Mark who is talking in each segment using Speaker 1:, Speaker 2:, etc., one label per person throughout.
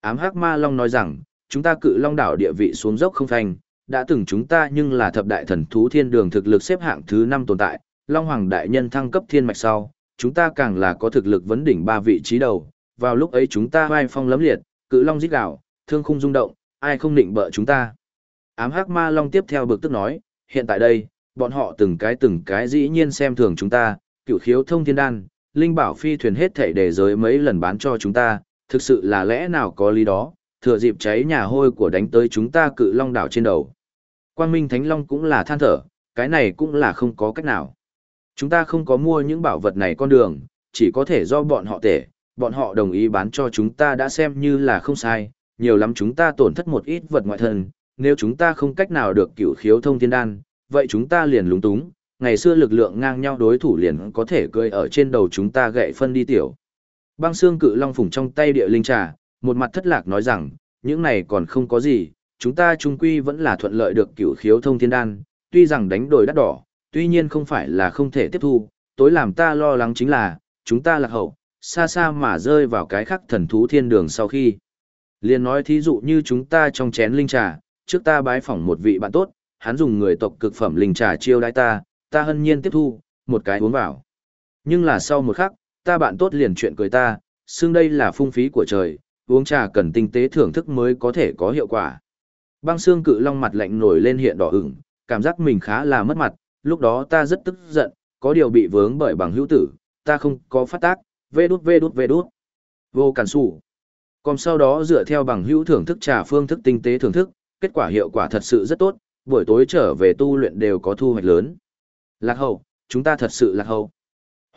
Speaker 1: Ám hắc ma long nói rằng, chúng ta cự long đảo địa vị xuống dốc không thành, đã từng chúng ta nhưng là thập đại thần thú thiên đường thực lực xếp hạng thứ 5 tồn tại, long hoàng đại nhân thăng cấp thiên mạch sau, chúng ta càng là có thực lực vấn đỉnh ba vị trí đầu, vào lúc ấy chúng ta vai phong lấm liệt, cự long giết gạo, thương khung rung động, ai không định bợ chúng ta. Ám hắc ma long tiếp theo bực tức nói, hiện tại đây, bọn họ từng cái từng cái dĩ nhiên xem thường chúng ta, cựu khiếu thông thiên đan, linh bảo phi thuyền hết thảy để giới mấy lần bán cho chúng ta, thực sự là lẽ nào có lý đó, thừa dịp cháy nhà hôi của đánh tới chúng ta cự long đảo trên đầu. Quang Minh Thánh Long cũng là than thở, cái này cũng là không có cách nào. Chúng ta không có mua những bảo vật này con đường, chỉ có thể do bọn họ tể, bọn họ đồng ý bán cho chúng ta đã xem như là không sai, nhiều lắm chúng ta tổn thất một ít vật ngoại thân, nếu chúng ta không cách nào được cửu khiếu thông thiên đan, vậy chúng ta liền lúng túng, ngày xưa lực lượng ngang nhau đối thủ liền có thể cười ở trên đầu chúng ta gậy phân đi tiểu. Băng xương cự long phủng trong tay địa linh trà, một mặt thất lạc nói rằng, những này còn không có gì, chúng ta trung quy vẫn là thuận lợi được cửu khiếu thông thiên đan, tuy rằng đánh đổi đắt đỏ, tuy nhiên không phải là không thể tiếp thu, tối làm ta lo lắng chính là, chúng ta lạc hậu, xa xa mà rơi vào cái khắc thần thú thiên đường sau khi. Liên nói thí dụ như chúng ta trong chén linh trà, trước ta bái phỏng một vị bạn tốt, hắn dùng người tộc cực phẩm linh trà chiêu đãi ta, ta hân nhiên tiếp thu, một cái uống vào. Nhưng là sau một khắc, ta bạn tốt liền chuyện cười ta, xương đây là phung phí của trời, uống trà cần tinh tế thưởng thức mới có thể có hiệu quả. Băng xương cự long mặt lạnh nổi lên hiện đỏ ửng, cảm giác mình khá là mất mặt, lúc đó ta rất tức giận, có điều bị vướng bởi bằng hữu tử, ta không có phát tác, vê đút vê đút vê đút. Vô cản sủ. Còn sau đó dựa theo bằng hữu thưởng thức trà phương thức tinh tế thưởng thức, kết quả hiệu quả thật sự rất tốt, buổi tối trở về tu luyện đều có thu hoạch lớn. Lạc hậu, chúng ta thật sự lạc hậu.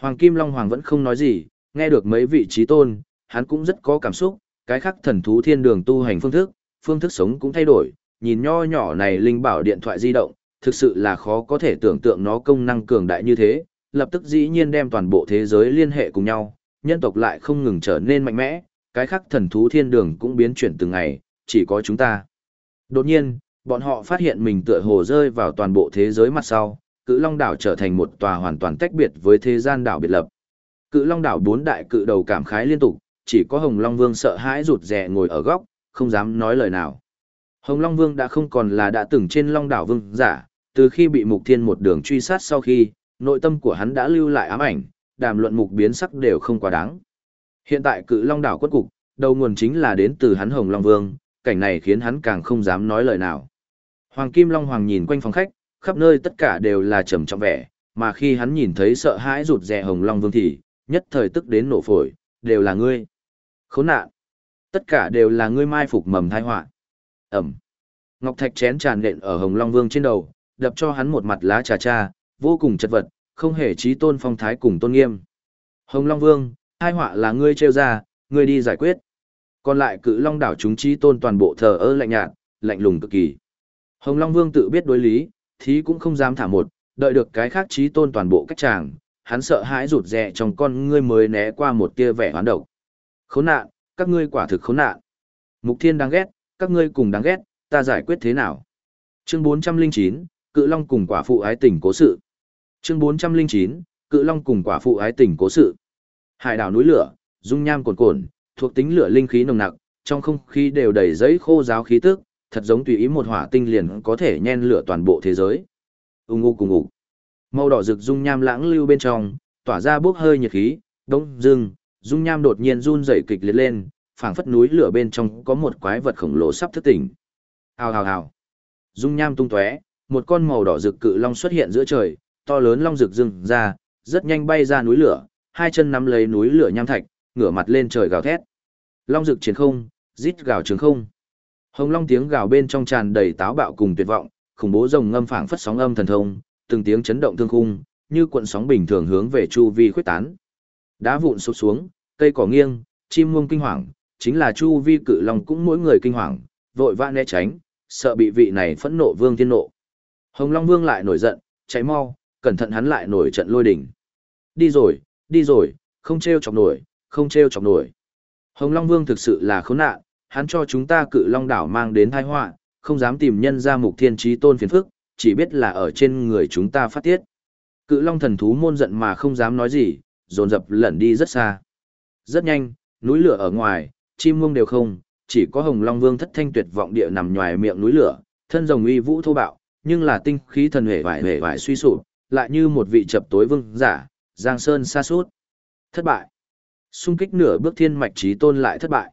Speaker 1: Hoàng Kim Long Hoàng vẫn không nói gì, nghe được mấy vị trí tôn, hắn cũng rất có cảm xúc, cái khác thần thú thiên đường tu hành phương thức, phương thức sống cũng thay đổi, nhìn nho nhỏ này linh bảo điện thoại di động, thực sự là khó có thể tưởng tượng nó công năng cường đại như thế, lập tức dĩ nhiên đem toàn bộ thế giới liên hệ cùng nhau, nhân tộc lại không ngừng trở nên mạnh mẽ, cái khác thần thú thiên đường cũng biến chuyển từng ngày, chỉ có chúng ta. Đột nhiên, bọn họ phát hiện mình tựa hồ rơi vào toàn bộ thế giới mặt sau, cự long đảo trở thành một tòa hoàn toàn tách biệt với thế gian đảo biệt lập. Cự long đảo bốn đại cự đầu cảm khái liên tục, chỉ có Hồng Long Vương sợ hãi rụt rè ngồi ở góc, không dám nói lời nào. Hồng Long Vương đã không còn là đã từng trên Long đảo vương giả, từ khi bị Mục Thiên một đường truy sát sau khi, nội tâm của hắn đã lưu lại ám ảnh, đàm luận mục biến sắc đều không quá đáng. Hiện tại cự Long đảo quất cục, đầu nguồn chính là đến từ hắn Hồng Long Vương, cảnh này khiến hắn càng không dám nói lời nào. Hoàng Kim Long Hoàng nhìn quanh phòng khách, khắp nơi tất cả đều là trầm trọng vẻ, mà khi hắn nhìn thấy sợ hãi rụt rè Hồng Long Vương thì, nhất thời tức đến nổ phổi, đều là ngươi. Khốn nạn. Tất cả đều là ngươi mai phục mầm thai họa. Ẩm. Ngọc Thạch chén tràn nện ở Hồng Long Vương trên đầu, đập cho hắn một mặt lá trà cha, vô cùng chật vật, không hề trí tôn phong thái cùng tôn nghiêm. Hồng Long Vương, hai họa là ngươi treo ra, ngươi đi giải quyết. Còn lại cự Long đảo chúng trí tôn toàn bộ thờ ơ lạnh nhạt, lạnh lùng cực kỳ. Hồng Long Vương tự biết đối lý, thí cũng không dám thả một, đợi được cái khác trí tôn toàn bộ cách chàng, hắn sợ hãi rụt rè trong con ngươi mới né qua một tia vẻ hoán độc. Khốn nạn, các ngươi quả thực khốn nạn. Mục Thiên đáng ghét, các ngươi cùng đáng ghét, ta giải quyết thế nào? Chương 409, Cự Long cùng quả phụ ái tình cố sự. Chương 409, Cự Long cùng quả phụ ái tình cố sự. Hải đảo núi lửa, dung nham cồn cồn, thuộc tính lửa linh khí nồng nặc, trong không khí đều đầy giấy khô giáo khí tức, thật giống tùy ý một hỏa tinh liền có thể nhen lửa toàn bộ thế giới. Ung ngu cùng ngủ. Màu đỏ rực dung nham lãng lưu bên trong, tỏa ra bốc hơi nhiệt khí, đông dưng, dung nham đột nhiên run rẩy kịch liệt lên, phảng phất núi lửa bên trong có một quái vật khổng lồ sắp thức tỉnh. Hào hào hào. Dung nham tung tóe, một con màu đỏ rực cự long xuất hiện giữa trời, to lớn long rực dưng ra, rất nhanh bay ra núi lửa, hai chân nắm lấy núi lửa nham thạch, ngửa mặt lên trời gào thét. Long rực chiến không, rít gào trường không. Hồng long tiếng gào bên trong tràn đầy táo bạo cùng tuyệt vọng, khủng bố rồng ngâm phảng phất sóng âm thần thông, từng tiếng chấn động thương khung, như cuộn sóng bình thường hướng về chu vi khuếch tán. Đá vụn sụp xuống, cây cỏ nghiêng, chim muông kinh hoàng, chính là chu vi cự long cũng mỗi người kinh hoàng, vội vã né tránh, sợ bị vị này phẫn nộ vương thiên nộ. Hồng Long Vương lại nổi giận, cháy mau, cẩn thận hắn lại nổi trận lôi đỉnh. Đi rồi, đi rồi, không treo chọc nổi, không treo chọc nổi. Hồng Long Vương thực sự là khốn nạn, hắn cho chúng ta cự long đảo mang đến tai họa, không dám tìm nhân ra mục thiên trí tôn phiền phức, chỉ biết là ở trên người chúng ta phát tiết. Cự long thần thú môn giận mà không dám nói gì, dồn dập lẩn đi rất xa. Rất nhanh, núi lửa ở ngoài, chim muông đều không, chỉ có Hồng Long Vương thất thanh tuyệt vọng địa nằm ngoài miệng núi lửa, thân rồng uy vũ thô bạo, nhưng là tinh khí thần hề vải hề vải suy sụp, lại như một vị chập tối vương giả, giang sơn xa suốt. Thất bại. Xung kích nửa bước thiên mạch trí tôn lại thất bại.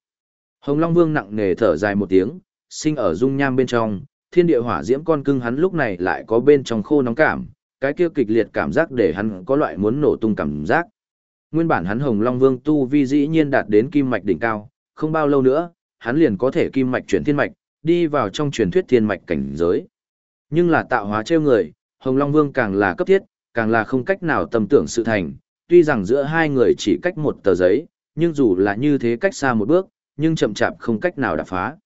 Speaker 1: Hồng Long Vương nặng nề thở dài một tiếng, sinh ở dung nham bên trong, thiên địa hỏa diễm con cưng hắn lúc này lại có bên trong khô nóng cảm, cái kia kịch liệt cảm giác để hắn có loại muốn nổ tung cảm giác. Nguyên bản hắn Hồng Long Vương tu vi dĩ nhiên đạt đến kim mạch đỉnh cao, không bao lâu nữa, hắn liền có thể kim mạch chuyển thiên mạch, đi vào trong truyền thuyết thiên mạch cảnh giới. Nhưng là tạo hóa trêu người, Hồng Long Vương càng là cấp thiết, càng là không cách nào tầm tưởng sự thành, tuy rằng giữa hai người chỉ cách một tờ giấy, nhưng dù là như thế cách xa một bước, nhưng chậm chạp không cách nào đả phá.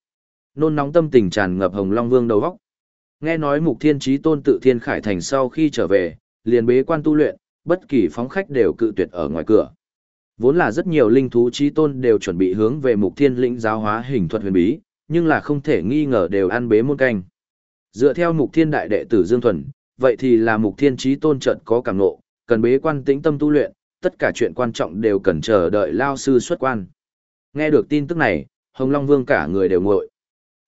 Speaker 1: Nôn nóng tâm tình tràn ngập Hồng Long Vương đầu óc. Nghe nói Mục Thiên Chí Tôn tự thiên khải thành sau khi trở về, liền bế quan tu luyện, bất kỳ phóng khách đều cự tuyệt ở ngoài cửa. Vốn là rất nhiều linh thú chí tôn đều chuẩn bị hướng về Mục Thiên lĩnh giáo hóa hình thuật huyền bí, nhưng là không thể nghi ngờ đều ăn bế môn canh. Dựa theo Mục Thiên đại đệ tử Dương Thuần, vậy thì là Mục Thiên Chí Tôn chợt có cảm ngộ, cần bế quan tĩnh tâm tu luyện, tất cả chuyện quan trọng đều cần chờ đợi lao sư xuất quan. Nghe được tin tức này, Hồng Long Vương cả người đều ngội.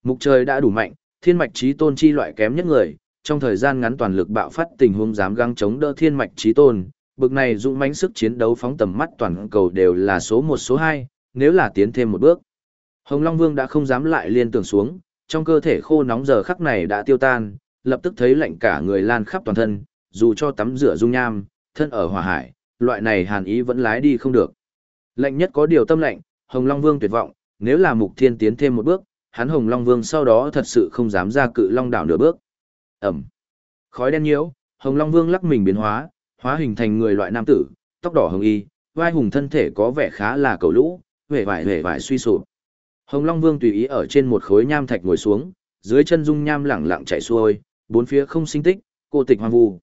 Speaker 1: Mục trời đã đủ mạnh, thiên mạch trí tôn chi loại kém nhất người, trong thời gian ngắn toàn lực bạo phát tình huống dám găng chống đỡ thiên mạch trí tôn, bực này dũng mãnh sức chiến đấu phóng tầm mắt toàn cầu đều là số một số hai, nếu là tiến thêm một bước. Hồng Long Vương đã không dám lại liên tưởng xuống, trong cơ thể khô nóng giờ khắc này đã tiêu tan, lập tức thấy lạnh cả người lan khắp toàn thân, dù cho tắm rửa dung nham, thân ở hỏa hải, loại này hàn ý vẫn lái đi không được. Lạnh nhất có điều tâm lạnh, Hồng Long Vương tuyệt vọng, nếu là Mục Thiên tiến thêm một bước, hắn Hồng Long Vương sau đó thật sự không dám ra cự Long đảo nửa bước. Ẩm. Khói đen nhiễu, Hồng Long Vương lắc mình biến hóa, hóa hình thành người loại nam tử, tóc đỏ hồng y, vai hùng thân thể có vẻ khá là cầu lũ, vẻ vải vẻ vải suy sụp. Hồng Long Vương tùy ý ở trên một khối nham thạch ngồi xuống, dưới chân dung nham lẳng lặng chảy xuôi, bốn phía không sinh tích, cô tịch hoang vu.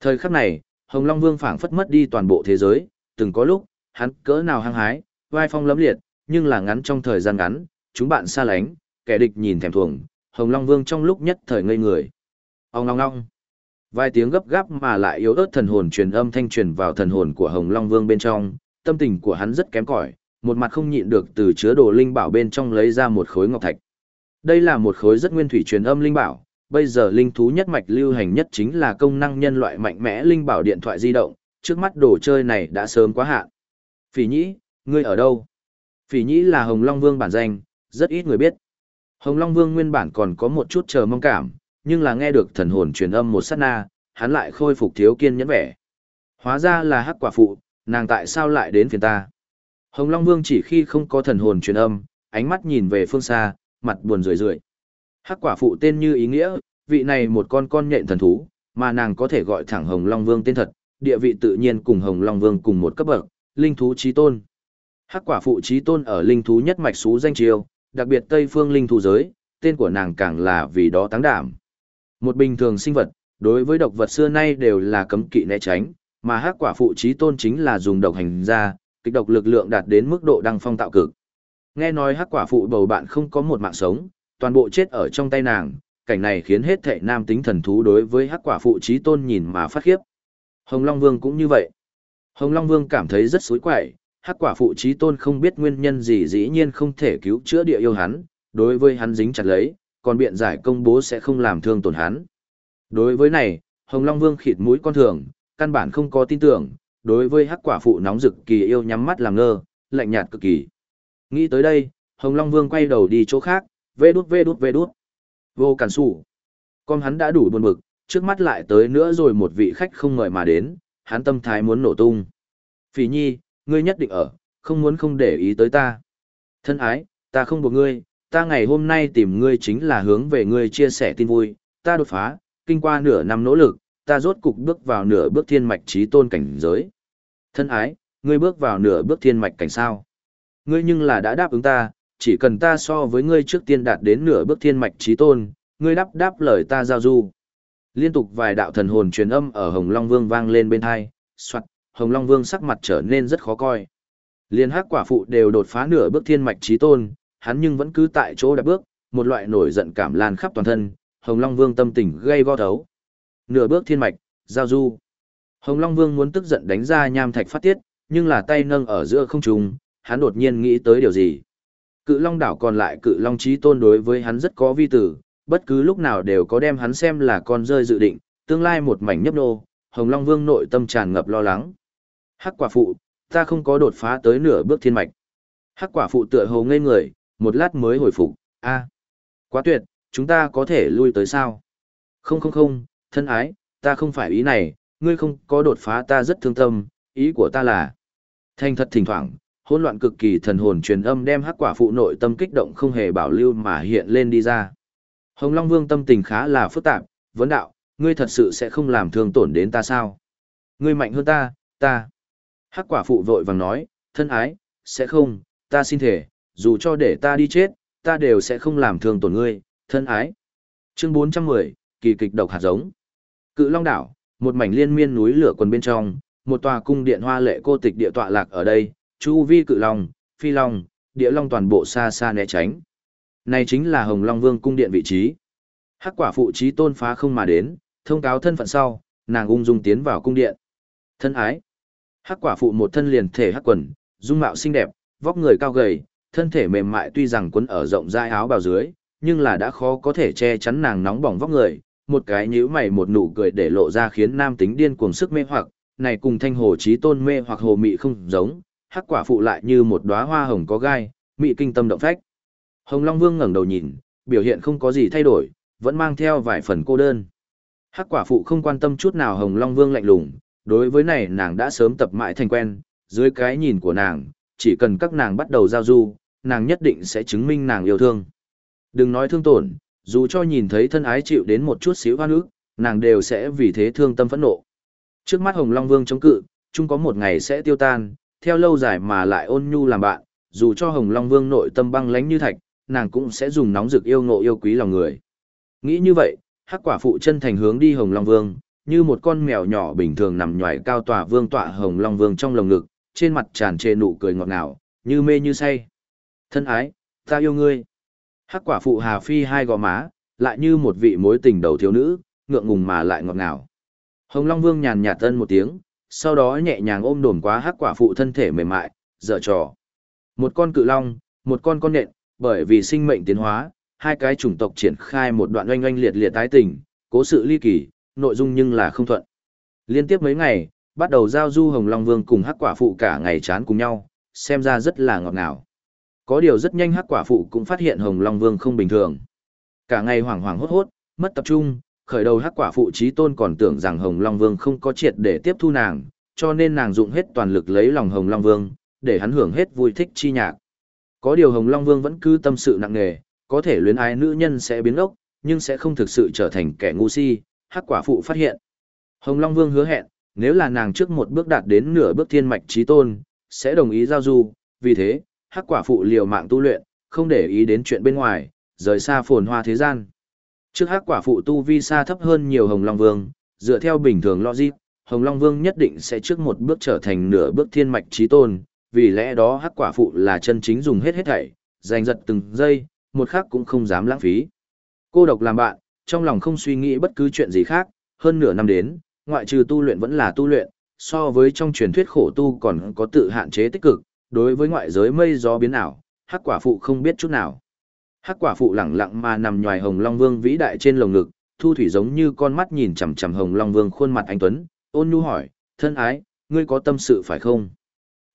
Speaker 1: Thời khắc này, Hồng Long Vương phảng phất mất đi toàn bộ thế giới, từng có lúc, hắn cỡ nào hăng hái, vai phong lấm liệt, nhưng là ngắn trong thời gian ngắn, chúng bạn xa lánh, kẻ địch nhìn thèm thuồng, Hồng Long Vương trong lúc nhất thời ngây người. Ông long long. Vài tiếng gấp gáp mà lại yếu ớt thần hồn truyền âm thanh truyền vào thần hồn của Hồng Long Vương bên trong, tâm tình của hắn rất kém cỏi, một mặt không nhịn được từ chứa đồ linh bảo bên trong lấy ra một khối ngọc thạch. Đây là một khối rất nguyên thủy truyền âm linh bảo, bây giờ linh thú nhất mạch lưu hành nhất chính là công năng nhân loại mạnh mẽ linh bảo điện thoại di động, trước mắt đồ chơi này đã sớm quá hạn. Phỉ nhĩ, ngươi ở đâu? Phỉ nhĩ là Hồng Long Vương bản danh, rất ít người biết. Hồng Long Vương nguyên bản còn có một chút chờ mong cảm, nhưng là nghe được thần hồn truyền âm một sát na, hắn lại khôi phục thiếu kiên nhẫn vẻ. Hóa ra là hắc quả phụ, nàng tại sao lại đến phiền ta? Hồng Long Vương chỉ khi không có thần hồn truyền âm, ánh mắt nhìn về phương xa, mặt buồn rười rượi. Hắc quả phụ tên như ý nghĩa, vị này một con con nhện thần thú, mà nàng có thể gọi thẳng Hồng Long Vương tên thật, địa vị tự nhiên cùng Hồng Long Vương cùng một cấp bậc, linh thú chí tôn. Hắc quả phụ trí tôn ở linh thú nhất mạch xú danh chiêu, đặc biệt Tây phương linh thú giới, tên của nàng càng là vì đó tăng đảm. Một bình thường sinh vật, đối với độc vật xưa nay đều là cấm kỵ né tránh, mà hắc quả phụ trí tôn chính là dùng độc hành ra, kịch độc lực lượng đạt đến mức độ đăng phong tạo cực. Nghe nói hắc quả phụ bầu bạn không có một mạng sống, toàn bộ chết ở trong tay nàng, cảnh này khiến hết thệ nam tính thần thú đối với hắc quả phụ trí tôn nhìn mà phát khiếp. Hồng Long Vương cũng như vậy. Hồng Long Vương cảm thấy rất xối quậy, hắc quả phụ trí tôn không biết nguyên nhân gì dĩ nhiên không thể cứu chữa địa yêu hắn, đối với hắn dính chặt lấy, còn biện giải công bố sẽ không làm thương tổn hắn. Đối với này, Hồng Long Vương khịt mũi con thường, căn bản không có tin tưởng, đối với hắc quả phụ nóng rực kỳ yêu nhắm mắt làm ngơ, lạnh nhạt cực kỳ. Nghĩ tới đây, Hồng Long Vương quay đầu đi chỗ khác, vê đút vê đút vê đút. Vô cản sủ. Con hắn đã đủ buồn bực, trước mắt lại tới nữa rồi một vị khách không ngợi mà đến, hắn tâm thái muốn nổ tung. Phỉ nhi, ngươi nhất định ở, không muốn không để ý tới ta. Thân ái, ta không buộc ngươi, ta ngày hôm nay tìm ngươi chính là hướng về ngươi chia sẻ tin vui, ta đột phá, kinh qua nửa năm nỗ lực, ta rốt cục bước vào nửa bước thiên mạch trí tôn cảnh giới. Thân ái, ngươi bước vào nửa bước thiên mạch cảnh sao? Ngươi nhưng là đã đáp ứng ta, chỉ cần ta so với ngươi trước tiên đạt đến nửa bước thiên mạch trí tôn, ngươi đáp đáp lời ta giao du. Liên tục vài đạo thần hồn truyền âm ở Hồng Long Vương vang lên bên hai, soạt, Hồng Long Vương sắc mặt trở nên rất khó coi. Liên hắc quả phụ đều đột phá nửa bước thiên mạch trí tôn, hắn nhưng vẫn cứ tại chỗ đạp bước, một loại nổi giận cảm lan khắp toàn thân, Hồng Long Vương tâm tình gây go thấu. Nửa bước thiên mạch, giao du. Hồng Long Vương muốn tức giận đánh ra nham thạch phát tiết, nhưng là tay nâng ở giữa không trung, hắn đột nhiên nghĩ tới điều gì. Cự Long đảo còn lại Cự Long Chí Tôn đối với hắn rất có vi tử, bất cứ lúc nào đều có đem hắn xem là con rơi dự định, tương lai một mảnh nhấp nô, Hồng Long Vương nội tâm tràn ngập lo lắng. Hắc quả phụ, ta không có đột phá tới nửa bước thiên mạch. Hắc quả phụ tựa hồ ngây người, một lát mới hồi phục, a, quá tuyệt, chúng ta có thể lui tới sao? Không không không, thân ái, ta không phải ý này, ngươi không có đột phá ta rất thương tâm, ý của ta là. Thanh thật thỉnh thoảng, hỗn loạn cực kỳ thần hồn truyền âm đem hắc quả phụ nội tâm kích động không hề bảo lưu mà hiện lên đi ra. Hồng Long Vương tâm tình khá là phức tạp, vấn đạo, ngươi thật sự sẽ không làm thương tổn đến ta sao? Ngươi mạnh hơn ta, ta. Hắc quả phụ vội vàng nói, thân ái, sẽ không, ta xin thể, dù cho để ta đi chết, ta đều sẽ không làm thương tổn ngươi, thân ái. Chương 410, kỳ kịch độc hạt giống. Cự Long đảo, một mảnh liên miên núi lửa quần bên trong, một tòa cung điện hoa lệ cô tịch địa tọa lạc ở đây, chu vi cự long, phi long, địa long toàn bộ xa xa né tránh. Này chính là Hồng Long Vương cung điện vị trí. Hắc quả phụ trí tôn phá không mà đến, thông cáo thân phận sau, nàng ung dung tiến vào cung điện. Thân ái. Hắc quả phụ một thân liền thể hắc quần, dung mạo xinh đẹp, vóc người cao gầy, thân thể mềm mại tuy rằng quấn ở rộng dai áo bào dưới, nhưng là đã khó có thể che chắn nàng nóng bỏng vóc người, một cái nhíu mày một nụ cười để lộ ra khiến nam tính điên cuồng sức mê hoặc, này cùng thanh hồ trí tôn mê hoặc hồ mị không giống, hắc quả phụ lại như một đóa hoa hồng có gai, mị kinh tâm động phách. Hồng Long Vương ngẩng đầu nhìn, biểu hiện không có gì thay đổi, vẫn mang theo vài phần cô đơn. Hắc quả phụ không quan tâm chút nào Hồng Long Vương lạnh lùng, đối với này nàng đã sớm tập mãi thành quen, dưới cái nhìn của nàng, chỉ cần các nàng bắt đầu giao du, nàng nhất định sẽ chứng minh nàng yêu thương. Đừng nói thương tổn, dù cho nhìn thấy thân ái chịu đến một chút xíu hoa nước, nàng đều sẽ vì thế thương tâm phẫn nộ. Trước mắt Hồng Long Vương chống cự, chung có một ngày sẽ tiêu tan, theo lâu dài mà lại ôn nhu làm bạn, dù cho Hồng Long Vương nội tâm băng lãnh như thạch, nàng cũng sẽ dùng nóng rực yêu ngộ yêu quý lòng người. Nghĩ như vậy, hắc quả phụ chân thành hướng đi Hồng Long Vương, như một con mèo nhỏ bình thường nằm nhòi cao tòa vương tọa Hồng Long Vương trong lồng ngực, trên mặt tràn trề nụ cười ngọt ngào, như mê như say. Thân ái, ta yêu ngươi. Hắc quả phụ Hà Phi hai gò má, lại như một vị mối tình đầu thiếu nữ, ngượng ngùng mà lại ngọt ngào. Hồng Long Vương nhàn nhạt tân một tiếng, sau đó nhẹ nhàng ôm đồn quá hắc quả phụ thân thể mềm mại, dở trò. Một con cự long, một con con nện, bởi vì sinh mệnh tiến hóa, hai cái chủng tộc triển khai một đoạn oanh oanh liệt liệt tái tình, cố sự ly kỳ, nội dung nhưng là không thuận. Liên tiếp mấy ngày, bắt đầu giao du Hồng Long Vương cùng hắc quả phụ cả ngày chán cùng nhau, xem ra rất là ngọt ngào. Có điều rất nhanh hắc quả phụ cũng phát hiện Hồng Long Vương không bình thường. Cả ngày hoảng hoảng hốt hốt, mất tập trung, khởi đầu hắc quả phụ trí tôn còn tưởng rằng Hồng Long Vương không có triệt để tiếp thu nàng, cho nên nàng dụng hết toàn lực lấy lòng Hồng Long Vương, để hắn hưởng hết vui thích chi nhạc. Có điều Hồng Long Vương vẫn cứ tâm sự nặng nề, có thể luyến ái nữ nhân sẽ biến ốc, nhưng sẽ không thực sự trở thành kẻ ngu si, hắc quả phụ phát hiện. Hồng Long Vương hứa hẹn, nếu là nàng trước một bước đạt đến nửa bước thiên mạch trí tôn, sẽ đồng ý giao du, vì thế, hắc quả phụ liều mạng tu luyện, không để ý đến chuyện bên ngoài, rời xa phồn hoa thế gian. Trước hắc quả phụ tu vi xa thấp hơn nhiều Hồng Long Vương, dựa theo bình thường logic, Hồng Long Vương nhất định sẽ trước một bước trở thành nửa bước thiên mạch trí tôn, vì lẽ đó hắc quả phụ là chân chính dùng hết hết thảy, giành giật từng giây, một khắc cũng không dám lãng phí. Cô độc làm bạn, trong lòng không suy nghĩ bất cứ chuyện gì khác, hơn nửa năm đến, ngoại trừ tu luyện vẫn là tu luyện, so với trong truyền thuyết khổ tu còn có tự hạn chế tích cực, đối với ngoại giới mây gió biến ảo, hắc quả phụ không biết chút nào. Hắc quả phụ lẳng lặng mà nằm nhòi Hồng Long Vương vĩ đại trên lồng ngực, Thu Thủy giống như con mắt nhìn chằm chằm Hồng Long Vương khuôn mặt anh tuấn, ôn nhu hỏi, "Thân ái, ngươi có tâm sự phải không?"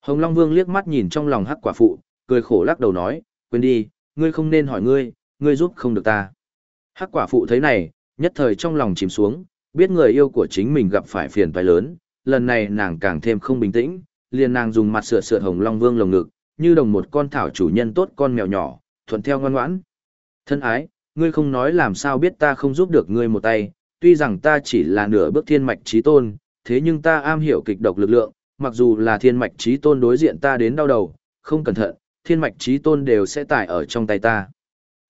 Speaker 1: Hồng Long Vương liếc mắt nhìn trong lòng Hắc quả phụ, cười khổ lắc đầu nói, "Quên đi, ngươi không nên hỏi ngươi, ngươi giúp không được ta." Hắc quả phụ thấy này, nhất thời trong lòng chìm xuống, biết người yêu của chính mình gặp phải phiền phải lớn, lần này nàng càng thêm không bình tĩnh, liền nàng dùng mặt sửa sửa Hồng Long Vương lồng ngực, như đồng một con thảo chủ nhân tốt con mèo nhỏ, thuận theo ngoan ngoãn. Thân ái, ngươi không nói làm sao biết ta không giúp được ngươi một tay, tuy rằng ta chỉ là nửa bước thiên mạch trí tôn, thế nhưng ta am hiểu kịch độc lực lượng, mặc dù là thiên mạch trí tôn đối diện ta đến đau đầu, không cẩn thận, thiên mạch trí tôn đều sẽ tải ở trong tay ta.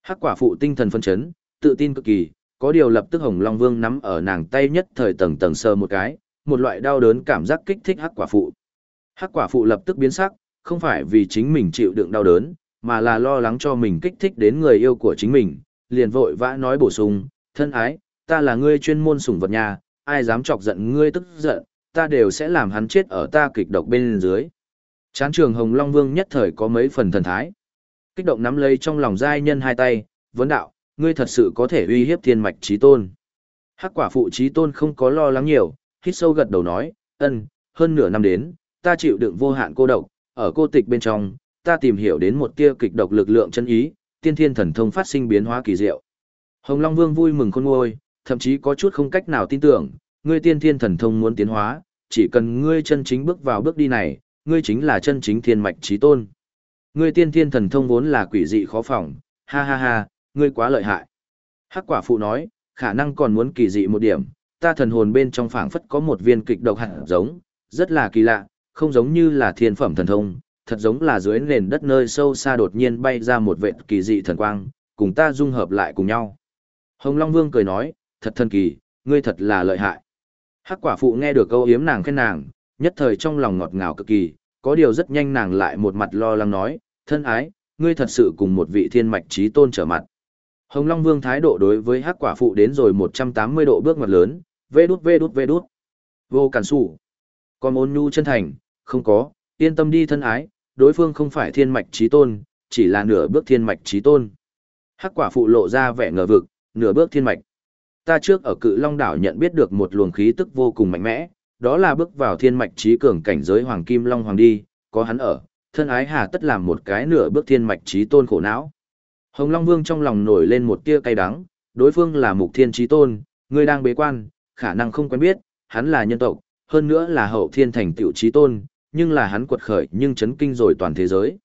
Speaker 1: Hắc quả phụ tinh thần phân chấn, tự tin cực kỳ, có điều lập tức Hồng Long Vương nắm ở nàng tay nhất thời tầng tầng sờ một cái, một loại đau đớn cảm giác kích thích hắc quả phụ. Hắc quả phụ lập tức biến sắc, không phải vì chính mình chịu đựng đau đớn, mà là lo lắng cho mình kích thích đến người yêu của chính mình, liền vội vã nói bổ sung, thân ái, ta là ngươi chuyên môn sủng vật nhà, ai dám chọc giận ngươi tức giận, ta đều sẽ làm hắn chết ở ta kịch độc bên dưới. Chán trường Hồng Long Vương nhất thời có mấy phần thần thái. Kích động nắm lấy trong lòng giai nhân hai tay, vấn đạo, ngươi thật sự có thể uy hiếp thiên mạch trí tôn. Hắc quả phụ trí tôn không có lo lắng nhiều, hít sâu gật đầu nói, ân, hơn nửa năm đến, ta chịu đựng vô hạn cô độc, ở cô tịch bên trong, ta tìm hiểu đến một tia kịch độc lực lượng chân ý, tiên thiên thần thông phát sinh biến hóa kỳ diệu. Hồng Long Vương vui mừng khôn nguôi, thậm chí có chút không cách nào tin tưởng, ngươi tiên thiên thần thông muốn tiến hóa, chỉ cần ngươi chân chính bước vào bước đi này, ngươi chính là chân chính thiên mạch trí tôn. Ngươi tiên thiên thần thông vốn là quỷ dị khó phòng, ha ha ha, ngươi quá lợi hại. Hắc quả phụ nói, khả năng còn muốn kỳ dị một điểm, ta thần hồn bên trong phảng phất có một viên kịch độc hạt giống, rất là kỳ lạ, không giống như là thiên phẩm thần thông, thật giống là dưới nền đất nơi sâu xa đột nhiên bay ra một vệt kỳ dị thần quang, cùng ta dung hợp lại cùng nhau. Hồng Long Vương cười nói, thật thần kỳ, ngươi thật là lợi hại. Hắc quả phụ nghe được câu yếm nàng khen nàng, nhất thời trong lòng ngọt ngào cực kỳ, có điều rất nhanh nàng lại một mặt lo lắng nói, thân ái, ngươi thật sự cùng một vị thiên mạch trí tôn trở mặt. Hồng Long Vương thái độ đối với hắc quả phụ đến rồi 180 độ bước ngoặt lớn, vê đút vê đút vê đút. Vô cản sủ. Còn ôn nhu chân thành, không có, yên tâm đi thân ái, đối phương không phải thiên mạch trí tôn, chỉ là nửa bước thiên mạch trí tôn. Hắc quả phụ lộ ra vẻ ngờ vực, nửa bước thiên mạch. Ta trước ở cự long đảo nhận biết được một luồng khí tức vô cùng mạnh mẽ, đó là bước vào thiên mạch trí cường cảnh giới hoàng kim long hoàng đi, có hắn ở, thân ái hà tất làm một cái nửa bước thiên mạch trí tôn khổ não. Hồng Long Vương trong lòng nổi lên một tia cay đắng, đối phương là mục thiên trí tôn, người đang bế quan, khả năng không quen biết, hắn là nhân tộc, hơn nữa là hậu thiên thành tiểu trí tôn, nhưng là hắn quật khởi nhưng chấn kinh rồi toàn thế giới.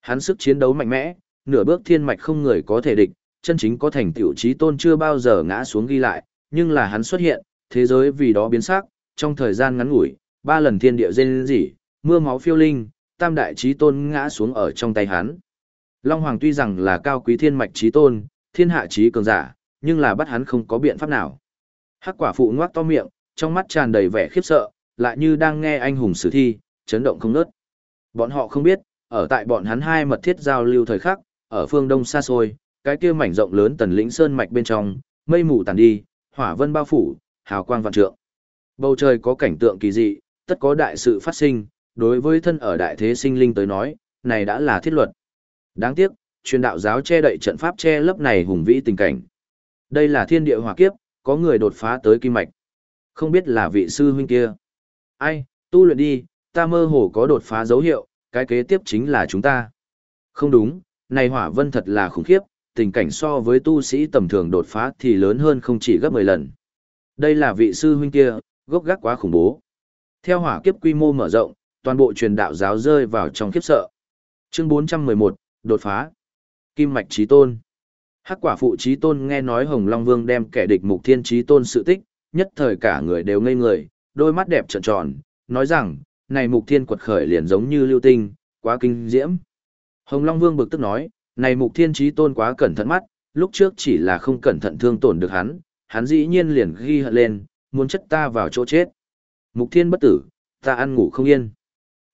Speaker 1: Hắn sức chiến đấu mạnh mẽ, nửa bước thiên mạch không người có thể địch, chân chính có thành tiểu trí tôn chưa bao giờ ngã xuống ghi lại, nhưng là hắn xuất hiện, thế giới vì đó biến sắc, trong thời gian ngắn ngủi, ba lần thiên địa rên rỉ, mưa máu phiêu linh, tam đại trí tôn ngã xuống ở trong tay hắn. Long Hoàng tuy rằng là cao quý thiên mạch trí tôn, thiên hạ trí cường giả, nhưng là bắt hắn không có biện pháp nào. Hắc quả phụ ngoác to miệng, trong mắt tràn đầy vẻ khiếp sợ, lại như đang nghe anh hùng sử thi, chấn động không nớt. Bọn họ không biết, ở tại bọn hắn hai mật thiết giao lưu thời khắc, ở phương đông xa xôi, cái kia mảnh rộng lớn tần lĩnh sơn mạch bên trong, mây mù tàn đi, hỏa vân bao phủ, hào quang vạn trượng. Bầu trời có cảnh tượng kỳ dị, tất có đại sự phát sinh, đối với thân ở đại thế sinh linh tới nói, này đã là thiết luật. Đáng tiếc, truyền đạo giáo che đậy trận pháp che lấp này hùng vĩ tình cảnh. Đây là thiên địa hỏa kiếp, có người đột phá tới kim mạch. Không biết là vị sư huynh kia. Ai, tu luyện đi, ta mơ hồ có đột phá dấu hiệu, cái kế tiếp chính là chúng ta. Không đúng, này hỏa vân thật là khủng khiếp, tình cảnh so với tu sĩ tầm thường đột phá thì lớn hơn không chỉ gấp 10 lần. Đây là vị sư huynh kia, gốc gác quá khủng bố. Theo hỏa kiếp quy mô mở rộng, toàn bộ truyền đạo giáo rơi vào trong khiếp sợ. Chương 411, đột phá. Kim mạch trí tôn. Hắc quả phụ trí tôn nghe nói Hồng Long Vương đem kẻ địch mục thiên trí tôn sự tích, nhất thời cả người đều ngây người, đôi mắt đẹp trợn tròn, nói rằng, này mục thiên quật khởi liền giống như lưu tinh, quá kinh diễm. Hồng Long Vương bực tức nói, này mục thiên trí tôn quá cẩn thận mắt, lúc trước chỉ là không cẩn thận thương tổn được hắn, hắn dĩ nhiên liền ghi hận lên, muốn chất ta vào chỗ chết. Mục thiên bất tử, ta ăn ngủ không yên.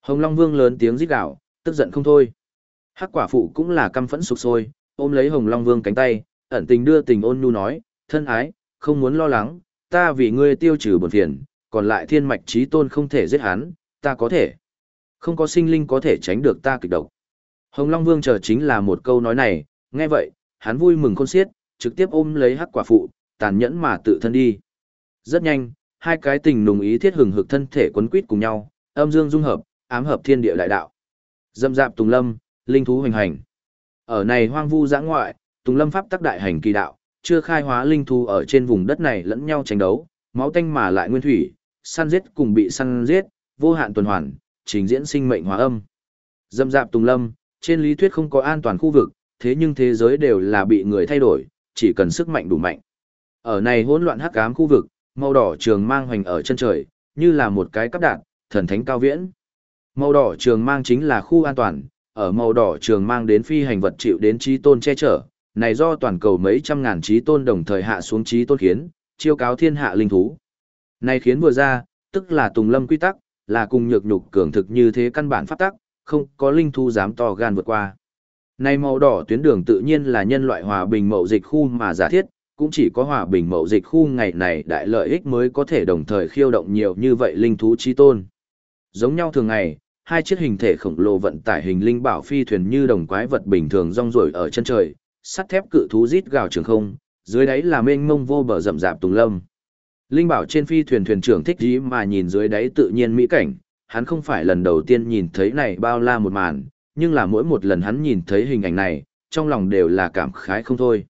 Speaker 1: Hồng Long Vương lớn tiếng rít gào, tức giận không thôi. Hắc quả phụ cũng là căm phẫn sục sôi, ôm lấy Hồng Long Vương cánh tay, ẩn tình đưa tình ôn nhu nói, thân ái, không muốn lo lắng, ta vì ngươi tiêu trừ buồn phiền, còn lại thiên mạch trí tôn không thể giết hắn, ta có thể. Không có sinh linh có thể tránh được ta kịch độc. Hồng Long Vương chờ chính là một câu nói này, nghe vậy, hắn vui mừng khôn xiết, trực tiếp ôm lấy hắc quả phụ, tàn nhẫn mà tự thân đi. Rất nhanh, hai cái tình nùng ý thiết hừng hực thân thể quấn quýt cùng nhau, âm dương dung hợp, ám hợp thiên địa đại đạo. Dâm dạp tùng lâm, linh thú hoành hành. Ở này hoang vu giã ngoại, tùng lâm pháp tắc đại hành kỳ đạo, chưa khai hóa linh thú ở trên vùng đất này lẫn nhau tranh đấu, máu tanh mà lại nguyên thủy, săn giết cùng bị săn giết, vô hạn tuần hoàn, trình diễn sinh mệnh hóa âm. Dâm dạp tùng lâm, trên lý thuyết không có an toàn khu vực, thế nhưng thế giới đều là bị người thay đổi, chỉ cần sức mạnh đủ mạnh. Ở này hỗn loạn hắc ám khu vực, màu đỏ trường mang hoành ở chân trời, như là một cái cấp đạn, thần thánh cao viễn. Màu đỏ trường mang chính là khu an toàn, ở màu đỏ trường mang đến phi hành vật chịu đến trí tôn che chở, này do toàn cầu mấy trăm ngàn trí tôn đồng thời hạ xuống trí tôn khiến, chiêu cáo thiên hạ linh thú. Này khiến vừa ra, tức là tùng lâm quy tắc, là cùng nhược nhục cường thực như thế căn bản pháp tắc, không có linh thú dám to gan vượt qua. Này màu đỏ tuyến đường tự nhiên là nhân loại hòa bình mậu dịch khu mà giả thiết, cũng chỉ có hòa bình mậu dịch khu ngày này đại lợi ích mới có thể đồng thời khiêu động nhiều như vậy linh thú trí tôn. Giống nhau thường ngày, hai chiếc hình thể khổng lồ vận tải hình linh bảo phi thuyền như đồng quái vật bình thường rong ruổi ở chân trời, sắt thép cự thú rít gào trường không, dưới đáy là mênh mông vô bờ rậm rạp tùng lâm. Linh bảo trên phi thuyền thuyền trưởng thích gì mà nhìn dưới đáy tự nhiên mỹ cảnh, hắn không phải lần đầu tiên nhìn thấy này bao la một màn, nhưng là mỗi một lần hắn nhìn thấy hình ảnh này, trong lòng đều là cảm khái không thôi.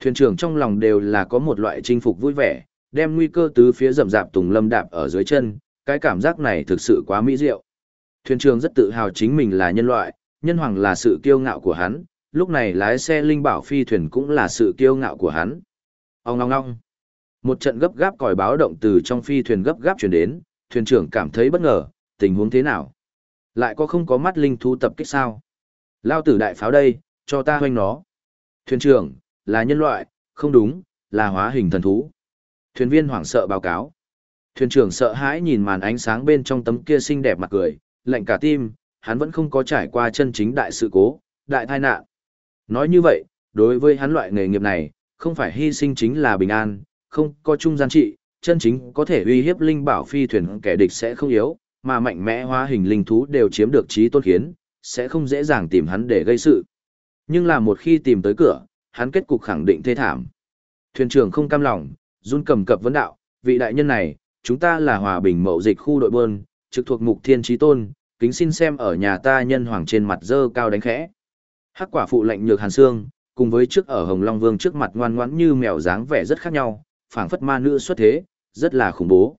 Speaker 1: Thuyền trưởng trong lòng đều là có một loại chinh phục vui vẻ, đem nguy cơ tứ phía rậm rạp tùng lâm đạp ở dưới chân, cái cảm giác này thực sự quá mỹ diệu. Thuyền trưởng rất tự hào chính mình là nhân loại, nhân hoàng là sự kiêu ngạo của hắn, lúc này lái xe linh bảo phi thuyền cũng là sự kiêu ngạo của hắn. Ông ngong ngong. Một trận gấp gáp còi báo động từ trong phi thuyền gấp gáp chuyển đến, thuyền trưởng cảm thấy bất ngờ, tình huống thế nào? Lại có không có mắt linh thú tập kích sao? Lao tử đại pháo đây, cho ta hoanh nó. Thuyền trưởng, là nhân loại, không đúng, là hóa hình thần thú. Thuyền viên hoảng sợ báo cáo. Thuyền trưởng sợ hãi nhìn màn ánh sáng bên trong tấm kia xinh đẹp mặt cười, lạnh cả tim, hắn vẫn không có trải qua chân chính đại sự cố, đại tai nạn. Nói như vậy, đối với hắn loại nghề nghiệp này, không phải hy sinh chính là bình an, không có trung gian trị, chân chính có thể uy hiếp linh bảo phi thuyền kẻ địch sẽ không yếu, mà mạnh mẽ hóa hình linh thú đều chiếm được trí tôn khiến, sẽ không dễ dàng tìm hắn để gây sự. Nhưng là một khi tìm tới cửa, hắn kết cục khẳng định thê thảm. Thuyền trưởng không cam lòng, run cầm cập vấn đạo, vị đại nhân này, chúng ta là hòa bình mậu dịch khu đội bơn, trực thuộc mục thiên trí tôn, kính xin xem ở nhà ta nhân hoàng trên mặt dơ cao đánh khẽ. Hắc quả phụ lệnh nhược hàn xương, cùng với trước ở Hồng Long Vương trước mặt ngoan ngoãn như mèo dáng vẻ rất khác nhau, phảng phất ma nữ xuất thế, rất là khủng bố.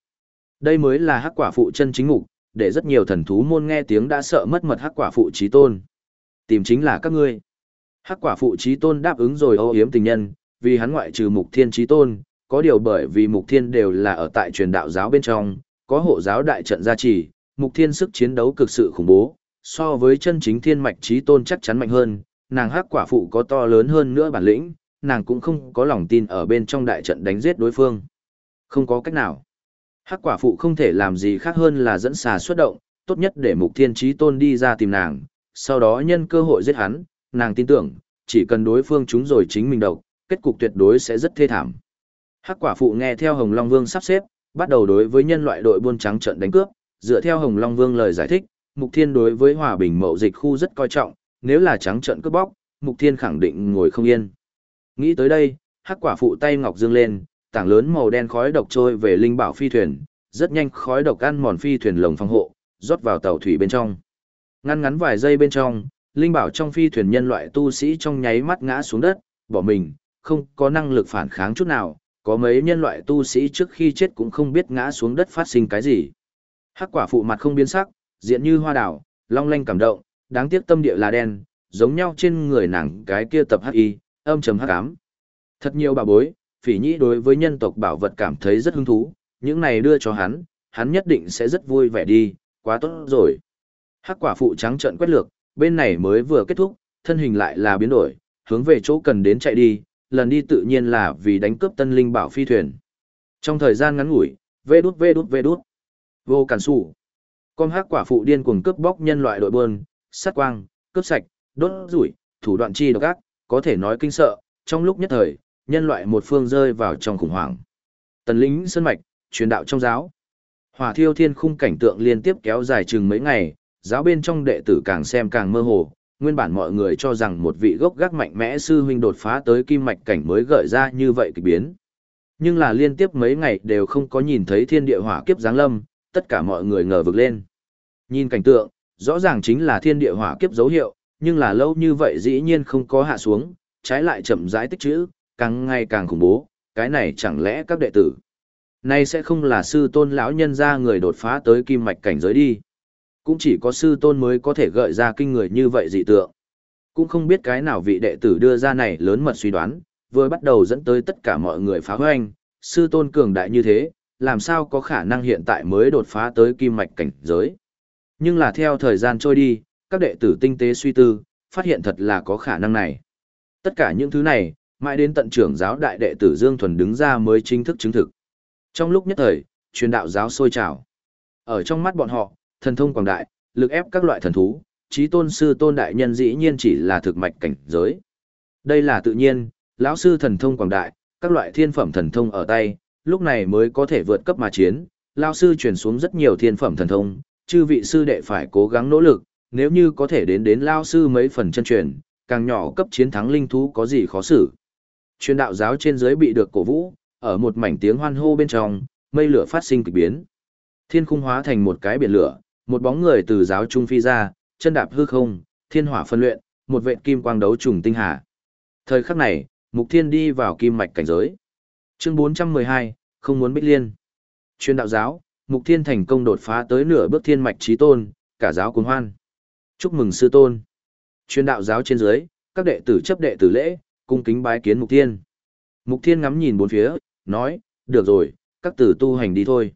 Speaker 1: Đây mới là hắc quả phụ chân chính mục, để rất nhiều thần thú môn nghe tiếng đã sợ mất mật hắc quả phụ trí tôn. Tìm chính là các ngươi. Hắc quả phụ trí tôn đáp ứng rồi ô yếm tình nhân, vì hắn ngoại trừ mục thiên trí tôn, có điều bởi vì mục thiên đều là ở tại truyền đạo giáo bên trong, có hộ giáo đại trận gia trì, mục thiên sức chiến đấu cực sự khủng bố, so với chân chính thiên mạch trí tôn chắc chắn mạnh hơn, nàng hắc quả phụ có to lớn hơn nữa bản lĩnh, nàng cũng không có lòng tin ở bên trong đại trận đánh giết đối phương. Không có cách nào. Hắc quả phụ không thể làm gì khác hơn là dẫn xà xuất động, tốt nhất để mục thiên trí tôn đi ra tìm nàng, sau đó nhân cơ hội giết hắn, nàng tin tưởng, chỉ cần đối phương chúng rồi chính mình độc, kết cục tuyệt đối sẽ rất thê thảm. Hắc quả phụ nghe theo Hồng Long Vương sắp xếp, bắt đầu đối với nhân loại đội buôn trắng trận đánh cướp, dựa theo Hồng Long Vương lời giải thích, Mục Thiên đối với hòa bình mậu dịch khu rất coi trọng, nếu là trắng trận cướp bóc, Mục Thiên khẳng định ngồi không yên. Nghĩ tới đây, Hắc quả phụ tay ngọc dương lên, tảng lớn màu đen khói độc trôi về linh bảo phi thuyền, rất nhanh khói độc ăn mòn phi thuyền lồng phòng hộ, rót vào tàu thủy bên trong. Ngăn ngắn vài giây bên trong, linh bảo trong phi thuyền nhân loại tu sĩ trong nháy mắt ngã xuống đất, bỏ mình, không có năng lực phản kháng chút nào, có mấy nhân loại tu sĩ trước khi chết cũng không biết ngã xuống đất phát sinh cái gì. Hắc quả phụ mặt không biến sắc, diện như hoa đảo, long lanh cảm động, đáng tiếc tâm địa là đen, giống nhau trên người nàng cái kia tập hắc y, âm trầm hắc ám. Thật nhiều bà bối, phỉ nhĩ đối với nhân tộc bảo vật cảm thấy rất hứng thú, những này đưa cho hắn, hắn nhất định sẽ rất vui vẻ đi, quá tốt rồi. Hắc quả phụ trắng trợn quét lược, bên này mới vừa kết thúc, thân hình lại là biến đổi, hướng về chỗ cần đến chạy đi, lần đi tự nhiên là vì đánh cướp tân linh bảo phi thuyền. Trong thời gian ngắn ngủi, vê đút vê đút vê đút, vô cản sủ. Con hắc quả phụ điên cuồng cướp bóc nhân loại đội bơn, sát quang, cướp sạch, đốt rủi, thủ đoạn chi độc ác, có thể nói kinh sợ, trong lúc nhất thời, nhân loại một phương rơi vào trong khủng hoảng. Tần lính sơn mạch, truyền đạo trong giáo. Hỏa thiêu thiên khung cảnh tượng liên tiếp kéo dài chừng mấy ngày, giáo bên trong đệ tử càng xem càng mơ hồ, nguyên bản mọi người cho rằng một vị gốc gác mạnh mẽ sư huynh đột phá tới kim mạch cảnh mới gợi ra như vậy kỳ biến. Nhưng là liên tiếp mấy ngày đều không có nhìn thấy thiên địa hỏa kiếp giáng lâm, tất cả mọi người ngờ vực lên. Nhìn cảnh tượng, rõ ràng chính là thiên địa hỏa kiếp dấu hiệu, nhưng là lâu như vậy dĩ nhiên không có hạ xuống, trái lại chậm rãi tích trữ, càng ngày càng khủng bố, cái này chẳng lẽ các đệ tử. Nay sẽ không là sư tôn lão nhân ra người đột phá tới kim mạch cảnh giới đi cũng chỉ có sư tôn mới có thể gợi ra kinh người như vậy dị tượng. Cũng không biết cái nào vị đệ tử đưa ra này lớn mật suy đoán, vừa bắt đầu dẫn tới tất cả mọi người phá hoanh, sư tôn cường đại như thế, làm sao có khả năng hiện tại mới đột phá tới kim mạch cảnh giới. Nhưng là theo thời gian trôi đi, các đệ tử tinh tế suy tư, phát hiện thật là có khả năng này. Tất cả những thứ này, mãi đến tận trưởng giáo đại đệ tử Dương Thuần đứng ra mới chính thức chứng thực. Trong lúc nhất thời, truyền đạo giáo sôi trào. Ở trong mắt bọn họ, thần thông quảng đại, lực ép các loại thần thú, trí tôn sư tôn đại nhân dĩ nhiên chỉ là thực mạch cảnh giới. Đây là tự nhiên, lão sư thần thông quảng đại, các loại thiên phẩm thần thông ở tay, lúc này mới có thể vượt cấp mà chiến, lão sư truyền xuống rất nhiều thiên phẩm thần thông, chư vị sư đệ phải cố gắng nỗ lực, nếu như có thể đến đến lão sư mấy phần chân truyền, càng nhỏ cấp chiến thắng linh thú có gì khó xử. Truyền đạo giáo trên dưới bị được cổ vũ, ở một mảnh tiếng hoan hô bên trong, mây lửa phát sinh kịch biến. Thiên khung hóa thành một cái biển lửa, một bóng người từ giáo trung phi ra, chân đạp hư không, thiên hỏa phân luyện, một vệ kim quang đấu trùng tinh hà. Thời khắc này, Mục Thiên đi vào kim mạch cảnh giới. Chương 412, không muốn bích liên. Chuyên đạo giáo, Mục Thiên thành công đột phá tới nửa bước thiên mạch trí tôn, cả giáo cuồng hoan. Chúc mừng sư tôn. Chuyên đạo giáo trên dưới, các đệ tử chấp đệ tử lễ, cung kính bái kiến Mục Thiên. Mục Thiên ngắm nhìn bốn phía, nói, được rồi, các tử tu hành đi thôi.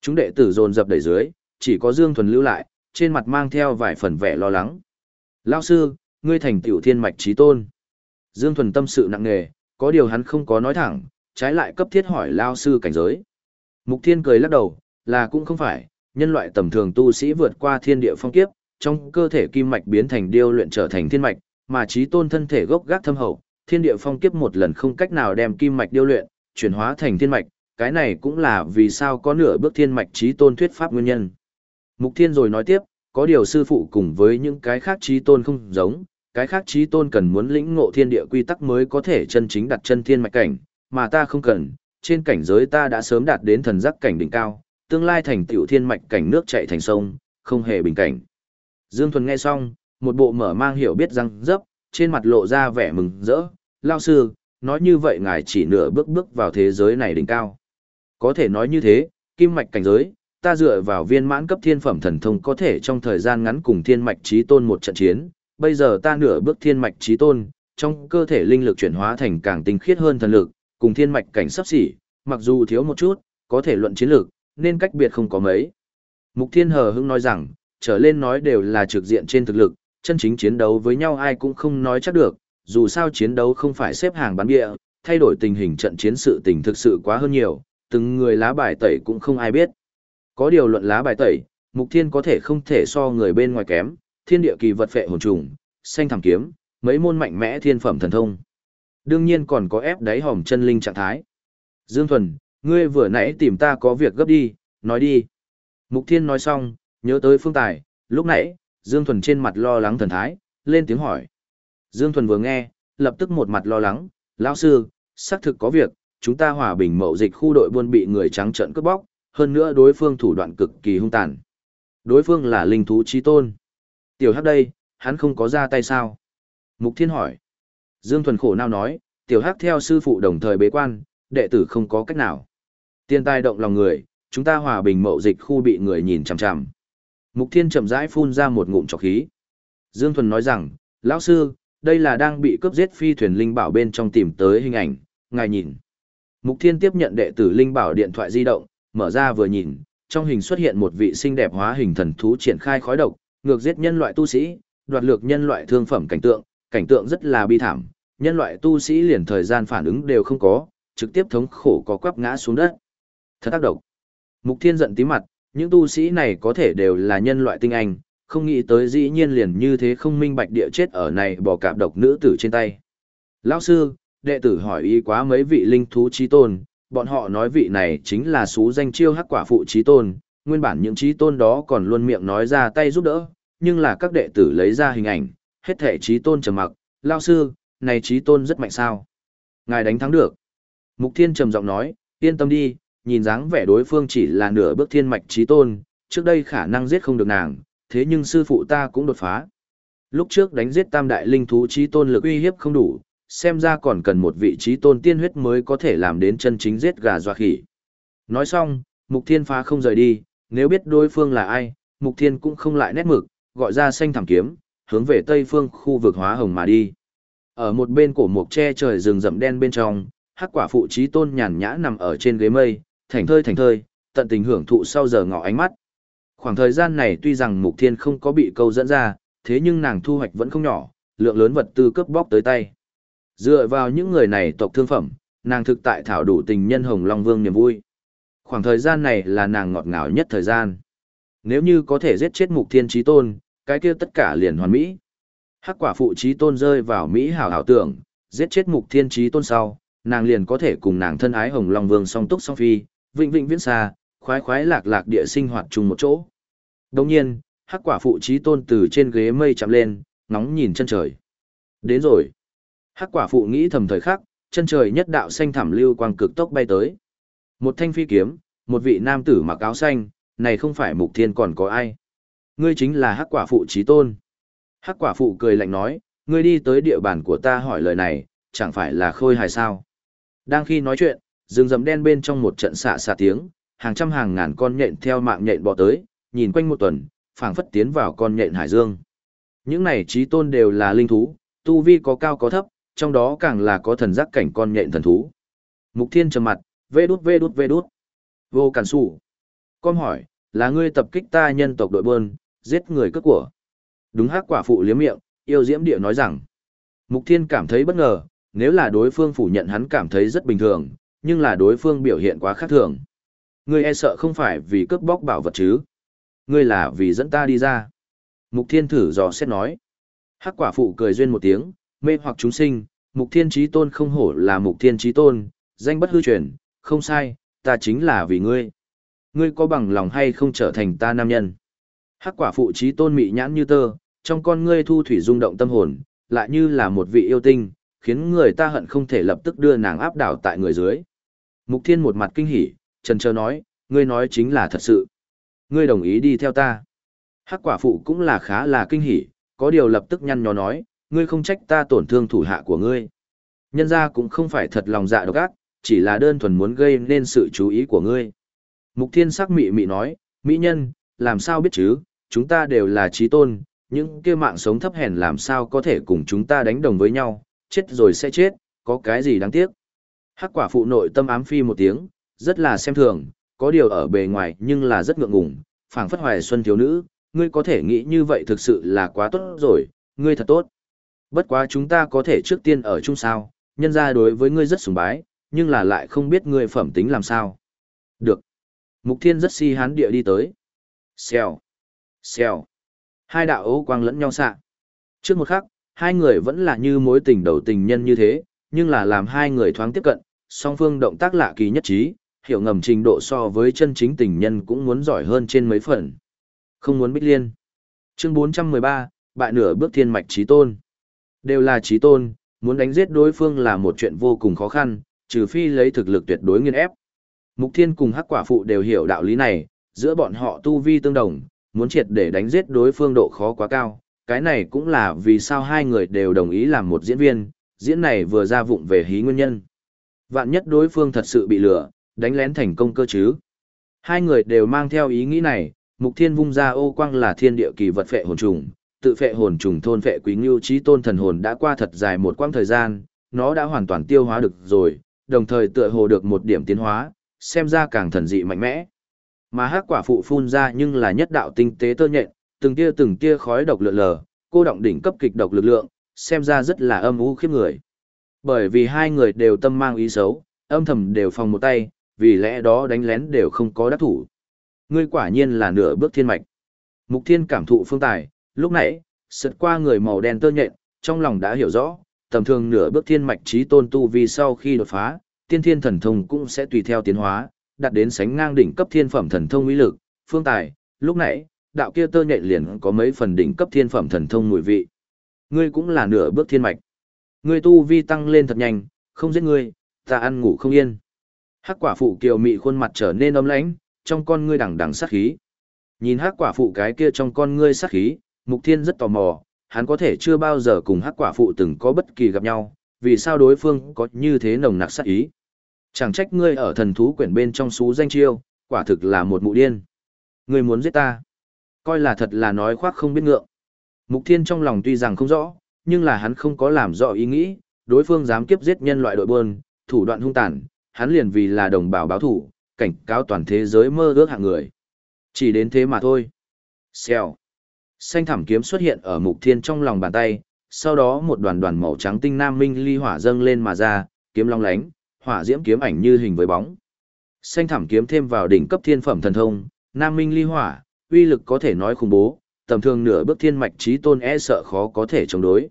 Speaker 1: Chúng đệ tử dồn dập đẩy dưới, chỉ có Dương Thuần lưu lại, trên mặt mang theo vài phần vẻ lo lắng. Lao sư, ngươi thành tiểu thiên mạch trí tôn. Dương Thuần tâm sự nặng nề, có điều hắn không có nói thẳng, trái lại cấp thiết hỏi Lao sư cảnh giới. Mục Thiên cười lắc đầu, là cũng không phải, nhân loại tầm thường tu sĩ vượt qua thiên địa phong kiếp, trong cơ thể kim mạch biến thành điêu luyện trở thành thiên mạch, mà trí tôn thân thể gốc gác thâm hậu, thiên địa phong kiếp một lần không cách nào đem kim mạch điêu luyện, chuyển hóa thành thiên mạch, cái này cũng là vì sao có nửa bước thiên mạch trí tôn thuyết pháp nguyên nhân. Mục Thiên rồi nói tiếp, có điều sư phụ cùng với những cái khác trí tôn không giống, cái khác trí tôn cần muốn lĩnh ngộ thiên địa quy tắc mới có thể chân chính đặt chân thiên mạch cảnh, mà ta không cần, trên cảnh giới ta đã sớm đạt đến thần giác cảnh đỉnh cao, tương lai thành tiểu thiên mạch cảnh nước chảy thành sông, không hề bình cảnh. Dương Thuần nghe xong, một bộ mở mang hiểu biết răng dấp, trên mặt lộ ra vẻ mừng rỡ, lao sư, nói như vậy ngài chỉ nửa bước bước vào thế giới này đỉnh cao. Có thể nói như thế, kim mạch cảnh giới, ta dựa vào viên mãn cấp thiên phẩm thần thông có thể trong thời gian ngắn cùng thiên mạch trí tôn một trận chiến, bây giờ ta nửa bước thiên mạch trí tôn, trong cơ thể linh lực chuyển hóa thành càng tinh khiết hơn thần lực, cùng thiên mạch cảnh sắp xỉ, mặc dù thiếu một chút, có thể luận chiến lược, nên cách biệt không có mấy. Mục Thiên Hờ hững nói rằng, trở lên nói đều là trực diện trên thực lực, chân chính chiến đấu với nhau ai cũng không nói chắc được, dù sao chiến đấu không phải xếp hàng bán địa, thay đổi tình hình trận chiến sự tình thực sự quá hơn nhiều, từng người lá bài tẩy cũng không ai biết. Có điều luận lá bài tẩy, Mục Thiên có thể không thể so người bên ngoài kém, thiên địa kỳ vật phệ hồn trùng, xanh thảm kiếm, mấy môn mạnh mẽ thiên phẩm thần thông. Đương nhiên còn có ép đáy hòm chân linh trạng thái. Dương Thuần, ngươi vừa nãy tìm ta có việc gấp đi, nói đi. Mục Thiên nói xong, nhớ tới phương tài, lúc nãy, Dương Thuần trên mặt lo lắng thần thái, lên tiếng hỏi. Dương Thuần vừa nghe, lập tức một mặt lo lắng, lão sư, xác thực có việc, chúng ta hòa bình mậu dịch khu đội buôn bị người trắng trợn cướp bóc, hơn nữa đối phương thủ đoạn cực kỳ hung tàn. Đối phương là linh thú chi tôn. Tiểu Hắc đây, hắn không có ra tay sao? Mục Thiên hỏi. Dương Thuần khổ nào nói, Tiểu Hắc theo sư phụ đồng thời bế quan, đệ tử không có cách nào. Tiên tai động lòng người, chúng ta hòa bình mậu dịch khu bị người nhìn chằm chằm. Mục Thiên chậm rãi phun ra một ngụm trọc khí. Dương Thuần nói rằng, lão sư, đây là đang bị cướp giết phi thuyền linh bảo bên trong tìm tới hình ảnh, ngài nhìn. Mục Thiên tiếp nhận đệ tử linh bảo điện thoại di động, mở ra vừa nhìn, trong hình xuất hiện một vị xinh đẹp hóa hình thần thú triển khai khói độc, ngược giết nhân loại tu sĩ, đoạt lược nhân loại thương phẩm cảnh tượng, cảnh tượng rất là bi thảm, nhân loại tu sĩ liền thời gian phản ứng đều không có, trực tiếp thống khổ có quắp ngã xuống đất. Thật ác độc Mục Thiên giận tí mặt, những tu sĩ này có thể đều là nhân loại tinh anh, không nghĩ tới dĩ nhiên liền như thế không minh bạch địa chết ở này bỏ cạp độc nữ tử trên tay. Lão sư, đệ tử hỏi ý quá mấy vị linh thú trí tôn, bọn họ nói vị này chính là số danh chiêu hắc quả phụ trí tôn, nguyên bản những trí tôn đó còn luôn miệng nói ra tay giúp đỡ, nhưng là các đệ tử lấy ra hình ảnh, hết thể trí tôn trầm mặc, lao sư, này trí tôn rất mạnh sao. Ngài đánh thắng được. Mục Thiên trầm giọng nói, yên tâm đi, nhìn dáng vẻ đối phương chỉ là nửa bước thiên mạch trí tôn, trước đây khả năng giết không được nàng, thế nhưng sư phụ ta cũng đột phá. Lúc trước đánh giết tam đại linh thú trí tôn lực uy hiếp không đủ, xem ra còn cần một vị trí tôn tiên huyết mới có thể làm đến chân chính giết gà dọa khỉ. Nói xong, Mục Thiên phá không rời đi, nếu biết đối phương là ai, Mục Thiên cũng không lại nét mực, gọi ra xanh thảm kiếm, hướng về tây phương khu vực hóa hồng mà đi. Ở một bên cổ mục che trời rừng rậm đen bên trong, hắc quả phụ trí tôn nhàn nhã nằm ở trên ghế mây, thảnh thơi thảnh thơi, tận tình hưởng thụ sau giờ ngọ ánh mắt. Khoảng thời gian này tuy rằng Mục Thiên không có bị câu dẫn ra, thế nhưng nàng thu hoạch vẫn không nhỏ, lượng lớn vật tư cướp bóc tới tay. Dựa vào những người này tộc thương phẩm, nàng thực tại thảo đủ tình nhân Hồng Long Vương niềm vui. Khoảng thời gian này là nàng ngọt ngào nhất thời gian. Nếu như có thể giết chết Mục Thiên trí Tôn, cái kia tất cả liền hoàn mỹ. Hắc quả phụ trí Tôn rơi vào Mỹ hảo hảo tưởng, giết chết Mục Thiên trí Tôn sau, nàng liền có thể cùng nàng thân ái Hồng Long Vương song túc song phi, vĩnh vĩnh viễn xa, khoái khoái lạc lạc địa sinh hoạt chung một chỗ. Đồng nhiên, hắc quả phụ trí tôn từ trên ghế mây chạm lên, ngóng nhìn chân trời. Đến rồi. Hắc quả phụ nghĩ thầm thời khắc, chân trời nhất đạo xanh thảm lưu quang cực tốc bay tới. Một thanh phi kiếm, một vị nam tử mặc áo xanh, này không phải mục thiên còn có ai. Ngươi chính là hắc quả phụ trí tôn. Hắc quả phụ cười lạnh nói, ngươi đi tới địa bàn của ta hỏi lời này, chẳng phải là khôi hài sao. Đang khi nói chuyện, rừng rậm đen bên trong một trận xạ xạ tiếng, hàng trăm hàng ngàn con nhện theo mạng nhện bò tới, nhìn quanh một tuần, phảng phất tiến vào con nhện hải dương. Những này trí tôn đều là linh thú, tu vi có cao có thấp, trong đó càng là có thần giác cảnh con nhện thần thú. Mục Thiên trầm mặt, vê đút vê đút vê đút. Vô cản sủ. Con hỏi, là ngươi tập kích ta nhân tộc đội bơn, giết người cướp của. Đúng hắc quả phụ liếm miệng, yêu diễm địa nói rằng. Mục Thiên cảm thấy bất ngờ, nếu là đối phương phủ nhận hắn cảm thấy rất bình thường, nhưng là đối phương biểu hiện quá khác thường. Ngươi e sợ không phải vì cướp bóc bảo vật chứ. Ngươi là vì dẫn ta đi ra. Mục Thiên thử dò xét nói. Hắc quả phụ cười duyên một tiếng, mê hoặc chúng sinh, Mục Thiên trí Tôn không hổ là Mục Thiên trí Tôn, danh bất hư truyền, không sai, ta chính là vì ngươi. Ngươi có bằng lòng hay không trở thành ta nam nhân? Hắc quả phụ trí Tôn mị nhãn như tơ, trong con ngươi thu thủy rung động tâm hồn, lại như là một vị yêu tinh, khiến người ta hận không thể lập tức đưa nàng áp đảo tại người dưới. Mục Thiên một mặt kinh hỉ, trần trơ nói, ngươi nói chính là thật sự. Ngươi đồng ý đi theo ta. Hắc quả phụ cũng là khá là kinh hỉ, có điều lập tức nhăn nhó nói, ngươi không trách ta tổn thương thủ hạ của ngươi. Nhân ra cũng không phải thật lòng dạ độc ác, chỉ là đơn thuần muốn gây nên sự chú ý của ngươi. Mục thiên sắc mị mị nói, mỹ nhân, làm sao biết chứ, chúng ta đều là trí tôn, những kia mạng sống thấp hèn làm sao có thể cùng chúng ta đánh đồng với nhau, chết rồi sẽ chết, có cái gì đáng tiếc. Hắc quả phụ nội tâm ám phi một tiếng, rất là xem thường, có điều ở bề ngoài nhưng là rất ngượng ngùng, phảng phất hoài xuân thiếu nữ, ngươi có thể nghĩ như vậy thực sự là quá tốt rồi, ngươi thật tốt. Bất quá chúng ta có thể trước tiên ở chung sao, nhân ra đối với ngươi rất sùng bái, nhưng là lại không biết ngươi phẩm tính làm sao. Được. Mục thiên rất si hán địa đi tới. Xèo. Xèo. Hai đạo ấu quang lẫn nhau xạ. Trước một khắc, hai người vẫn là như mối tình đầu tình nhân như thế, nhưng là làm hai người thoáng tiếp cận, song phương động tác lạ kỳ nhất trí, hiểu ngầm trình độ so với chân chính tình nhân cũng muốn giỏi hơn trên mấy phần. Không muốn bích liên. Chương 413, bại nửa bước thiên mạch trí tôn. Đều là trí tôn, muốn đánh giết đối phương là một chuyện vô cùng khó khăn, trừ phi lấy thực lực tuyệt đối nghiên ép. Mục Thiên cùng Hắc Quả Phụ đều hiểu đạo lý này, giữa bọn họ tu vi tương đồng, muốn triệt để đánh giết đối phương độ khó quá cao. Cái này cũng là vì sao hai người đều đồng ý làm một diễn viên, diễn này vừa ra vụng về hí nguyên nhân. Vạn nhất đối phương thật sự bị lừa, đánh lén thành công cơ chứ. Hai người đều mang theo ý nghĩ này, Mục Thiên vung ra ô quang là thiên địa kỳ vật phệ hồn trùng, tự phệ hồn trùng thôn phệ quý ngưu trí tôn thần hồn đã qua thật dài một quãng thời gian, nó đã hoàn toàn tiêu hóa được rồi, đồng thời tựa hồ được một điểm tiến hóa, xem ra càng thần dị mạnh mẽ. Mà hắc quả phụ phun ra nhưng là nhất đạo tinh tế tơ nhện, từng tia từng tia khói độc lượn lờ, cô động đỉnh cấp kịch độc lực lượng, xem ra rất là âm u khiếp người. Bởi vì hai người đều tâm mang ý xấu, âm thầm đều phòng một tay, vì lẽ đó đánh lén đều không có đắc thủ. Ngươi quả nhiên là nửa bước thiên mạch. Mục thiên cảm thụ phương tài, lúc nãy, sượt qua người màu đen tơ nhện, trong lòng đã hiểu rõ, tầm thường nửa bước thiên mạch trí tôn tu vì sau khi đột phá, tiên thiên thần thông cũng sẽ tùy theo tiến hóa, đạt đến sánh ngang đỉnh cấp thiên phẩm thần thông uy lực, phương tài, lúc nãy, đạo kia tơ nhện liền có mấy phần đỉnh cấp thiên phẩm thần thông mùi vị. Ngươi cũng là nửa bước thiên mạch. Ngươi tu vi tăng lên thật nhanh, không giết ngươi, ta ăn ngủ không yên. Hắc quả phụ kiều mị khuôn mặt trở nên ấm lãnh, trong con ngươi đằng đằng sát khí. Nhìn hắc quả phụ cái kia trong con ngươi sát khí, Mục Thiên rất tò mò, hắn có thể chưa bao giờ cùng hắc quả phụ từng có bất kỳ gặp nhau, vì sao đối phương có như thế nồng nặc sát ý. Chẳng trách ngươi ở thần thú quyển bên trong xú danh chiêu, quả thực là một mụ điên. Ngươi muốn giết ta. Coi là thật là nói khoác không biết ngượng. Mục Thiên trong lòng tuy rằng không rõ, nhưng là hắn không có làm rõ ý nghĩ, đối phương dám kiếp giết nhân loại đội buôn, thủ đoạn hung tàn, hắn liền vì là đồng bào báo thủ, cảnh cáo toàn thế giới mơ ước hạng người. Chỉ đến thế mà thôi. Xèo. Xanh thảm kiếm xuất hiện ở mục thiên trong lòng bàn tay, sau đó một đoàn đoàn màu trắng tinh nam minh ly hỏa dâng lên mà ra, kiếm long lánh, hỏa diễm kiếm ảnh như hình với bóng. Xanh thảm kiếm thêm vào đỉnh cấp thiên phẩm thần thông, nam minh ly hỏa, uy lực có thể nói khủng bố, tầm thường nửa bước thiên mạch trí tôn e sợ khó có thể chống đối.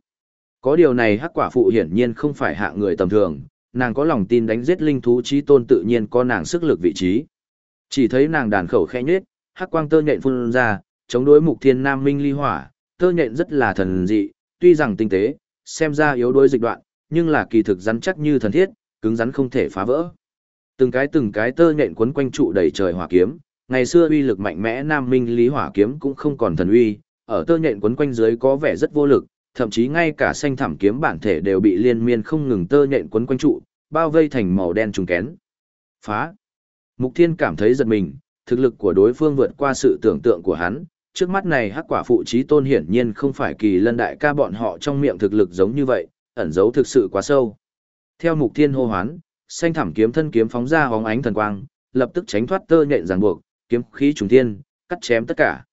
Speaker 1: Có điều này hắc quả phụ hiển nhiên không phải hạ người tầm thường, nàng có lòng tin đánh giết linh thú trí tôn tự nhiên có nàng sức lực vị trí. Chỉ thấy nàng đàn khẩu khẽ nhếch, hắc quang tơ nhện phun ra, chống đối mục thiên nam minh ly hỏa, tơ nhện rất là thần dị, tuy rằng tinh tế, xem ra yếu đuối dịch đoạn, nhưng là kỳ thực rắn chắc như thần thiết, cứng rắn không thể phá vỡ. Từng cái từng cái tơ nhện quấn quanh trụ đầy trời hỏa kiếm, ngày xưa uy lực mạnh mẽ Nam Minh Lý Hỏa kiếm cũng không còn thần uy, ở tơ nhện quấn quanh dưới có vẻ rất vô lực, thậm chí ngay cả xanh thảm kiếm bản thể đều bị liên miên không ngừng tơ nhện quấn quanh trụ, bao vây thành màu đen trùng kén. Phá! Mục Thiên cảm thấy giật mình, thực lực của đối phương vượt qua sự tưởng tượng của hắn, trước mắt này hắc quả phụ trí tôn hiển nhiên không phải kỳ lân đại ca bọn họ trong miệng thực lực giống như vậy, ẩn giấu thực sự quá sâu. Theo Mục Thiên hô hoán, xanh thảm kiếm thân kiếm phóng ra hóng ánh thần quang, lập tức tránh thoát tơ nhện ràng buộc, kiếm khí trùng thiên, cắt chém tất cả.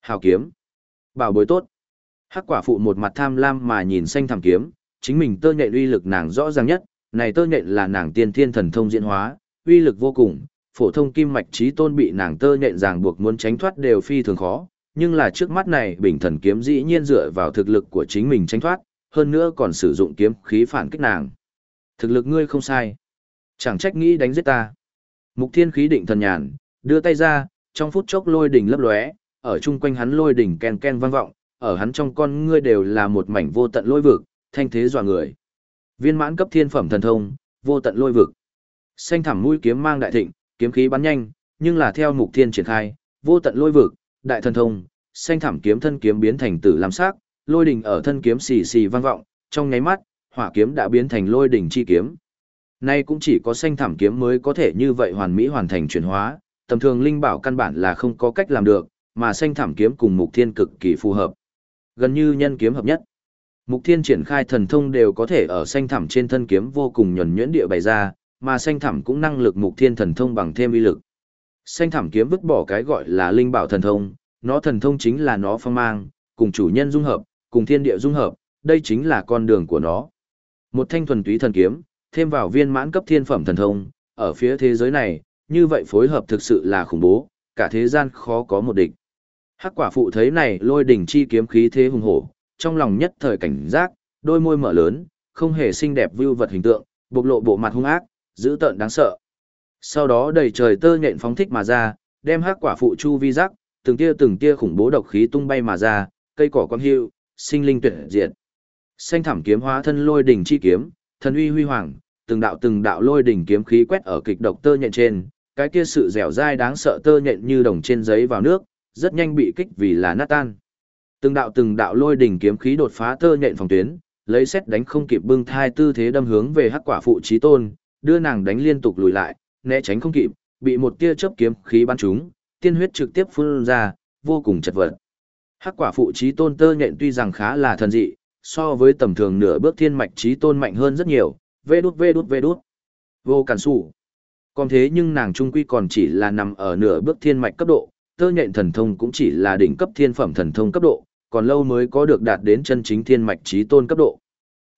Speaker 1: Hào kiếm, bảo bối tốt. Hắc quả phụ một mặt tham lam mà nhìn xanh thảm kiếm, chính mình tơ nhện uy lực nàng rõ ràng nhất, này tơ nhện là nàng tiên thiên thần thông diễn hóa, uy lực vô cùng, phổ thông kim mạch trí tôn bị nàng tơ nhện ràng buộc muốn tránh thoát đều phi thường khó, nhưng là trước mắt này bình thần kiếm dĩ nhiên dựa vào thực lực của chính mình tranh thoát, hơn nữa còn sử dụng kiếm khí phản kích nàng. Thực lực ngươi không sai. Chẳng trách nghĩ đánh giết ta. Mục thiên khí định thần nhàn, đưa tay ra, trong phút chốc lôi đỉnh lấp lóe, ở chung quanh hắn lôi đỉnh ken ken vang vọng, ở hắn trong con ngươi đều là một mảnh vô tận lôi vực, thanh thế dọa người. Viên mãn cấp thiên phẩm thần thông, vô tận lôi vực. Xanh thẳm mũi kiếm mang đại thịnh, kiếm khí bắn nhanh, nhưng là theo mục thiên triển khai, vô tận lôi vực, đại thần thông, xanh thảm kiếm thân kiếm biến thành tử lam sắc, lôi đỉnh ở thân kiếm xì xì vang vọng, trong nháy mắt, hỏa kiếm đã biến thành lôi đỉnh chi kiếm. Nay cũng chỉ có xanh thảm kiếm mới có thể như vậy hoàn mỹ hoàn thành chuyển hóa, tầm thường linh bảo căn bản là không có cách làm được, mà xanh thảm kiếm cùng mục thiên cực kỳ phù hợp. Gần như nhân kiếm hợp nhất. Mục thiên triển khai thần thông đều có thể ở xanh thảm trên thân kiếm vô cùng nhuần nhuyễn địa bày ra, mà xanh thảm cũng năng lực mục thiên thần thông bằng thêm uy lực. Xanh thảm kiếm vứt bỏ cái gọi là linh bảo thần thông, nó thần thông chính là nó phong mang, cùng chủ nhân dung hợp, cùng thiên địa dung hợp, đây chính là con đường của nó. Một thanh thuần túy thần kiếm, thêm vào viên mãn cấp thiên phẩm thần thông, ở phía thế giới này, như vậy phối hợp thực sự là khủng bố, cả thế gian khó có một địch. Hắc quả phụ thấy này lôi đỉnh chi kiếm khí thế hùng hổ, trong lòng nhất thời cảnh giác, đôi môi mở lớn, không hề xinh đẹp vưu vật hình tượng, bộc lộ bộ mặt hung ác, dữ tợn đáng sợ. Sau đó đầy trời tơ nhện phóng thích mà ra, đem hắc quả phụ chu vi rắc, từng tia từng tia khủng bố độc khí tung bay mà ra, cây cỏ quang hưu, sinh linh tuyệt diệt. Xanh thảm kiếm hóa thân lôi đỉnh chi kiếm, thần uy huy hoàng, từng đạo từng đạo lôi đỉnh kiếm khí quét ở kịch độc tơ nhện trên, cái kia sự dẻo dai đáng sợ tơ nhện như đồng trên giấy vào nước, rất nhanh bị kích vì là nát tan. Từng đạo từng đạo lôi đỉnh kiếm khí đột phá tơ nhện phòng tuyến, lấy xét đánh không kịp bưng thai tư thế đâm hướng về hắc quả phụ trí tôn, đưa nàng đánh liên tục lùi lại, né tránh không kịp, bị một tia chớp kiếm khí bắn trúng, tiên huyết trực tiếp phun ra, vô cùng chật vật. Hắc quả phụ trí tôn tơ nhện tuy rằng khá là thần dị, so với tầm thường nửa bước thiên mạch trí tôn mạnh hơn rất nhiều, vê đút vê đút vê đút. Vô cản sủ. Còn thế nhưng nàng trung quy còn chỉ là nằm ở nửa bước thiên mạch cấp độ, tơ nhện thần thông cũng chỉ là đỉnh cấp thiên phẩm thần thông cấp độ, còn lâu mới có được đạt đến chân chính thiên mạch trí tôn cấp độ.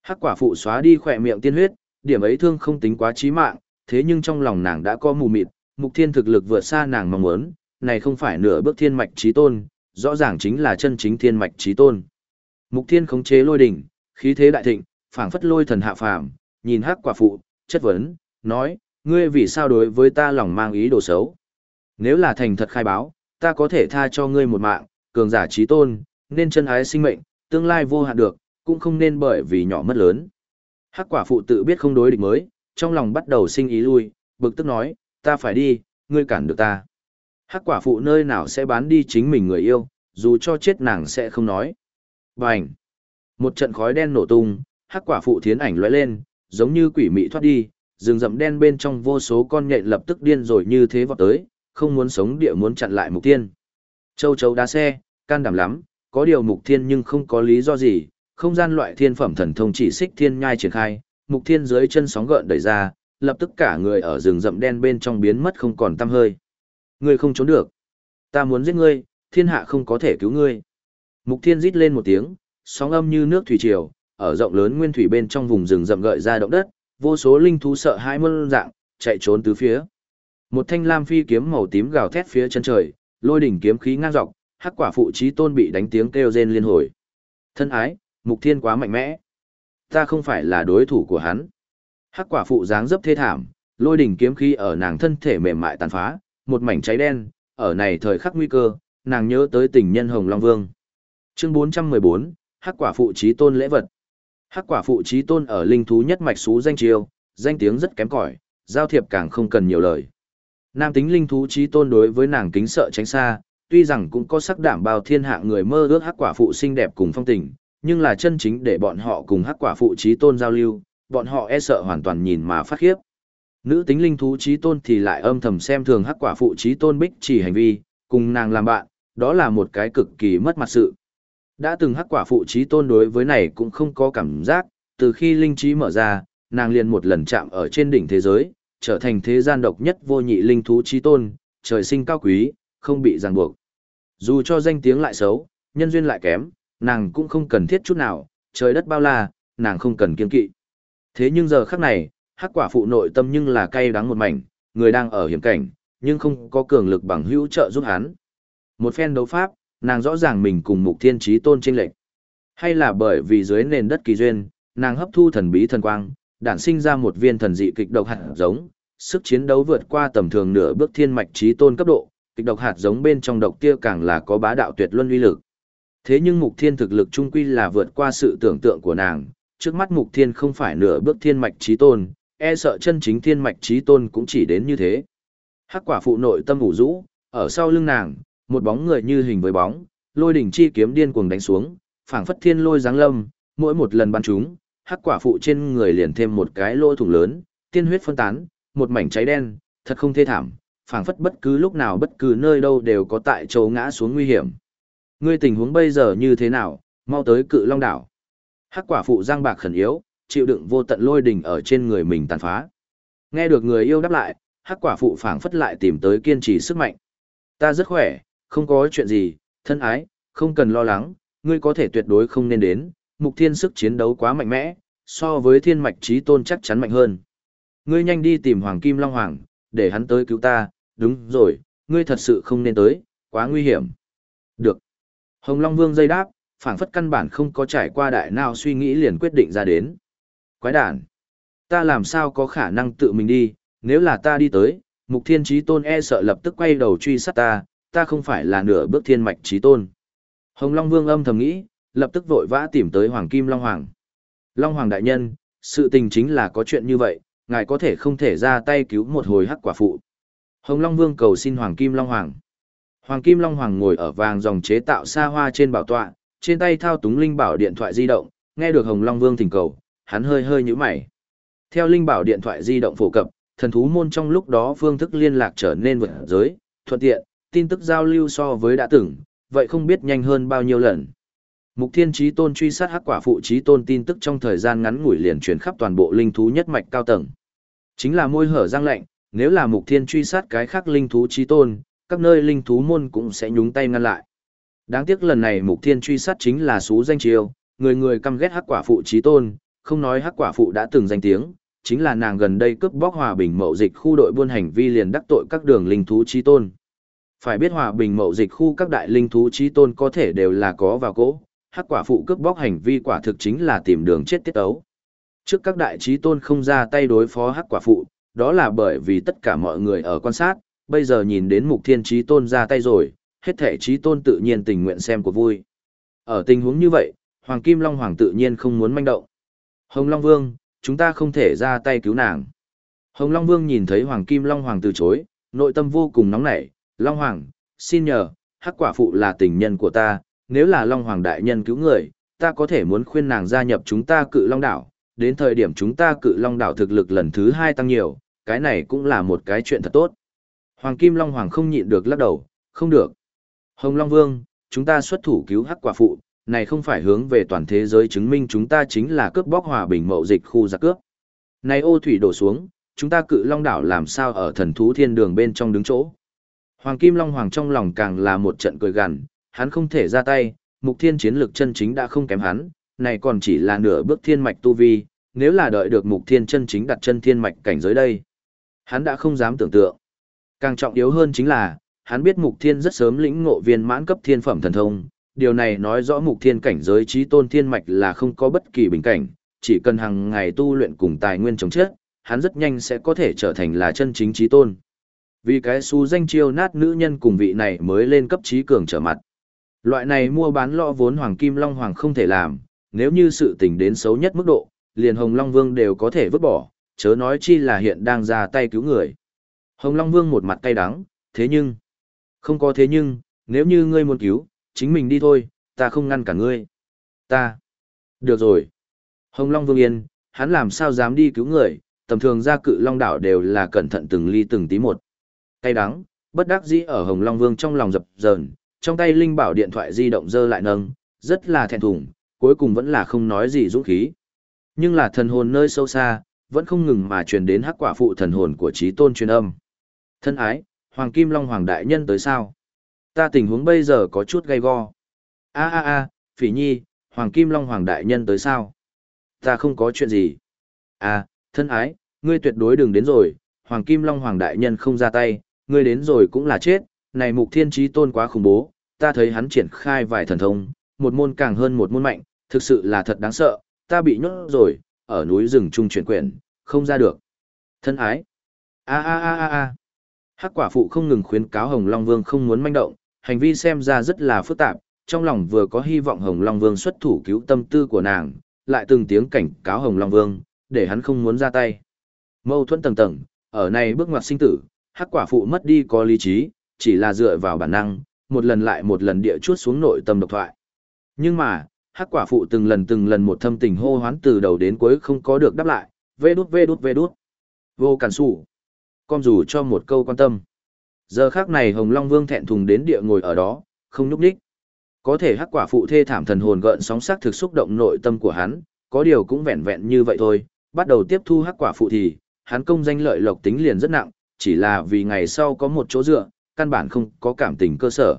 Speaker 1: Hắc quả phụ xóa đi khỏe miệng tiên huyết, điểm ấy thương không tính quá chí mạng, thế nhưng trong lòng nàng đã có mù mịt, mục thiên thực lực vượt xa nàng mong muốn, này không phải nửa bước thiên mạch trí tôn, rõ ràng chính là chân chính thiên mạch trí tôn. Mục thiên khống chế lôi đỉnh, khí thế đại thịnh, phảng phất lôi thần hạ phàm, nhìn hắc quả phụ, chất vấn, nói, ngươi vì sao đối với ta lòng mang ý đồ xấu? Nếu là thành thật khai báo, ta có thể tha cho ngươi một mạng, cường giả trí tôn, nên chân ái sinh mệnh, tương lai vô hạn được, cũng không nên bởi vì nhỏ mất lớn. Hắc quả phụ tự biết không đối địch mới, trong lòng bắt đầu sinh ý lui, bực tức nói, ta phải đi, ngươi cản được ta. Hắc quả phụ nơi nào sẽ bán đi chính mình người yêu, dù cho chết nàng sẽ không nói. Bành! Một trận khói đen nổ tung, hắc quả phụ thiến ảnh lóe lên, giống như quỷ mị thoát đi, rừng rậm đen bên trong vô số con nhện lập tức điên rồi như thế vọt tới, không muốn sống địa muốn chặn lại mục tiên. Châu chấu đá xe, can đảm lắm, có điều mục thiên nhưng không có lý do gì, không gian loại thiên phẩm thần thông chỉ xích thiên nhai triển khai, mục thiên dưới chân sóng gợn đẩy ra, lập tức cả người ở rừng rậm đen bên trong biến mất không còn tăm hơi. Ngươi không trốn được. Ta muốn giết ngươi, thiên hạ không có thể cứu ngươi. Mục thiên rít lên một tiếng, sóng âm như nước thủy triều, ở rộng lớn nguyên thủy bên trong vùng rừng rậm gợi ra động đất, vô số linh thú sợ hãi mơn dạng, chạy trốn tứ phía. Một thanh lam phi kiếm màu tím gào thét phía chân trời, lôi đỉnh kiếm khí ngang dọc, hắc quả phụ trí tôn bị đánh tiếng kêu rên liên hồi. Thân ái, mục thiên quá mạnh mẽ. Ta không phải là đối thủ của hắn. Hắc quả phụ dáng dấp thê thảm, lôi đỉnh kiếm khí ở nàng thân thể mềm mại tàn phá, một mảnh cháy đen, ở này thời khắc nguy cơ, nàng nhớ tới tình nhân Hồng Long Vương. Chương 414, Hắc quả phụ trí tôn lễ vật. Hắc quả phụ trí tôn ở linh thú nhất mạch xú danh chiêu, danh tiếng rất kém cỏi, giao thiệp càng không cần nhiều lời. Nam tính linh thú trí tôn đối với nàng kính sợ tránh xa, tuy rằng cũng có sắc đảm bao thiên hạ người mơ ước hắc quả phụ xinh đẹp cùng phong tình, nhưng là chân chính để bọn họ cùng hắc quả phụ trí tôn giao lưu, bọn họ e sợ hoàn toàn nhìn mà phát khiếp. Nữ tính linh thú trí tôn thì lại âm thầm xem thường hắc quả phụ trí tôn bích chỉ hành vi, cùng nàng làm bạn, đó là một cái cực kỳ mất mặt sự. Đã từng hắc quả phụ trí tôn đối với này cũng không có cảm giác, từ khi linh trí mở ra, nàng liền một lần chạm ở trên đỉnh thế giới, trở thành thế gian độc nhất vô nhị linh thú trí tôn, trời sinh cao quý, không bị ràng buộc. Dù cho danh tiếng lại xấu, nhân duyên lại kém, nàng cũng không cần thiết chút nào, trời đất bao la, nàng không cần kiên kỵ. Thế nhưng giờ khắc này, hắc quả phụ nội tâm nhưng là cay đắng một mảnh, người đang ở hiểm cảnh, nhưng không có cường lực bằng hữu trợ giúp hắn. Một phen đấu pháp, nàng rõ ràng mình cùng mục thiên trí tôn chênh lệch. Hay là bởi vì dưới nền đất kỳ duyên, nàng hấp thu thần bí thần quang, đản sinh ra một viên thần dị kịch độc hạt giống, sức chiến đấu vượt qua tầm thường nửa bước thiên mạch trí tôn cấp độ, kịch độc hạt giống bên trong độc tia càng là có bá đạo tuyệt luân uy lực. Thế nhưng mục thiên thực lực trung quy là vượt qua sự tưởng tượng của nàng, trước mắt mục thiên không phải nửa bước thiên mạch trí tôn, e sợ chân chính thiên mạch trí tôn cũng chỉ đến như thế. Hắc quả phụ nội tâm ủ rũ, ở sau lưng nàng, một bóng người như hình với bóng, lôi đỉnh chi kiếm điên cuồng đánh xuống, phảng phất thiên lôi giáng lâm, mỗi một lần bắn chúng, hắc quả phụ trên người liền thêm một cái lỗ thủng lớn, tiên huyết phân tán, một mảnh cháy đen, thật không thê thảm, phảng phất bất cứ lúc nào bất cứ nơi đâu đều có tại chỗ ngã xuống nguy hiểm. Ngươi tình huống bây giờ như thế nào, mau tới cự long đảo. Hắc quả phụ giang bạc khẩn yếu, chịu đựng vô tận lôi đình ở trên người mình tàn phá. Nghe được người yêu đáp lại, hắc quả phụ phảng phất lại tìm tới kiên trì sức mạnh. Ta rất khỏe, không có chuyện gì, thân ái, không cần lo lắng, ngươi có thể tuyệt đối không nên đến, mục thiên sức chiến đấu quá mạnh mẽ, so với thiên mạch trí tôn chắc chắn mạnh hơn. Ngươi nhanh đi tìm Hoàng Kim Long Hoàng, để hắn tới cứu ta, đúng rồi, ngươi thật sự không nên tới, quá nguy hiểm. Hồng Long Vương dây đáp, phảng phất căn bản không có trải qua đại nào suy nghĩ liền quyết định ra đến. Quái đản. Ta làm sao có khả năng tự mình đi, nếu là ta đi tới, mục thiên trí tôn e sợ lập tức quay đầu truy sát ta, ta không phải là nửa bước thiên mạch trí tôn. Hồng Long Vương âm thầm nghĩ, lập tức vội vã tìm tới Hoàng Kim Long Hoàng. Long Hoàng đại nhân, sự tình chính là có chuyện như vậy, ngài có thể không thể ra tay cứu một hồi hắc quả phụ. Hồng Long Vương cầu xin Hoàng Kim Long Hoàng. Hoàng Kim Long Hoàng ngồi ở vàng dòng chế tạo xa hoa trên bảo tọa, trên tay thao túng linh bảo điện thoại di động, nghe được Hồng Long Vương thỉnh cầu, hắn hơi hơi nhíu mày. Theo linh bảo điện thoại di động phổ cập, thần thú môn trong lúc đó phương thức liên lạc trở nên vượt giới, thuận tiện, tin tức giao lưu so với đã từng, vậy không biết nhanh hơn bao nhiêu lần. Mục Thiên Chí Tôn truy sát Hắc Quả phụ Chí Tôn tin tức trong thời gian ngắn ngủi liền truyền khắp toàn bộ linh thú nhất mạch cao tầng. Chính là môi hở răng lạnh, nếu là Mục Thiên truy sát cái khác linh thú Chí Tôn, các nơi linh thú môn cũng sẽ nhúng tay ngăn lại. Đáng tiếc lần này Mục Thiên truy sát chính là số danh chiêu, người người căm ghét Hắc Quả phụ trí Tôn, không nói Hắc Quả phụ đã từng danh tiếng, chính là nàng gần đây cướp bóc hòa bình mậu dịch khu đội buôn hành vi liền đắc tội các đường linh thú trí Tôn. Phải biết hòa bình mậu dịch khu các đại linh thú trí Tôn có thể đều là có vào cỗ hắc quả phụ cướp bóc hành vi quả thực chính là tìm đường chết tiết ấu. Trước các đại trí tôn không ra tay đối phó hắc quả phụ, đó là bởi vì tất cả mọi người ở quan sát, bây giờ nhìn đến mục thiên trí tôn ra tay rồi, hết thể trí tôn tự nhiên tình nguyện xem của vui. Ở tình huống như vậy, Hoàng Kim Long Hoàng tự nhiên không muốn manh động. Hồng Long Vương, chúng ta không thể ra tay cứu nàng. Hồng Long Vương nhìn thấy Hoàng Kim Long Hoàng từ chối, nội tâm vô cùng nóng nảy, Long Hoàng, xin nhờ, hắc quả phụ là tình nhân của ta, nếu là Long Hoàng Đại Nhân cứu người, ta có thể muốn khuyên nàng gia nhập chúng ta cự Long Đảo, đến thời điểm chúng ta cự Long Đảo thực lực lần thứ hai tăng nhiều, cái này cũng là một cái chuyện thật tốt. Hoàng Kim Long Hoàng không nhịn được lắc đầu, không được. Hồng Long Vương, chúng ta xuất thủ cứu hắc quả phụ, này không phải hướng về toàn thế giới chứng minh chúng ta chính là cướp bóc hòa bình mậu dịch khu giặc cướp. Này ô thủy đổ xuống, chúng ta cự Long Đảo làm sao ở thần thú thiên đường bên trong đứng chỗ. Hoàng Kim Long Hoàng trong lòng càng là một trận cười gằn, hắn không thể ra tay, mục thiên chiến lực chân chính đã không kém hắn, này còn chỉ là nửa bước thiên mạch tu vi, nếu là đợi được mục thiên chân chính đặt chân thiên mạch cảnh giới đây. Hắn đã không dám tưởng tượng. Càng trọng yếu hơn chính là, hắn biết mục thiên rất sớm lĩnh ngộ viên mãn cấp thiên phẩm thần thông, điều này nói rõ mục thiên cảnh giới trí tôn thiên mạch là không có bất kỳ bình cảnh, chỉ cần hàng ngày tu luyện cùng tài nguyên chống chết, hắn rất nhanh sẽ có thể trở thành là chân chính trí tôn. Vì cái xu danh chiêu nát nữ nhân cùng vị này mới lên cấp trí cường trở mặt. Loại này mua bán lọ vốn Hoàng Kim Long Hoàng không thể làm, nếu như sự tình đến xấu nhất mức độ, liền Hồng Long Vương đều có thể vứt bỏ, chớ nói chi là hiện đang ra tay cứu người. Hồng Long Vương một mặt cay đắng, thế nhưng, không có thế nhưng, nếu như ngươi muốn cứu, chính mình đi thôi, ta không ngăn cả ngươi. Ta, được rồi. Hồng Long Vương yên, hắn làm sao dám đi cứu người, tầm thường ra cự Long đảo đều là cẩn thận từng ly từng tí một. Cay đắng, bất đắc dĩ ở Hồng Long Vương trong lòng dập dờn, trong tay Linh Bảo điện thoại di động dơ lại nâng, rất là thẹn thùng, cuối cùng vẫn là không nói gì dũng khí. Nhưng là thần hồn nơi sâu xa, vẫn không ngừng mà truyền đến hắc quả phụ thần hồn của trí tôn truyền âm. Thân ái, Hoàng Kim Long Hoàng Đại Nhân tới sao? Ta tình huống bây giờ có chút gay go. a a a Phỉ Nhi, Hoàng Kim Long Hoàng Đại Nhân tới sao? Ta không có chuyện gì. À, thân ái, ngươi tuyệt đối đừng đến rồi, Hoàng Kim Long Hoàng Đại Nhân không ra tay, ngươi đến rồi cũng là chết, này mục thiên trí tôn quá khủng bố, ta thấy hắn triển khai vài thần thông, một môn càng hơn một môn mạnh, thực sự là thật đáng sợ, ta bị nhốt rồi, ở núi rừng trung chuyển quyển, không ra được. Thân ái. A a a a a. Hắc quả phụ không ngừng khuyến cáo Hồng Long Vương không muốn manh động, hành vi xem ra rất là phức tạp, trong lòng vừa có hy vọng Hồng Long Vương xuất thủ cứu tâm tư của nàng, lại từng tiếng cảnh cáo Hồng Long Vương, để hắn không muốn ra tay. Mâu thuẫn tầng tầng, ở này bước ngoặt sinh tử, hắc quả phụ mất đi có lý trí, chỉ là dựa vào bản năng, một lần lại một lần địa chuốt xuống nội tâm độc thoại. Nhưng mà, hắc quả phụ từng lần từng lần một thâm tình hô hoán từ đầu đến cuối không có được đáp lại, vê đút vê đút vê đút. Vô cản sủ. Con dù cho một câu quan tâm. Giờ khác này Hồng Long Vương thẹn thùng đến địa ngồi ở đó, không nhúc đích. Có thể hắc quả phụ thê thảm thần hồn gợn sóng sắc thực xúc động nội tâm của hắn, có điều cũng vẹn vẹn như vậy thôi, bắt đầu tiếp thu hắc quả phụ thì, hắn công danh lợi lộc tính liền rất nặng, chỉ là vì ngày sau có một chỗ dựa, căn bản không có cảm tình cơ sở.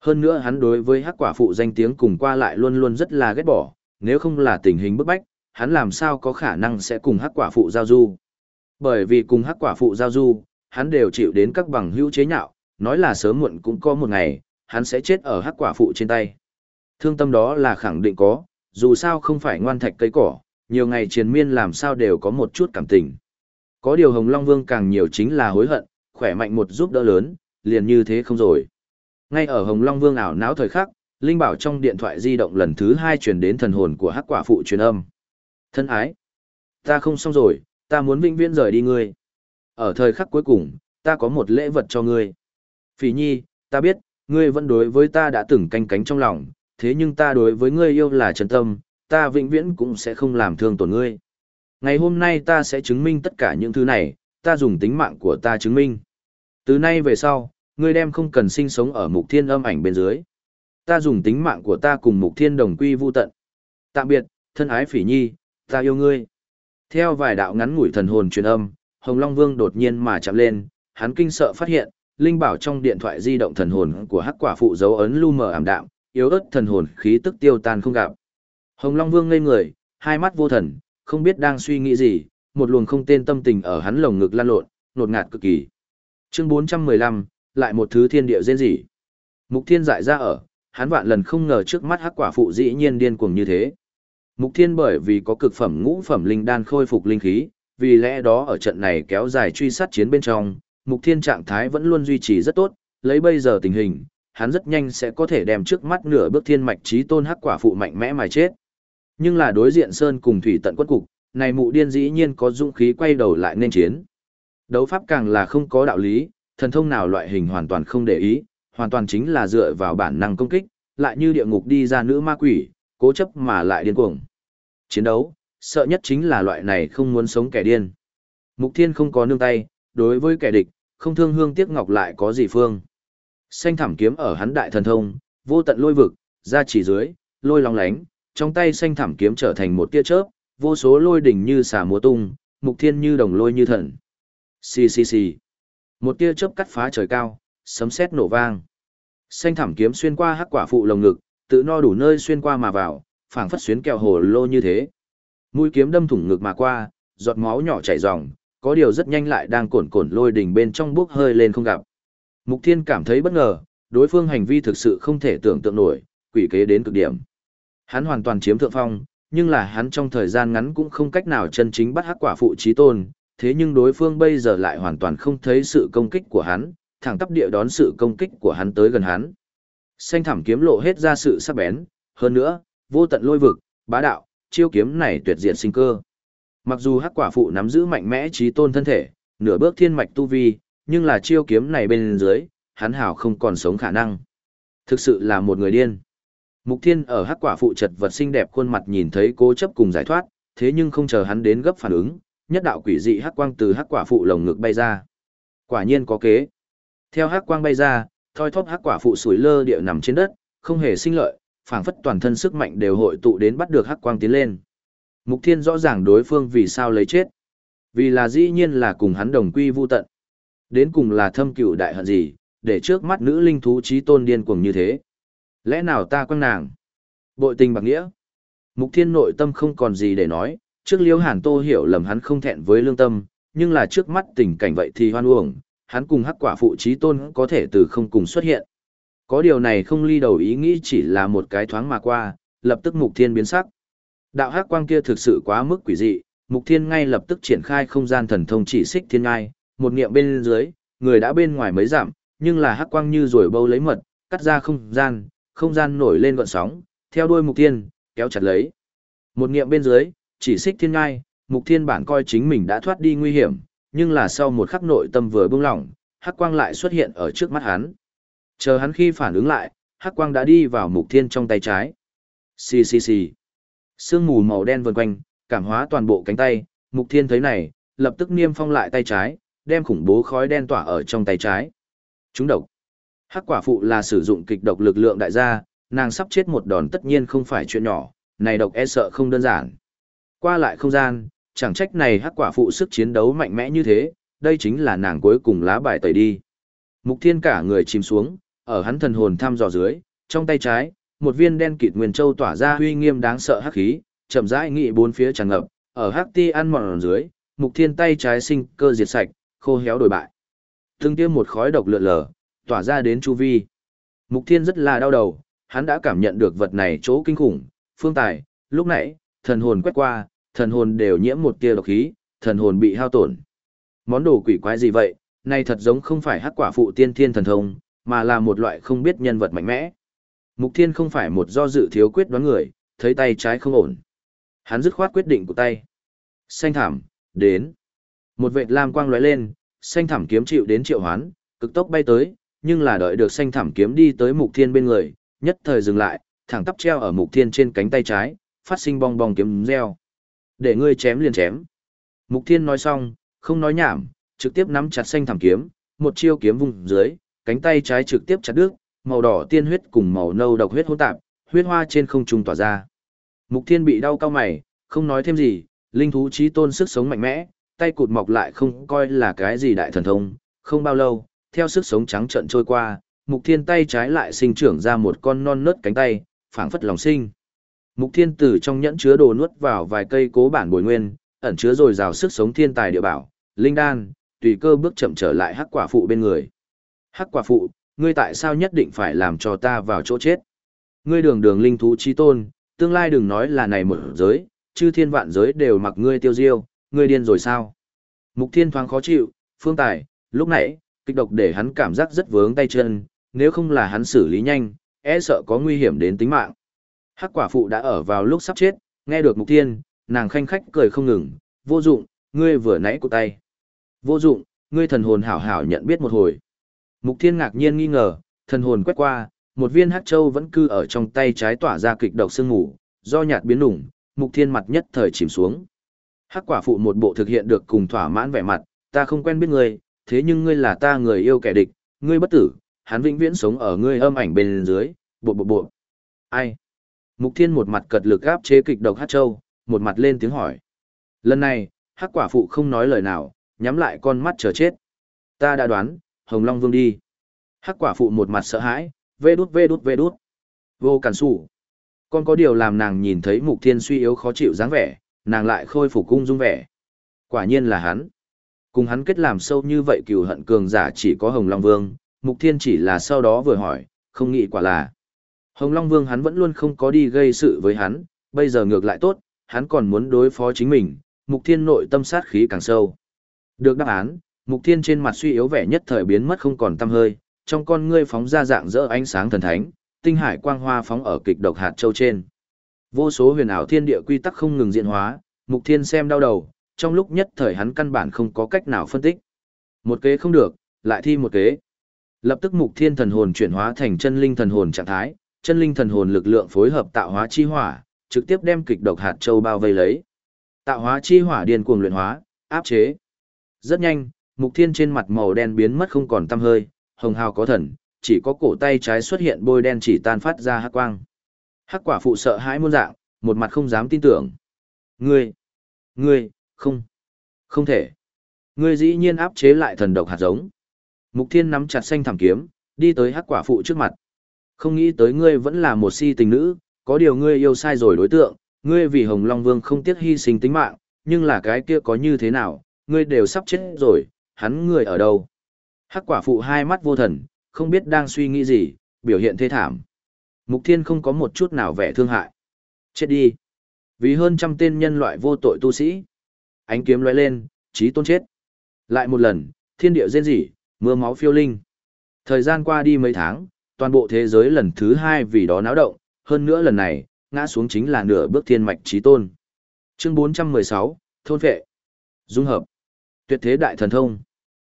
Speaker 1: Hơn nữa hắn đối với hắc quả phụ danh tiếng cùng qua lại luôn luôn rất là ghét bỏ, nếu không là tình hình bức bách, hắn làm sao có khả năng sẽ cùng hắc quả phụ giao du. Bởi vì cùng hắc quả phụ giao du, hắn đều chịu đến các bằng hữu chế nhạo, nói là sớm muộn cũng có một ngày, hắn sẽ chết ở hắc quả phụ trên tay. Thương tâm đó là khẳng định có, dù sao không phải ngoan thạch cây cỏ, nhiều ngày triền miên làm sao đều có một chút cảm tình. Có điều Hồng Long Vương càng nhiều chính là hối hận, khỏe mạnh một giúp đỡ lớn, liền như thế không rồi. Ngay ở Hồng Long Vương ảo não thời khắc, Linh Bảo trong điện thoại di động lần thứ hai truyền đến thần hồn của hắc quả phụ truyền âm. Thân ái, ta không xong rồi, ta muốn vĩnh viễn rời đi ngươi. Ở thời khắc cuối cùng, ta có một lễ vật cho ngươi. Phỉ nhi, ta biết, ngươi vẫn đối với ta đã từng canh cánh trong lòng, thế nhưng ta đối với ngươi yêu là chân tâm, ta vĩnh viễn cũng sẽ không làm thương tổn ngươi. Ngày hôm nay ta sẽ chứng minh tất cả những thứ này, ta dùng tính mạng của ta chứng minh. Từ nay về sau, ngươi đem không cần sinh sống ở mục thiên âm ảnh bên dưới. Ta dùng tính mạng của ta cùng mục thiên đồng quy vu tận. Tạm biệt, thân ái phỉ nhi, ta yêu ngươi. Theo vài đạo ngắn ngủi thần hồn truyền âm, Hồng Long Vương đột nhiên mà chạm lên, hắn kinh sợ phát hiện, linh bảo trong điện thoại di động thần hồn của hắc quả phụ dấu ấn lu mờ ảm đạm, yếu ớt thần hồn khí tức tiêu tan không gặp. Hồng Long Vương ngây người, hai mắt vô thần, không biết đang suy nghĩ gì, một luồng không tên tâm tình ở hắn lồng ngực lan lộn, nột ngạt cực kỳ. Chương 415, lại một thứ thiên địa rên rỉ. Mục Thiên dại ra ở, hắn vạn lần không ngờ trước mắt hắc quả phụ dĩ nhiên điên cuồng như thế. Mục Thiên bởi vì có cực phẩm ngũ phẩm linh đan khôi phục linh khí, vì lẽ đó ở trận này kéo dài truy sát chiến bên trong, Mục Thiên trạng thái vẫn luôn duy trì rất tốt, lấy bây giờ tình hình, hắn rất nhanh sẽ có thể đem trước mắt nửa bước thiên mạch trí tôn hắc quả phụ mạnh mẽ mà chết. Nhưng là đối diện Sơn cùng thủy tận quân cục, này mụ điên dĩ nhiên có dũng khí quay đầu lại nên chiến. Đấu pháp càng là không có đạo lý, thần thông nào loại hình hoàn toàn không để ý, hoàn toàn chính là dựa vào bản năng công kích, lại như địa ngục đi ra nữ ma quỷ, cố chấp mà lại điên cuồng. Chiến đấu, sợ nhất chính là loại này không muốn sống kẻ điên. Mục Thiên không có nương tay, đối với kẻ địch, không thương hương tiếc ngọc lại có gì phương. Xanh thảm kiếm ở hắn đại thần thông, vô tận lôi vực, ra chỉ dưới, lôi long lánh, trong tay xanh thảm kiếm trở thành một tia chớp, vô số lôi đỉnh như xà múa tung, Mục Thiên như đồng lôi như thần. Xì xì xì. Một tia chớp cắt phá trời cao, sấm sét nổ vang. Xanh thảm kiếm xuyên qua hắc quả phụ lồng ngực, tự no đủ nơi xuyên qua mà vào, phảng phất xuyến kẹo hồ lô như thế. Mũi kiếm đâm thủng ngực mà qua, giọt máu nhỏ chảy ròng, có điều rất nhanh lại đang cồn cồn lôi đỉnh bên trong bước hơi lên không gặp. Mục Thiên cảm thấy bất ngờ, đối phương hành vi thực sự không thể tưởng tượng nổi, quỷ kế đến cực điểm. Hắn hoàn toàn chiếm thượng phong, nhưng là hắn trong thời gian ngắn cũng không cách nào chân chính bắt hắc quả phụ trí tôn, thế nhưng đối phương bây giờ lại hoàn toàn không thấy sự công kích của hắn, thẳng tắp địa đón sự công kích của hắn tới gần hắn. Xanh thảm kiếm lộ hết ra sự sắc bén, hơn nữa, vô tận lôi vực, bá đạo, chiêu kiếm này tuyệt diệt sinh cơ. Mặc dù hắc quả phụ nắm giữ mạnh mẽ trí tôn thân thể, nửa bước thiên mạch tu vi, nhưng là chiêu kiếm này bên dưới, hắn hảo không còn sống khả năng. Thực sự là một người điên. Mục Thiên ở hắc quả phụ chật vật xinh đẹp khuôn mặt nhìn thấy cố chấp cùng giải thoát, thế nhưng không chờ hắn đến gấp phản ứng, nhất đạo quỷ dị hắc quang từ hắc quả phụ lồng ngực bay ra. Quả nhiên có kế. Theo hắc quang bay ra, thoi thóp hắc quả phụ sủi lơ địa nằm trên đất, không hề sinh lợi, phảng phất toàn thân sức mạnh đều hội tụ đến bắt được hắc quang tiến lên. Mục Thiên rõ ràng đối phương vì sao lấy chết. Vì là dĩ nhiên là cùng hắn đồng quy vu tận. Đến cùng là thâm cựu đại hận gì, để trước mắt nữ linh thú trí tôn điên cuồng như thế. Lẽ nào ta quăng nàng? Bội tình bạc nghĩa. Mục Thiên nội tâm không còn gì để nói, trước Liêu Hàn Tô hiểu lầm hắn không thẹn với lương tâm, nhưng là trước mắt tình cảnh vậy thì hoan uổng, hắn cùng hắc quả phụ trí tôn có thể từ không cùng xuất hiện. Có điều này không ly đầu ý nghĩ chỉ là một cái thoáng mà qua, lập tức Mục Thiên biến sắc. Đạo hắc quang kia thực sự quá mức quỷ dị, Mục Thiên ngay lập tức triển khai không gian thần thông chỉ xích thiên ngai, một niệm bên dưới, người đã bên ngoài mới giảm, nhưng là hắc quang như rồi bâu lấy mật, cắt ra không gian, không gian nổi lên gọn sóng, theo đuôi Mục Thiên, kéo chặt lấy. Một niệm bên dưới, chỉ xích thiên ngai, Mục Thiên bản coi chính mình đã thoát đi nguy hiểm, nhưng là sau một khắc nội tâm vừa buông lỏng, hắc quang lại xuất hiện ở trước mắt hắn. Chờ hắn khi phản ứng lại, hắc quang đã đi vào Mục Thiên trong tay trái. Xì xì xì. Sương mù màu đen vần quanh, cảm hóa toàn bộ cánh tay, Mục Thiên thấy này, lập tức niêm phong lại tay trái, đem khủng bố khói đen tỏa ở trong tay trái. Chúng độc. Hắc quả phụ là sử dụng kịch độc lực lượng đại gia, nàng sắp chết một đòn tất nhiên không phải chuyện nhỏ, này độc e sợ không đơn giản. Qua lại không gian, chẳng trách này hắc quả phụ sức chiến đấu mạnh mẽ như thế, đây chính là nàng cuối cùng lá bài tẩy đi. Mục Thiên cả người chìm xuống, ở hắn thần hồn thăm dò dưới, trong tay trái, một viên đen kịt nguyên châu tỏa ra uy nghiêm đáng sợ hắc khí, chậm rãi nghị bốn phía tràn ngập, ở hắc ti ăn mòn dưới, Mục Thiên tay trái sinh cơ diệt sạch, khô héo đổi bại. Từng tiêm một khói độc lượn lờ, tỏa ra đến chu vi. Mục Thiên rất là đau đầu, hắn đã cảm nhận được vật này chỗ kinh khủng, phương tài, lúc nãy, thần hồn quét qua, thần hồn đều nhiễm một tia độc khí, thần hồn bị hao tổn. Món đồ quỷ quái gì vậy, này thật giống không phải hắc quả phụ tiên thiên thần thông, mà là một loại không biết nhân vật mạnh mẽ. Mục Thiên không phải một do dự thiếu quyết đoán người, thấy tay trái không ổn. Hắn dứt khoát quyết định của tay. Xanh thảm, đến. Một vệt lam quang lóe lên, xanh thảm kiếm chịu đến triệu hoán, cực tốc bay tới, nhưng là đợi được xanh thảm kiếm đi tới Mục Thiên bên người, nhất thời dừng lại, thẳng tắp treo ở Mục Thiên trên cánh tay trái, phát sinh bong bong kiếm reo. Để ngươi chém liền chém. Mục Thiên nói xong, không nói nhảm, trực tiếp nắm chặt xanh thảm kiếm, một chiêu kiếm vùng dưới, cánh tay trái trực tiếp chặt đứt, màu đỏ tiên huyết cùng màu nâu độc huyết hỗn tạp, huyết hoa trên không trung tỏa ra. Mục Thiên bị đau cao mày, không nói thêm gì, linh thú chí tôn sức sống mạnh mẽ, tay cụt mọc lại không coi là cái gì đại thần thông, không bao lâu, theo sức sống trắng trợn trôi qua, Mục Thiên tay trái lại sinh trưởng ra một con non nớt cánh tay, phảng phất lòng sinh. Mục Thiên từ trong nhẫn chứa đồ nuốt vào vài cây cố bản bồi nguyên, ẩn chứa rồi rào sức sống thiên tài địa bảo, linh đan, tùy cơ bước chậm trở lại hắc quả phụ bên người. Hắc quả phụ, ngươi tại sao nhất định phải làm cho ta vào chỗ chết? Ngươi đường đường linh thú chi tôn, tương lai đừng nói là này một giới, chư thiên vạn giới đều mặc ngươi tiêu diêu, ngươi điên rồi sao? Mục Thiên thoáng khó chịu, phương tài, lúc nãy, kịch độc để hắn cảm giác rất vướng tay chân, nếu không là hắn xử lý nhanh, e sợ có nguy hiểm đến tính mạng. Hắc quả phụ đã ở vào lúc sắp chết, nghe được Mục Thiên, nàng khanh khách cười không ngừng, vô dụng, ngươi vừa nãy cụ tay. Vô dụng, ngươi thần hồn hảo hảo nhận biết một hồi. Mục Thiên ngạc nhiên nghi ngờ, thần hồn quét qua, một viên hắc châu vẫn cư ở trong tay trái tỏa ra kịch độc sương ngủ, do nhạt biến đủng, Mục Thiên mặt nhất thời chìm xuống. Hắc quả phụ một bộ thực hiện được cùng thỏa mãn vẻ mặt, ta không quen biết ngươi, thế nhưng ngươi là ta người yêu kẻ địch, ngươi bất tử, hắn vĩnh viễn sống ở ngươi âm ảnh bên dưới, bộ bộ bộ. Ai? Mục Thiên một mặt cật lực áp chế kịch độc hắc châu, một mặt lên tiếng hỏi. Lần này, hắc quả phụ không nói lời nào, nhắm lại con mắt chờ chết. Ta đã đoán, Hồng Long Vương đi. Hắc quả phụ một mặt sợ hãi, vê đút vê đút vê đút. Vô cản sủ. Con có điều làm nàng nhìn thấy mục thiên suy yếu khó chịu dáng vẻ, nàng lại khôi phục cung dung vẻ. Quả nhiên là hắn. Cùng hắn kết làm sâu như vậy cừu hận cường giả chỉ có Hồng Long Vương, mục thiên chỉ là sau đó vừa hỏi, không nghĩ quả là. Hồng Long Vương hắn vẫn luôn không có đi gây sự với hắn, bây giờ ngược lại tốt, hắn còn muốn đối phó chính mình, mục thiên nội tâm sát khí càng sâu. Được đáp án, Mục Thiên trên mặt suy yếu vẻ nhất thời biến mất không còn tăm hơi, trong con ngươi phóng ra dạng rỡ ánh sáng thần thánh, tinh hải quang hoa phóng ở kịch độc hạt châu trên. Vô số huyền ảo thiên địa quy tắc không ngừng diễn hóa, Mục Thiên xem đau đầu, trong lúc nhất thời hắn căn bản không có cách nào phân tích. Một kế không được, lại thi một kế. Lập tức Mục Thiên thần hồn chuyển hóa thành chân linh thần hồn trạng thái, chân linh thần hồn lực lượng phối hợp tạo hóa chi hỏa, trực tiếp đem kịch độc hạt châu bao vây lấy. Tạo hóa chi hỏa điên cuồng luyện hóa, áp chế. Rất nhanh, Mục Thiên trên mặt màu đen biến mất không còn tăm hơi, hồng hào có thần, chỉ có cổ tay trái xuất hiện bôi đen chỉ tan phát ra hắc quang. Hắc quả phụ sợ hãi muôn dạng, một mặt không dám tin tưởng. Ngươi, ngươi, không, không thể. Ngươi dĩ nhiên áp chế lại thần độc hạt giống. Mục Thiên nắm chặt xanh thảm kiếm, đi tới hắc quả phụ trước mặt. Không nghĩ tới ngươi vẫn là một si tình nữ, có điều ngươi yêu sai rồi đối tượng, ngươi vì Hồng Long Vương không tiếc hy sinh tính mạng, nhưng là cái kia có như thế nào, ngươi đều sắp chết rồi, hắn người ở đâu? Hắc quả phụ hai mắt vô thần, không biết đang suy nghĩ gì, biểu hiện thê thảm. Mục Thiên không có một chút nào vẻ thương hại. Chết đi. Vì hơn trăm tên nhân loại vô tội tu sĩ. Ánh kiếm lóe lên, trí tôn chết. Lại một lần, thiên địa rên rỉ, mưa máu phiêu linh. Thời gian qua đi mấy tháng, toàn bộ thế giới lần thứ hai vì đó náo động, hơn nữa lần này, ngã xuống chính là nửa bước thiên mạch trí tôn. Chương 416, Thôn Vệ. Dung hợp. Tuyệt thế đại thần thông.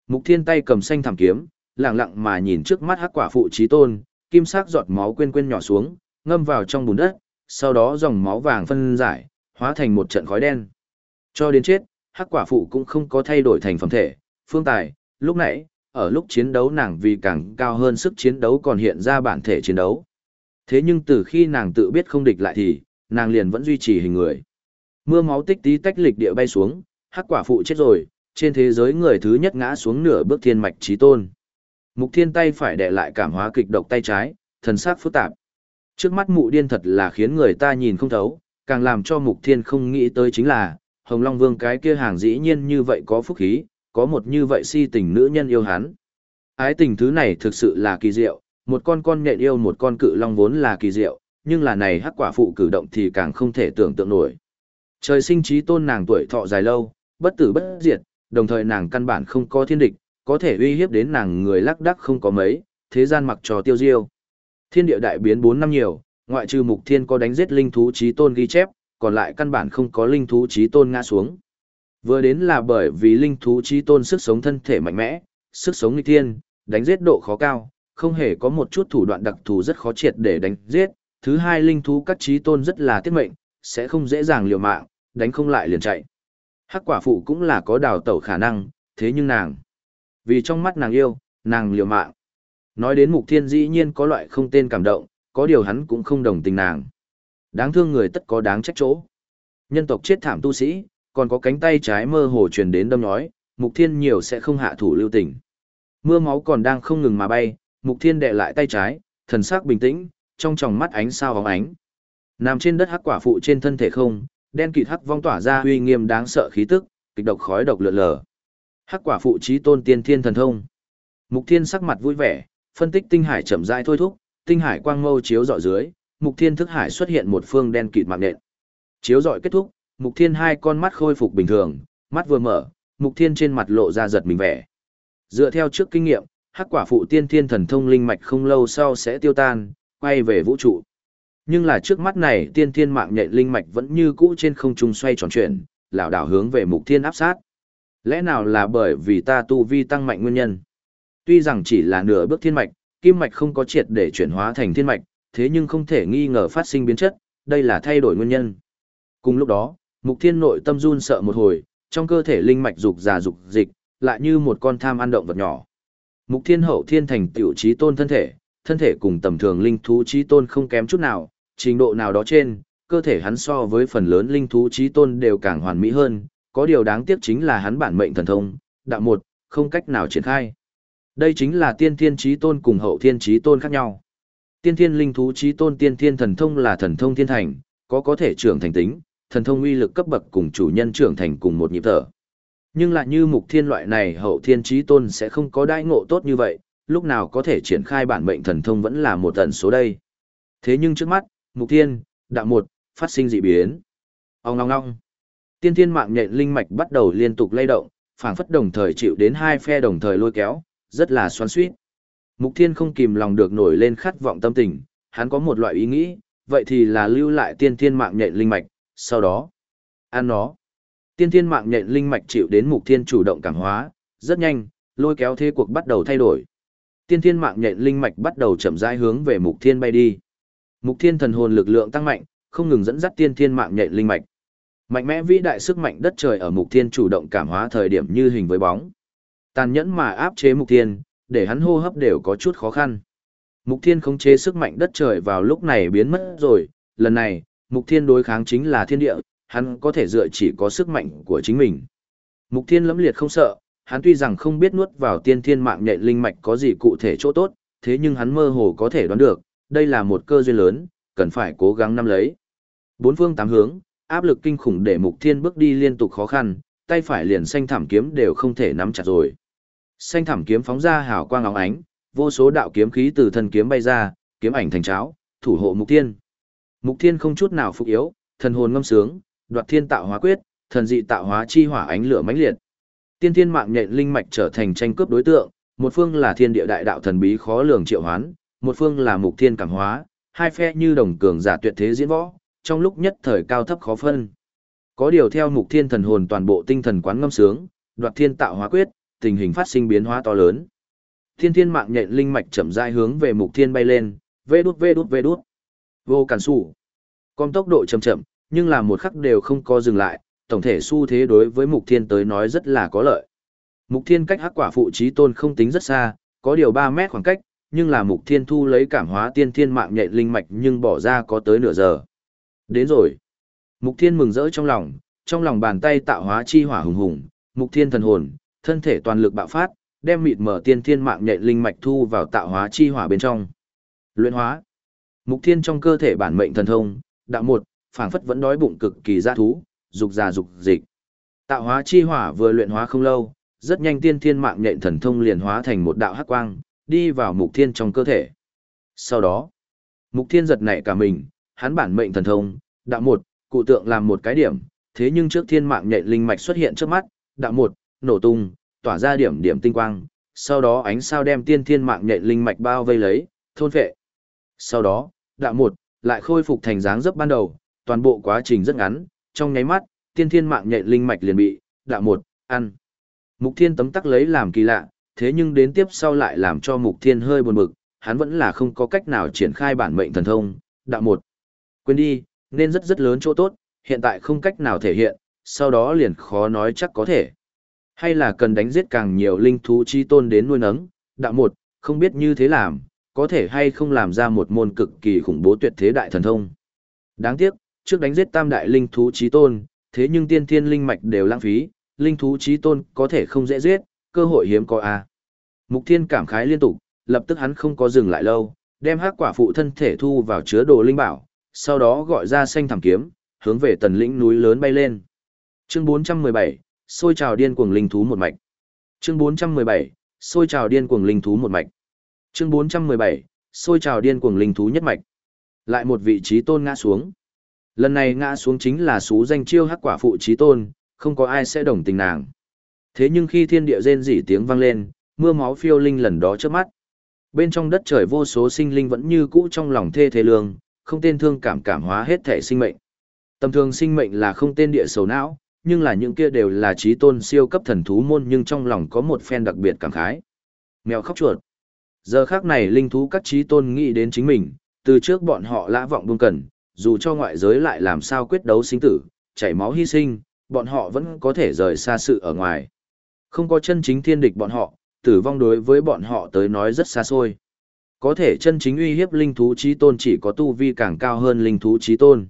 Speaker 1: Mục Thiên tay cầm xanh thảm kiếm, lặng lặng mà nhìn trước mắt hắc quả phụ trí tôn, kim sắc giọt máu quên quên nhỏ xuống, ngâm vào trong bùn đất, sau đó dòng máu vàng phân giải, hóa thành một trận khói đen. Cho đến chết, hắc quả phụ cũng không có thay đổi thành phẩm thể, phương tài, lúc nãy, ở lúc chiến đấu nàng vì càng cao hơn sức chiến đấu còn hiện ra bản thể chiến đấu. Thế nhưng từ khi nàng tự biết không địch lại thì, nàng liền vẫn duy trì hình người. Mưa máu tích tí tách lịch địa bay xuống, hắc quả phụ chết rồi, trên thế giới người thứ nhất ngã xuống nửa bước thiên mạch trí tôn. Mục thiên tay phải đè lại cảm hóa kịch độc tay trái, thần sắc phức tạp. Trước mắt mụ điên thật là khiến người ta nhìn không thấu, càng làm cho mục thiên không nghĩ tới chính là, Hồng Long Vương cái kia hàng dĩ nhiên như vậy có phúc khí, có một như vậy si tình nữ nhân yêu hắn. Ái tình thứ này thực sự là kỳ diệu, một con con nhện yêu một con cự long vốn là kỳ diệu, nhưng là này hắc quả phụ cử động thì càng không thể tưởng tượng nổi. Trời sinh trí tôn nàng tuổi thọ dài lâu, bất tử bất diệt, đồng thời nàng căn bản không có thiên địch, có thể uy hiếp đến nàng người lắc đắc không có mấy, thế gian mặc trò tiêu diêu. Thiên địa đại biến 4 năm nhiều, ngoại trừ mục thiên có đánh giết linh thú trí tôn ghi chép, còn lại căn bản không có linh thú trí tôn ngã xuống. Vừa đến là bởi vì linh thú trí tôn sức sống thân thể mạnh mẽ, sức sống nghịch thiên, đánh giết độ khó cao, không hề có một chút thủ đoạn đặc thù rất khó triệt để đánh giết. Thứ hai linh thú các trí tôn rất là tiết mệnh, sẽ không dễ dàng liều mạng, đánh không lại liền chạy. Hắc quả phụ cũng là có đào tẩu khả năng, thế nhưng nàng, vì trong mắt nàng yêu, nàng liều mạng. Nói đến mục thiên dĩ nhiên có loại không tên cảm động, có điều hắn cũng không đồng tình nàng. Đáng thương người tất có đáng trách chỗ. Nhân tộc chết thảm tu sĩ, còn có cánh tay trái mơ hồ truyền đến đâm nhói, mục thiên nhiều sẽ không hạ thủ lưu tình. Mưa máu còn đang không ngừng mà bay, mục thiên đệ lại tay trái, thần sắc bình tĩnh, trong tròng mắt ánh sao bóng ánh. Nằm trên đất hắc quả phụ trên thân thể không, đen kịt hắc vong tỏa ra uy nghiêm đáng sợ khí tức, kịch độc khói độc lượn lờ. Hắc quả phụ trí tôn tiên thiên thần thông. Mục Thiên sắc mặt vui vẻ, phân tích tinh hải chậm rãi thôi thúc, tinh hải quang mâu chiếu dọi dưới, Mục Thiên thức hải xuất hiện một phương đen kịt mạng nện. Chiếu dọi kết thúc, Mục Thiên hai con mắt khôi phục bình thường, mắt vừa mở, Mục Thiên trên mặt lộ ra giật mình vẻ. Dựa theo trước kinh nghiệm, Hắc quả phụ tiên thiên thần thông linh mạch không lâu sau sẽ tiêu tan, quay về vũ trụ. Nhưng là trước mắt này tiên thiên mạng nhện linh mạch vẫn như cũ trên không trung xoay tròn chuyển, lảo đảo hướng về Mục Thiên áp sát. Lẽ nào là bởi vì ta tu vi tăng mạnh nguyên nhân? Tuy rằng chỉ là nửa bước thiên mạch, kim mạch không có triệt để chuyển hóa thành thiên mạch, thế nhưng không thể nghi ngờ phát sinh biến chất, đây là thay đổi nguyên nhân. Cùng lúc đó, mục thiên nội tâm run sợ một hồi, trong cơ thể linh mạch dục già dục dịch, lại như một con tham ăn động vật nhỏ. Mục thiên hậu thiên thành tiểu trí tôn thân thể, thân thể cùng tầm thường linh thú trí tôn không kém chút nào, trình độ nào đó trên, cơ thể hắn so với phần lớn linh thú trí tôn đều càng hoàn mỹ hơn, có điều đáng tiếc chính là hắn bản mệnh thần thông, đạo một, không cách nào triển khai. Đây chính là tiên thiên trí tôn cùng hậu thiên trí tôn khác nhau. Tiên thiên linh thú trí tôn tiên thiên thần thông là thần thông thiên thành, có có thể trưởng thành tính, thần thông uy lực cấp bậc cùng chủ nhân trưởng thành cùng một nhịp thở. Nhưng lại như mục thiên loại này hậu thiên trí tôn sẽ không có đãi ngộ tốt như vậy, lúc nào có thể triển khai bản mệnh thần thông vẫn là một tần số đây. Thế nhưng trước mắt, mục thiên, đạo một, phát sinh dị biến. Ông ngong ngong tiên thiên mạng nhện linh mạch bắt đầu liên tục lay động, phảng phất đồng thời chịu đến hai phe đồng thời lôi kéo, rất là xoắn xuýt. Mục Thiên không kìm lòng được nổi lên khát vọng tâm tình, hắn có một loại ý nghĩ, vậy thì là lưu lại tiên thiên mạng nhện linh mạch, sau đó ăn nó. Tiên thiên mạng nhện linh mạch chịu đến Mục Thiên chủ động cảm hóa, rất nhanh, lôi kéo thế cuộc bắt đầu thay đổi. Tiên thiên mạng nhện linh mạch bắt đầu chậm rãi hướng về Mục Thiên bay đi. Mục Thiên thần hồn lực lượng tăng mạnh, không ngừng dẫn dắt tiên thiên mạng nhện linh mạch. Mạnh mẽ vĩ đại sức mạnh đất trời ở Mục Thiên chủ động cảm hóa thời điểm như hình với bóng. Tàn nhẫn mà áp chế Mục Thiên, để hắn hô hấp đều có chút khó khăn. Mục Thiên khống chế sức mạnh đất trời vào lúc này biến mất rồi, lần này, Mục Thiên đối kháng chính là thiên địa, hắn có thể dựa chỉ có sức mạnh của chính mình. Mục Thiên lẫm liệt không sợ, hắn tuy rằng không biết nuốt vào tiên thiên mạng nhện linh mạch có gì cụ thể chỗ tốt, thế nhưng hắn mơ hồ có thể đoán được, đây là một cơ duyên lớn, cần phải cố gắng nắm lấy. Bốn phương tám hướng, áp lực kinh khủng để Mục Thiên bước đi liên tục khó khăn, tay phải liền xanh thảm kiếm đều không thể nắm chặt rồi. Xanh thảm kiếm phóng ra hào quang óng ánh, vô số đạo kiếm khí từ thân kiếm bay ra, kiếm ảnh thành cháo, thủ hộ Mục Thiên. Mục Thiên không chút nào phục yếu, thần hồn ngâm sướng, đoạt thiên tạo hóa quyết, thần dị tạo hóa chi hỏa ánh lửa mãnh liệt. Tiên thiên mạng nhện linh mạch trở thành tranh cướp đối tượng, một phương là thiên địa đại đạo thần bí khó lường triệu hoán, một phương là mục thiên cảm hóa, hai phe như đồng cường giả tuyệt thế diễn võ, trong lúc nhất thời cao thấp khó phân. Có điều theo mục thiên thần hồn toàn bộ tinh thần quán ngâm sướng, đoạt thiên tạo hóa quyết, tình hình phát sinh biến hóa to lớn. Thiên thiên mạng nhện linh mạch chậm rãi hướng về mục thiên bay lên, vê đút vê đút vê đút. Vô cản sủ. Con tốc độ chậm chậm, nhưng là một khắc đều không có dừng lại, tổng thể xu thế đối với mục thiên tới nói rất là có lợi. Mục thiên cách hắc quả phụ trí tôn không tính rất xa, có điều 3 mét khoảng cách, nhưng là mục thiên thu lấy cảm hóa tiên thiên mạng nhện linh mạch nhưng bỏ ra có tới nửa giờ. Đến rồi. Mục thiên mừng rỡ trong lòng, trong lòng bàn tay tạo hóa chi hỏa hùng hùng, mục thiên thần hồn, thân thể toàn lực bạo phát, đem mịt mở tiên thiên mạng nhện linh mạch thu vào tạo hóa chi hỏa bên trong. Luyện hóa. Mục thiên trong cơ thể bản mệnh thần thông, đạo một, phảng phất vẫn đói bụng cực kỳ dã thú, dục già dục dịch. Tạo hóa chi hỏa vừa luyện hóa không lâu, rất nhanh tiên thiên mạng nhện thần thông liền hóa thành một đạo hắc quang, đi vào mục thiên trong cơ thể. Sau đó, mục thiên giật nảy cả mình, hắn bản mệnh thần thông, đạo một, cụ tượng làm một cái điểm, thế nhưng trước thiên mạng nhện linh mạch xuất hiện trước mắt, đạo một, nổ tung, tỏa ra điểm điểm tinh quang, sau đó ánh sao đem tiên thiên mạng nhện linh mạch bao vây lấy, thôn phệ. Sau đó, đạo một, lại khôi phục thành dáng dấp ban đầu, toàn bộ quá trình rất ngắn, trong nháy mắt, tiên thiên mạng nhện linh mạch liền bị, đạo một, ăn. Mục thiên tấm tắc lấy làm kỳ lạ, thế nhưng đến tiếp sau lại làm cho mục thiên hơi buồn bực, hắn vẫn là không có cách nào triển khai bản mệnh thần thông, đạo một. Quên đi, nên rất rất lớn chỗ tốt, hiện tại không cách nào thể hiện, sau đó liền khó nói chắc có thể. Hay là cần đánh giết càng nhiều linh thú chi tôn đến nuôi nấng, đạo một, không biết như thế làm, có thể hay không làm ra một môn cực kỳ khủng bố tuyệt thế đại thần thông. Đáng tiếc, trước đánh giết tam đại linh thú chí tôn, thế nhưng tiên thiên linh mạch đều lãng phí, linh thú chí tôn có thể không dễ giết, cơ hội hiếm có a. Mục Thiên cảm khái liên tục, lập tức hắn không có dừng lại lâu, đem hắc quả phụ thân thể thu vào chứa đồ linh bảo, sau đó gọi ra xanh thảm kiếm, hướng về tần lĩnh núi lớn bay lên. Chương 417, xôi trào điên cuồng linh thú một mạch. Chương 417, xôi trào điên cuồng linh thú một mạch. Chương 417, xôi trào điên cuồng linh thú nhất mạch. Lại một vị trí tôn ngã xuống. Lần này ngã xuống chính là số danh chiêu hắc quả phụ trí tôn, không có ai sẽ đồng tình nàng. Thế nhưng khi thiên địa rên rỉ tiếng vang lên, mưa máu phiêu linh lần đó trước mắt. Bên trong đất trời vô số sinh linh vẫn như cũ trong lòng thê thế lương, không tên thương cảm cảm hóa hết thể sinh mệnh. Tầm thường sinh mệnh là không tên địa sầu não, nhưng là những kia đều là trí tôn siêu cấp thần thú môn nhưng trong lòng có một phen đặc biệt cảm khái. Mèo khóc chuột. Giờ khác này linh thú các trí tôn nghĩ đến chính mình, từ trước bọn họ lã vọng buông cần, dù cho ngoại giới lại làm sao quyết đấu sinh tử, chảy máu hy sinh, bọn họ vẫn có thể rời xa sự ở ngoài. Không có chân chính thiên địch bọn họ, tử vong đối với bọn họ tới nói rất xa xôi. Có thể chân chính uy hiếp linh thú trí tôn chỉ có tu vi càng cao hơn linh thú trí tôn.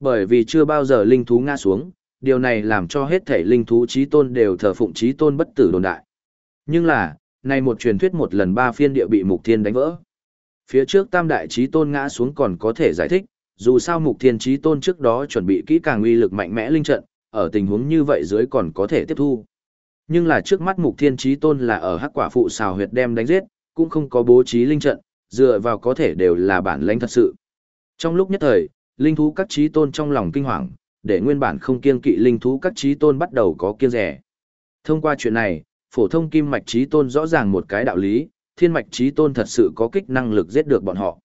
Speaker 1: Bởi vì chưa bao giờ linh thú ngã xuống, điều này làm cho hết thể linh thú trí tôn đều thờ phụng trí tôn bất tử đồn đại. Nhưng là, này một truyền thuyết một lần ba phiên địa bị mục thiên đánh vỡ. Phía trước tam đại trí tôn ngã xuống còn có thể giải thích, dù sao mục thiên trí tôn trước đó chuẩn bị kỹ càng uy lực mạnh mẽ linh trận, ở tình huống như vậy dưới còn có thể tiếp thu. Nhưng là trước mắt mục thiên trí tôn là ở hắc quả phụ xào huyệt đem đánh giết, cũng không có bố trí linh trận, dựa vào có thể đều là bản lãnh thật sự. Trong lúc nhất thời, linh thú các trí tôn trong lòng kinh hoàng, để nguyên bản không kiên kỵ linh thú các trí tôn bắt đầu có kiên rẻ. Thông qua chuyện này, phổ thông kim mạch trí tôn rõ ràng một cái đạo lý, thiên mạch trí tôn thật sự có kích năng lực giết được bọn họ.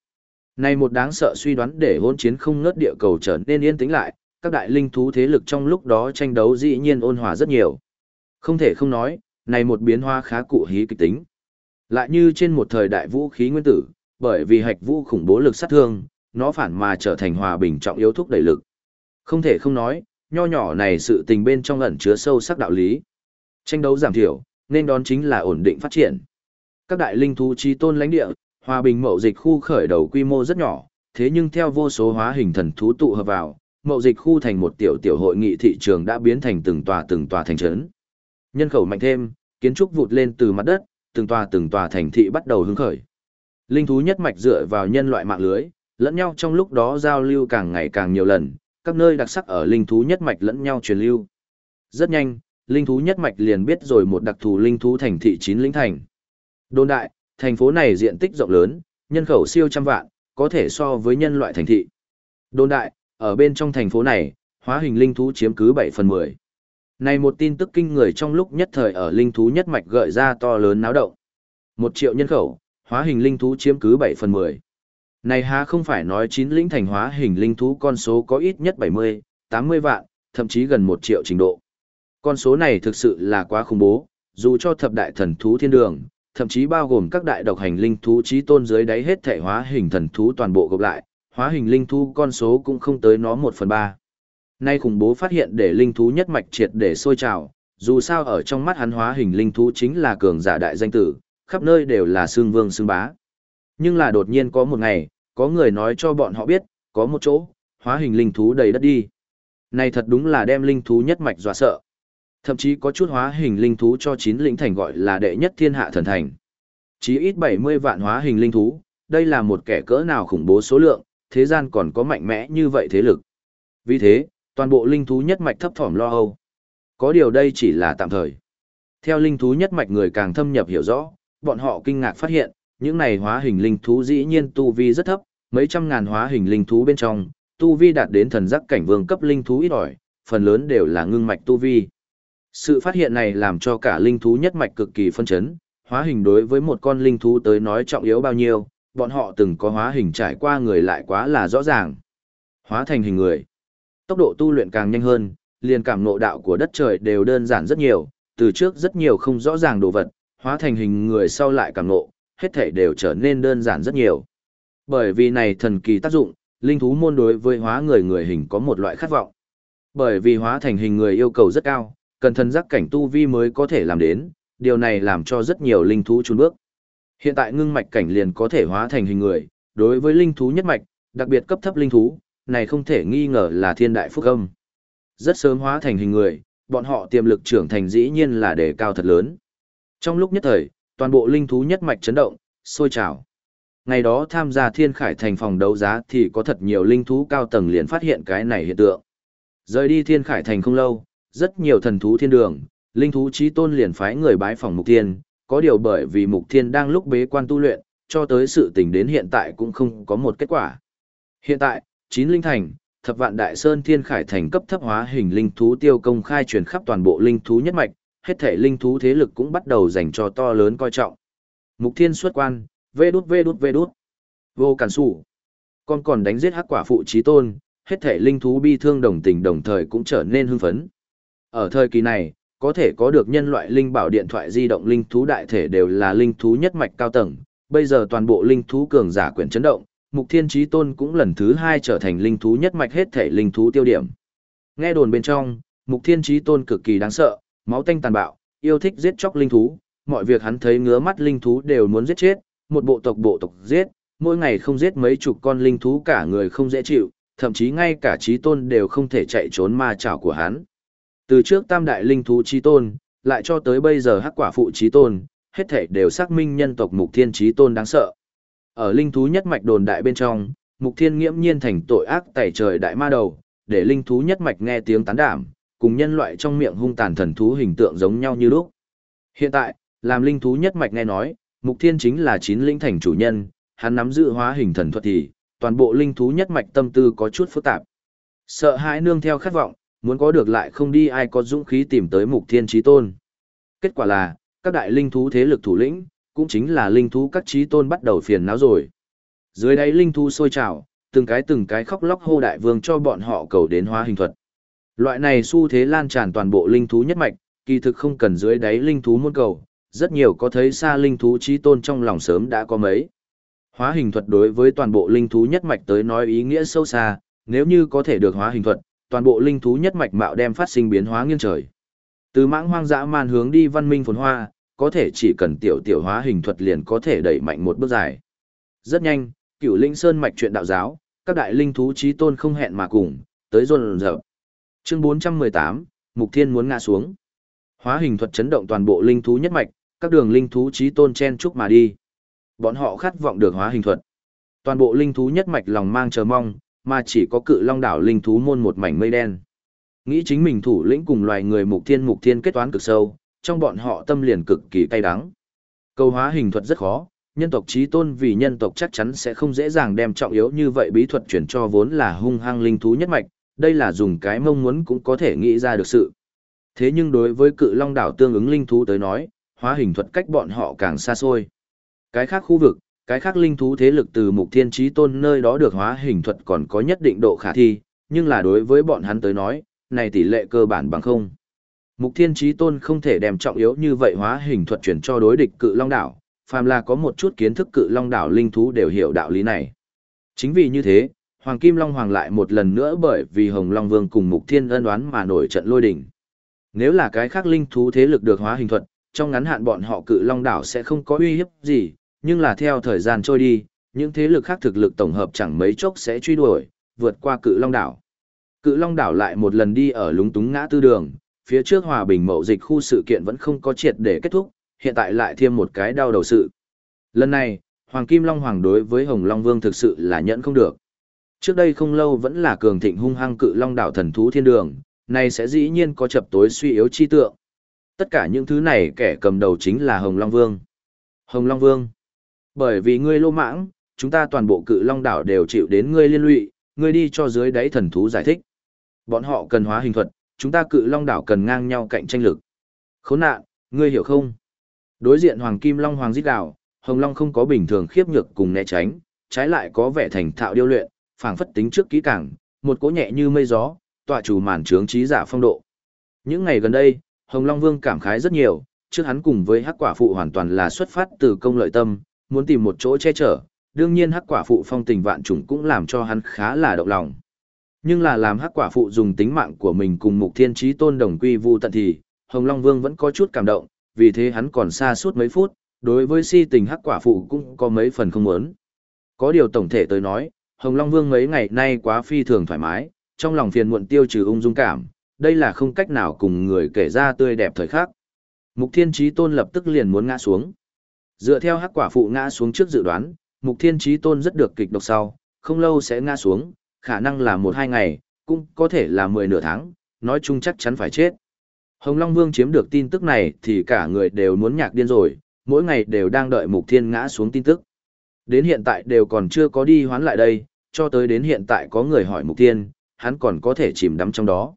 Speaker 1: Này một đáng sợ suy đoán để hỗn chiến không ngớt địa cầu trở nên yên tĩnh lại, các đại linh thú thế lực trong lúc đó tranh đấu dĩ nhiên ôn hòa rất nhiều. Không thể không nói, này một biến hóa khá cụ hí kịch tính. Lại như trên một thời đại vũ khí nguyên tử, bởi vì hạch vũ khủng bố lực sát thương, nó phản mà trở thành hòa bình trọng yếu thúc đẩy lực. Không thể không nói, nho nhỏ này sự tình bên trong ẩn chứa sâu sắc đạo lý. Tranh đấu giảm thiểu, nên đón chính là ổn định phát triển. Các đại linh thú chi tôn lãnh địa, hòa bình mậu dịch khu khởi đầu quy mô rất nhỏ, thế nhưng theo vô số hóa hình thần thú tụ hợp vào, mậu dịch khu thành một tiểu tiểu hội nghị thị trường đã biến thành từng tòa từng tòa thành trấn. Nhân khẩu mạnh thêm, kiến trúc vụt lên từ mặt đất, từng tòa từng tòa thành thị bắt đầu hứng khởi. Linh thú nhất mạch dựa vào nhân loại mạng lưới, lẫn nhau trong lúc đó giao lưu càng ngày càng nhiều lần, các nơi đặc sắc ở linh thú nhất mạch lẫn nhau truyền lưu. Rất nhanh, linh thú nhất mạch liền biết rồi một đặc thù linh thú thành thị chín lĩnh thành. Đôn đại, thành phố này diện tích rộng lớn, nhân khẩu siêu trăm vạn, có thể so với nhân loại thành thị. Đôn đại, ở bên trong thành phố này, hóa hình linh thú chiếm cứ 7 phần 10. Này một tin tức kinh người trong lúc nhất thời ở linh thú nhất mạch gợi ra to lớn náo động. Một triệu nhân khẩu, hóa hình linh thú chiếm cứ 7 phần 10. Này há không phải nói chín lĩnh thành hóa hình linh thú con số có ít nhất 70, 80 vạn, thậm chí gần 1 triệu trình độ. Con số này thực sự là quá khủng bố, dù cho thập đại thần thú thiên đường, thậm chí bao gồm các đại độc hành linh thú trí tôn dưới đáy hết thể hóa hình thần thú toàn bộ gộp lại, hóa hình linh thú con số cũng không tới nó 1 phần 3. Nay khủng bố phát hiện để linh thú nhất mạch triệt để sôi trào, dù sao ở trong mắt hắn hóa hình linh thú chính là cường giả đại danh tử, khắp nơi đều là xương vương xương bá. Nhưng là đột nhiên có một ngày, có người nói cho bọn họ biết, có một chỗ, hóa hình linh thú đầy đất đi. Này thật đúng là đem linh thú nhất mạch dọa sợ. Thậm chí có chút hóa hình linh thú cho chín lĩnh thành gọi là đệ nhất thiên hạ thần thành. Chí ít 70 vạn hóa hình linh thú, đây là một kẻ cỡ nào khủng bố số lượng, thế gian còn có mạnh mẽ như vậy thế lực. Vì thế, toàn bộ linh thú nhất mạch thấp thỏm lo âu. Có điều đây chỉ là tạm thời. Theo linh thú nhất mạch người càng thâm nhập hiểu rõ, bọn họ kinh ngạc phát hiện, những này hóa hình linh thú dĩ nhiên tu vi rất thấp, mấy trăm ngàn hóa hình linh thú bên trong, tu vi đạt đến thần giác cảnh vương cấp linh thú ít ỏi, phần lớn đều là ngưng mạch tu vi. Sự phát hiện này làm cho cả linh thú nhất mạch cực kỳ phân chấn, hóa hình đối với một con linh thú tới nói trọng yếu bao nhiêu, bọn họ từng có hóa hình trải qua người lại quá là rõ ràng. Hóa thành hình người. Tốc độ tu luyện càng nhanh hơn, liền cảm ngộ đạo của đất trời đều đơn giản rất nhiều, từ trước rất nhiều không rõ ràng đồ vật, hóa thành hình người sau lại cảm ngộ, hết thể đều trở nên đơn giản rất nhiều. Bởi vì này thần kỳ tác dụng, linh thú môn đối với hóa người người hình có một loại khát vọng. Bởi vì hóa thành hình người yêu cầu rất cao, cần thần giác cảnh tu vi mới có thể làm đến, điều này làm cho rất nhiều linh thú chùn bước. Hiện tại ngưng mạch cảnh liền có thể hóa thành hình người, đối với linh thú nhất mạch, đặc biệt cấp thấp linh thú, này không thể nghi ngờ là thiên đại phúc âm. Rất sớm hóa thành hình người, bọn họ tiềm lực trưởng thành dĩ nhiên là đề cao thật lớn. Trong lúc nhất thời, toàn bộ linh thú nhất mạch chấn động, sôi trào. Ngày đó tham gia thiên khải thành phòng đấu giá thì có thật nhiều linh thú cao tầng liền phát hiện cái này hiện tượng. Rời đi thiên khải thành không lâu, rất nhiều thần thú thiên đường, linh thú trí tôn liền phái người bái phòng mục thiên, có điều bởi vì mục thiên đang lúc bế quan tu luyện, cho tới sự tình đến hiện tại cũng không có một kết quả. Hiện tại, chín linh thành, thập vạn đại sơn thiên khải thành cấp thấp hóa hình linh thú tiêu công khai truyền khắp toàn bộ linh thú nhất mạch, hết thể linh thú thế lực cũng bắt đầu dành cho to lớn coi trọng. Mục thiên xuất quan, vê đút vê đút vê đút. Vô cản sủ. Con còn đánh giết hắc quả phụ trí tôn, hết thể linh thú bi thương đồng tình đồng thời cũng trở nên hưng phấn. Ở thời kỳ này, có thể có được nhân loại linh bảo điện thoại di động linh thú đại thể đều là linh thú nhất mạch cao tầng, bây giờ toàn bộ linh thú cường giả quyển chấn động, Mục Thiên Chí Tôn cũng lần thứ hai trở thành linh thú nhất mạch hết thể linh thú tiêu điểm. Nghe đồn bên trong, Mục Thiên Chí Tôn cực kỳ đáng sợ, máu tanh tàn bạo, yêu thích giết chóc linh thú, mọi việc hắn thấy ngứa mắt linh thú đều muốn giết chết, một bộ tộc bộ tộc giết, mỗi ngày không giết mấy chục con linh thú cả người không dễ chịu, thậm chí ngay cả Chí Tôn đều không thể chạy trốn ma chảo của hắn. Từ trước tam đại linh thú Chí Tôn, lại cho tới bây giờ hắc quả phụ Chí Tôn, hết thể đều xác minh nhân tộc Mục Thiên Chí Tôn đáng sợ. Ở linh thú nhất mạch đồn đại bên trong, Mục Thiên nghiễm nhiên thành tội ác tẩy trời đại ma đầu, để linh thú nhất mạch nghe tiếng tán đảm, cùng nhân loại trong miệng hung tàn thần thú hình tượng giống nhau như lúc. Hiện tại, làm linh thú nhất mạch nghe nói, Mục Thiên chính là chín linh thành chủ nhân, hắn nắm giữ hóa hình thần thuật thì, toàn bộ linh thú nhất mạch tâm tư có chút phức tạp. Sợ hãi nương theo khát vọng, muốn có được lại không đi ai có dũng khí tìm tới Mục Thiên chí tôn. Kết quả là, các đại linh thú thế lực thủ lĩnh, cũng chính là linh thú các trí tôn bắt đầu phiền não rồi. Dưới đáy linh thú sôi trào, từng cái từng cái khóc lóc hô đại vương cho bọn họ cầu đến hóa hình thuật. Loại này xu thế lan tràn toàn bộ linh thú nhất mạch, kỳ thực không cần dưới đáy linh thú muôn cầu, rất nhiều có thấy xa linh thú trí tôn trong lòng sớm đã có mấy. Hóa hình thuật đối với toàn bộ linh thú nhất mạch tới nói ý nghĩa sâu xa, nếu như có thể được hóa hình thuật, toàn bộ linh thú nhất mạch mạo đem phát sinh biến hóa nghiêng trời. Từ mãng hoang dã man hướng đi văn minh phồn hoa, có thể chỉ cần tiểu tiểu hóa hình thuật liền có thể đẩy mạnh một bước dài. Rất nhanh, cửu linh sơn mạch chuyện đạo giáo, các đại linh thú trí tôn không hẹn mà cùng, tới rồn rợp. Chương 418, Mục Thiên muốn ngã xuống. Hóa hình thuật chấn động toàn bộ linh thú nhất mạch, các đường linh thú trí tôn chen chúc mà đi. Bọn họ khát vọng được hóa hình thuật. Toàn bộ linh thú nhất mạch lòng mang chờ mong, mà chỉ có cự long đảo linh thú môn một mảnh mây đen. Nghĩ chính mình thủ lĩnh cùng loài người mục thiên mục thiên kết toán cực sâu, trong bọn họ tâm liền cực kỳ cay đắng. Câu hóa hình thuật rất khó, nhân tộc trí tôn vì nhân tộc chắc chắn sẽ không dễ dàng đem trọng yếu như vậy bí thuật chuyển cho vốn là hung hăng linh thú nhất mạch, đây là dùng cái mong muốn cũng có thể nghĩ ra được sự. Thế nhưng đối với cự long đảo tương ứng linh thú tới nói, hóa hình thuật cách bọn họ càng xa xôi. Cái khác khu vực, cái khác linh thú thế lực từ mục thiên trí tôn nơi đó được hóa hình thuật còn có nhất định độ khả thi, nhưng là đối với bọn hắn tới nói, này tỷ lệ cơ bản bằng không. Mục thiên Chí tôn không thể đem trọng yếu như vậy hóa hình thuật chuyển cho đối địch cự long đảo, phàm là có một chút kiến thức cự long đảo linh thú đều hiểu đạo lý này. Chính vì như thế, Hoàng Kim Long Hoàng lại một lần nữa bởi vì Hồng Long Vương cùng Mục Thiên ân đoán mà nổi trận lôi đỉnh. Nếu là cái khác linh thú thế lực được hóa hình thuật, trong ngắn hạn bọn họ cự long đảo sẽ không có uy hiếp gì, nhưng là theo thời gian trôi đi, những thế lực khác thực lực tổng hợp chẳng mấy chốc sẽ truy đuổi, vượt qua cự long đảo. Cự long đảo lại một lần đi ở lúng túng ngã tư đường, phía trước hòa bình mậu dịch khu sự kiện vẫn không có triệt để kết thúc, hiện tại lại thêm một cái đau đầu sự. Lần này, Hoàng Kim Long Hoàng đối với Hồng Long Vương thực sự là nhẫn không được. Trước đây không lâu vẫn là cường thịnh hung hăng cự long đảo thần thú thiên đường, này sẽ dĩ nhiên có chập tối suy yếu chi tượng. Tất cả những thứ này kẻ cầm đầu chính là Hồng Long Vương. Hồng Long Vương. Bởi vì ngươi lô mãng, chúng ta toàn bộ cự long đảo đều chịu đến ngươi liên lụy, ngươi đi cho dưới đáy thần thú giải thích. Bọn họ cần hóa hình thuật, chúng ta cự long đảo cần ngang nhau cạnh tranh lực. Khốn nạn, ngươi hiểu không? Đối diện Hoàng Kim Long Hoàng giết đảo, Hồng Long không có bình thường khiếp nhược cùng né tránh, trái lại có vẻ thành thạo điêu luyện, phảng phất tính trước kỹ càng, một cỗ nhẹ như mây gió, tọa chủ màn trướng trí giả phong độ. Những ngày gần đây, Hồng Long Vương cảm khái rất nhiều, trước hắn cùng với Hắc Quả phụ hoàn toàn là xuất phát từ công lợi tâm, muốn tìm một chỗ che chở, đương nhiên Hắc Quả phụ phong tình vạn trùng cũng làm cho hắn khá là động lòng. Nhưng là làm Hắc Quả phụ dùng tính mạng của mình cùng Mục Thiên trí Tôn đồng quy vu tận thì, Hồng Long Vương vẫn có chút cảm động, vì thế hắn còn xa suốt mấy phút, đối với si tình Hắc Quả phụ cũng có mấy phần không muốn. Có điều tổng thể tới nói, Hồng Long Vương mấy ngày nay quá phi thường thoải mái, trong lòng phiền muộn tiêu trừ ung dung cảm, đây là không cách nào cùng người kể ra tươi đẹp thời khắc. Mục Thiên Chí Tôn lập tức liền muốn ngã xuống. Dựa theo hắc quả phụ ngã xuống trước dự đoán, Mục Thiên Chí Tôn rất được kịch độc sau, không lâu sẽ ngã xuống, khả năng là một hai ngày, cũng có thể là mười nửa tháng, nói chung chắc chắn phải chết. Hồng Long Vương chiếm được tin tức này thì cả người đều muốn nhạc điên rồi, mỗi ngày đều đang đợi Mục Thiên ngã xuống tin tức. Đến hiện tại đều còn chưa có đi hoán lại đây, cho tới đến hiện tại có người hỏi Mục Thiên, hắn còn có thể chìm đắm trong đó.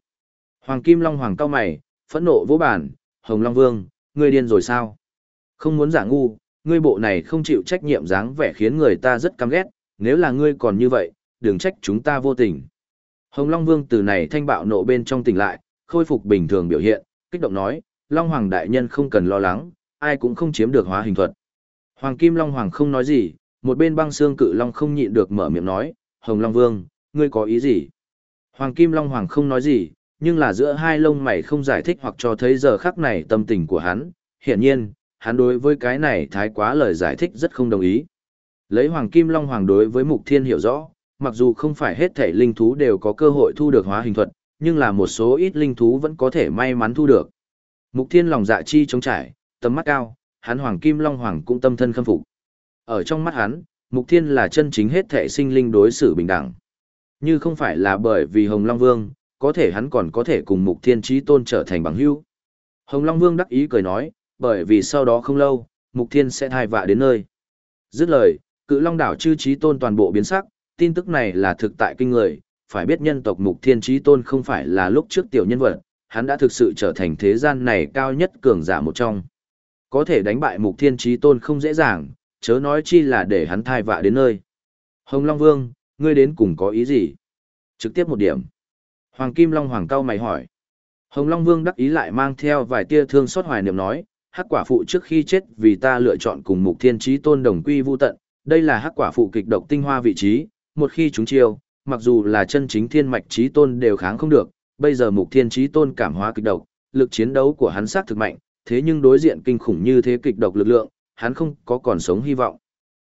Speaker 1: Hoàng Kim Long Hoàng cao mày, phẫn nộ vỗ bản, Hồng Long Vương, ngươi điên rồi sao? Không muốn giả ngu, ngươi bộ này không chịu trách nhiệm dáng vẻ khiến người ta rất căm ghét, nếu là ngươi còn như vậy, đừng trách chúng ta vô tình. Hồng Long Vương từ này thanh bạo nộ bên trong tỉnh lại, khôi phục bình thường biểu hiện, kích động nói, Long Hoàng đại nhân không cần lo lắng, ai cũng không chiếm được hóa hình thuật. Hoàng Kim Long Hoàng không nói gì, một bên băng xương cự Long không nhịn được mở miệng nói, Hồng Long Vương, ngươi có ý gì? Hoàng Kim Long Hoàng không nói gì, nhưng là giữa hai lông mày không giải thích hoặc cho thấy giờ khắc này tâm tình của hắn, hiển nhiên, hắn đối với cái này thái quá lời giải thích rất không đồng ý. Lấy Hoàng Kim Long Hoàng đối với Mục Thiên hiểu rõ, mặc dù không phải hết thể linh thú đều có cơ hội thu được hóa hình thuật, nhưng là một số ít linh thú vẫn có thể may mắn thu được. Mục Thiên lòng dạ chi chống trải, tầm mắt cao, hắn Hoàng Kim Long Hoàng cũng tâm thân khâm phục. Ở trong mắt hắn, Mục Thiên là chân chính hết thể sinh linh đối xử bình đẳng. Như không phải là bởi vì Hồng Long Vương, có thể hắn còn có thể cùng Mục Thiên Chí Tôn trở thành bằng hữu. Hồng Long Vương đắc ý cười nói, bởi vì sau đó không lâu, Mục Thiên sẽ thai vạ đến nơi. Dứt lời, cự Long đảo chư Chí Tôn toàn bộ biến sắc, tin tức này là thực tại kinh người, phải biết nhân tộc Mục Thiên Chí Tôn không phải là lúc trước tiểu nhân vật, hắn đã thực sự trở thành thế gian này cao nhất cường giả một trong. Có thể đánh bại mục thiên trí tôn không dễ dàng, chớ nói chi là để hắn thai vạ đến nơi. Hồng Long Vương, ngươi đến cùng có ý gì? Trực tiếp một điểm. Hoàng Kim Long Hoàng cao mày hỏi. Hồng Long Vương đắc ý lại mang theo vài tia thương xót hoài niệm nói, hắc quả phụ trước khi chết vì ta lựa chọn cùng mục thiên trí tôn đồng quy vu tận, đây là hắc quả phụ kịch độc tinh hoa vị trí, một khi chúng chiêu, mặc dù là chân chính thiên mạch trí tôn đều kháng không được, bây giờ mục thiên trí tôn cảm hóa kịch độc, lực chiến đấu của hắn xác thực mạnh, thế nhưng đối diện kinh khủng như thế kịch độc lực lượng, hắn không có còn sống hy vọng.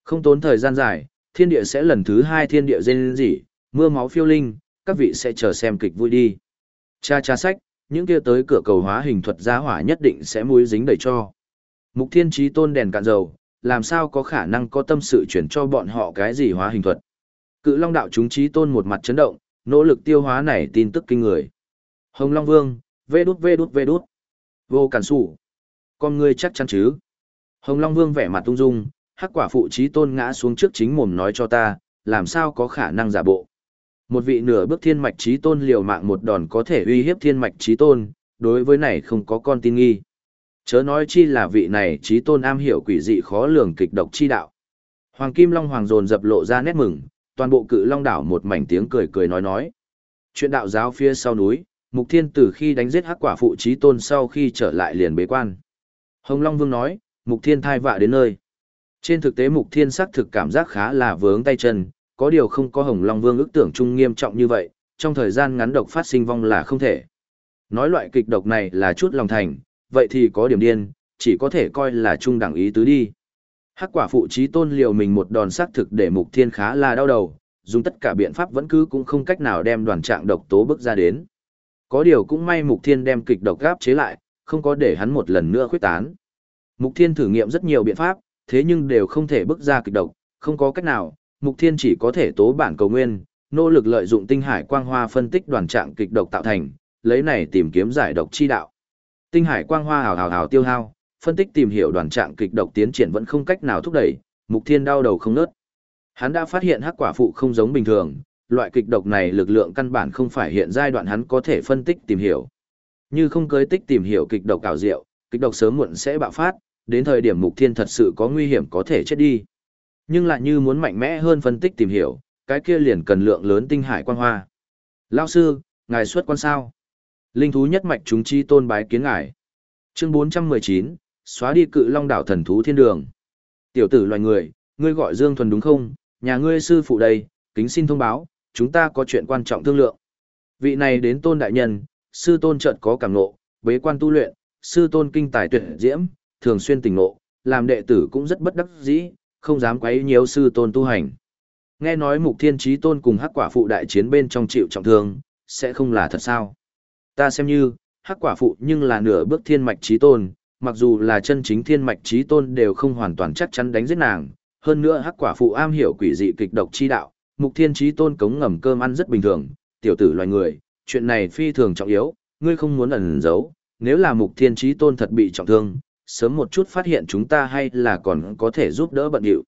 Speaker 1: Không tốn thời gian dài, thiên địa sẽ lần thứ hai thiên địa dên dỉ, mưa máu phiêu linh, các vị sẽ chờ xem kịch vui đi. Cha cha sách, những kia tới cửa cầu hóa hình thuật gia hỏa nhất định sẽ muối dính đầy cho. Mục thiên trí tôn đèn cạn dầu, làm sao có khả năng có tâm sự chuyển cho bọn họ cái gì hóa hình thuật. Cự long đạo chúng trí tôn một mặt chấn động, nỗ lực tiêu hóa này tin tức kinh người. Hồng Long Vương, vê đút vê đút vê đút. Vô cản sủ. Con ngươi chắc chắn chứ. Hồng Long Vương vẻ mặt tung dung, hắc quả phụ trí tôn ngã xuống trước chính mồm nói cho ta, làm sao có khả năng giả bộ. Một vị nửa bước thiên mạch trí tôn liều mạng một đòn có thể uy hiếp thiên mạch trí tôn, đối với này không có con tin nghi. Chớ nói chi là vị này trí tôn am hiểu quỷ dị khó lường kịch độc chi đạo. Hoàng Kim Long Hoàng dồn dập lộ ra nét mừng, toàn bộ cự long đảo một mảnh tiếng cười cười nói nói. Chuyện đạo giáo phía sau núi, Mục Thiên từ khi đánh giết hắc quả phụ trí tôn sau khi trở lại liền bế quan. Hồng Long Vương nói, Mục Thiên thai vạ đến nơi. Trên thực tế Mục Thiên xác thực cảm giác khá là vướng tay chân, có điều không có Hồng Long Vương ước tưởng chung nghiêm trọng như vậy, trong thời gian ngắn độc phát sinh vong là không thể. Nói loại kịch độc này là chút lòng thành, vậy thì có điểm điên, chỉ có thể coi là trung đẳng ý tứ đi. Hắc quả phụ trí tôn liều mình một đòn xác thực để Mục Thiên khá là đau đầu, dùng tất cả biện pháp vẫn cứ cũng không cách nào đem đoàn trạng độc tố bước ra đến. Có điều cũng may Mục Thiên đem kịch độc gáp chế lại, không có để hắn một lần nữa khuyết tán. Mục Thiên thử nghiệm rất nhiều biện pháp, thế nhưng đều không thể bước ra kịch độc, không có cách nào, Mục Thiên chỉ có thể tố bản cầu nguyên, nỗ lực lợi dụng tinh hải quang hoa phân tích đoàn trạng kịch độc tạo thành, lấy này tìm kiếm giải độc chi đạo. Tinh hải quang hoa hào hào hào tiêu hao, phân tích tìm hiểu đoàn trạng kịch độc tiến triển vẫn không cách nào thúc đẩy, Mục Thiên đau đầu không nớt. Hắn đã phát hiện hắc quả phụ không giống bình thường, loại kịch độc này lực lượng căn bản không phải hiện giai đoạn hắn có thể phân tích tìm hiểu. Như không cưới tích tìm hiểu kịch độc cảo diệu, kịch độc sớm muộn sẽ bạo phát, đến thời điểm mục thiên thật sự có nguy hiểm có thể chết đi. Nhưng lại như muốn mạnh mẽ hơn phân tích tìm hiểu, cái kia liền cần lượng lớn tinh hải quan hoa. Lao sư, ngài xuất quan sao? Linh thú nhất mạch chúng chi tôn bái kiến ngài. Chương 419, xóa đi cự long đảo thần thú thiên đường. Tiểu tử loài người, ngươi gọi Dương Thuần đúng không? Nhà ngươi sư phụ đây, kính xin thông báo, chúng ta có chuyện quan trọng thương lượng. Vị này đến tôn đại nhân, sư tôn chợt có cảm ngộ, bế quan tu luyện, sư tôn kinh tài tuyệt diễm, thường xuyên tỉnh ngộ, làm đệ tử cũng rất bất đắc dĩ, không dám quấy nhiều sư tôn tu hành. Nghe nói mục thiên trí tôn cùng hắc quả phụ đại chiến bên trong chịu trọng thương, sẽ không là thật sao. Ta xem như, hắc quả phụ nhưng là nửa bước thiên mạch trí tôn, mặc dù là chân chính thiên mạch trí tôn đều không hoàn toàn chắc chắn đánh giết nàng. Hơn nữa hắc quả phụ am hiểu quỷ dị kịch độc chi đạo, mục thiên trí tôn cống ngầm cơm ăn rất bình thường, tiểu tử loài người, chuyện này phi thường trọng yếu, ngươi không muốn ẩn giấu, nếu là mục thiên trí tôn thật bị trọng thương, sớm một chút phát hiện chúng ta hay là còn có thể giúp đỡ bận điệu.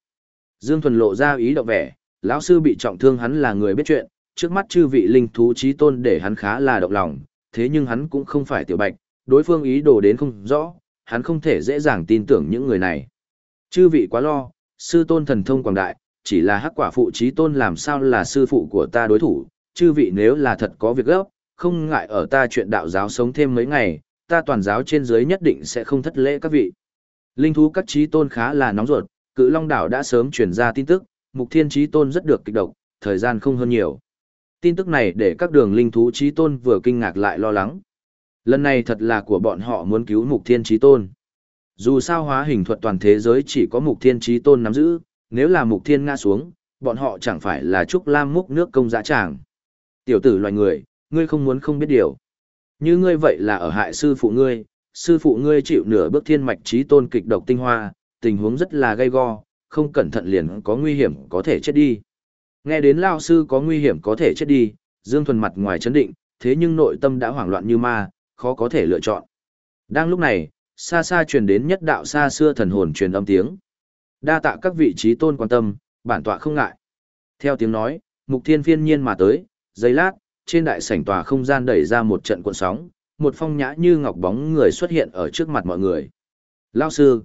Speaker 1: Dương Thuần lộ ra ý động vẻ, lão sư bị trọng thương hắn là người biết chuyện, trước mắt chư vị linh thú trí tôn để hắn khá là động lòng, thế nhưng hắn cũng không phải tiểu bạch, đối phương ý đồ đến không rõ, hắn không thể dễ dàng tin tưởng những người này. Chư vị quá lo, sư tôn thần thông quảng đại, chỉ là hắc quả phụ trí tôn làm sao là sư phụ của ta đối thủ, chư vị nếu là thật có việc gấp, không ngại ở ta chuyện đạo giáo sống thêm mấy ngày, ta toàn giáo trên dưới nhất định sẽ không thất lễ các vị. Linh thú các trí tôn khá là nóng ruột, cự long đảo đã sớm truyền ra tin tức, mục thiên trí tôn rất được kích động, thời gian không hơn nhiều. Tin tức này để các đường linh thú trí tôn vừa kinh ngạc lại lo lắng. Lần này thật là của bọn họ muốn cứu mục thiên trí tôn. Dù sao hóa hình thuật toàn thế giới chỉ có mục thiên trí tôn nắm giữ, nếu là mục thiên ngã xuống, bọn họ chẳng phải là trúc lam múc nước công giá tràng. Tiểu tử loài người, ngươi không muốn không biết điều. Như ngươi vậy là ở hại sư phụ ngươi, sư phụ ngươi chịu nửa bước thiên mạch trí tôn kịch độc tinh hoa, tình huống rất là gay go, không cẩn thận liền có nguy hiểm có thể chết đi. Nghe đến lao sư có nguy hiểm có thể chết đi, Dương Thuần mặt ngoài chấn định, thế nhưng nội tâm đã hoảng loạn như ma, khó có thể lựa chọn. Đang lúc này, xa xa truyền đến nhất đạo xa xưa thần hồn truyền âm tiếng. Đa tạ các vị trí tôn quan tâm, bản tọa không ngại. Theo tiếng nói, mục thiên phiên nhiên mà tới, giây lát, trên đại sảnh tòa không gian đẩy ra một trận cuộn sóng, một phong nhã như ngọc bóng người xuất hiện ở trước mặt mọi người. Lao sư.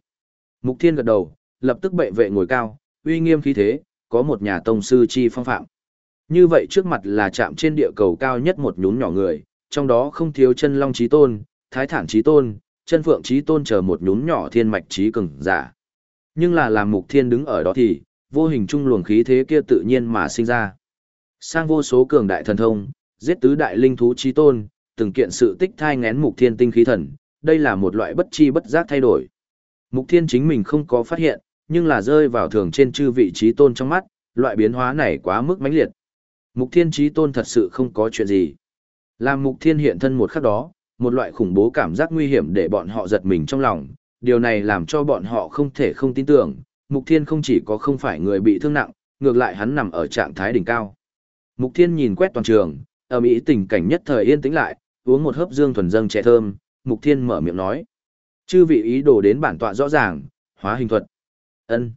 Speaker 1: Mục Thiên gật đầu, lập tức bệ vệ ngồi cao, uy nghiêm khí thế, có một nhà tông sư chi phong phạm. Như vậy trước mặt là chạm trên địa cầu cao nhất một nhún nhỏ người, trong đó không thiếu chân long trí tôn, thái thản trí tôn, chân phượng trí tôn chờ một nhún nhỏ thiên mạch trí cường giả. Nhưng là làm mục thiên đứng ở đó thì, vô hình trung luồng khí thế kia tự nhiên mà sinh ra. Sang vô số cường đại thần thông, giết tứ đại linh thú trí tôn, từng kiện sự tích thai ngén mục thiên tinh khí thần, đây là một loại bất chi bất giác thay đổi. Mục thiên chính mình không có phát hiện, nhưng là rơi vào thường trên chư vị trí tôn trong mắt, loại biến hóa này quá mức mãnh liệt. Mục thiên trí tôn thật sự không có chuyện gì. Làm mục thiên hiện thân một khắc đó, một loại khủng bố cảm giác nguy hiểm để bọn họ giật mình trong lòng, điều này làm cho bọn họ không thể không tin tưởng, mục thiên không chỉ có không phải người bị thương nặng, ngược lại hắn nằm ở trạng thái đỉnh cao. Mục thiên nhìn quét toàn trường, ở Mỹ tình cảnh nhất thời yên tĩnh lại, uống một hớp dương thuần dâng trẻ thơm, mục thiên mở miệng nói. Chư vị ý đồ đến bản tọa rõ ràng, hóa hình thuật. ân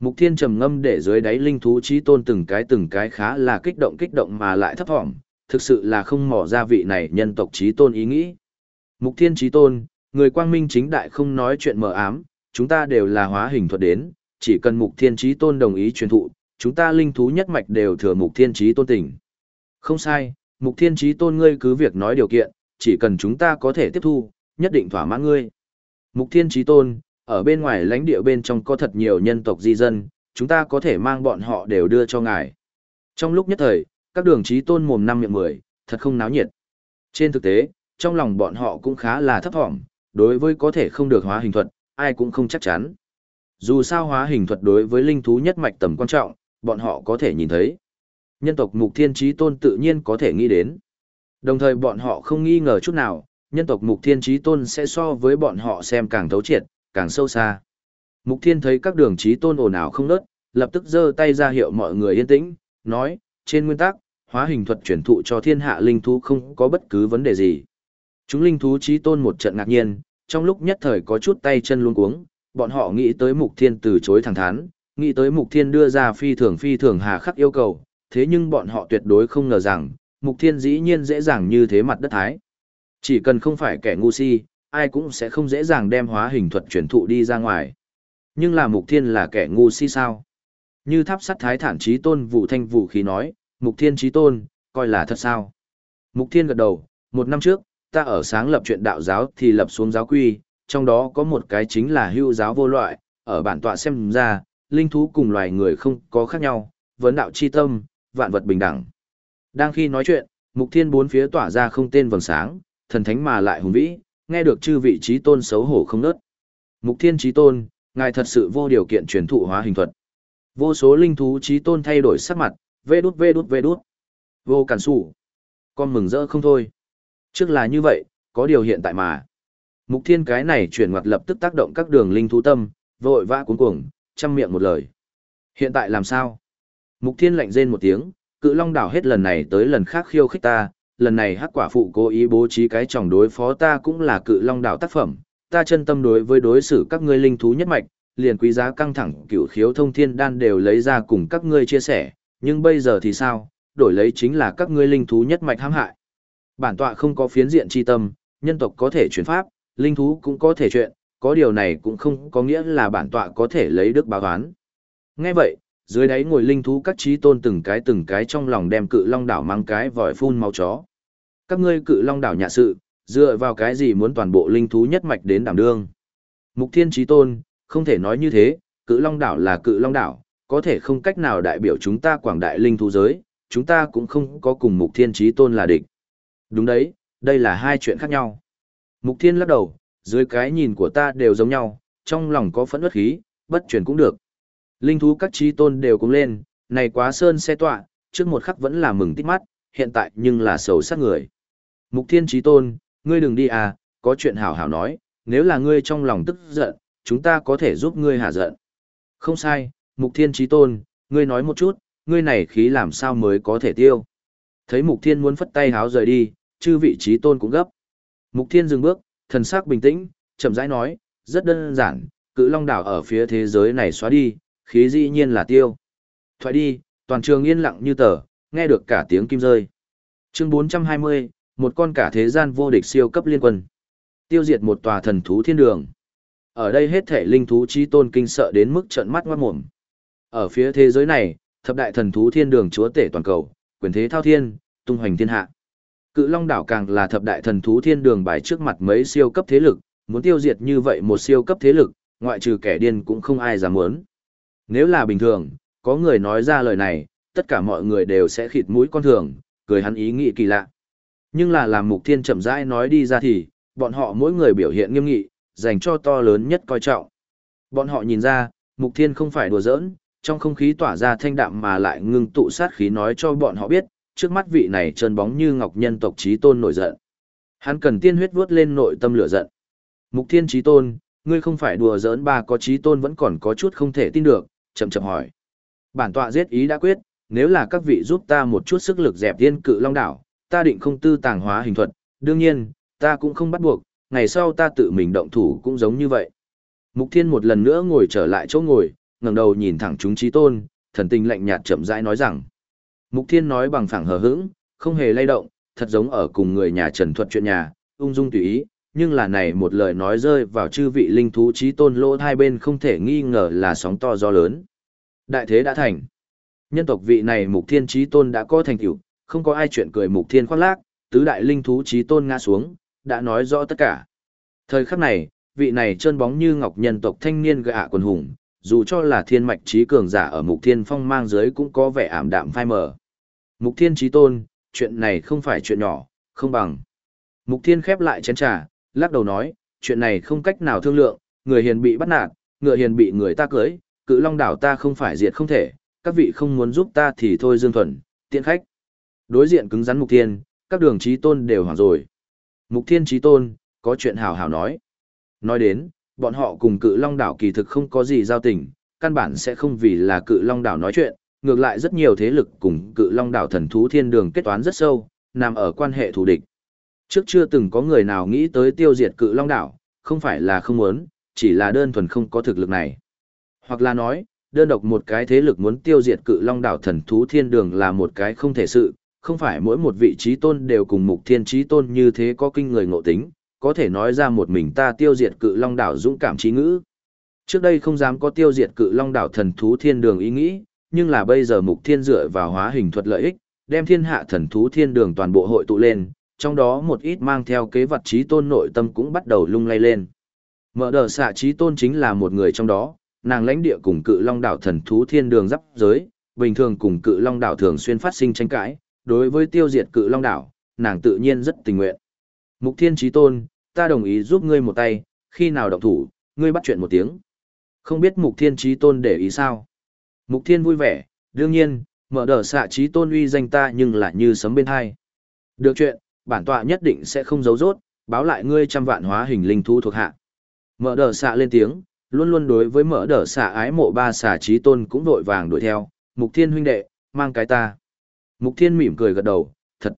Speaker 1: Mục thiên trầm ngâm để dưới đáy linh thú trí tôn từng cái từng cái khá là kích động kích động mà lại thấp thỏm, thực sự là không mỏ ra vị này nhân tộc trí tôn ý nghĩ. Mục thiên trí tôn, người quang minh chính đại không nói chuyện mờ ám, chúng ta đều là hóa hình thuật đến, chỉ cần mục thiên trí tôn đồng ý truyền thụ, chúng ta linh thú nhất mạch đều thừa mục thiên trí tôn tỉnh. Không sai, mục thiên trí tôn ngươi cứ việc nói điều kiện, chỉ cần chúng ta có thể tiếp thu, nhất định thỏa mãn ngươi. Mục thiên trí tôn, ở bên ngoài lãnh địa bên trong có thật nhiều nhân tộc di dân, chúng ta có thể mang bọn họ đều đưa cho ngài. Trong lúc nhất thời, các đường trí tôn mồm năm miệng mười, thật không náo nhiệt. Trên thực tế, trong lòng bọn họ cũng khá là thấp thỏm, đối với có thể không được hóa hình thuật, ai cũng không chắc chắn. Dù sao hóa hình thuật đối với linh thú nhất mạch tầm quan trọng, bọn họ có thể nhìn thấy. Nhân tộc mục thiên trí tôn tự nhiên có thể nghĩ đến. Đồng thời bọn họ không nghi ngờ chút nào, nhân tộc mục thiên trí tôn sẽ so với bọn họ xem càng thấu triệt, càng sâu xa. Mục thiên thấy các đường trí tôn ồn ào không nớt, lập tức giơ tay ra hiệu mọi người yên tĩnh, nói, trên nguyên tắc, hóa hình thuật chuyển thụ cho thiên hạ linh thú không có bất cứ vấn đề gì. Chúng linh thú trí tôn một trận ngạc nhiên, trong lúc nhất thời có chút tay chân luống cuống, bọn họ nghĩ tới mục thiên từ chối thẳng thắn, nghĩ tới mục thiên đưa ra phi thường phi thường hà khắc yêu cầu, thế nhưng bọn họ tuyệt đối không ngờ rằng, mục thiên dĩ nhiên dễ dàng như thế mặt đất thái. Chỉ cần không phải kẻ ngu si, ai cũng sẽ không dễ dàng đem hóa hình thuật chuyển thụ đi ra ngoài. Nhưng là mục thiên là kẻ ngu si sao? Như tháp sắt thái thản trí tôn vụ thanh vũ khí nói, mục thiên trí tôn, coi là thật sao? Mục thiên gật đầu, một năm trước, ta ở sáng lập chuyện đạo giáo thì lập xuống giáo quy, trong đó có một cái chính là hưu giáo vô loại, ở bản tọa xem ra, linh thú cùng loài người không có khác nhau, vấn đạo chi tâm, vạn vật bình đẳng. Đang khi nói chuyện, mục thiên bốn phía tỏa ra không tên vầng sáng, thần thánh mà lại hùng vĩ, nghe được chư vị trí tôn xấu hổ không nớt. Mục thiên trí tôn, ngài thật sự vô điều kiện truyền thụ hóa hình thuật. Vô số linh thú trí tôn thay đổi sắc mặt, vê đút vê đút vê đút. Vô cản sủ. Con mừng rỡ không thôi. Trước là như vậy, có điều hiện tại mà. Mục thiên cái này chuyển ngoặt lập tức tác động các đường linh thú tâm, vội vã cuống cuồng, chăm miệng một lời. Hiện tại làm sao? Mục thiên lạnh rên một tiếng, cự long đảo hết lần này tới lần khác khiêu khích ta, lần này hắc quả phụ cố ý bố trí cái chòng đối phó ta cũng là cự long đảo tác phẩm, ta chân tâm đối với đối xử các ngươi linh thú nhất mạch, liền quý giá căng thẳng cửu khiếu thông thiên đan đều lấy ra cùng các ngươi chia sẻ, nhưng bây giờ thì sao, đổi lấy chính là các ngươi linh thú nhất mạch hãm hại. Bản tọa không có phiến diện chi tâm, nhân tộc có thể chuyển pháp, linh thú cũng có thể chuyện, có điều này cũng không có nghĩa là bản tọa có thể lấy đức báo toán. Nghe vậy, dưới đáy ngồi linh thú các trí tôn từng cái từng cái trong lòng đem cự long đảo mang cái vòi phun máu chó. Các ngươi cự long đảo nhạ sự, dựa vào cái gì muốn toàn bộ linh thú nhất mạch đến đảm đương. Mục thiên trí tôn, không thể nói như thế, cự long đảo là cự long đảo, có thể không cách nào đại biểu chúng ta quảng đại linh thú giới, chúng ta cũng không có cùng mục thiên trí tôn là địch. Đúng đấy, đây là hai chuyện khác nhau. Mục thiên lắc đầu, dưới cái nhìn của ta đều giống nhau, trong lòng có phẫn uất khí, bất chuyển cũng được. Linh thú các trí tôn đều cũng lên, này quá sơn xe tọa, trước một khắc vẫn là mừng tít mắt, hiện tại nhưng là sầu sát người. Mục thiên trí tôn, ngươi đừng đi à, có chuyện hảo hảo nói, nếu là ngươi trong lòng tức giận, chúng ta có thể giúp ngươi hạ giận. Không sai, mục thiên trí tôn, ngươi nói một chút, ngươi này khí làm sao mới có thể tiêu. Thấy mục thiên muốn phất tay háo rời đi, chư vị trí tôn cũng gấp. Mục thiên dừng bước, thần sắc bình tĩnh, chậm rãi nói, rất đơn giản, cự long đảo ở phía thế giới này xóa đi, khí dĩ nhiên là tiêu. Thoại đi, toàn trường yên lặng như tờ, nghe được cả tiếng kim rơi. Chương 420, một con cả thế gian vô địch siêu cấp liên quân. Tiêu diệt một tòa thần thú thiên đường. Ở đây hết thể linh thú chi tôn kinh sợ đến mức trợn mắt ngoát mồm. Ở phía thế giới này, thập đại thần thú thiên đường chúa tể toàn cầu, quyền thế thao thiên, tung hoành thiên hạ. Cự Long đảo càng là thập đại thần thú thiên đường bài trước mặt mấy siêu cấp thế lực, muốn tiêu diệt như vậy một siêu cấp thế lực, ngoại trừ kẻ điên cũng không ai dám muốn. Nếu là bình thường, có người nói ra lời này, tất cả mọi người đều sẽ khịt mũi con thường, cười hắn ý nghĩ kỳ lạ. Nhưng là làm mục thiên chậm rãi nói đi ra thì, bọn họ mỗi người biểu hiện nghiêm nghị, dành cho to lớn nhất coi trọng. Bọn họ nhìn ra, mục thiên không phải đùa giỡn, trong không khí tỏa ra thanh đạm mà lại ngưng tụ sát khí nói cho bọn họ biết, trước mắt vị này trơn bóng như ngọc nhân tộc trí tôn nổi giận. Hắn cần tiên huyết vuốt lên nội tâm lửa giận. Mục thiên trí tôn, ngươi không phải đùa giỡn ba có trí tôn vẫn còn có chút không thể tin được, chậm chậm hỏi. Bản tọa giết ý đã quyết, nếu là các vị giúp ta một chút sức lực dẹp tiên cự long đảo, ta định không tư tàng hóa hình thuật, đương nhiên, ta cũng không bắt buộc, ngày sau ta tự mình động thủ cũng giống như vậy. Mục Thiên một lần nữa ngồi trở lại chỗ ngồi, ngẩng đầu nhìn thẳng chúng trí tôn, thần tình lạnh nhạt chậm rãi nói rằng. Mục Thiên nói bằng phẳng hờ hững, không hề lay động, thật giống ở cùng người nhà trần thuật chuyện nhà, ung dung tùy ý, nhưng là này một lời nói rơi vào chư vị linh thú trí tôn lỗ hai bên không thể nghi ngờ là sóng to gió lớn. Đại thế đã thành. Nhân tộc vị này mục thiên trí tôn đã có thành tựu, không có ai chuyện cười mục thiên khoác lác, tứ đại linh thú trí tôn ngã xuống, đã nói rõ tất cả. Thời khắc này, vị này trơn bóng như ngọc nhân tộc thanh niên gạ quần hùng, dù cho là thiên mạch trí cường giả ở mục thiên phong mang dưới cũng có vẻ ảm đạm phai mờ. Mục thiên trí tôn, chuyện này không phải chuyện nhỏ, không bằng. Mục thiên khép lại chén trà, lắc đầu nói, chuyện này không cách nào thương lượng, người hiền bị bắt nạt, ngựa hiền bị người ta cưới, cự long đảo ta không phải diệt không thể, các vị không muốn giúp ta thì thôi dương thuần, tiện khách. Đối diện cứng rắn mục thiên, các đường trí tôn đều hoảng rồi. Mục thiên trí tôn, có chuyện hào hào nói. Nói đến, bọn họ cùng cự long đảo kỳ thực không có gì giao tình, căn bản sẽ không vì là cự long đảo nói chuyện, ngược lại rất nhiều thế lực cùng cự long đảo thần thú thiên đường kết toán rất sâu, nằm ở quan hệ thù địch. Trước chưa từng có người nào nghĩ tới tiêu diệt cự long đảo, không phải là không muốn, chỉ là đơn thuần không có thực lực này. Hoặc là nói, đơn độc một cái thế lực muốn tiêu diệt cự long đảo thần thú thiên đường là một cái không thể sự, không phải mỗi một vị trí tôn đều cùng mục thiên trí tôn như thế có kinh người ngộ tính, có thể nói ra một mình ta tiêu diệt cự long đảo dũng cảm trí ngữ. Trước đây không dám có tiêu diệt cự long đảo thần thú thiên đường ý nghĩ, nhưng là bây giờ mục thiên dựa vào hóa hình thuật lợi ích, đem thiên hạ thần thú thiên đường toàn bộ hội tụ lên, trong đó một ít mang theo kế vật trí tôn nội tâm cũng bắt đầu lung lay lên. Mở đờ xạ trí tôn chính là một người trong đó, nàng lãnh địa cùng cự long đảo thần thú thiên đường giáp giới, bình thường cùng cự long đảo thường xuyên phát sinh tranh cãi, đối với tiêu diệt cự long đảo, nàng tự nhiên rất tình nguyện. Mục thiên trí tôn, ta đồng ý giúp ngươi một tay, khi nào động thủ, ngươi bắt chuyện một tiếng. Không biết mục thiên trí tôn để ý sao? Mục thiên vui vẻ, đương nhiên, mở đờ xạ trí tôn uy danh ta nhưng lại như sấm bên hai. Được chuyện, bản tọa nhất định sẽ không giấu rốt, báo lại ngươi trăm vạn hóa hình linh thú thuộc hạ. Mở đờ xạ lên tiếng, luôn luôn đối với mở đờ xạ ái mộ ba xà trí tôn cũng vội vàng đuổi theo, mục thiên huynh đệ, mang cái ta. Mục thiên mỉm cười gật đầu, thật.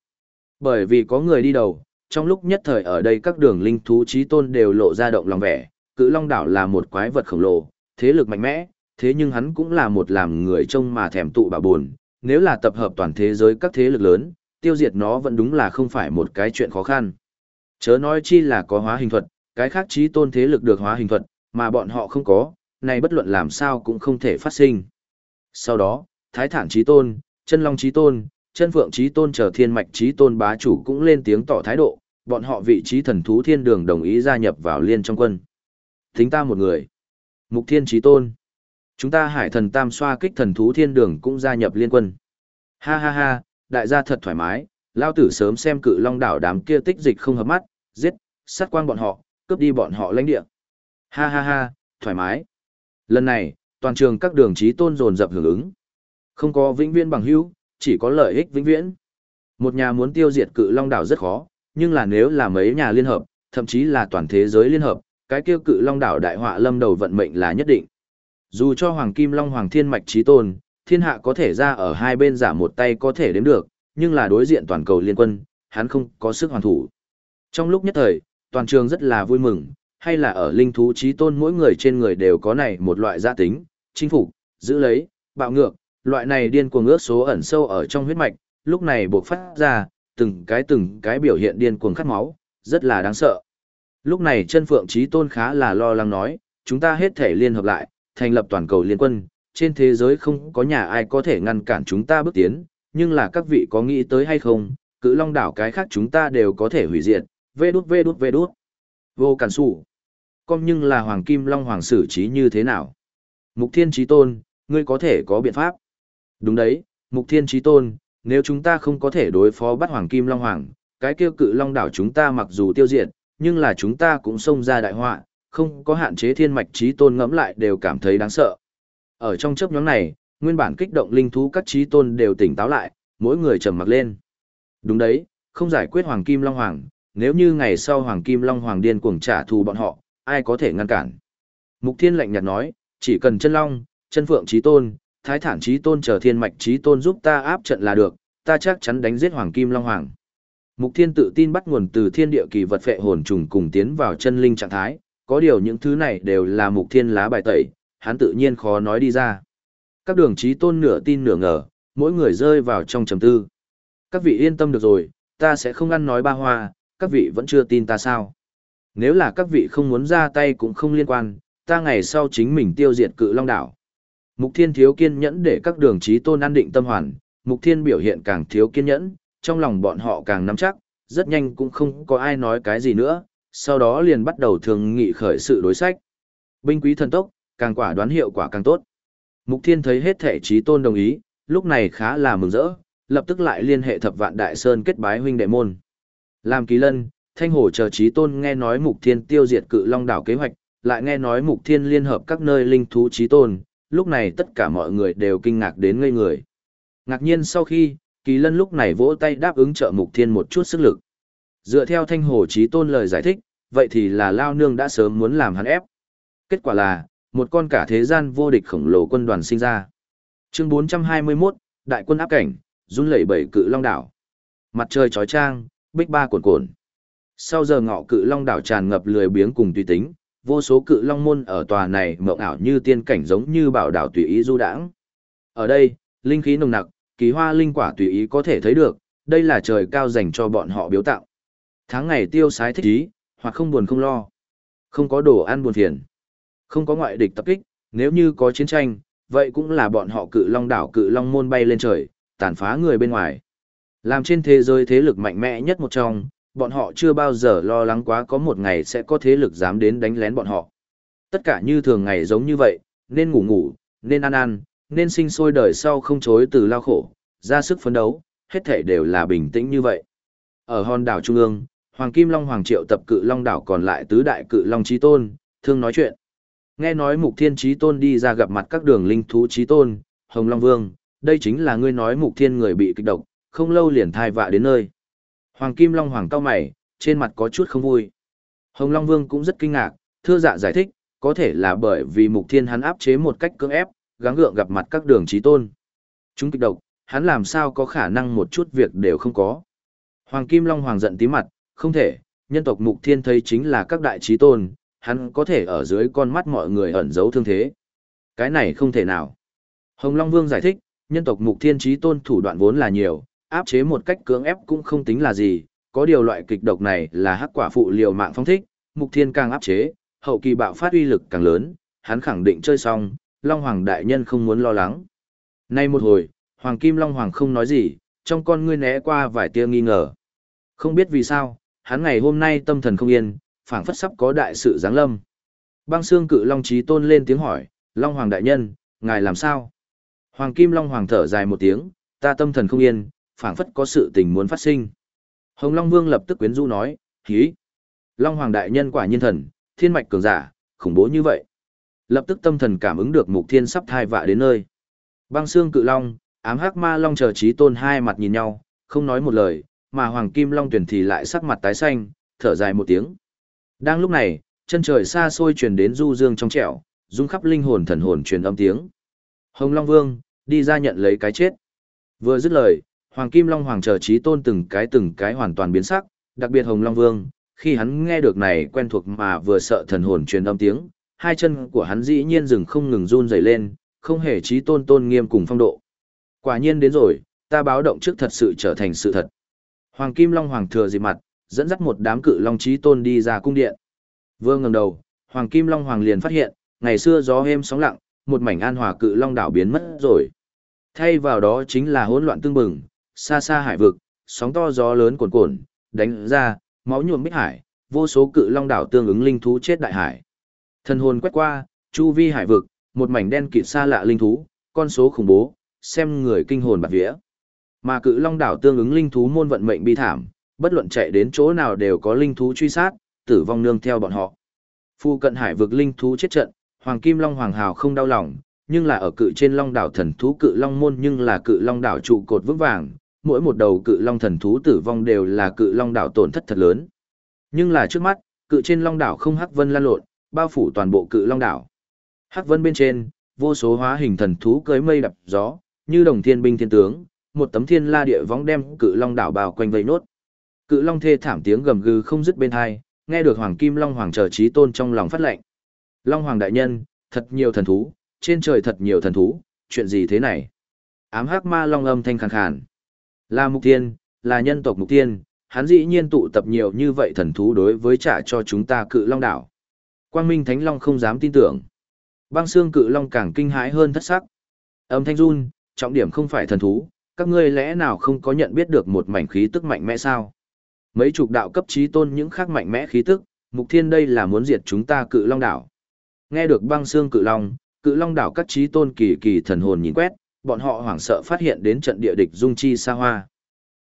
Speaker 1: Bởi vì có người đi đầu, trong lúc nhất thời ở đây các đường linh thú trí tôn đều lộ ra động lòng vẻ, cự long đảo là một quái vật khổng lồ, thế lực mạnh mẽ, thế nhưng hắn cũng là một làm người trông mà thèm tụ bà buồn, nếu là tập hợp toàn thế giới các thế lực lớn, tiêu diệt nó vẫn đúng là không phải một cái chuyện khó khăn. Chớ nói chi là có hóa hình thuật, cái khác trí tôn thế lực được hóa hình thuật, mà bọn họ không có, này bất luận làm sao cũng không thể phát sinh. Sau đó, Thái Thản trí tôn, Chân Long trí tôn, Chân Phượng trí tôn chờ thiên mạch trí tôn bá chủ cũng lên tiếng tỏ thái độ, bọn họ vị trí thần thú thiên đường đồng ý gia nhập vào liên trong quân. Thính ta một người. Mục thiên trí tôn. Chúng ta hải thần tam xoa kích thần thú thiên đường cũng gia nhập liên quân. Ha ha ha, đại gia thật thoải mái, lao tử sớm xem cự long đảo đám kia tích dịch không hợp mắt, giết, sát quang bọn họ, cướp đi bọn họ lãnh địa. Ha ha ha, thoải mái. Lần này, toàn trường các đường trí tôn dồn dập hưởng ứng. Không có vĩnh viên bằng hữu, chỉ có lợi ích vĩnh viễn. Một nhà muốn tiêu diệt cự long đảo rất khó, nhưng là nếu là mấy nhà liên hợp, thậm chí là toàn thế giới liên hợp, cái kêu cự long đảo đại họa lâm đầu vận mệnh là nhất định. Dù cho Hoàng Kim Long Hoàng Thiên Mạch Trí Tôn, thiên hạ có thể ra ở hai bên giả một tay có thể đếm được, nhưng là đối diện toàn cầu liên quân, hắn không có sức hoàn thủ. Trong lúc nhất thời, toàn trường rất là vui mừng, hay là ở linh thú trí tôn mỗi người trên người đều có này một loại gia tính, chinh phục, giữ lấy, bạo ngược, loại này điên cuồng ước số ẩn sâu ở trong huyết mạch, lúc này buộc phát ra, từng cái từng cái biểu hiện điên cuồng khát máu, rất là đáng sợ. Lúc này chân phượng trí tôn khá là lo lắng nói, chúng ta hết thể liên hợp lại, thành lập toàn cầu liên quân, trên thế giới không có nhà ai có thể ngăn cản chúng ta bước tiến, nhưng là các vị có nghĩ tới hay không, cự long đảo cái khác chúng ta đều có thể hủy diệt, vê đút vê đút vê đút. Vô cản sủ. Con nhưng là hoàng kim long hoàng xử trí như thế nào? Mục thiên trí tôn, ngươi có thể có biện pháp. Đúng đấy, mục thiên chí tôn, nếu chúng ta không có thể đối phó bắt hoàng kim long hoàng, cái kêu cự long đảo chúng ta mặc dù tiêu diệt, nhưng là chúng ta cũng xông ra đại họa, không có hạn chế thiên mạch chí tôn ngẫm lại đều cảm thấy đáng sợ. Ở trong chấp nhóm này, nguyên bản kích động linh thú các chí tôn đều tỉnh táo lại, mỗi người trầm mặc lên. Đúng đấy, không giải quyết hoàng kim long hoàng, nếu như ngày sau hoàng kim long hoàng điên cuồng trả thù bọn họ, ai có thể ngăn cản. Mục thiên lạnh nhạt nói, chỉ cần chân long, chân phượng trí tôn, thái thản trí tôn chờ thiên mạch trí tôn giúp ta áp trận là được, ta chắc chắn đánh giết hoàng kim long hoàng. Mục thiên tự tin bắt nguồn từ thiên địa kỳ vật phệ hồn trùng cùng tiến vào chân linh trạng thái, có điều những thứ này đều là mục thiên lá bài tẩy, hắn tự nhiên khó nói đi ra. Các đường trí tôn nửa tin nửa ngờ, mỗi người rơi vào trong trầm tư. Các vị yên tâm được rồi, ta sẽ không ăn nói ba hoa, các vị vẫn chưa tin ta sao. Nếu là các vị không muốn ra tay cũng không liên quan, ta ngày sau chính mình tiêu diệt cự long đảo. Mục thiên thiếu kiên nhẫn để các đường trí tôn an định tâm hoàn, mục thiên biểu hiện càng thiếu kiên nhẫn, trong lòng bọn họ càng nắm chắc, rất nhanh cũng không có ai nói cái gì nữa, sau đó liền bắt đầu thường nghị khởi sự đối sách. Binh quý thần tốc, càng quả đoán hiệu quả càng tốt. Mục Thiên thấy hết thể trí tôn đồng ý, lúc này khá là mừng rỡ, lập tức lại liên hệ thập vạn đại sơn kết bái huynh đệ môn. Làm kỳ lân, thanh hổ chờ trí tôn nghe nói Mục Thiên tiêu diệt cự long đảo kế hoạch, lại nghe nói Mục Thiên liên hợp các nơi linh thú trí tôn, lúc này tất cả mọi người đều kinh ngạc đến ngây người. Ngạc nhiên sau khi, kỳ lân lúc này vỗ tay đáp ứng trợ Mục Thiên một chút sức lực. Dựa theo thanh hồ chí tôn lời giải thích, vậy thì là Lao Nương đã sớm muốn làm hắn ép. Kết quả là, một con cả thế gian vô địch khổng lồ quân đoàn sinh ra. Chương 421, Đại quân áp cảnh, run lẩy bẩy cự long đảo. Mặt trời chói chang, bích ba cuộn cuộn. Sau giờ ngọ cự long đảo tràn ngập lười biếng cùng tùy tính, vô số cự long môn ở tòa này mộng ảo như tiên cảnh giống như bảo đảo tùy ý du đãng. Ở đây, linh khí nồng nặc, kỳ hoa linh quả tùy ý có thể thấy được, đây là trời cao dành cho bọn họ biếu tặng. Tháng ngày tiêu sái thích ý, hoặc không buồn không lo. Không có đồ ăn buồn phiền. Không có ngoại địch tập kích, nếu như có chiến tranh, vậy cũng là bọn họ cự long đảo cự long môn bay lên trời, tàn phá người bên ngoài. Làm trên thế giới thế lực mạnh mẽ nhất một trong, bọn họ chưa bao giờ lo lắng quá có một ngày sẽ có thế lực dám đến đánh lén bọn họ. Tất cả như thường ngày giống như vậy, nên ngủ ngủ, nên ăn ăn, nên sinh sôi đời sau không chối từ lao khổ, ra sức phấn đấu, hết thể đều là bình tĩnh như vậy. Ở hòn đảo Trung ương, Hoàng Kim Long Hoàng Triệu tập cự Long đảo còn lại tứ đại cự Long trí Tôn, thương nói chuyện. Nghe nói Mục Thiên trí Tôn đi ra gặp mặt các đường linh thú trí Tôn, Hồng Long Vương, đây chính là ngươi nói Mục Thiên người bị kích độc, không lâu liền thai vạ đến nơi. Hoàng Kim Long Hoàng cao mày, trên mặt có chút không vui. Hồng Long Vương cũng rất kinh ngạc, thưa dạ giải thích, có thể là bởi vì Mục Thiên hắn áp chế một cách cưỡng ép, gắng gượng gặp mặt các đường Chí Tôn. Chúng kịch độc, hắn làm sao có khả năng một chút việc đều không có. Hoàng Kim Long Hoàng giận tí mặt, không thể, nhân tộc Mục Thiên thấy chính là các đại trí tôn, hắn có thể ở dưới con mắt mọi người ẩn giấu thương thế. Cái này không thể nào. Hồng Long Vương giải thích, nhân tộc Mục Thiên trí tôn thủ đoạn vốn là nhiều, áp chế một cách cưỡng ép cũng không tính là gì, có điều loại kịch độc này là hắc quả phụ liều mạng phong thích, Mục Thiên càng áp chế, hậu kỳ bạo phát uy lực càng lớn, hắn khẳng định chơi xong, Long Hoàng đại nhân không muốn lo lắng. Nay một hồi, Hoàng Kim Long Hoàng không nói gì, trong con ngươi né qua vài tia nghi ngờ. Không biết vì sao, hắn ngày hôm nay tâm thần không yên, phảng phất sắp có đại sự giáng lâm. Băng xương cự long trí tôn lên tiếng hỏi, Long Hoàng đại nhân, ngài làm sao? Hoàng Kim Long Hoàng thở dài một tiếng, ta tâm thần không yên, phảng phất có sự tình muốn phát sinh. Hồng Long Vương lập tức quyến rũ nói, hí. Long Hoàng đại nhân quả nhiên thần, thiên mạch cường giả, khủng bố như vậy. Lập tức tâm thần cảm ứng được mục thiên sắp thai vạ đến nơi. Băng xương cự long, ám hắc ma long chờ trí tôn hai mặt nhìn nhau, không nói một lời, mà Hoàng Kim Long tuyển thì lại sắc mặt tái xanh, thở dài một tiếng. Đang lúc này, chân trời xa xôi truyền đến du dương trong trẻo, rung khắp linh hồn thần hồn truyền âm tiếng. Hồng Long Vương, đi ra nhận lấy cái chết. Vừa dứt lời, Hoàng Kim Long Hoàng chờ trí tôn từng cái từng cái hoàn toàn biến sắc, đặc biệt Hồng Long Vương, khi hắn nghe được này quen thuộc mà vừa sợ thần hồn truyền âm tiếng, hai chân của hắn dĩ nhiên dừng không ngừng run rẩy lên, không hề trí tôn tôn nghiêm cùng phong độ. Quả nhiên đến rồi, ta báo động trước thật sự trở thành sự thật. Hoàng Kim Long Hoàng thừa dịp mặt, dẫn dắt một đám cự long trí tôn đi ra cung điện. Vương ngẩng đầu, Hoàng Kim Long Hoàng liền phát hiện, ngày xưa gió êm sóng lặng, một mảnh an hòa cự long đảo biến mất rồi. Thay vào đó chính là hỗn loạn tương bừng, xa xa hải vực, sóng to gió lớn cuồn cuộn, đánh ra, máu nhuộm bích hải, vô số cự long đảo tương ứng linh thú chết đại hải. Thần hồn quét qua, chu vi hải vực, một mảnh đen kịt xa lạ linh thú, con số khủng bố, xem người kinh hồn bạt vía. Mà cự long đảo tương ứng linh thú môn vận mệnh bi thảm, bất luận chạy đến chỗ nào đều có linh thú truy sát, tử vong nương theo bọn họ. Phu cận hải vực linh thú chết trận, Hoàng Kim Long Hoàng Hào không đau lòng, nhưng là ở cự trên long đảo thần thú cự long môn nhưng là cự long đảo trụ cột vững vàng, mỗi một đầu cự long thần thú tử vong đều là cự long đảo tổn thất thật lớn. Nhưng là trước mắt, cự trên long đảo không hắc vân lan lộn, bao phủ toàn bộ cự long đảo. Hắc vân bên trên, vô số hóa hình thần thú cưới mây đập gió, như đồng thiên binh thiên tướng, một tấm thiên la địa võng đem cự long đảo bao quanh vây nốt. Cự long thê thảm tiếng gầm gừ không dứt bên hai, nghe được hoàng kim long hoàng chờ trí tôn trong lòng phát lệnh. Long hoàng đại nhân, thật nhiều thần thú, trên trời thật nhiều thần thú, chuyện gì thế này? Ám hắc ma long âm thanh khàn khàn. Là mục tiên, là nhân tộc mục tiên, hắn dĩ nhiên tụ tập nhiều như vậy thần thú đối với trả cho chúng ta cự long đảo. Quang Minh Thánh Long không dám tin tưởng. Băng xương cự long càng kinh hãi hơn thất sắc. Âm thanh run, trọng điểm không phải thần thú, các ngươi lẽ nào không có nhận biết được một mảnh khí tức mạnh mẽ sao? Mấy chục đạo cấp trí tôn những khác mạnh mẽ khí tức, mục thiên đây là muốn diệt chúng ta cự long đảo. Nghe được băng xương cự long, cự long đảo các trí tôn kỳ kỳ thần hồn nhìn quét, bọn họ hoảng sợ phát hiện đến trận địa địch dung chi xa hoa.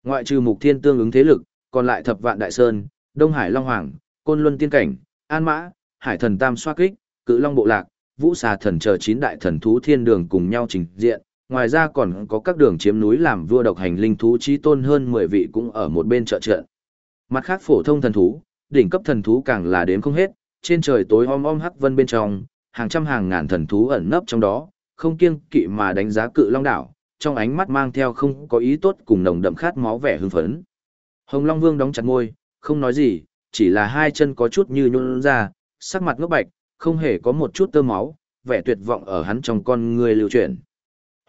Speaker 1: Ngoại trừ mục thiên tương ứng thế lực, còn lại thập vạn đại sơn, Đông Hải Long Hoàng, Côn Luân Tiên Cảnh, An Mã, Hải Thần Tam Xoa Kích, Cự Long Bộ Lạc, Vũ Xà Thần chờ chín đại thần thú thiên đường cùng nhau trình diện. Ngoài ra còn có các đường chiếm núi làm vua độc hành linh thú trí tôn hơn 10 vị cũng ở một bên trợ trận. Mặt khác phổ thông thần thú, đỉnh cấp thần thú càng là đếm không hết, trên trời tối om om hắc vân bên trong, hàng trăm hàng ngàn thần thú ẩn nấp trong đó, không kiêng kỵ mà đánh giá cự long đảo, trong ánh mắt mang theo không có ý tốt cùng nồng đậm khát máu vẻ hưng phấn. Hồng Long Vương đóng chặt môi, không nói gì, chỉ là hai chân có chút như nhún ra, sắc mặt ngốc bạch, không hề có một chút tơ máu, vẻ tuyệt vọng ở hắn trong con người lưu chuyển.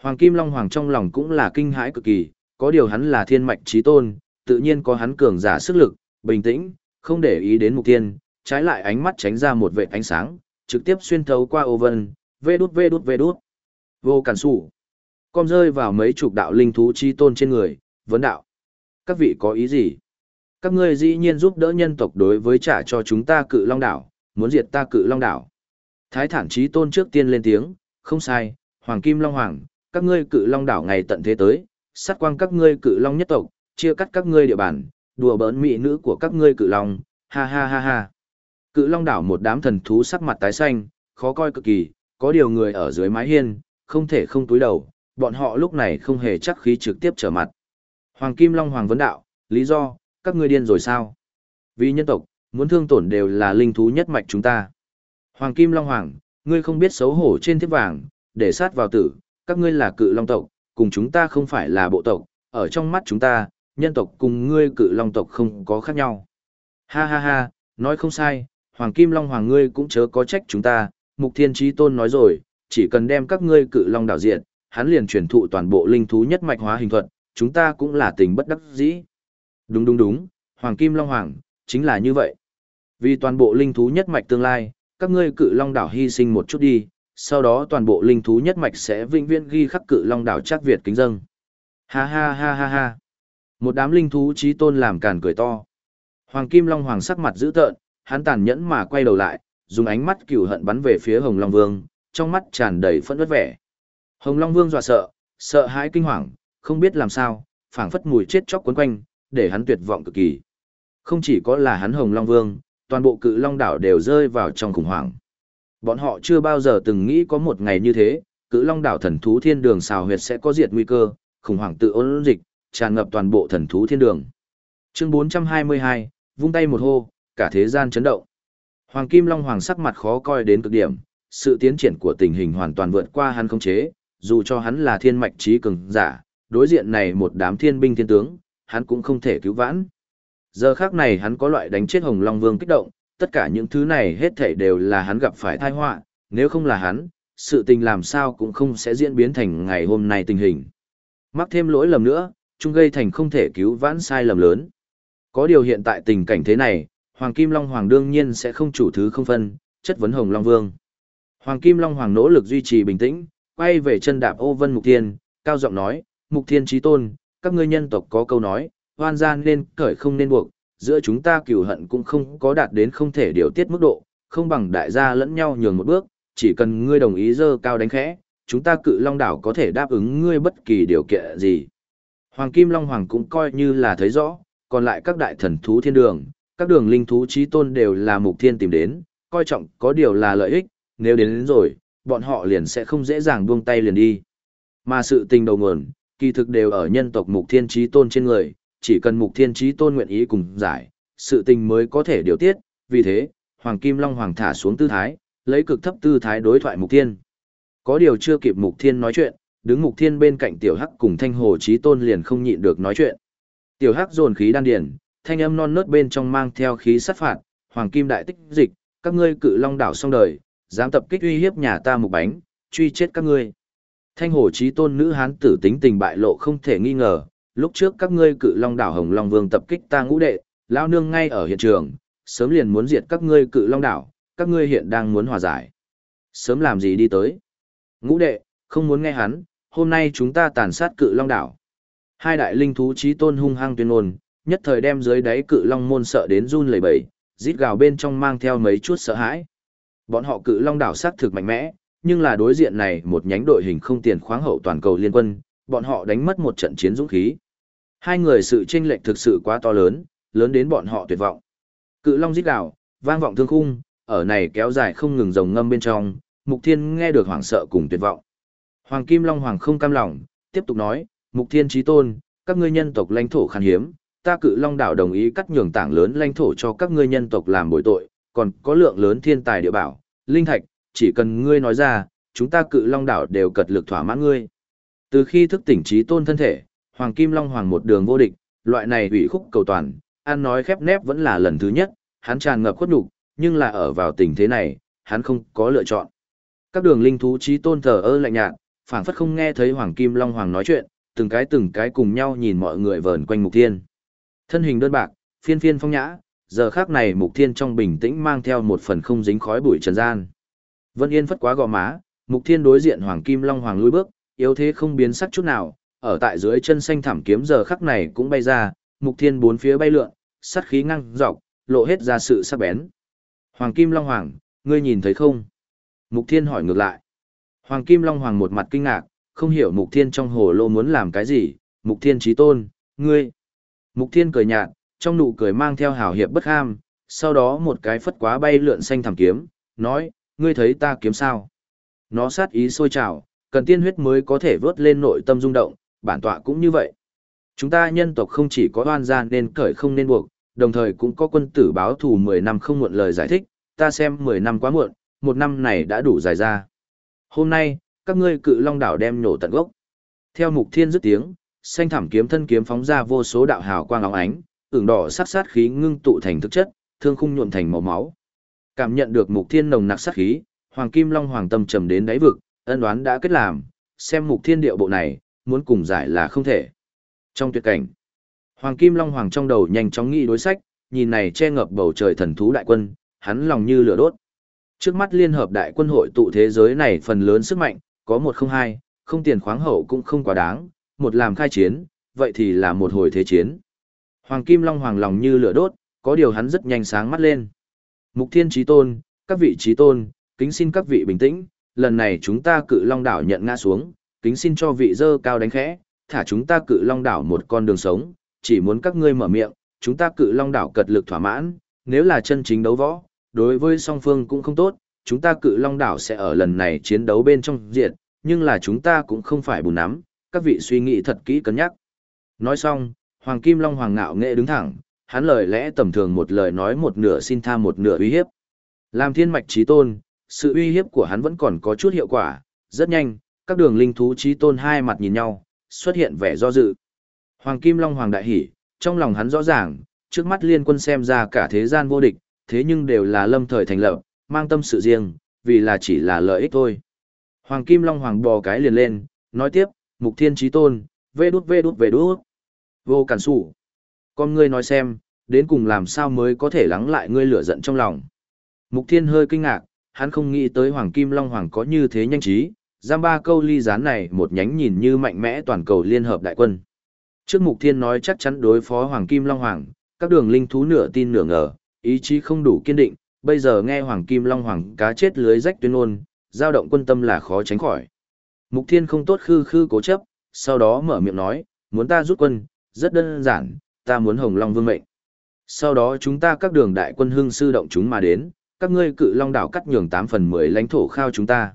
Speaker 1: Hoàng Kim Long Hoàng trong lòng cũng là kinh hãi cực kỳ, có điều hắn là thiên mạch trí tôn, tự nhiên có hắn cường giả sức lực, bình tĩnh, không để ý đến mục tiên, trái lại ánh mắt tránh ra một vệt ánh sáng, trực tiếp xuyên thấu qua ô vân, vê đút vê đút vê đút. Vô cản sủ. con rơi vào mấy chục đạo linh thú chi tôn trên người, vấn đạo. Các vị có ý gì? Các ngươi dĩ nhiên giúp đỡ nhân tộc đối với trả cho chúng ta cự long đảo, muốn diệt ta cự long đảo. Thái thản chí tôn trước tiên lên tiếng, không sai, hoàng kim long hoàng, các ngươi cự long đảo ngày tận thế tới, sát quang các ngươi cự long nhất tộc, chia cắt các ngươi địa bàn, đùa bỡn mỹ nữ của các ngươi cự long, ha ha ha ha. Cự long đảo một đám thần thú sắc mặt tái xanh, khó coi cực kỳ, có điều người ở dưới mái hiên, không thể không túi đầu, bọn họ lúc này không hề chắc khí trực tiếp trở mặt. Hoàng Kim Long Hoàng vấn đạo, lý do, các ngươi điên rồi sao? Vì nhân tộc, muốn thương tổn đều là linh thú nhất mạch chúng ta. Hoàng Kim Long Hoàng, ngươi không biết xấu hổ trên thiếp vàng, để sát vào tử, các ngươi là cự long tộc, cùng chúng ta không phải là bộ tộc, ở trong mắt chúng ta, nhân tộc cùng ngươi cự long tộc không có khác nhau. Ha ha ha, nói không sai, Hoàng Kim Long Hoàng ngươi cũng chớ có trách chúng ta, Mục Thiên Trí Tôn nói rồi, chỉ cần đem các ngươi cự long đảo diện, hắn liền truyền thụ toàn bộ linh thú nhất mạch hóa hình thuật, chúng ta cũng là tình bất đắc dĩ. Đúng đúng đúng, Hoàng Kim Long Hoàng, chính là như vậy. Vì toàn bộ linh thú nhất mạch tương lai, các ngươi cự long đảo hy sinh một chút đi, sau đó toàn bộ linh thú nhất mạch sẽ vĩnh viễn ghi khắc cự long đảo chắc Việt kính dâng. Ha ha ha ha ha. Một đám linh thú trí tôn làm càn cười to. Hoàng Kim Long Hoàng sắc mặt dữ tợn, hắn tàn nhẫn mà quay đầu lại, dùng ánh mắt cừu hận bắn về phía Hồng Long Vương, trong mắt tràn đầy phẫn uất vẻ. Hồng Long Vương dọa sợ, sợ hãi kinh hoàng, không biết làm sao, phảng phất mùi chết chóc quấn quanh, để hắn tuyệt vọng cực kỳ. Không chỉ có là hắn Hồng Long Vương, toàn bộ cự Long đảo đều rơi vào trong khủng hoảng. Bọn họ chưa bao giờ từng nghĩ có một ngày như thế, cự Long đảo thần thú thiên đường xào huyệt sẽ có diệt nguy cơ, khủng hoảng tự ôn dịch, tràn ngập toàn bộ thần thú thiên đường. Chương 422, vung tay một hô, cả thế gian chấn động. Hoàng Kim Long Hoàng sắc mặt khó coi đến cực điểm, sự tiến triển của tình hình hoàn toàn vượt qua hắn không chế, dù cho hắn là thiên mạch trí cường giả, đối diện này một đám thiên binh thiên tướng, hắn cũng không thể cứu vãn. Giờ khác này hắn có loại đánh chết Hồng Long Vương kích động, tất cả những thứ này hết thảy đều là hắn gặp phải tai họa, nếu không là hắn, sự tình làm sao cũng không sẽ diễn biến thành ngày hôm nay tình hình. Mắc thêm lỗi lầm nữa, chung gây thành không thể cứu vãn sai lầm lớn. Có điều hiện tại tình cảnh thế này, Hoàng Kim Long Hoàng đương nhiên sẽ không chủ thứ không phân, chất vấn Hồng Long Vương. Hoàng Kim Long Hoàng nỗ lực duy trì bình tĩnh, quay về chân đạp ô vân Mục Thiên, cao giọng nói, Mục Thiên trí tôn, các ngươi nhân tộc có câu nói, hoan gian nên cởi không nên buộc, giữa chúng ta cửu hận cũng không có đạt đến không thể điều tiết mức độ, không bằng đại gia lẫn nhau nhường một bước, chỉ cần ngươi đồng ý dơ cao đánh khẽ, chúng ta cự long đảo có thể đáp ứng ngươi bất kỳ điều kiện gì. Hoàng Kim Long Hoàng cũng coi như là thấy rõ, còn lại các đại thần thú thiên đường, các đường linh thú trí tôn đều là mục thiên tìm đến, coi trọng có điều là lợi ích, nếu đến, đến rồi, bọn họ liền sẽ không dễ dàng buông tay liền đi. Mà sự tình đầu nguồn, kỳ thực đều ở nhân tộc mục thiên chí tôn trên người, chỉ cần mục thiên chí tôn nguyện ý cùng giải, sự tình mới có thể điều tiết, vì thế, Hoàng Kim Long Hoàng thả xuống tư thái, lấy cực thấp tư thái đối thoại mục thiên. Có điều chưa kịp mục thiên nói chuyện, đứng mục thiên bên cạnh tiểu hắc cùng thanh hồ chí tôn liền không nhịn được nói chuyện. Tiểu hắc dồn khí đan điển, thanh âm non nớt bên trong mang theo khí sát phạt, Hoàng Kim đại tích dịch, các ngươi cự long đảo xong đời, dám tập kích uy hiếp nhà ta một bánh, truy chết các ngươi. Thanh hồ trí tôn nữ hán tử tính tình bại lộ không thể nghi ngờ, lúc trước các ngươi cự long đảo Hồng Long Vương tập kích ta ngũ đệ, lao nương ngay ở hiện trường, sớm liền muốn diệt các ngươi cự long đảo, các ngươi hiện đang muốn hòa giải. Sớm làm gì đi tới? Ngũ đệ, không muốn nghe hắn, hôm nay chúng ta tàn sát cự long đảo. Hai đại linh thú trí tôn hung hăng tuyên ngôn, nhất thời đem dưới đáy cự long môn sợ đến run lẩy bẩy, rít gào bên trong mang theo mấy chút sợ hãi. Bọn họ cự long đảo sát thực mạnh mẽ, nhưng là đối diện này một nhánh đội hình không tiền khoáng hậu toàn cầu liên quân, bọn họ đánh mất một trận chiến dũng khí. Hai người sự chênh lệch thực sự quá to lớn, lớn đến bọn họ tuyệt vọng. Cự long rít gào, vang vọng thương khung, ở này kéo dài không ngừng rồng ngâm bên trong, Mục Thiên nghe được hoảng sợ cùng tuyệt vọng. Hoàng Kim Long Hoàng không cam lòng, tiếp tục nói, Mục Thiên trí Tôn, các ngươi nhân tộc lãnh thổ khan hiếm, ta cự Long đảo đồng ý cắt nhường tảng lớn lãnh thổ cho các ngươi nhân tộc làm bồi tội, còn có lượng lớn thiên tài địa bảo, linh thạch, chỉ cần ngươi nói ra, chúng ta cự Long đảo đều cật lực thỏa mãn ngươi. Từ khi thức tỉnh trí Tôn thân thể, Hoàng Kim Long Hoàng một đường vô địch, loại này ủy khúc cầu toàn, ăn nói khép nép vẫn là lần thứ nhất, hắn tràn ngập khuất nhục, nhưng là ở vào tình thế này, hắn không có lựa chọn. Các đường linh thú trí tôn thờ ơ lạnh nhạt, phảng phất không nghe thấy Hoàng Kim Long Hoàng nói chuyện, từng cái từng cái cùng nhau nhìn mọi người vờn quanh Mục Thiên. Thân hình đơn bạc, phiên phiên phong nhã, giờ khác này Mục Thiên trong bình tĩnh mang theo một phần không dính khói bụi trần gian. Vân Yên phất quá gò má, Mục Thiên đối diện Hoàng Kim Long Hoàng lui bước, yếu thế không biến sắc chút nào, ở tại dưới chân xanh thảm kiếm giờ khắc này cũng bay ra, Mục Thiên bốn phía bay lượn, sắt khí ngăng dọc, lộ hết ra sự sắc bén. Hoàng Kim Long Hoàng, ngươi nhìn thấy không? Mục Thiên hỏi ngược lại. Hoàng Kim Long Hoàng một mặt kinh ngạc, không hiểu Mục Thiên trong hồ lô muốn làm cái gì. Mục Thiên trí tôn, ngươi. Mục Thiên cười nhạt, trong nụ cười mang theo hào hiệp bất ham, sau đó một cái phất quá bay lượn xanh thảm kiếm, nói, ngươi thấy ta kiếm sao? Nó sát ý sôi trào, cần tiên huyết mới có thể vớt lên nội tâm rung động, bản tọa cũng như vậy. Chúng ta nhân tộc không chỉ có oan gian nên cởi không nên buộc, đồng thời cũng có quân tử báo thù 10 năm không muộn lời giải thích, ta xem 10 năm quá muộn, một năm này đã đủ dài ra. Hôm nay, các ngươi cự long đảo đem nổ tận gốc. Theo mục thiên dứt tiếng, xanh thảm kiếm thân kiếm phóng ra vô số đạo hào quang óng ánh, ửng đỏ sát sát khí ngưng tụ thành thực chất, thương khung nhuộm thành màu máu. Cảm nhận được mục thiên nồng nặc sát khí, hoàng kim long hoàng tâm trầm đến đáy vực, ân đoán đã kết làm, xem mục thiên điệu bộ này, muốn cùng giải là không thể. Trong tuyệt cảnh, hoàng kim long hoàng trong đầu nhanh chóng nghĩ đối sách, nhìn này che ngập bầu trời thần thú đại quân, hắn lòng như lửa đốt. Trước mắt liên hợp đại quân hội tụ thế giới này phần lớn sức mạnh, có một không hai, không tiền khoáng hậu cũng không quá đáng, một làm khai chiến, vậy thì là một hồi thế chiến. Hoàng Kim Long hoàng lòng như lửa đốt, có điều hắn rất nhanh sáng mắt lên. Mục Thiên Chí Tôn, các vị Chí Tôn, kính xin các vị bình tĩnh, lần này chúng ta cự Long đảo nhận ngã xuống, kính xin cho vị dơ cao đánh khẽ, thả chúng ta cự Long đảo một con đường sống, chỉ muốn các ngươi mở miệng, chúng ta cự Long đảo cật lực thỏa mãn, nếu là chân chính đấu võ, đối với song phương cũng không tốt, chúng ta cự long đảo sẽ ở lần này chiến đấu bên trong diệt, nhưng là chúng ta cũng không phải bùn nắm, các vị suy nghĩ thật kỹ cân nhắc. Nói xong, Hoàng Kim Long Hoàng ngạo nghệ đứng thẳng, hắn lời lẽ tầm thường một lời nói một nửa xin tha một nửa uy hiếp. Làm thiên mạch trí tôn, sự uy hiếp của hắn vẫn còn có chút hiệu quả, rất nhanh, các đường linh thú trí tôn hai mặt nhìn nhau, xuất hiện vẻ do dự. Hoàng Kim Long Hoàng đại hỉ, trong lòng hắn rõ ràng, trước mắt liên quân xem ra cả thế gian vô địch, thế nhưng đều là lâm thời thành lập, mang tâm sự riêng, vì là chỉ là lợi ích thôi. Hoàng Kim Long Hoàng bò cái liền lên, nói tiếp, mục thiên trí tôn, vê đút vê đút vê đút. Vô cản sủ. Con ngươi nói xem, đến cùng làm sao mới có thể lắng lại ngươi lửa giận trong lòng. Mục Thiên hơi kinh ngạc, hắn không nghĩ tới Hoàng Kim Long Hoàng có như thế nhanh trí, giam ba câu ly gián này một nhánh nhìn như mạnh mẽ toàn cầu liên hợp đại quân. Trước Mục Thiên nói chắc chắn đối phó Hoàng Kim Long Hoàng, các đường linh thú nửa tin nửa ngờ, ý chí không đủ kiên định, bây giờ nghe Hoàng Kim Long Hoàng cá chết lưới rách tuyên ôn, dao động quân tâm là khó tránh khỏi. Mục Thiên không tốt khư khư cố chấp, sau đó mở miệng nói, muốn ta rút quân, rất đơn giản, ta muốn Hồng Long Vương mệnh. Sau đó chúng ta các đường đại quân hưng sư động chúng mà đến, các ngươi cự long đảo cắt nhường 8 phần 10 lãnh thổ khao chúng ta.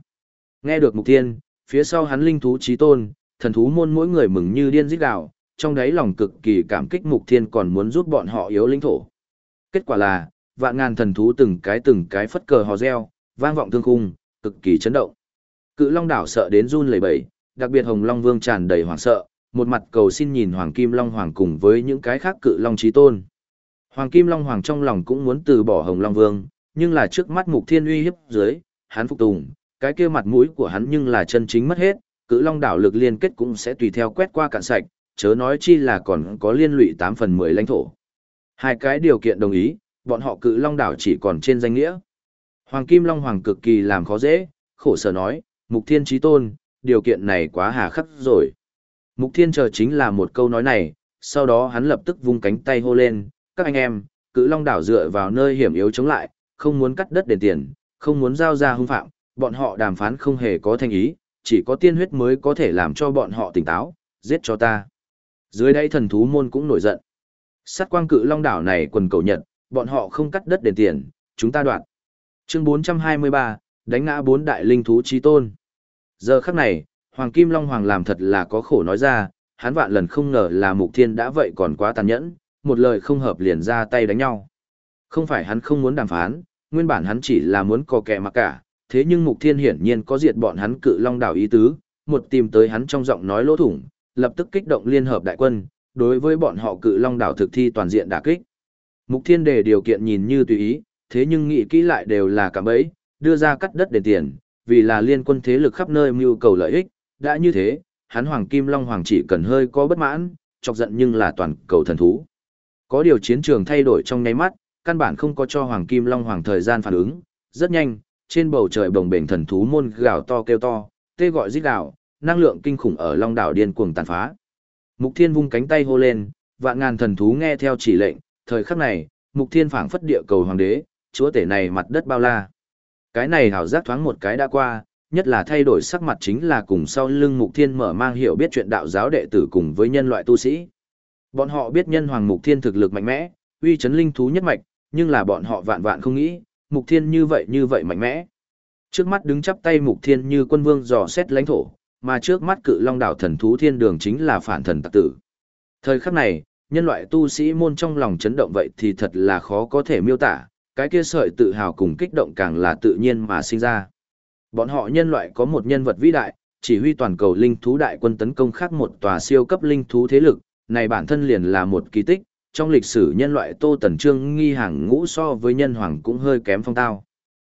Speaker 1: Nghe được mục tiên, phía sau hắn linh thú trí tôn, thần thú môn mỗi người mừng như điên rít gào, trong đáy lòng cực kỳ cảm kích mục thiên còn muốn giúp bọn họ yếu lãnh thổ. Kết quả là, vạn ngàn thần thú từng cái từng cái phất cờ hò reo, vang vọng thương khung, cực kỳ chấn động. Cự long đảo sợ đến run lẩy bẩy, đặc biệt hồng long vương tràn đầy hoảng sợ, một mặt cầu xin nhìn hoàng kim long hoàng cùng với những cái khác cự long trí tôn. Hoàng kim long hoàng trong lòng cũng muốn từ bỏ hồng long vương, nhưng là trước mắt mục thiên uy hiếp dưới, hắn phục tùng, cái kia mặt mũi của hắn nhưng là chân chính mất hết, cự long đảo lực liên kết cũng sẽ tùy theo quét qua cạn sạch, chớ nói chi là còn có liên lụy 8 phần 10 lãnh thổ. Hai cái điều kiện đồng ý, bọn họ cự long đảo chỉ còn trên danh nghĩa. Hoàng Kim Long Hoàng cực kỳ làm khó dễ, khổ sở nói, Mục Thiên Chí Tôn, điều kiện này quá hà khắc rồi. Mục Thiên chờ chính là một câu nói này, sau đó hắn lập tức vung cánh tay hô lên, các anh em, cự long đảo dựa vào nơi hiểm yếu chống lại, không muốn cắt đất đền tiền, không muốn giao ra hung phạm, bọn họ đàm phán không hề có thành ý, chỉ có tiên huyết mới có thể làm cho bọn họ tỉnh táo, giết cho ta. Dưới đây thần thú môn cũng nổi giận. Sát quang cự long đảo này quần cầu nhật, bọn họ không cắt đất đền tiền, chúng ta đoạn. Chương 423, đánh ngã bốn đại linh thú trí tôn. Giờ khắc này, Hoàng Kim Long Hoàng làm thật là có khổ nói ra, hắn vạn lần không ngờ là Mục Thiên đã vậy còn quá tàn nhẫn, một lời không hợp liền ra tay đánh nhau. Không phải hắn không muốn đàm phán, nguyên bản hắn chỉ là muốn co kẻ mặc cả, thế nhưng Mục Thiên hiển nhiên có diệt bọn hắn cự long đảo ý tứ, một tìm tới hắn trong giọng nói lỗ thủng, lập tức kích động liên hợp đại quân, đối với bọn họ cự long đảo thực thi toàn diện đả kích. Mục Thiên đề điều kiện nhìn như tùy ý, thế nhưng nghĩ kỹ lại đều là cả bẫy, đưa ra cắt đất để tiền, vì là liên quân thế lực khắp nơi mưu cầu lợi ích, đã như thế, hắn Hoàng Kim Long Hoàng chỉ cần hơi có bất mãn, chọc giận nhưng là toàn cầu thần thú. Có điều chiến trường thay đổi trong nháy mắt, căn bản không có cho Hoàng Kim Long Hoàng thời gian phản ứng, rất nhanh, trên bầu trời bồng bềnh thần thú môn gào to kêu to, tê gọi rít gào, năng lượng kinh khủng ở Long đảo điên cuồng tàn phá. Mục Thiên vung cánh tay hô lên, vạn ngàn thần thú nghe theo chỉ lệnh, thời khắc này, Mục Thiên phảng phất địa cầu hoàng đế, chúa tể này mặt đất bao la. Cái này hảo giác thoáng một cái đã qua, nhất là thay đổi sắc mặt chính là cùng sau lưng Mục Thiên mở mang hiểu biết chuyện đạo giáo đệ tử cùng với nhân loại tu sĩ. Bọn họ biết nhân hoàng Mục Thiên thực lực mạnh mẽ, uy chấn linh thú nhất mạch, nhưng là bọn họ vạn vạn không nghĩ, Mục Thiên như vậy như vậy mạnh mẽ. Trước mắt đứng chắp tay Mục Thiên như quân vương dò xét lãnh thổ, mà trước mắt cự long đảo thần thú thiên đường chính là phản thần tặc tử. Thời khắc này, nhân loại tu sĩ môn trong lòng chấn động vậy thì thật là khó có thể miêu tả, cái kia sợi tự hào cùng kích động càng là tự nhiên mà sinh ra. Bọn họ nhân loại có một nhân vật vĩ đại, chỉ huy toàn cầu linh thú đại quân tấn công khác một tòa siêu cấp linh thú thế lực, này bản thân liền là một kỳ tích, trong lịch sử nhân loại Tô Tần Trương nghi hàng ngũ so với nhân hoàng cũng hơi kém phong tao.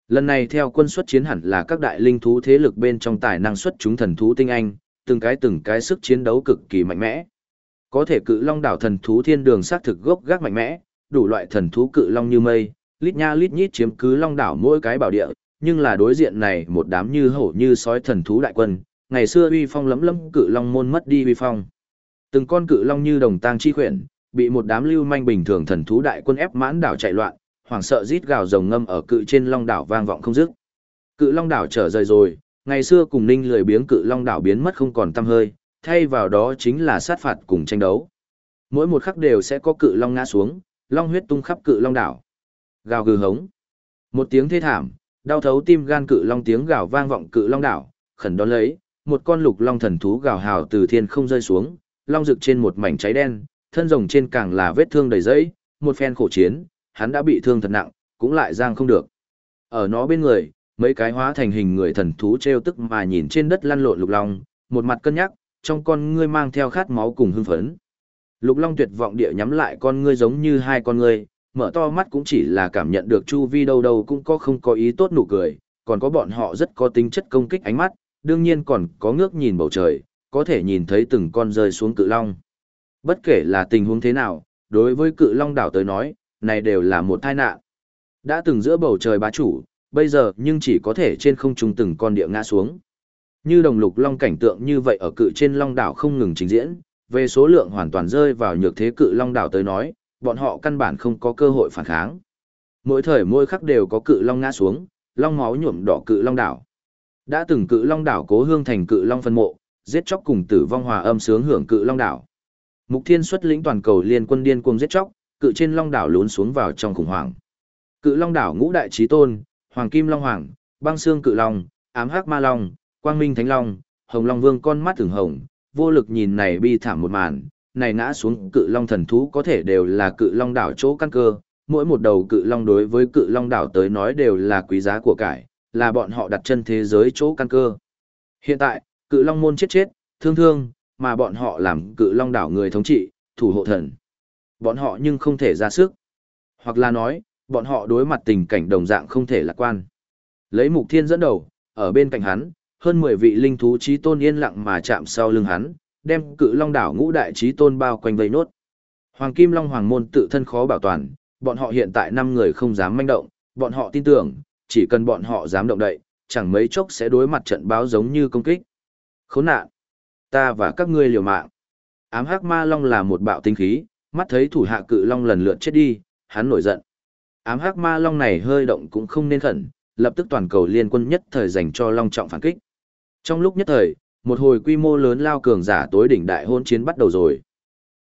Speaker 1: Lần này theo quân xuất chiến hẳn là các đại linh thú thế lực bên trong tài năng xuất chúng thần thú tinh anh, từng cái từng cái sức chiến đấu cực kỳ mạnh mẽ. Có thể cự long đảo thần thú thiên đường xác thực gốc gác mạnh mẽ, đủ loại thần thú cự long như mây, lít nha lít nhít chiếm cứ long đảo mỗi cái bảo địa, nhưng là đối diện này một đám như hổ như sói thần thú đại quân, ngày xưa uy phong lấm lấm cự long môn mất đi uy phong. Từng con cự long như đồng tang chi khuyển, bị một đám lưu manh bình thường thần thú đại quân ép mãn đảo chạy loạn, hoảng sợ rít gào rồng ngâm ở cự trên long đảo vang vọng không dứt. Cự long đảo trở rời rồi, ngày xưa cùng ninh lười biếng cự long đảo biến mất không còn tăm hơi, thay vào đó chính là sát phạt cùng tranh đấu. Mỗi một khắc đều sẽ có cự long ngã xuống, long huyết tung khắp cự long đảo. Gào gừ hống. Một tiếng thê thảm, đau thấu tim gan cự long tiếng gào vang vọng cự long đảo, khẩn đón lấy, một con lục long thần thú gào hào từ thiên không rơi xuống, long rực trên một mảnh cháy đen, thân rồng trên càng là vết thương đầy dẫy, một phen khổ chiến, hắn đã bị thương thật nặng, cũng lại giang không được. Ở nó bên người, mấy cái hóa thành hình người thần thú treo tức mà nhìn trên đất lăn lộn lục long, một mặt cân nhắc, trong con ngươi mang theo khát máu cùng hưng phấn. Lục long tuyệt vọng địa nhắm lại con ngươi giống như hai con ngươi, mở to mắt cũng chỉ là cảm nhận được chu vi đâu đâu cũng có không có ý tốt nụ cười, còn có bọn họ rất có tính chất công kích ánh mắt, đương nhiên còn có ngước nhìn bầu trời, có thể nhìn thấy từng con rơi xuống cự long. Bất kể là tình huống thế nào, đối với cự long đảo tới nói, này đều là một tai nạn. Đã từng giữa bầu trời bá chủ, bây giờ nhưng chỉ có thể trên không trung từng con địa ngã xuống. Như đồng lục long cảnh tượng như vậy ở cự trên long đảo không ngừng trình diễn, về số lượng hoàn toàn rơi vào nhược thế cự long đảo tới nói, bọn họ căn bản không có cơ hội phản kháng. Mỗi thời mỗi khắc đều có cự long ngã xuống, long máu nhuộm đỏ cự long đảo. Đã từng cự long đảo cố hương thành cự long phân mộ, giết chóc cùng tử vong hòa âm sướng hưởng cự long đảo. Mục Thiên xuất lĩnh toàn cầu liên quân điên cuồng giết chóc, cự trên long đảo lún xuống vào trong khủng hoảng. Cự long đảo ngũ đại chí tôn, Hoàng Kim Long Hoàng, Băng Xương Cự Long, Ám Hắc Ma Long, Quang Minh Thánh Long, Hồng Long Vương con mắt thường hồng, vô lực nhìn này bi thảm một màn, này ngã xuống cự long thần thú có thể đều là cự long đảo chỗ căn cơ, mỗi một đầu cự long đối với cự long đảo tới nói đều là quý giá của cải, là bọn họ đặt chân thế giới chỗ căn cơ. Hiện tại, cự long môn chết chết, thương thương, mà bọn họ làm cự long đảo người thống trị, thủ hộ thần. Bọn họ nhưng không thể ra sức. Hoặc là nói, bọn họ đối mặt tình cảnh đồng dạng không thể lạc quan. Lấy mục thiên dẫn đầu, ở bên cạnh hắn, hơn 10 vị linh thú trí tôn yên lặng mà chạm sau lưng hắn, đem cự long đảo ngũ đại trí tôn bao quanh vây nốt. Hoàng Kim Long Hoàng môn tự thân khó bảo toàn, bọn họ hiện tại 5 người không dám manh động, bọn họ tin tưởng, chỉ cần bọn họ dám động đậy, chẳng mấy chốc sẽ đối mặt trận báo giống như công kích. Khốn nạn! Ta và các ngươi liều mạng. Ám hắc ma long là một bạo tinh khí, mắt thấy thủ hạ cự long lần lượt chết đi, hắn nổi giận. Ám hắc ma long này hơi động cũng không nên khẩn, lập tức toàn cầu liên quân nhất thời dành cho long trọng phản kích. Trong lúc nhất thời, một hồi quy mô lớn lao cường giả tối đỉnh đại hôn chiến bắt đầu rồi.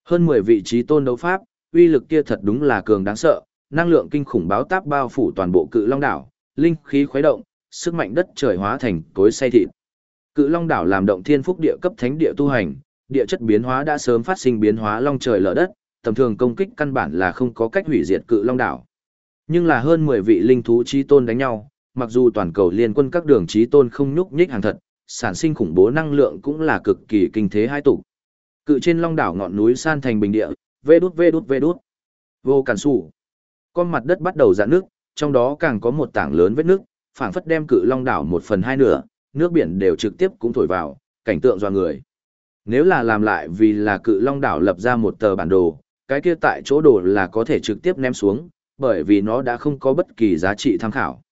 Speaker 1: Hơn 10 vị trí tôn đấu pháp, uy lực kia thật đúng là cường đáng sợ, năng lượng kinh khủng báo táp bao phủ toàn bộ cự long đảo, linh khí khuấy động, sức mạnh đất trời hóa thành cối xay thịt. Cự long đảo làm động thiên phúc địa cấp thánh địa tu hành, địa chất biến hóa đã sớm phát sinh biến hóa long trời lở đất, tầm thường công kích căn bản là không có cách hủy diệt cự long đảo. Nhưng là hơn 10 vị linh thú trí tôn đánh nhau, mặc dù toàn cầu liên quân các đường trí tôn không nhúc nhích hàng thật, sản sinh khủng bố năng lượng cũng là cực kỳ kinh thế hai tục. Cự trên long đảo ngọn núi san thành bình địa, vê đút vê đút vê đút. Vô cản sủ. Con mặt đất bắt đầu dạn nước, trong đó càng có một tảng lớn vết nước, phảng phất đem cự long đảo một phần hai nửa, nước biển đều trực tiếp cũng thổi vào, cảnh tượng doa người. Nếu là làm lại vì là cự long đảo lập ra một tờ bản đồ, cái kia tại chỗ đồ là có thể trực tiếp ném xuống, bởi vì nó đã không có bất kỳ giá trị tham khảo.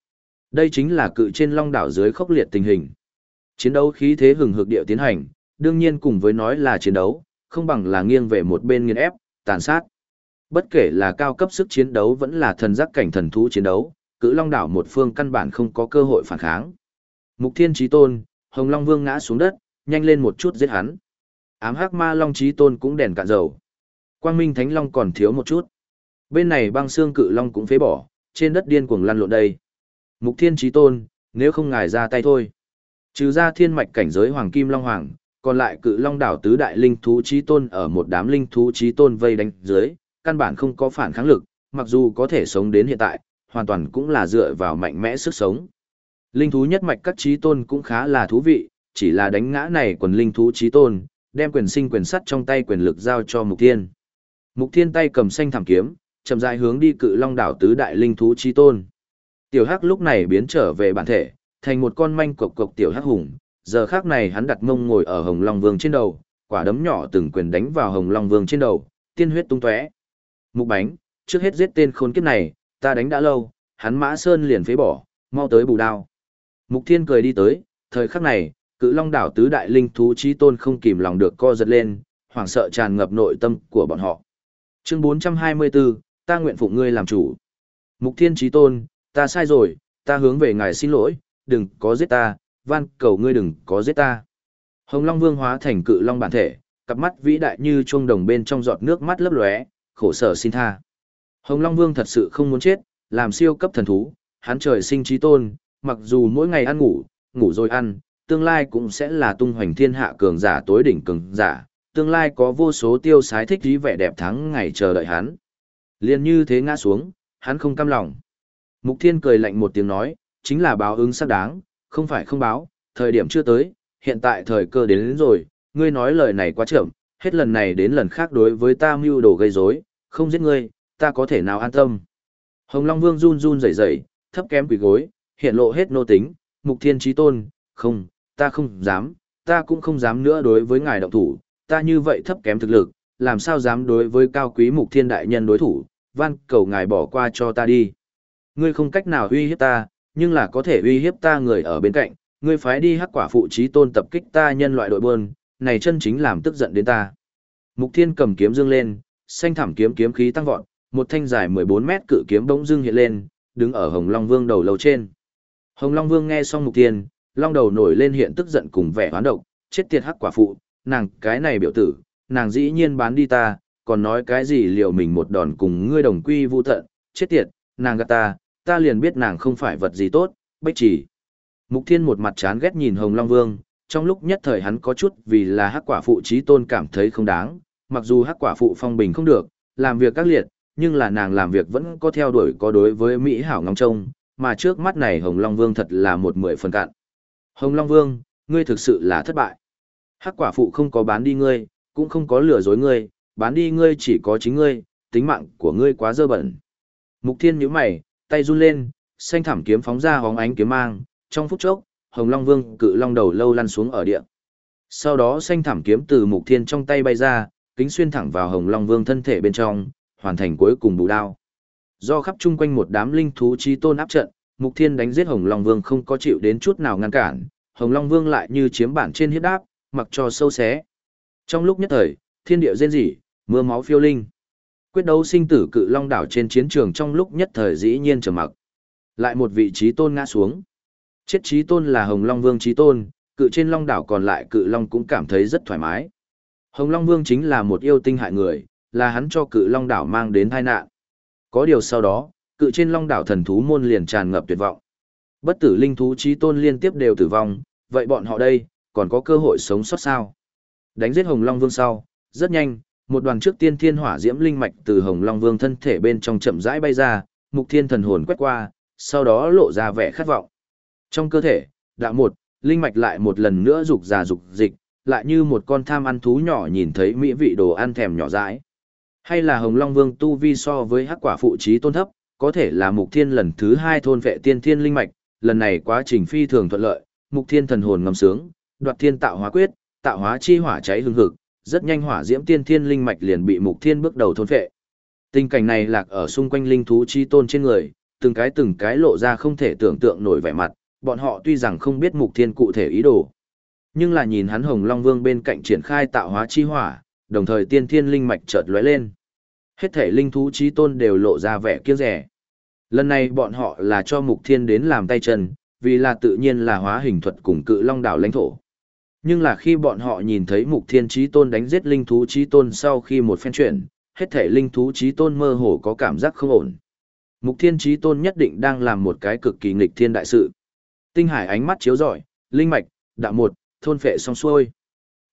Speaker 1: Đây chính là cự trên long đảo dưới khốc liệt tình hình. Chiến đấu khí thế hừng hực điệu tiến hành, đương nhiên cùng với nói là chiến đấu, không bằng là nghiêng về một bên nghiên ép, tàn sát. Bất kể là cao cấp sức chiến đấu vẫn là thần giác cảnh thần thú chiến đấu, cự long đảo một phương căn bản không có cơ hội phản kháng. Mục thiên trí tôn, hồng long vương ngã xuống đất, nhanh lên một chút giết hắn. Ám hắc ma long trí tôn cũng đèn cạn dầu. Quang minh thánh long còn thiếu một chút. Bên này băng xương cự long cũng phế bỏ, trên đất điên cuồng lăn lộn đây. Mục thiên trí tôn, nếu không ngài ra tay thôi. Trừ ra thiên mạch cảnh giới hoàng kim long hoàng, còn lại cự long đảo tứ đại linh thú trí tôn ở một đám linh thú trí tôn vây đánh dưới, căn bản không có phản kháng lực, mặc dù có thể sống đến hiện tại, hoàn toàn cũng là dựa vào mạnh mẽ sức sống. Linh thú nhất mạch các trí tôn cũng khá là thú vị, chỉ là đánh ngã này quần linh thú trí tôn, đem quyền sinh quyền sắt trong tay quyền lực giao cho Mục Thiên. Mục Thiên tay cầm xanh thảm kiếm, chậm rãi hướng đi cự long đảo tứ đại linh thú trí tôn. Tiểu Hắc lúc này biến trở về bản thể, thành một con manh cộc cộc tiểu Hắc hùng, giờ khác này hắn đặt mông ngồi ở Hồng Long Vương trên đầu, quả đấm nhỏ từng quyền đánh vào Hồng Long Vương trên đầu, tiên huyết tung tóe. Mục bánh, trước hết giết tên khốn kiếp này, ta đánh đã lâu, hắn mã sơn liền phế bỏ, mau tới bù đao. Mục Thiên cười đi tới, thời khắc này, cự long đảo tứ đại linh thú trí tôn không kìm lòng được co giật lên, hoảng sợ tràn ngập nội tâm của bọn họ. Chương 424, ta nguyện phụng ngươi làm chủ. Mục Thiên trí tôn, ta sai rồi, ta hướng về ngài xin lỗi, đừng có giết ta, van cầu ngươi đừng có giết ta. Hồng Long Vương hóa thành cự long bản thể, cặp mắt vĩ đại như chuông đồng bên trong giọt nước mắt lấp lóe, khổ sở xin tha. Hồng Long Vương thật sự không muốn chết, làm siêu cấp thần thú, hắn trời sinh trí tôn, mặc dù mỗi ngày ăn ngủ, ngủ rồi ăn, tương lai cũng sẽ là tung hoành thiên hạ cường giả tối đỉnh cường giả, tương lai có vô số tiêu sái thích trí vẻ đẹp thắng ngày chờ đợi hắn. Liên như thế ngã xuống, hắn không cam lòng. Mục Thiên cười lạnh một tiếng nói, chính là báo ứng xác đáng, không phải không báo, thời điểm chưa tới, hiện tại thời cơ đến, đến rồi, ngươi nói lời này quá chậm, hết lần này đến lần khác đối với ta mưu đồ gây rối, không giết ngươi, ta có thể nào an tâm. Hồng Long Vương run run rẩy rẩy, thấp kém quỳ gối, hiện lộ hết nô tính, mục thiên trí tôn, không, ta không dám, ta cũng không dám nữa đối với ngài động thủ, ta như vậy thấp kém thực lực, làm sao dám đối với cao quý mục thiên đại nhân đối thủ, van cầu ngài bỏ qua cho ta đi. Ngươi không cách nào uy hiếp ta, nhưng là có thể uy hiếp ta người ở bên cạnh, ngươi phái đi hắc quả phụ trí tôn tập kích ta nhân loại đội bơn, này chân chính làm tức giận đến ta. Mục thiên cầm kiếm dương lên, xanh thảm kiếm kiếm khí tăng vọt, một thanh dài 14 mét cự kiếm bỗng dưng hiện lên, đứng ở Hồng Long Vương đầu lâu trên. Hồng Long Vương nghe xong mục thiên, long đầu nổi lên hiện tức giận cùng vẻ hoán độc, chết tiệt hắc quả phụ, nàng cái này biểu tử, nàng dĩ nhiên bán đi ta, còn nói cái gì liệu mình một đòn cùng ngươi đồng quy vu tận, chết tiệt, nàng gạt ta, ta liền biết nàng không phải vật gì tốt, bách chỉ. Mục Thiên một mặt chán ghét nhìn Hồng Long Vương, trong lúc nhất thời hắn có chút vì là hắc quả phụ trí tôn cảm thấy không đáng, mặc dù hắc quả phụ phong bình không được, làm việc các liệt, nhưng là nàng làm việc vẫn có theo đuổi có đối với Mỹ hảo ngóng trông, mà trước mắt này Hồng Long Vương thật là một mười phần cạn. Hồng Long Vương, ngươi thực sự là thất bại. Hắc quả phụ không có bán đi ngươi, cũng không có lừa dối ngươi, bán đi ngươi chỉ có chính ngươi, tính mạng của ngươi quá dơ bẩn. Mục Thiên nhíu mày, tay run lên, xanh thảm kiếm phóng ra hóng ánh kiếm mang, trong phút chốc, Hồng Long Vương cự long đầu lâu lăn xuống ở địa. Sau đó xanh thảm kiếm từ Mục Thiên trong tay bay ra, kính xuyên thẳng vào Hồng Long Vương thân thể bên trong, hoàn thành cuối cùng bù đao. Do khắp chung quanh một đám linh thú chi tôn áp trận, Mục Thiên đánh giết Hồng Long Vương không có chịu đến chút nào ngăn cản, Hồng Long Vương lại như chiếm bản trên hiếp đáp, mặc cho sâu xé. Trong lúc nhất thời, thiên địa rên rỉ, mưa máu phiêu linh. Quyết đấu sinh tử cự long đảo trên chiến trường trong lúc nhất thời dĩ nhiên trầm mặc. Lại một vị trí tôn ngã xuống. Chết trí tôn là Hồng Long Vương trí tôn, cự trên long đảo còn lại cự long cũng cảm thấy rất thoải mái. Hồng Long Vương chính là một yêu tinh hại người, là hắn cho cự long đảo mang đến tai nạn. Có điều sau đó, cự trên long đảo thần thú môn liền tràn ngập tuyệt vọng. Bất tử linh thú trí tôn liên tiếp đều tử vong, vậy bọn họ đây, còn có cơ hội sống sót sao? Đánh giết Hồng Long Vương sau, rất nhanh, một đoàn trước tiên thiên hỏa diễm linh mạch từ Hồng Long Vương thân thể bên trong chậm rãi bay ra, mục thiên thần hồn quét qua, sau đó lộ ra vẻ khát vọng. Trong cơ thể, đạo một, linh mạch lại một lần nữa rục già rục dịch, lại như một con tham ăn thú nhỏ nhìn thấy mỹ vị đồ ăn thèm nhỏ dãi. Hay là Hồng Long Vương tu vi so với hắc quả phụ trí tôn thấp, có thể là mục thiên lần thứ hai thôn vệ tiên thiên linh mạch, lần này quá trình phi thường thuận lợi, mục thiên thần hồn ngầm sướng, đoạt thiên tạo hóa quyết, tạo hóa chi hỏa cháy hương hực, rất nhanh hỏa diễm tiên thiên linh mạch liền bị mục thiên bước đầu thôn phệ. Tình cảnh này lạc ở xung quanh linh thú chi tôn trên người, từng cái từng cái lộ ra không thể tưởng tượng nổi vẻ mặt, bọn họ tuy rằng không biết mục thiên cụ thể ý đồ, nhưng là nhìn hắn Hồng Long Vương bên cạnh triển khai tạo hóa chi hỏa, đồng thời tiên thiên linh mạch chợt lóe lên. Hết thể linh thú chi tôn đều lộ ra vẻ kiêng rẻ. Lần này bọn họ là cho mục thiên đến làm tay chân, vì là tự nhiên là hóa hình thuật cùng cự long đảo lãnh thổ. Nhưng là khi bọn họ nhìn thấy mục thiên trí tôn đánh giết linh thú trí tôn sau khi một phen chuyển, hết thể linh thú trí tôn mơ hồ có cảm giác không ổn. Mục thiên trí tôn nhất định đang làm một cái cực kỳ nghịch thiên đại sự. Tinh hải ánh mắt chiếu rọi, linh mạch, đạo một, thôn phệ xong xuôi.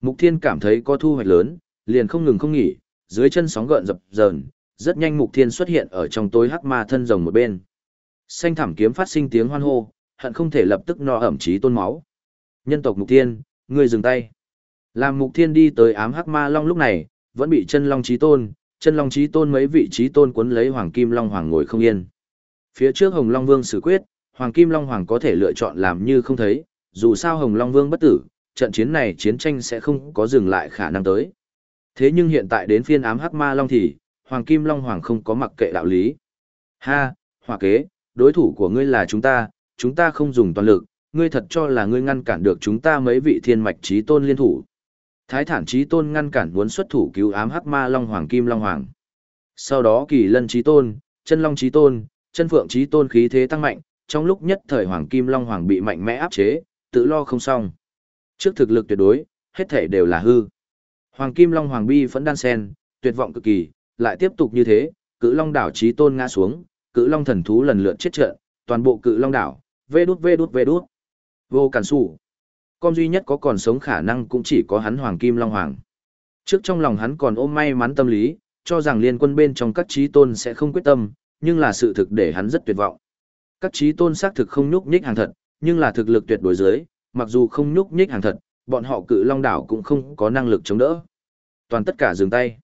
Speaker 1: Mục thiên cảm thấy có thu hoạch lớn, liền không ngừng không nghỉ, dưới chân sóng gợn dập dờn, rất nhanh mục thiên xuất hiện ở trong tối hắc ma thân rồng một bên. Xanh thảm kiếm phát sinh tiếng hoan hô, hận không thể lập tức no ẩm trí tôn máu. Nhân tộc mục thiên, ngươi dừng tay. Làm mục thiên đi tới ám hắc ma long lúc này, vẫn bị chân long trí tôn, chân long trí tôn mấy vị trí tôn cuốn lấy hoàng kim long hoàng ngồi không yên. Phía trước hồng long vương xử quyết, hoàng kim long hoàng có thể lựa chọn làm như không thấy, dù sao hồng long vương bất tử, trận chiến này chiến tranh sẽ không có dừng lại khả năng tới. Thế nhưng hiện tại đến phiên ám hắc ma long thì, hoàng kim long hoàng không có mặc kệ đạo lý. Ha, hòa kế, đối thủ của ngươi là chúng ta, chúng ta không dùng toàn lực, ngươi thật cho là ngươi ngăn cản được chúng ta mấy vị thiên mạch trí tôn liên thủ. Thái thản trí tôn ngăn cản muốn xuất thủ cứu ám hắc ma long hoàng kim long hoàng. Sau đó kỳ lân trí tôn, chân long trí tôn, chân phượng trí tôn khí thế tăng mạnh, trong lúc nhất thời hoàng kim long hoàng bị mạnh mẽ áp chế, tự lo không xong. Trước thực lực tuyệt đối, hết thể đều là hư. Hoàng kim long hoàng bi vẫn đan sen, tuyệt vọng cực kỳ, lại tiếp tục như thế, cự long đảo trí tôn ngã xuống, cự long thần thú lần lượt chết trận, toàn bộ cự long đảo, vê đút vê đút vê đút. Vô cản sủ. Con duy nhất có còn sống khả năng cũng chỉ có hắn Hoàng Kim Long Hoàng. Trước trong lòng hắn còn ôm may mắn tâm lý, cho rằng liên quân bên trong các trí tôn sẽ không quyết tâm, nhưng là sự thực để hắn rất tuyệt vọng. Các trí tôn xác thực không nhúc nhích hàng thật, nhưng là thực lực tuyệt đối dưới, mặc dù không nhúc nhích hàng thật, bọn họ cự long đảo cũng không có năng lực chống đỡ. Toàn tất cả dừng tay.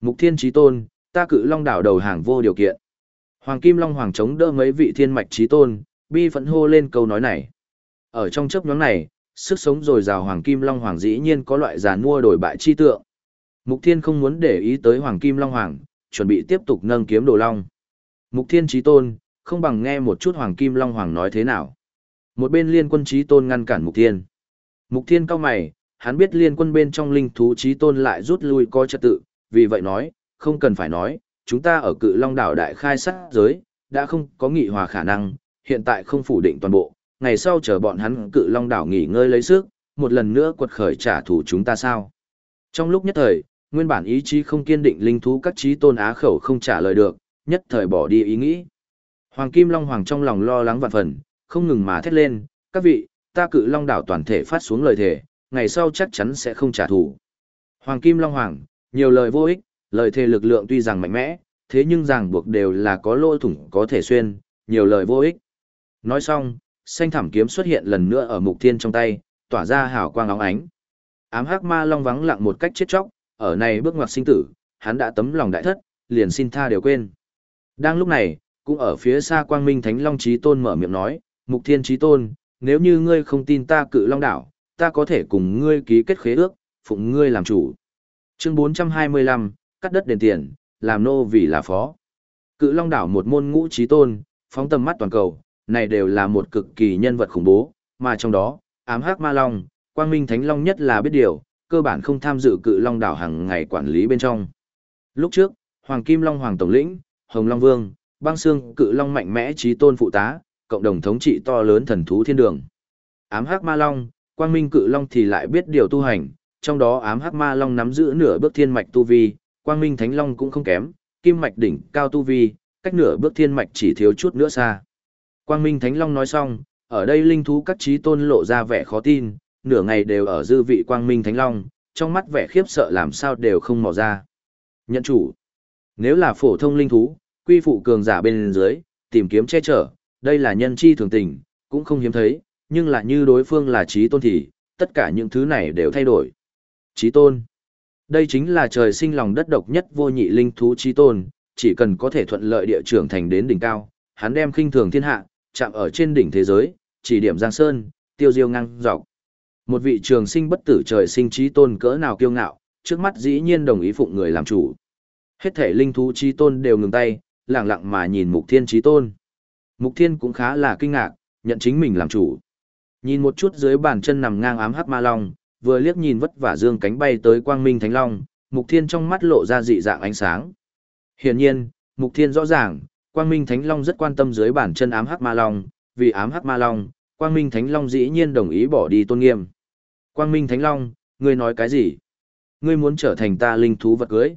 Speaker 1: Mục thiên trí tôn, ta cự long đảo đầu hàng vô điều kiện. Hoàng Kim Long Hoàng chống đỡ mấy vị thiên mạch trí tôn, bi phẫn hô lên câu nói này. Ở trong chớp nhóm này, sức sống rồi rào Hoàng Kim Long Hoàng dĩ nhiên có loại giàn mua đổi bại chi tượng. Mục Thiên không muốn để ý tới Hoàng Kim Long Hoàng, chuẩn bị tiếp tục nâng kiếm đồ long. Mục Thiên trí Tôn, không bằng nghe một chút Hoàng Kim Long Hoàng nói thế nào. Một bên liên quân trí Tôn ngăn cản Mục Thiên. Mục Thiên cao mày, hắn biết liên quân bên trong linh thú trí Tôn lại rút lui coi trật tự, vì vậy nói, không cần phải nói, chúng ta ở cự long đảo đại khai sát giới, đã không có nghị hòa khả năng, hiện tại không phủ định toàn bộ, ngày sau chờ bọn hắn cự long đảo nghỉ ngơi lấy sức, một lần nữa quật khởi trả thù chúng ta sao. Trong lúc nhất thời, nguyên bản ý chí không kiên định linh thú các trí tôn á khẩu không trả lời được, nhất thời bỏ đi ý nghĩ. Hoàng Kim Long Hoàng trong lòng lo lắng vạn phần, không ngừng mà thét lên, các vị, ta cự long đảo toàn thể phát xuống lời thề, ngày sau chắc chắn sẽ không trả thù. Hoàng Kim Long Hoàng, nhiều lời vô ích, lời thề lực lượng tuy rằng mạnh mẽ, thế nhưng ràng buộc đều là có lỗ thủng có thể xuyên, nhiều lời vô ích. Nói xong, xanh thảm kiếm xuất hiện lần nữa ở mục thiên trong tay, tỏa ra hào quang óng ánh. Ám hắc ma long vắng lặng một cách chết chóc, ở này bước ngoặt sinh tử, hắn đã tấm lòng đại thất, liền xin tha đều quên. Đang lúc này, cũng ở phía xa quang minh thánh long trí tôn mở miệng nói, mục thiên trí tôn, nếu như ngươi không tin ta cự long đảo, ta có thể cùng ngươi ký kết khế ước, phụng ngươi làm chủ. Chương 425, cắt đất đền tiền, làm nô vì là phó. Cự long đảo một môn ngũ trí tôn, phóng tầm mắt toàn cầu, này đều là một cực kỳ nhân vật khủng bố, mà trong đó, ám hắc ma long, quang minh thánh long nhất là biết điều, cơ bản không tham dự cự long đảo hàng ngày quản lý bên trong. Lúc trước, Hoàng Kim Long Hoàng Tổng lĩnh, Hồng Long Vương, băng xương cự long mạnh mẽ trí tôn phụ tá, cộng đồng thống trị to lớn thần thú thiên đường. Ám hắc ma long, quang minh cự long thì lại biết điều tu hành, trong đó ám hắc ma long nắm giữ nửa bước thiên mạch tu vi, quang minh thánh long cũng không kém, kim mạch đỉnh cao tu vi, cách nửa bước thiên mạch chỉ thiếu chút nữa xa. Quang minh thánh long nói xong, ở đây linh thú các trí tôn lộ ra vẻ khó tin, nửa ngày đều ở dư vị quang minh thánh long, trong mắt vẻ khiếp sợ làm sao đều không mò ra. Nhận chủ, nếu là phổ thông linh thú, quy phụ cường giả bên dưới, tìm kiếm che chở, đây là nhân chi thường tình, cũng không hiếm thấy, nhưng là như đối phương là trí tôn thì, tất cả những thứ này đều thay đổi. Trí tôn, đây chính là trời sinh lòng đất độc nhất vô nhị linh thú trí tôn, chỉ cần có thể thuận lợi địa trưởng thành đến đỉnh cao, hắn đem khinh thường thiên hạ, chạm ở trên đỉnh thế giới, chỉ điểm giang sơn, tiêu diêu ngang dọc. Một vị trường sinh bất tử trời sinh trí tôn cỡ nào kiêu ngạo, trước mắt dĩ nhiên đồng ý phụng người làm chủ. Hết thể linh thú trí tôn đều ngừng tay, lặng lặng mà nhìn mục thiên trí tôn. Mục thiên cũng khá là kinh ngạc, nhận chính mình làm chủ. Nhìn một chút dưới bàn chân nằm ngang ám hắc ma long, vừa liếc nhìn vất vả dương cánh bay tới quang minh thánh long, mục thiên trong mắt lộ ra dị dạng ánh sáng. Hiển nhiên, mục thiên rõ ràng, quang minh thánh long rất quan tâm dưới bản chân ám hắc ma long, vì ám hắc ma long, quang minh thánh long dĩ nhiên đồng ý bỏ đi tôn nghiêm. Quang Minh Thánh Long, ngươi nói cái gì? Ngươi muốn trở thành ta linh thú vật cưới.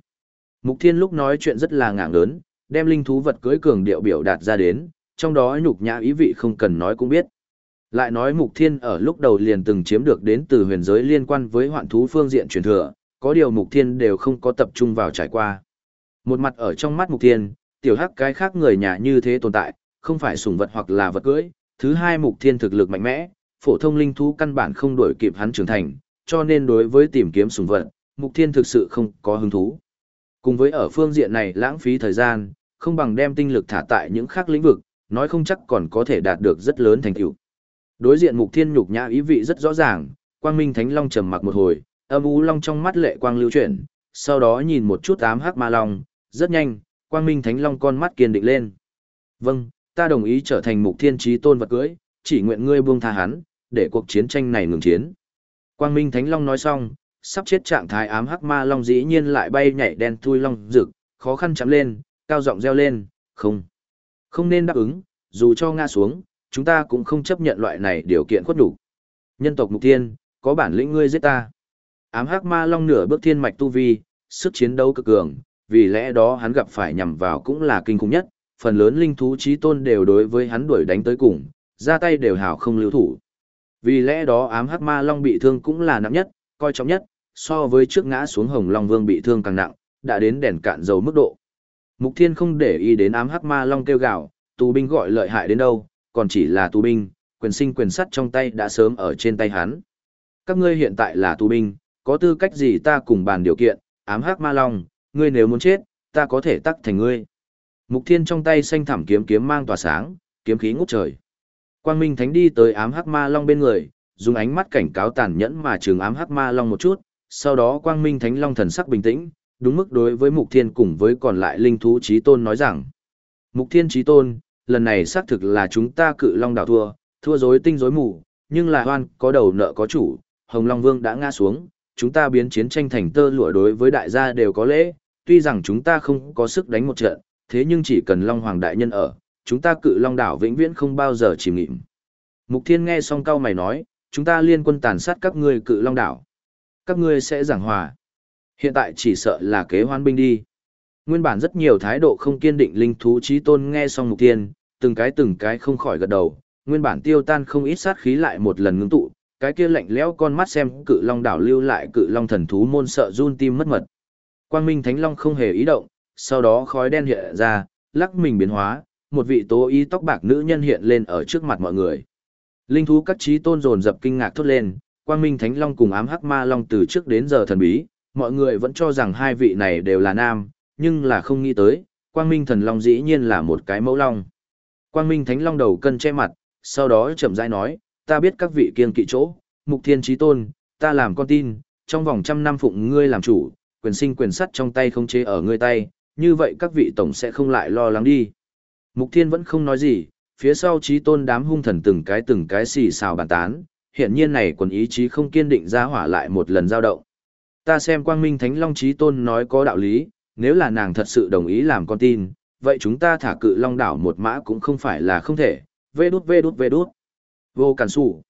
Speaker 1: Mục Thiên lúc nói chuyện rất là ngạng lớn, đem linh thú vật cưới cường điệu biểu đạt ra đến, trong đó nhục nhã ý vị không cần nói cũng biết. Lại nói Mục Thiên ở lúc đầu liền từng chiếm được đến từ huyền giới liên quan với hoạn thú phương diện truyền thừa, có điều Mục Thiên đều không có tập trung vào trải qua. Một mặt ở trong mắt Mục Thiên, tiểu hắc cái khác người nhà như thế tồn tại, không phải sủng vật hoặc là vật cưỡi. Thứ hai Mục Thiên thực lực mạnh mẽ, phổ thông linh thú căn bản không đuổi kịp hắn trưởng thành, cho nên đối với tìm kiếm sùng vật, Mục Thiên thực sự không có hứng thú. Cùng với ở phương diện này lãng phí thời gian, không bằng đem tinh lực thả tại những khác lĩnh vực, nói không chắc còn có thể đạt được rất lớn thành tựu. Đối diện Mục Thiên nhục nhã ý vị rất rõ ràng, Quang Minh Thánh Long trầm mặc một hồi, âm u long trong mắt lệ quang lưu chuyển, sau đó nhìn một chút ám hắc ma long, rất nhanh, Quang Minh Thánh Long con mắt kiên định lên. "Vâng, ta đồng ý trở thành Mục Thiên chí tôn vật cưới, chỉ nguyện ngươi buông tha hắn, để cuộc chiến tranh này ngừng chiến. Quang Minh Thánh Long nói xong, sắp chết trạng thái ám hắc ma long dĩ nhiên lại bay nhảy đen thui long rực, khó khăn chạm lên, cao giọng reo lên, không. Không nên đáp ứng, dù cho ngã xuống, chúng ta cũng không chấp nhận loại này điều kiện khuất đủ. Nhân tộc mục tiên, có bản lĩnh ngươi giết ta. Ám hắc ma long nửa bước thiên mạch tu vi, sức chiến đấu cực cường, vì lẽ đó hắn gặp phải nhằm vào cũng là kinh khủng nhất, phần lớn linh thú trí tôn đều đối với hắn đuổi đánh tới cùng, ra tay đều hảo không lưu thủ. Vì lẽ đó ám hắc ma long bị thương cũng là nặng nhất, coi trọng nhất, so với trước ngã xuống hồng long vương bị thương càng nặng, đã đến đèn cạn dầu mức độ. Mục thiên không để ý đến ám hắc ma long kêu gào, tù binh gọi lợi hại đến đâu, còn chỉ là tù binh, quyền sinh quyền sắt trong tay đã sớm ở trên tay hắn. Các ngươi hiện tại là tù binh, có tư cách gì ta cùng bàn điều kiện, ám hắc ma long, ngươi nếu muốn chết, ta có thể tắc thành ngươi. Mục thiên trong tay xanh thảm kiếm kiếm mang tỏa sáng, kiếm khí ngút trời. Quang Minh Thánh đi tới ám hắc ma long bên người, dùng ánh mắt cảnh cáo tàn nhẫn mà trừng ám hắc ma long một chút, sau đó quang minh thánh long thần sắc bình tĩnh, đúng mức đối với Mục Thiên cùng với còn lại linh thú trí tôn nói rằng. Mục Thiên trí tôn, lần này xác thực là chúng ta cự long đảo thua, thua dối tinh dối mù, nhưng là hoan có đầu nợ có chủ, Hồng Long Vương đã ngã xuống, chúng ta biến chiến tranh thành tơ lụa đối với đại gia đều có lễ, tuy rằng chúng ta không có sức đánh một trận, thế nhưng chỉ cần Long Hoàng đại nhân ở, chúng ta cự Long đảo vĩnh viễn không bao giờ chìm nghịm. Mục Thiên nghe xong cao mày nói, chúng ta liên quân tàn sát các ngươi cự Long đảo. Các ngươi sẽ giảng hòa. Hiện tại chỉ sợ là kế hoan binh đi. Nguyên bản rất nhiều thái độ không kiên định linh thú trí tôn nghe xong Mục Thiên, từng cái từng cái không khỏi gật đầu, nguyên bản tiêu tan không ít sát khí lại một lần ngưng tụ, cái kia lạnh lẽo con mắt xem cự long đảo lưu lại cự long thần thú môn sợ run tim mất mật. Quang Minh Thánh Long không hề ý động, sau đó khói đen hiện ra, lắc mình biến hóa, một vị tố y tóc bạc nữ nhân hiện lên ở trước mặt mọi người. Linh thú các trí tôn dồn dập kinh ngạc thốt lên, Quang Minh Thánh Long cùng ám hắc ma long từ trước đến giờ thần bí, mọi người vẫn cho rằng hai vị này đều là nam, nhưng là không nghĩ tới, Quang Minh Thần Long dĩ nhiên là một cái mẫu long. Quang Minh Thánh Long đầu cân che mặt, sau đó chậm rãi nói, ta biết các vị kiên kỵ chỗ, mục thiên trí tôn, ta làm con tin, trong vòng trăm năm phụng ngươi làm chủ, quyền sinh quyền sắt trong tay không chế ở ngươi tay, như vậy các vị tổng sẽ không lại lo lắng đi. Mục thiên vẫn không nói gì, phía sau trí tôn đám hung thần từng cái từng cái xì xào bàn tán, hiện nhiên này quần ý chí không kiên định ra hỏa lại một lần dao động. Ta xem quang minh thánh long trí tôn nói có đạo lý, nếu là nàng thật sự đồng ý làm con tin, vậy chúng ta thả cự long đảo một mã cũng không phải là không thể, vê đút vê đút vê đút. Vô cản sủ.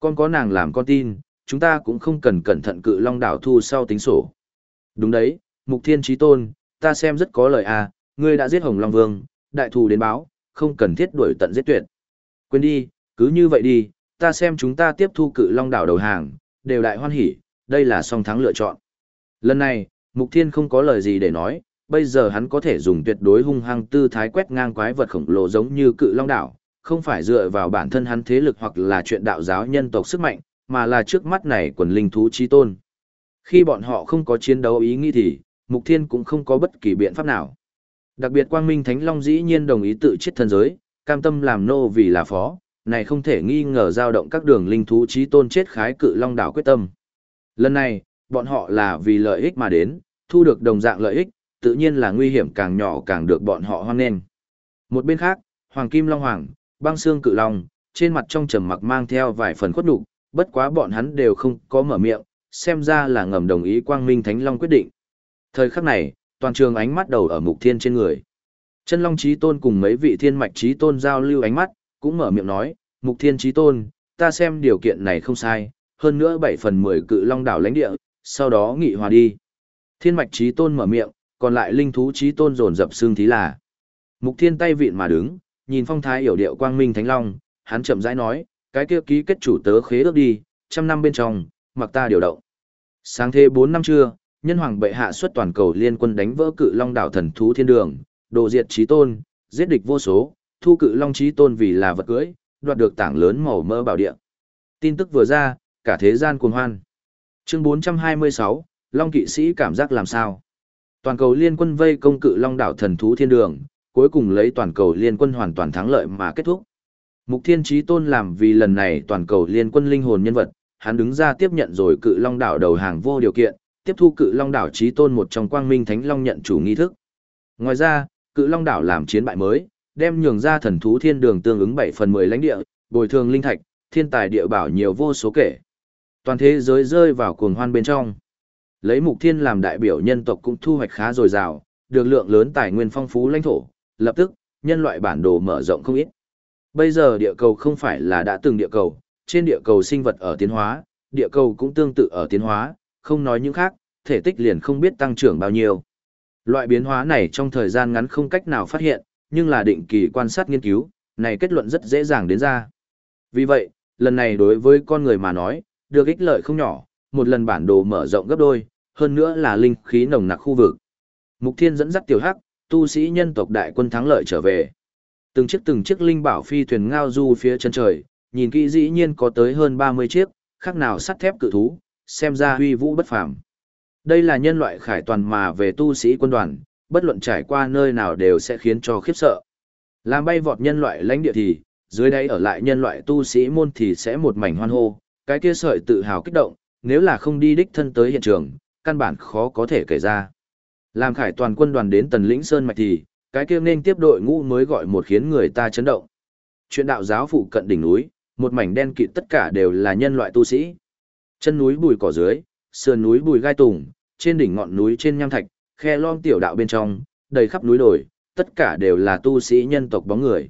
Speaker 1: Con có nàng làm con tin, chúng ta cũng không cần cẩn thận cự long đảo thu sau tính sổ. Đúng đấy, mục thiên trí tôn, ta xem rất có lời à, ngươi đã giết hồng long vương, đại thù đến báo, không cần thiết đuổi tận giết tuyệt. Quên đi, cứ như vậy đi, ta xem chúng ta tiếp thu cự long đảo đầu hàng, đều đại hoan hỉ, đây là song thắng lựa chọn. Lần này, mục thiên không có lời gì để nói, bây giờ hắn có thể dùng tuyệt đối hung hăng tư thái quét ngang quái vật khổng lồ giống như cự long đảo, không phải dựa vào bản thân hắn thế lực hoặc là chuyện đạo giáo nhân tộc sức mạnh, mà là trước mắt này quần linh thú chi tôn. Khi bọn họ không có chiến đấu ý nghĩ thì, Mục Thiên cũng không có bất kỳ biện pháp nào. Đặc biệt Quang Minh Thánh Long dĩ nhiên đồng ý tự chết thân giới, cam tâm làm nô vì là phó, này không thể nghi ngờ dao động các đường linh thú trí tôn chết khái cự long đảo quyết tâm. Lần này, bọn họ là vì lợi ích mà đến, thu được đồng dạng lợi ích, tự nhiên là nguy hiểm càng nhỏ càng được bọn họ hoan nghênh. Một bên khác, Hoàng Kim Long Hoàng, băng xương cự long, trên mặt trong trầm mặc mang theo vài phần khuất nhục, bất quá bọn hắn đều không có mở miệng, xem ra là ngầm đồng ý Quang Minh Thánh Long quyết định. Thời khắc này, toàn trường ánh mắt đầu ở Mục Thiên trên người. Chân Long Chí Tôn cùng mấy vị thiên mạch Chí Tôn giao lưu ánh mắt, cũng mở miệng nói, Mục Thiên Chí Tôn, ta xem điều kiện này không sai, hơn nữa 7 phần 10 cự long đảo lãnh địa, sau đó nghị hòa đi. Thiên mạch Chí Tôn mở miệng, còn lại linh thú Chí Tôn dồn dập xương thí là. Mục Thiên tay vịn mà đứng, nhìn phong thái hiểu điệu quang minh thánh long, hắn chậm rãi nói, cái kia ký kết chủ tớ khế ước đi, trăm năm bên trong, mặc ta điều động. Sáng thế bốn năm trưa, nhân hoàng bệ hạ xuất toàn cầu liên quân đánh vỡ cự long đảo thần thú thiên đường, đồ diệt trí tôn, giết địch vô số, thu cự long trí tôn vì là vật cưới, đoạt được tảng lớn màu mỡ bảo địa. Tin tức vừa ra, cả thế gian cuồng hoan. Chương 426, Long kỵ sĩ cảm giác làm sao? Toàn cầu liên quân vây công cự long đảo thần thú thiên đường, cuối cùng lấy toàn cầu liên quân hoàn toàn thắng lợi mà kết thúc. Mục Thiên Chí Tôn làm vì lần này toàn cầu liên quân linh hồn nhân vật, hắn đứng ra tiếp nhận rồi cự long đảo đầu hàng vô điều kiện, tiếp thu cự long đảo trí Tôn một trong quang minh thánh long nhận chủ nghi thức. Ngoài ra, cự long đảo làm chiến bại mới, đem nhường ra thần thú thiên đường tương ứng 7 phần 10 lãnh địa, bồi thường linh thạch, thiên tài địa bảo nhiều vô số kể. Toàn thế giới rơi vào cuồng hoan bên trong. Lấy Mục Thiên làm đại biểu nhân tộc cũng thu hoạch khá dồi dào, được lượng lớn tài nguyên phong phú lãnh thổ, lập tức, nhân loại bản đồ mở rộng không ít. Bây giờ địa cầu không phải là đã từng địa cầu, trên địa cầu sinh vật ở tiến hóa, địa cầu cũng tương tự ở tiến hóa, không nói những khác, thể tích liền không biết tăng trưởng bao nhiêu. Loại biến hóa này trong thời gian ngắn không cách nào phát hiện, nhưng là định kỳ quan sát nghiên cứu, này kết luận rất dễ dàng đến ra. Vì vậy, lần này đối với con người mà nói, được ích lợi không nhỏ, một lần bản đồ mở rộng gấp đôi, hơn nữa là linh khí nồng nặc khu vực. Mục Thiên dẫn dắt tiểu hắc, tu sĩ nhân tộc đại quân thắng lợi trở về. Từng chiếc từng chiếc linh bảo phi thuyền ngao du phía chân trời, nhìn kỹ dĩ nhiên có tới hơn 30 chiếc, khác nào sắt thép cự thú, xem ra huy vũ bất phàm. Đây là nhân loại khải toàn mà về tu sĩ quân đoàn, bất luận trải qua nơi nào đều sẽ khiến cho khiếp sợ. Làm bay vọt nhân loại lãnh địa thì, dưới đây ở lại nhân loại tu sĩ môn thì sẽ một mảnh hoan hô, cái kia sợi tự hào kích động, nếu là không đi đích thân tới hiện trường, căn bản khó có thể kể ra. Làm khải toàn quân đoàn đến tần lĩnh Sơn Mạch thì, cái kia nên tiếp đội ngũ mới gọi một khiến người ta chấn động. Chuyện đạo giáo phụ cận đỉnh núi, một mảnh đen kịt tất cả đều là nhân loại tu sĩ. Chân núi bùi cỏ dưới, sườn núi bùi gai tùng, trên đỉnh ngọn núi trên nham thạch, khe lom tiểu đạo bên trong, đầy khắp núi đồi, tất cả đều là tu sĩ nhân tộc bóng người.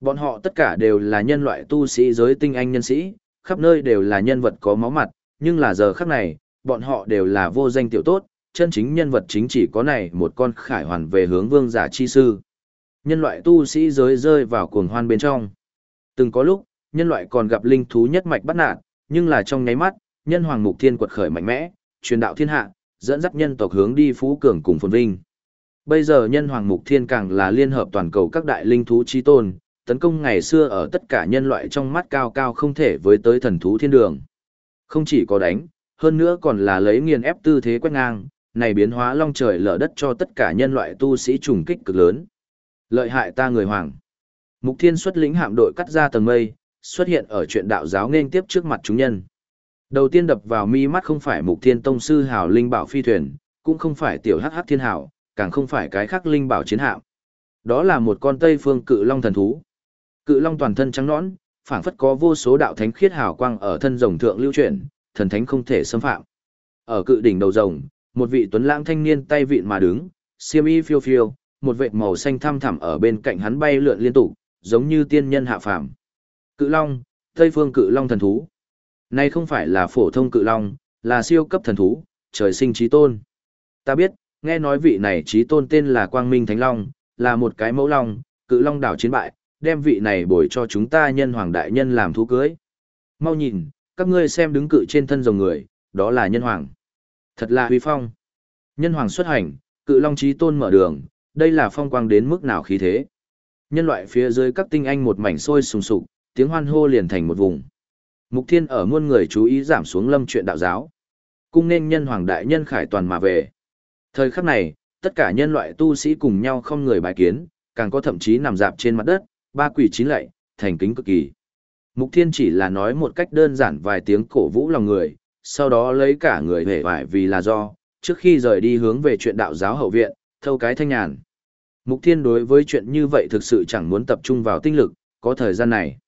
Speaker 1: Bọn họ tất cả đều là nhân loại tu sĩ giới tinh anh nhân sĩ, khắp nơi đều là nhân vật có máu mặt, nhưng là giờ khắc này, bọn họ đều là vô danh tiểu tốt, chân chính nhân vật chính chỉ có này một con khải hoàn về hướng vương giả chi sư. Nhân loại tu sĩ giới rơi vào cuồng hoan bên trong. Từng có lúc, nhân loại còn gặp linh thú nhất mạch bắt nạn, nhưng là trong nháy mắt, nhân hoàng mục thiên quật khởi mạnh mẽ, truyền đạo thiên hạ, dẫn dắt nhân tộc hướng đi phú cường cùng phồn vinh. Bây giờ nhân hoàng mục thiên càng là liên hợp toàn cầu các đại linh thú chi tôn, tấn công ngày xưa ở tất cả nhân loại trong mắt cao cao không thể với tới thần thú thiên đường. Không chỉ có đánh, hơn nữa còn là lấy nghiền ép tư thế quét ngang, này biến hóa long trời lở đất cho tất cả nhân loại tu sĩ trùng kích cực lớn. Lợi hại ta người hoàng. Mục Thiên xuất lĩnh hạm đội cắt ra tầng mây, xuất hiện ở chuyện đạo giáo nên tiếp trước mặt chúng nhân. Đầu tiên đập vào mi mắt không phải Mục Thiên tông sư hảo linh bảo phi thuyền, cũng không phải tiểu hắc hắc thiên hảo, càng không phải cái khác linh bảo chiến hạm. Đó là một con Tây Phương Cự Long thần thú. Cự Long toàn thân trắng nõn, phảng phất có vô số đạo thánh khiết hào quang ở thân rồng thượng lưu chuyển, thần thánh không thể xâm phạm. Ở cự đỉnh đầu rồng, một vị tuấn lãng thanh niên tay vịn mà đứng, xiêm y phiêu phiêu, một vệt màu xanh thăm thẳm ở bên cạnh hắn bay lượn liên tục, giống như tiên nhân hạ phàm. Cự Long, Tây Phương Cự Long thần thú. nay không phải là phổ thông cự long, là siêu cấp thần thú, trời sinh trí tôn. Ta biết, nghe nói vị này trí tôn tên là Quang Minh Thánh Long, là một cái mẫu long, cự long đảo chiến bại, đem vị này bồi cho chúng ta nhân hoàng đại nhân làm thú cưới. Mau nhìn, các ngươi xem đứng cự trên thân rồng người, đó là nhân hoàng. Thật là huy phong. Nhân hoàng xuất hành, cự long trí tôn mở đường, đây là phong quang đến mức nào khí thế. Nhân loại phía dưới các tinh anh một mảnh sôi sùng sục, tiếng hoan hô liền thành một vùng. Mục Thiên ở muôn người chú ý giảm xuống lâm chuyện đạo giáo. Cung nên nhân hoàng đại nhân khải toàn mà về. Thời khắc này, tất cả nhân loại tu sĩ cùng nhau không người bài kiến, càng có thậm chí nằm dạp trên mặt đất, ba quỷ chín lạy, thành kính cực kỳ. Mục Thiên chỉ là nói một cách đơn giản vài tiếng cổ vũ lòng người, sau đó lấy cả người hề vải vì là do, trước khi rời đi hướng về chuyện đạo giáo hậu viện, thâu cái thanh nhàn. Mục Thiên đối với chuyện như vậy thực sự chẳng muốn tập trung vào tinh lực, có thời gian này.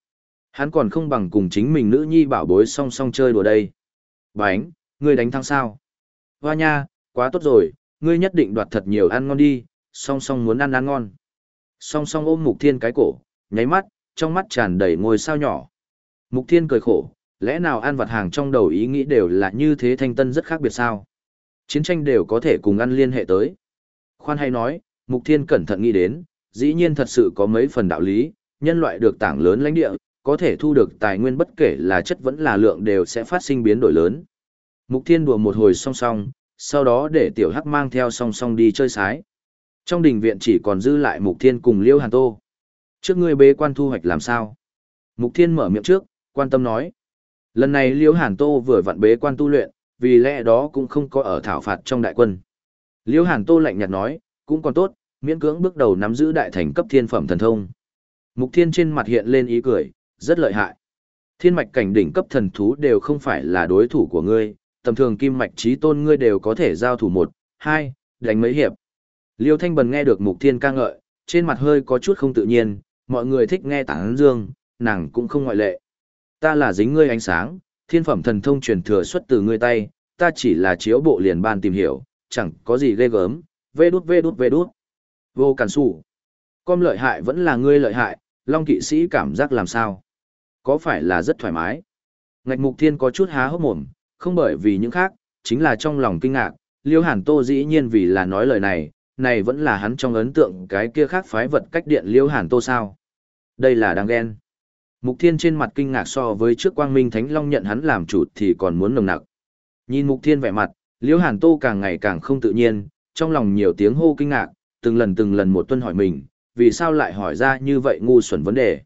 Speaker 1: Hắn còn không bằng cùng chính mình nữ nhi bảo bối song song chơi đùa đây. Bánh, ngươi đánh thắng sao? Hoa nha, quá tốt rồi, ngươi nhất định đoạt thật nhiều ăn ngon đi, song song muốn ăn ăn ngon. Song song ôm Mục Thiên cái cổ, nháy mắt, trong mắt tràn đầy ngôi sao nhỏ. Mục Thiên cười khổ, lẽ nào ăn vặt hàng trong đầu ý nghĩ đều là như thế thanh tân rất khác biệt sao? Chiến tranh đều có thể cùng ăn liên hệ tới. Khoan hay nói, Mục Thiên cẩn thận nghĩ đến, dĩ nhiên thật sự có mấy phần đạo lý, nhân loại được tảng lớn lãnh địa, có thể thu được tài nguyên bất kể là chất vẫn là lượng đều sẽ phát sinh biến đổi lớn. Mục Thiên đùa một hồi song song, sau đó để Tiểu Hắc mang theo song song đi chơi sái. Trong đình viện chỉ còn dư lại Mục Thiên cùng Liêu Hàn Tô. Trước ngươi bế quan thu hoạch làm sao? Mục Thiên mở miệng trước, quan tâm nói. Lần này Liêu Hàn Tô vừa vặn bế quan tu luyện, vì lẽ đó cũng không có ở thảo phạt trong đại quân. Liêu Hàn Tô lạnh nhạt nói, cũng còn tốt, miễn cưỡng bước đầu nắm giữ đại thành cấp thiên phẩm thần thông. Mục Thiên trên mặt hiện lên ý cười, rất lợi hại. Thiên mạch cảnh đỉnh cấp thần thú đều không phải là đối thủ của ngươi, tầm thường kim mạch trí tôn ngươi đều có thể giao thủ một, hai, đánh mấy hiệp. Liêu Thanh Bần nghe được Mục Thiên ca ngợi, trên mặt hơi có chút không tự nhiên, mọi người thích nghe tán dương, nàng cũng không ngoại lệ. Ta là dính ngươi ánh sáng, thiên phẩm thần thông truyền thừa xuất từ ngươi tay, ta chỉ là chiếu bộ liền ban tìm hiểu, chẳng có gì ghê gớm, vê đút vê đút vê đút. Vô cản sủ. Com lợi hại vẫn là ngươi lợi hại, Long kỵ sĩ cảm giác làm sao? Có phải là rất thoải mái? Ngạch mục thiên có chút há hốc mồm, không bởi vì những khác, chính là trong lòng kinh ngạc, liêu hàn tô dĩ nhiên vì là nói lời này, này vẫn là hắn trong ấn tượng cái kia khác phái vật cách điện liêu hàn tô sao. Đây là đáng ghen. Mục thiên trên mặt kinh ngạc so với trước quang minh thánh long nhận hắn làm chủ thì còn muốn nồng nặc. Nhìn mục thiên vẻ mặt, liêu hàn tô càng ngày càng không tự nhiên, trong lòng nhiều tiếng hô kinh ngạc, từng lần từng lần một tuân hỏi mình, vì sao lại hỏi ra như vậy ngu xuẩn vấn đề.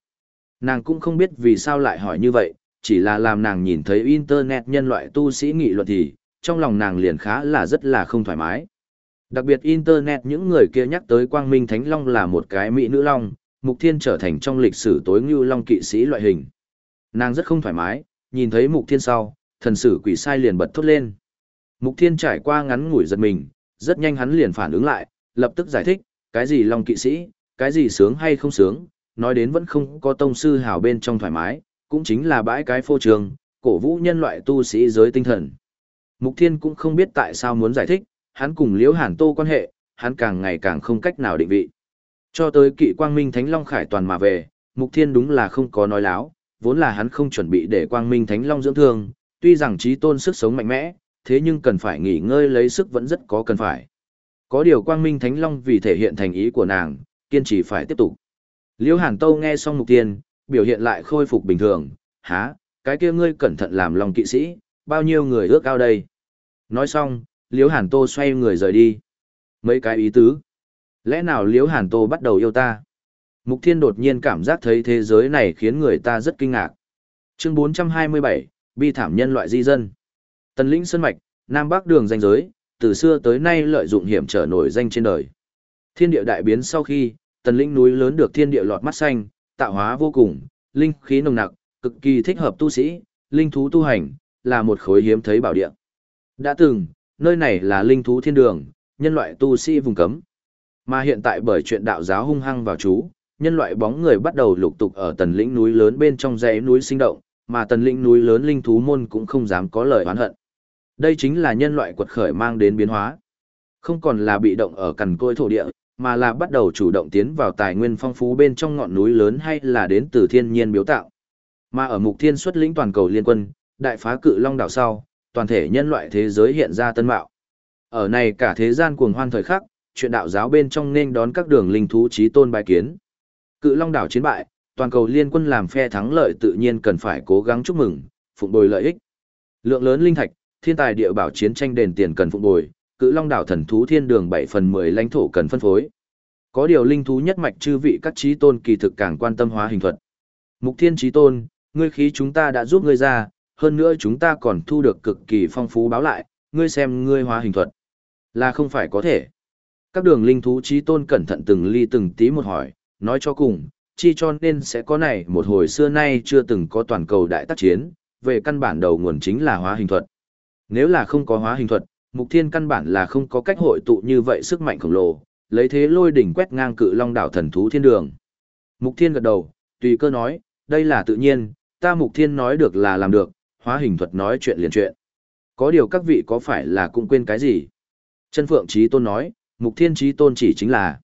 Speaker 1: Nàng cũng không biết vì sao lại hỏi như vậy, chỉ là làm nàng nhìn thấy Internet nhân loại tu sĩ nghị luận thì, trong lòng nàng liền khá là rất là không thoải mái. Đặc biệt Internet những người kia nhắc tới Quang Minh Thánh Long là một cái mỹ nữ long, Mục Thiên trở thành trong lịch sử tối ngưu long kỵ sĩ loại hình. Nàng rất không thoải mái, nhìn thấy Mục Thiên sau, Thần sử quỷ sai liền bật thốt lên. Mục Thiên trải qua ngắn ngủi giật mình, rất nhanh hắn liền phản ứng lại, lập tức giải thích, cái gì Long kỵ sĩ, cái gì sướng hay không sướng, nói đến vẫn không có tông sư hào bên trong thoải mái, cũng chính là bãi cái phô trường, cổ vũ nhân loại tu sĩ giới tinh thần. Mục Thiên cũng không biết tại sao muốn giải thích, hắn cùng Liễu Hàn Tô quan hệ, hắn càng ngày càng không cách nào định vị. Cho tới kỵ quang minh Thánh Long Khải toàn mà về, Mục Thiên đúng là không có nói láo, vốn là hắn không chuẩn bị để quang minh Thánh Long dưỡng thương, tuy rằng trí tôn sức sống mạnh mẽ, thế nhưng cần phải nghỉ ngơi lấy sức vẫn rất có cần phải. Có điều quang minh Thánh Long vì thể hiện thành ý của nàng, kiên trì phải tiếp tục. Liễu Hàn Tô nghe xong Mục Thiên, biểu hiện lại khôi phục bình thường, há, cái kia ngươi cẩn thận làm lòng kỵ sĩ, bao nhiêu người ước ao đây. Nói xong, Liễu Hàn Tô xoay người rời đi. Mấy cái ý tứ. Lẽ nào Liễu Hàn Tô bắt đầu yêu ta? Mục Thiên đột nhiên cảm giác thấy thế giới này khiến người ta rất kinh ngạc. Chương 427, Bi thảm nhân loại di dân. Tần lĩnh Sơn Mạch, Nam Bắc đường danh giới, từ xưa tới nay lợi dụng hiểm trở nổi danh trên đời. Thiên địa đại biến sau khi, tần lĩnh núi lớn được thiên địa lọt mắt xanh, tạo hóa vô cùng, linh khí nồng nặc, cực kỳ thích hợp tu sĩ, linh thú tu hành, là một khối hiếm thấy bảo địa. Đã từng, nơi này là linh thú thiên đường, nhân loại tu sĩ vùng cấm. Mà hiện tại bởi chuyện đạo giáo hung hăng vào chú, nhân loại bóng người bắt đầu lục tục ở tần lĩnh núi lớn bên trong dãy núi sinh động, mà tần lĩnh núi lớn linh thú môn cũng không dám có lời oán hận. Đây chính là nhân loại quật khởi mang đến biến hóa. Không còn là bị động ở cằn côi thổ địa, mà là bắt đầu chủ động tiến vào tài nguyên phong phú bên trong ngọn núi lớn hay là đến từ thiên nhiên biếu tạo. Mà ở mục thiên xuất lĩnh toàn cầu liên quân, đại phá cự long đảo sau, toàn thể nhân loại thế giới hiện ra tân mạo. Ở này cả thế gian cuồng hoan thời khắc, chuyện đạo giáo bên trong nên đón các đường linh thú trí tôn bài kiến. Cự long đảo chiến bại, toàn cầu liên quân làm phe thắng lợi tự nhiên cần phải cố gắng chúc mừng, phụng bồi lợi ích. Lượng lớn linh thạch, thiên tài địa bảo chiến tranh đền tiền cần phụng bồi, cự long đảo thần thú thiên đường 7 phần 10 lãnh thổ cần phân phối. Có điều linh thú nhất mạch chư vị các trí tôn kỳ thực càng quan tâm hóa hình thuật. Mục thiên trí tôn, ngươi khí chúng ta đã giúp ngươi ra, hơn nữa chúng ta còn thu được cực kỳ phong phú báo lại, ngươi xem ngươi hóa hình thuật. Là không phải có thể. Các đường linh thú trí tôn cẩn thận từng ly từng tí một hỏi, nói cho cùng, chi cho nên sẽ có này một hồi xưa nay chưa từng có toàn cầu đại tác chiến, về căn bản đầu nguồn chính là hóa hình thuật. Nếu là không có hóa hình thuật, mục thiên căn bản là không có cách hội tụ như vậy sức mạnh khổng lồ, lấy thế lôi đỉnh quét ngang cự long đảo thần thú thiên đường. Mục thiên gật đầu, tùy cơ nói, đây là tự nhiên, ta mục thiên nói được là làm được, hóa hình thuật nói chuyện liền chuyện. Có điều các vị có phải là cũng quên cái gì? Chân Phượng Trí Tôn nói, mục thiên trí tôn chỉ chính là.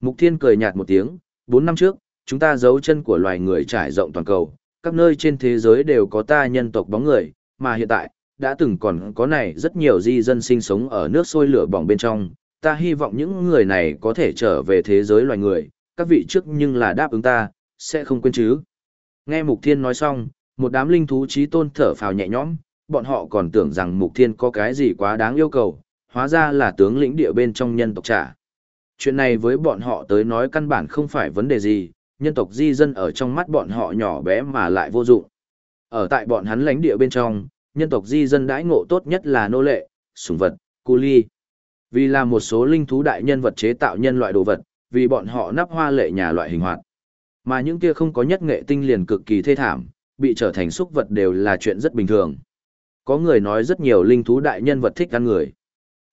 Speaker 1: Mục thiên cười nhạt một tiếng, bốn năm trước, chúng ta giấu chân của loài người trải rộng toàn cầu, các nơi trên thế giới đều có ta nhân tộc bóng người, mà hiện tại, đã từng còn có này rất nhiều di dân sinh sống ở nước sôi lửa bỏng bên trong, ta hy vọng những người này có thể trở về thế giới loài người, các vị trước nhưng là đáp ứng ta, sẽ không quên chứ. Nghe Mục Thiên nói xong, một đám linh thú trí tôn thở phào nhẹ nhõm, bọn họ còn tưởng rằng Mục Thiên có cái gì quá đáng yêu cầu, hóa ra là tướng lĩnh địa bên trong nhân tộc trả. Chuyện này với bọn họ tới nói căn bản không phải vấn đề gì, nhân tộc di dân ở trong mắt bọn họ nhỏ bé mà lại vô dụng. Ở tại bọn hắn lãnh địa bên trong, nhân tộc di dân đãi ngộ tốt nhất là nô lệ, sủng vật, cu ly. Vì là một số linh thú đại nhân vật chế tạo nhân loại đồ vật, vì bọn họ nắp hoa lệ nhà loại hình hoạt. Mà những kia không có nhất nghệ tinh liền cực kỳ thê thảm, bị trở thành súc vật đều là chuyện rất bình thường. Có người nói rất nhiều linh thú đại nhân vật thích ăn người.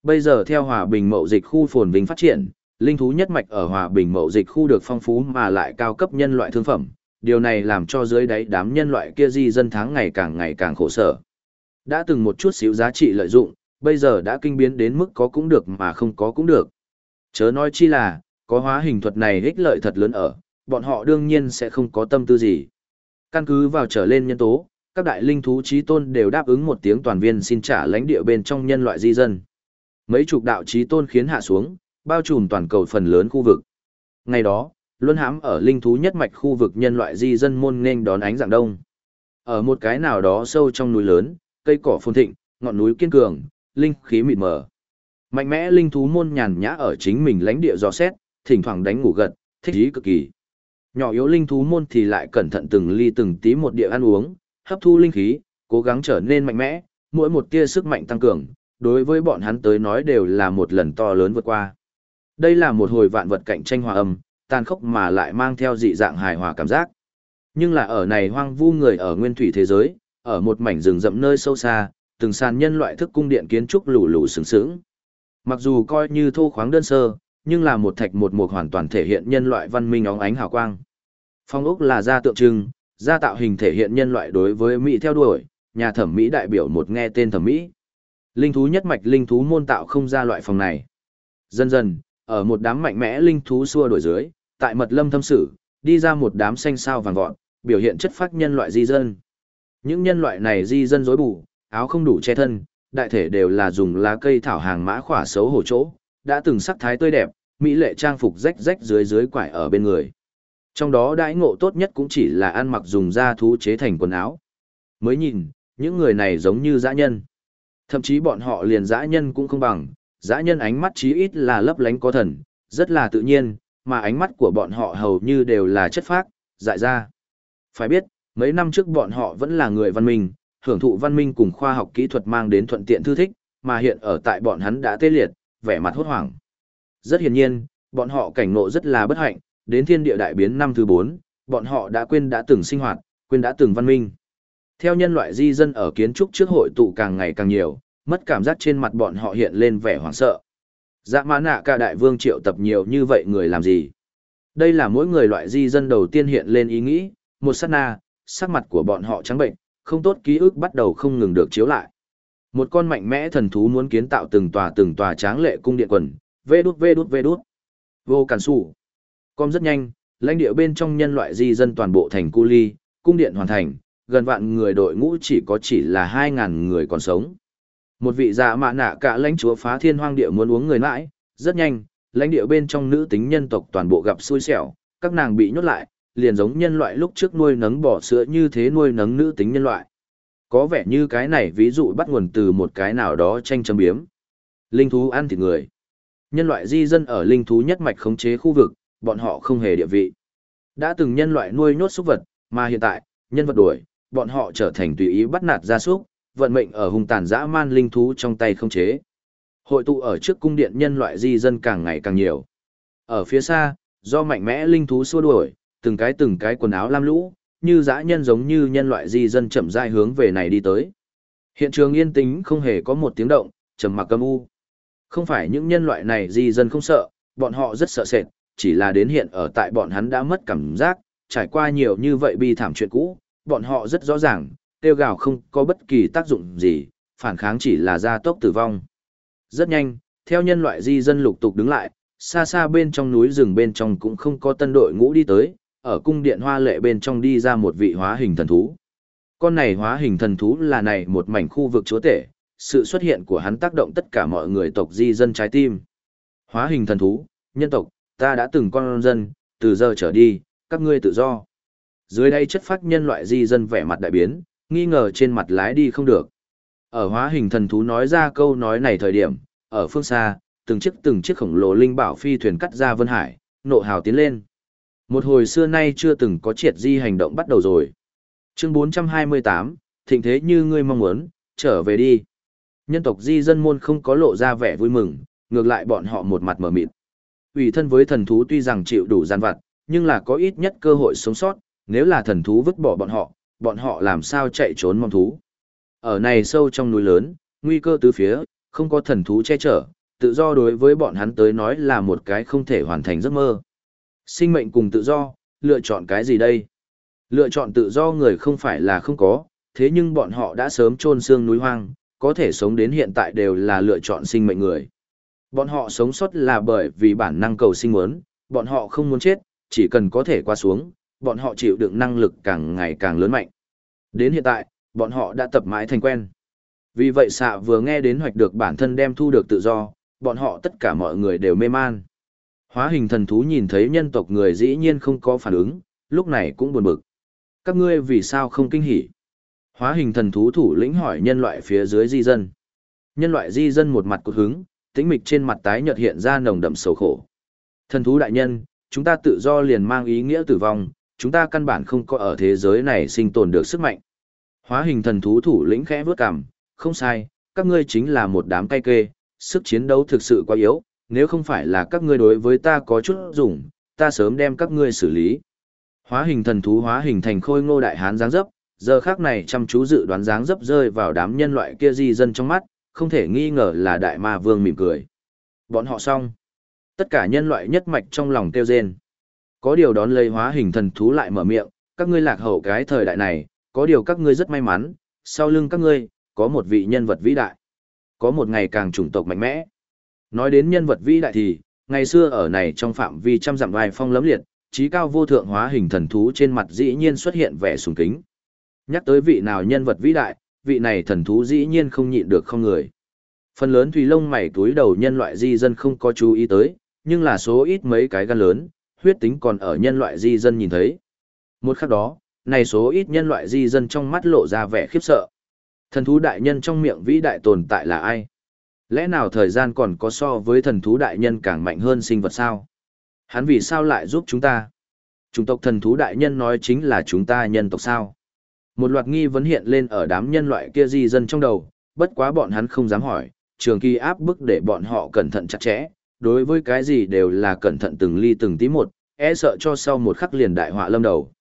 Speaker 1: Bây giờ theo hòa bình mậu dịch khu phồn vinh phát triển, linh thú nhất mạch ở hòa bình mậu dịch khu được phong phú mà lại cao cấp nhân loại thương phẩm. Điều này làm cho dưới đáy đám nhân loại kia di dân tháng ngày càng ngày càng khổ sở. Đã từng một chút xíu giá trị lợi dụng, bây giờ đã kinh biến đến mức có cũng được mà không có cũng được. Chớ nói chi là, có hóa hình thuật này ích lợi thật lớn ở, bọn họ đương nhiên sẽ không có tâm tư gì. Căn cứ vào trở lên nhân tố, các đại linh thú trí tôn đều đáp ứng một tiếng toàn viên xin trả lãnh địa bên trong nhân loại di dân. Mấy chục đạo trí tôn khiến hạ xuống, bao trùm toàn cầu phần lớn khu vực. Ngày đó, luân hãm ở linh thú nhất mạch khu vực nhân loại di dân môn nên đón ánh dạng đông. Ở một cái nào đó sâu trong núi lớn, cây cỏ phồn thịnh, ngọn núi kiên cường, linh khí mịt mờ. Mạnh mẽ linh thú môn nhàn nhã ở chính mình lãnh địa dò xét, thỉnh thoảng đánh ngủ gật, thích ý cực kỳ. Nhỏ yếu linh thú môn thì lại cẩn thận từng ly từng tí một địa ăn uống, hấp thu linh khí, cố gắng trở nên mạnh mẽ, mỗi một tia sức mạnh tăng cường, đối với bọn hắn tới nói đều là một lần to lớn vượt qua. Đây là một hồi vạn vật cạnh tranh hòa âm, tàn khốc mà lại mang theo dị dạng hài hòa cảm giác. Nhưng là ở này hoang vu người ở nguyên thủy thế giới, ở một mảnh rừng rậm nơi sâu xa, từng sàn nhân loại thức cung điện kiến trúc lù lù sừng sững. Mặc dù coi như thô khoáng đơn sơ, nhưng là một thạch một mục hoàn toàn thể hiện nhân loại văn minh óng ánh hào quang. Phong ốc là gia tượng trưng, gia tạo hình thể hiện nhân loại đối với Mỹ theo đuổi, nhà thẩm mỹ đại biểu một nghe tên thẩm mỹ. Linh thú nhất mạch linh thú môn tạo không ra loại phòng này. Dần dần, ở một đám mạnh mẽ linh thú xua đổi dưới, tại mật lâm thâm sử, đi ra một đám xanh sao vàng vọt, biểu hiện chất phác nhân loại di dân. Những nhân loại này di dân dối bù, áo không đủ che thân, đại thể đều là dùng lá cây thảo hàng mã khỏa xấu hổ chỗ, đã từng sắc thái tươi đẹp, mỹ lệ trang phục rách rách dưới dưới quải ở bên người. Trong đó đãi ngộ tốt nhất cũng chỉ là ăn mặc dùng da thú chế thành quần áo. Mới nhìn, những người này giống như dã nhân. Thậm chí bọn họ liền dã nhân cũng không bằng, dã nhân ánh mắt chí ít là lấp lánh có thần, rất là tự nhiên, mà ánh mắt của bọn họ hầu như đều là chất phác, dại ra. Phải biết, mấy năm trước bọn họ vẫn là người văn minh, hưởng thụ văn minh cùng khoa học kỹ thuật mang đến thuận tiện thư thích, mà hiện ở tại bọn hắn đã tê liệt, vẻ mặt hốt hoảng. Rất hiển nhiên, bọn họ cảnh ngộ rất là bất hạnh, đến thiên địa đại biến năm thứ 4, bọn họ đã quên đã từng sinh hoạt, quên đã từng văn minh. Theo nhân loại di dân ở kiến trúc trước hội tụ càng ngày càng nhiều, mất cảm giác trên mặt bọn họ hiện lên vẻ hoảng sợ. Dạ mã nạ cả đại vương triệu tập nhiều như vậy người làm gì? Đây là mỗi người loại di dân đầu tiên hiện lên ý nghĩ, một sát na, sắc mặt của bọn họ trắng bệnh, không tốt ký ức bắt đầu không ngừng được chiếu lại. Một con mạnh mẽ thần thú muốn kiến tạo từng tòa từng tòa tráng lệ cung điện quần, vê đút vê đút vê đút. Vô cản sủ. Com rất nhanh, lãnh địa bên trong nhân loại di dân toàn bộ thành cu ly, cung điện hoàn thành, gần vạn người đội ngũ chỉ có chỉ là 2.000 người còn sống. Một vị già mạ nạ cả lãnh chúa phá thiên hoang địa muốn uống người mãi, rất nhanh, lãnh địa bên trong nữ tính nhân tộc toàn bộ gặp xui xẻo, các nàng bị nhốt lại, liền giống nhân loại lúc trước nuôi nấng bỏ sữa như thế nuôi nấng nữ tính nhân loại. Có vẻ như cái này ví dụ bắt nguồn từ một cái nào đó tranh châm biếm. Linh thú ăn thịt người. Nhân loại di dân ở linh thú nhất mạch khống chế khu vực, bọn họ không hề địa vị. Đã từng nhân loại nuôi nhốt súc vật, mà hiện tại, nhân vật đuổi, bọn họ trở thành tùy ý bắt nạt gia súc, vận mệnh ở hung tàn dã man linh thú trong tay không chế. Hội tụ ở trước cung điện nhân loại di dân càng ngày càng nhiều. Ở phía xa, do mạnh mẽ linh thú xua đuổi, từng cái từng cái quần áo lam lũ, như dã nhân giống như nhân loại di dân chậm rãi hướng về này đi tới. Hiện trường yên tĩnh không hề có một tiếng động, trầm mặc âm u. Không phải những nhân loại này di dân không sợ, bọn họ rất sợ sệt, chỉ là đến hiện ở tại bọn hắn đã mất cảm giác, trải qua nhiều như vậy bi thảm chuyện cũ, bọn họ rất rõ ràng, tiêu gào không có bất kỳ tác dụng gì, phản kháng chỉ là gia tốc tử vong. Rất nhanh, theo nhân loại di dân lục tục đứng lại, xa xa bên trong núi rừng bên trong cũng không có tân đội ngũ đi tới, ở cung điện hoa lệ bên trong đi ra một vị hóa hình thần thú. Con này hóa hình thần thú là này một mảnh khu vực chúa tể, sự xuất hiện của hắn tác động tất cả mọi người tộc di dân trái tim. Hóa hình thần thú, nhân tộc, ta đã từng con dân, từ giờ trở đi, các ngươi tự do. Dưới đây chất phát nhân loại di dân vẻ mặt đại biến, nghi ngờ trên mặt lái đi không được. Ở hóa hình thần thú nói ra câu nói này thời điểm, ở phương xa, từng chiếc từng chiếc khổng lồ linh bảo phi thuyền cắt ra vân hải, nộ hào tiến lên. Một hồi xưa nay chưa từng có triệt di hành động bắt đầu rồi. Chương 428, thịnh thế như ngươi mong muốn, trở về đi. Nhân tộc di dân môn không có lộ ra vẻ vui mừng, ngược lại bọn họ một mặt mở mịt. Ủy thân với thần thú tuy rằng chịu đủ gian vặt, nhưng là có ít nhất cơ hội sống sót, nếu là thần thú vứt bỏ bọn họ, bọn họ làm sao chạy trốn mong thú. Ở này sâu trong núi lớn, nguy cơ tứ phía, không có thần thú che chở, tự do đối với bọn hắn tới nói là một cái không thể hoàn thành giấc mơ. Sinh mệnh cùng tự do, lựa chọn cái gì đây? Lựa chọn tự do người không phải là không có, thế nhưng bọn họ đã sớm chôn xương núi hoang, có thể sống đến hiện tại đều là lựa chọn sinh mệnh người. Bọn họ sống sót là bởi vì bản năng cầu sinh muốn, bọn họ không muốn chết, chỉ cần có thể qua xuống, bọn họ chịu đựng năng lực càng ngày càng lớn mạnh. Đến hiện tại, bọn họ đã tập mãi thành quen. Vì vậy xạ vừa nghe đến hoạch được bản thân đem thu được tự do, bọn họ tất cả mọi người đều mê man. Hóa hình thần thú nhìn thấy nhân tộc người dĩ nhiên không có phản ứng, lúc này cũng buồn bực. Các ngươi vì sao không kinh hỉ? Hóa hình thần thú thủ lĩnh hỏi nhân loại phía dưới di dân. Nhân loại di dân một mặt cột hứng, tĩnh mịch trên mặt tái nhợt hiện ra nồng đậm sầu khổ. Thần thú đại nhân, chúng ta tự do liền mang ý nghĩa tử vong, chúng ta căn bản không có ở thế giới này sinh tồn được sức mạnh. Hóa hình thần thú thủ lĩnh khẽ vướt cằm, không sai, các ngươi chính là một đám cay kê, sức chiến đấu thực sự quá yếu, nếu không phải là các ngươi đối với ta có chút dùng, ta sớm đem các ngươi xử lý. Hóa hình thần thú hóa hình thành khôi ngô đại hán dáng dấp, giờ khác này chăm chú dự đoán dáng dấp rơi vào đám nhân loại kia di dân trong mắt, không thể nghi ngờ là đại ma vương mỉm cười. Bọn họ xong. Tất cả nhân loại nhất mạch trong lòng kêu rên. Có điều đón lấy hóa hình thần thú lại mở miệng, các ngươi lạc hậu cái thời đại này, có điều các ngươi rất may mắn, sau lưng các ngươi, có một vị nhân vật vĩ đại. Có một ngày càng chủng tộc mạnh mẽ. Nói đến nhân vật vĩ đại thì, ngày xưa ở này trong phạm vi trăm dặm vài phong lấm liệt, trí cao vô thượng hóa hình thần thú trên mặt dĩ nhiên xuất hiện vẻ sùng kính. Nhắc tới vị nào nhân vật vĩ đại, vị này thần thú dĩ nhiên không nhịn được không người. Phần lớn thủy lông mày túi đầu nhân loại di dân không có chú ý tới, nhưng là số ít mấy cái gan lớn, huyết tính còn ở nhân loại di dân nhìn thấy. Một khắc đó, này số ít nhân loại di dân trong mắt lộ ra vẻ khiếp sợ. Thần thú đại nhân trong miệng vĩ đại tồn tại là ai? Lẽ nào thời gian còn có so với thần thú đại nhân càng mạnh hơn sinh vật sao? Hắn vì sao lại giúp chúng ta? Chủng tộc thần thú đại nhân nói chính là chúng ta nhân tộc sao? Một loạt nghi vấn hiện lên ở đám nhân loại kia di dân trong đầu, bất quá bọn hắn không dám hỏi, trường kỳ áp bức để bọn họ cẩn thận chặt chẽ, đối với cái gì đều là cẩn thận từng ly từng tí một, e sợ cho sau một khắc liền đại họa lâm đầu.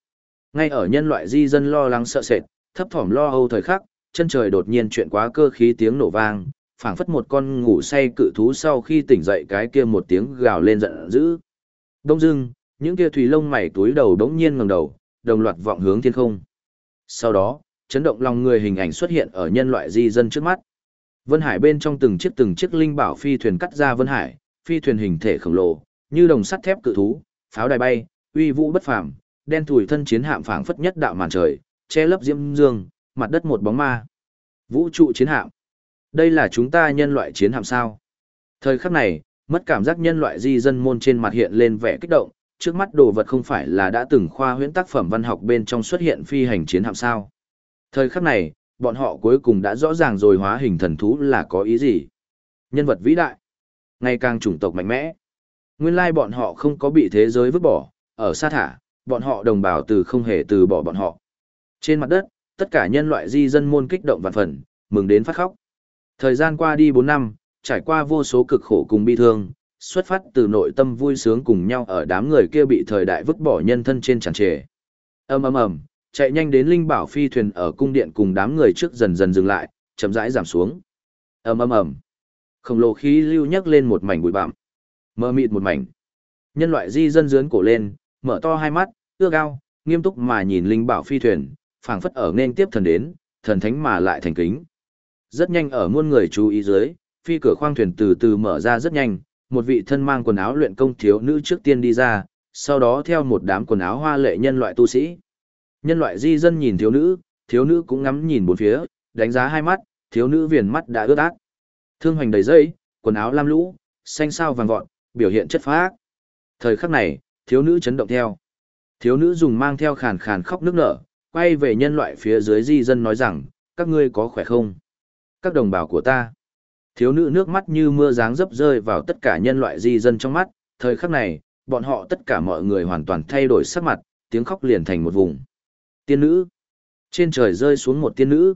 Speaker 1: Ngay ở nhân loại di dân lo lắng sợ sệt, thấp thỏm lo âu thời khắc, chân trời đột nhiên chuyện quá cơ khí tiếng nổ vang, phảng phất một con ngủ say cự thú sau khi tỉnh dậy cái kia một tiếng gào lên giận dữ. Đông dưng, những kia thủy lông mày túi đầu đống nhiên ngẩng đầu, đồng loạt vọng hướng thiên không. Sau đó, chấn động lòng người hình ảnh xuất hiện ở nhân loại di dân trước mắt. Vân Hải bên trong từng chiếc từng chiếc linh bảo phi thuyền cắt ra Vân Hải, phi thuyền hình thể khổng lồ, như đồng sắt thép cự thú, pháo đài bay, uy vũ bất phàm, đen thủi thân chiến hạm phảng phất nhất đạo màn trời, che lấp diêm dương, mặt đất một bóng ma. Vũ trụ chiến hạm. Đây là chúng ta nhân loại chiến hạm sao? Thời khắc này, mất cảm giác nhân loại di dân môn trên mặt hiện lên vẻ kích động, trước mắt đồ vật không phải là đã từng khoa huyễn tác phẩm văn học bên trong xuất hiện phi hành chiến hạm sao? Thời khắc này, bọn họ cuối cùng đã rõ ràng rồi hóa hình thần thú là có ý gì. Nhân vật vĩ đại, ngày càng chủng tộc mạnh mẽ. Nguyên lai bọn họ không có bị thế giới vứt bỏ, ở xa thả, bọn họ đồng bào từ không hề từ bỏ bọn họ. Trên mặt đất, tất cả nhân loại di dân môn kích động vạn phần, mừng đến phát khóc. Thời gian qua đi 4 năm, trải qua vô số cực khổ cùng bi thương, xuất phát từ nội tâm vui sướng cùng nhau ở đám người kia bị thời đại vứt bỏ nhân thân trên tràn trề. Ầm ầm ầm, chạy nhanh đến linh bảo phi thuyền ở cung điện cùng đám người trước dần dần dừng lại, chậm rãi giảm xuống. Ầm ầm ầm. Khổng lồ khí lưu nhấc lên một mảnh bụi bặm. Mơ mịt một mảnh. Nhân loại di dân dướn cổ lên, mở to hai mắt, ưa cao, nghiêm túc mà nhìn linh bảo phi thuyền, phảng phất ở nên tiếp thần đến, thần thánh mà lại thành kính. Rất nhanh ở muôn người chú ý dưới, phi cửa khoang thuyền từ từ mở ra rất nhanh, một vị thân mang quần áo luyện công thiếu nữ trước tiên đi ra, sau đó theo một đám quần áo hoa lệ nhân loại tu sĩ. Nhân loại di dân nhìn thiếu nữ, thiếu nữ cũng ngắm nhìn bốn phía, đánh giá hai mắt, thiếu nữ viền mắt đã ướt át. Thương hoành đầy dây, quần áo lam lũ, xanh sao vàng vọt, biểu hiện chất phác. Thời khắc này, thiếu nữ chấn động theo. Thiếu nữ dùng mang theo khàn khàn khóc nước nở, quay về nhân loại phía dưới di dân nói rằng, các ngươi có khỏe không? Các đồng bào của ta. Thiếu nữ nước mắt như mưa dáng dấp rơi vào tất cả nhân loại di dân trong mắt, thời khắc này, bọn họ tất cả mọi người hoàn toàn thay đổi sắc mặt, tiếng khóc liền thành một vùng. Tiên nữ. Trên trời rơi xuống một tiên nữ.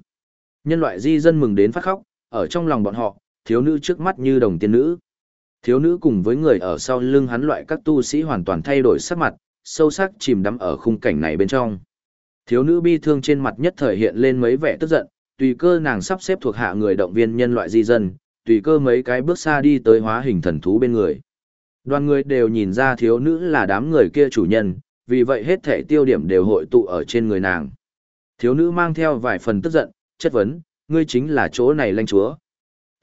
Speaker 1: Nhân loại di dân mừng đến phát khóc, ở trong lòng bọn họ, thiếu nữ trước mắt như đồng tiên nữ. Thiếu nữ cùng với người ở sau lưng hắn loại các tu sĩ hoàn toàn thay đổi sắc mặt, sâu sắc chìm đắm ở khung cảnh này bên trong. Thiếu nữ bi thương trên mặt nhất thời hiện lên mấy vẻ tức giận, tùy cơ nàng sắp xếp thuộc hạ người động viên nhân loại di dân, tùy cơ mấy cái bước xa đi tới hóa hình thần thú bên người. Đoàn người đều nhìn ra thiếu nữ là đám người kia chủ nhân, vì vậy hết thể tiêu điểm đều hội tụ ở trên người nàng. Thiếu nữ mang theo vài phần tức giận, chất vấn, ngươi chính là chỗ này lanh chúa.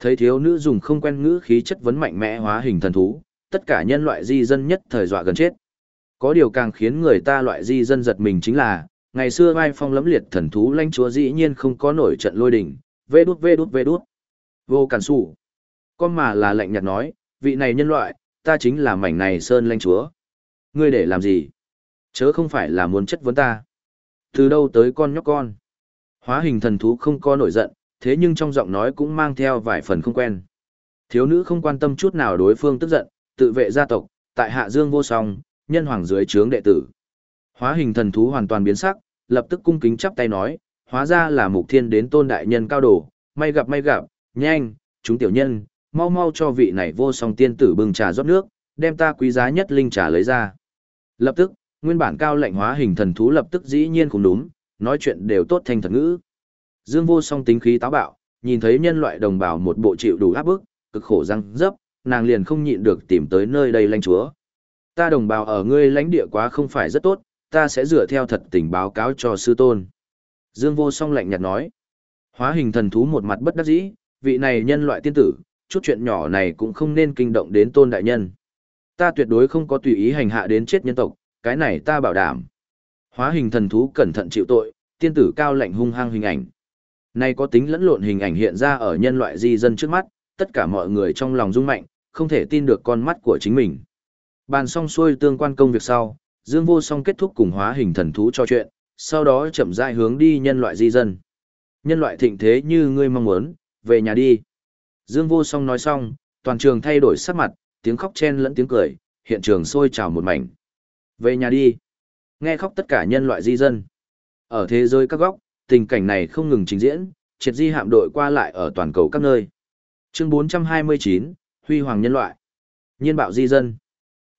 Speaker 1: Thấy thiếu nữ dùng không quen ngữ khí chất vấn mạnh mẽ hóa hình thần thú, tất cả nhân loại di dân nhất thời dọa gần chết. Có điều càng khiến người ta loại di dân giật mình chính là, ngày xưa vai phong lẫm liệt thần thú lãnh chúa dĩ nhiên không có nổi trận lôi đình. vê đút vê đút vê đút. Vô cản sủ. Con mà là lạnh nhạt nói, vị này nhân loại, ta chính là mảnh này sơn lãnh chúa. Ngươi để làm gì? Chớ không phải là muốn chất vấn ta. Từ đâu tới con nhóc con? Hóa hình thần thú không có nổi giận, thế nhưng trong giọng nói cũng mang theo vài phần không quen. Thiếu nữ không quan tâm chút nào đối phương tức giận, tự vệ gia tộc, tại hạ dương vô song, nhân hoàng dưới trướng đệ tử. Hóa hình thần thú hoàn toàn biến sắc, lập tức cung kính chắp tay nói, hóa ra là mục thiên đến tôn đại nhân cao đồ, may gặp may gặp, nhanh, chúng tiểu nhân, mau mau cho vị này vô song tiên tử bưng trà rót nước, đem ta quý giá nhất linh trà lấy ra. Lập tức, nguyên bản cao lệnh hóa hình thần thú lập tức dĩ nhiên cũng đúng, nói chuyện đều tốt thanh thật ngữ. Dương vô song tính khí táo bạo, nhìn thấy nhân loại đồng bào một bộ chịu đủ áp bức, cực khổ răng dấp, nàng liền không nhịn được tìm tới nơi đây lãnh chúa. Ta đồng bào ở ngươi lãnh địa quá không phải rất tốt, ta sẽ dựa theo thật tình báo cáo cho sư tôn. Dương vô song lạnh nhạt nói. Hóa hình thần thú một mặt bất đắc dĩ, vị này nhân loại tiên tử, chút chuyện nhỏ này cũng không nên kinh động đến tôn đại nhân. Ta tuyệt đối không có tùy ý hành hạ đến chết nhân tộc, cái này ta bảo đảm. Hóa hình thần thú cẩn thận chịu tội, tiên tử cao lạnh hung hăng hình ảnh. Nay có tính lẫn lộn hình ảnh hiện ra ở nhân loại di dân trước mắt, tất cả mọi người trong lòng rung mạnh, không thể tin được con mắt của chính mình. Bàn xong xuôi tương quan công việc sau, Dương Vô Song kết thúc cùng hóa hình thần thú cho chuyện, sau đó chậm rãi hướng đi nhân loại di dân. Nhân loại thịnh thế như ngươi mong muốn, về nhà đi. Dương Vô Song nói xong, toàn trường thay đổi sắc mặt, tiếng khóc chen lẫn tiếng cười, hiện trường sôi trào một mảnh. Về nhà đi. Nghe khóc tất cả nhân loại di dân. Ở thế giới các góc, tình cảnh này không ngừng trình diễn, triệt di hạm đội qua lại ở toàn cầu các nơi. Chương 429, Huy Hoàng nhân loại. Nhiên bạo di dân.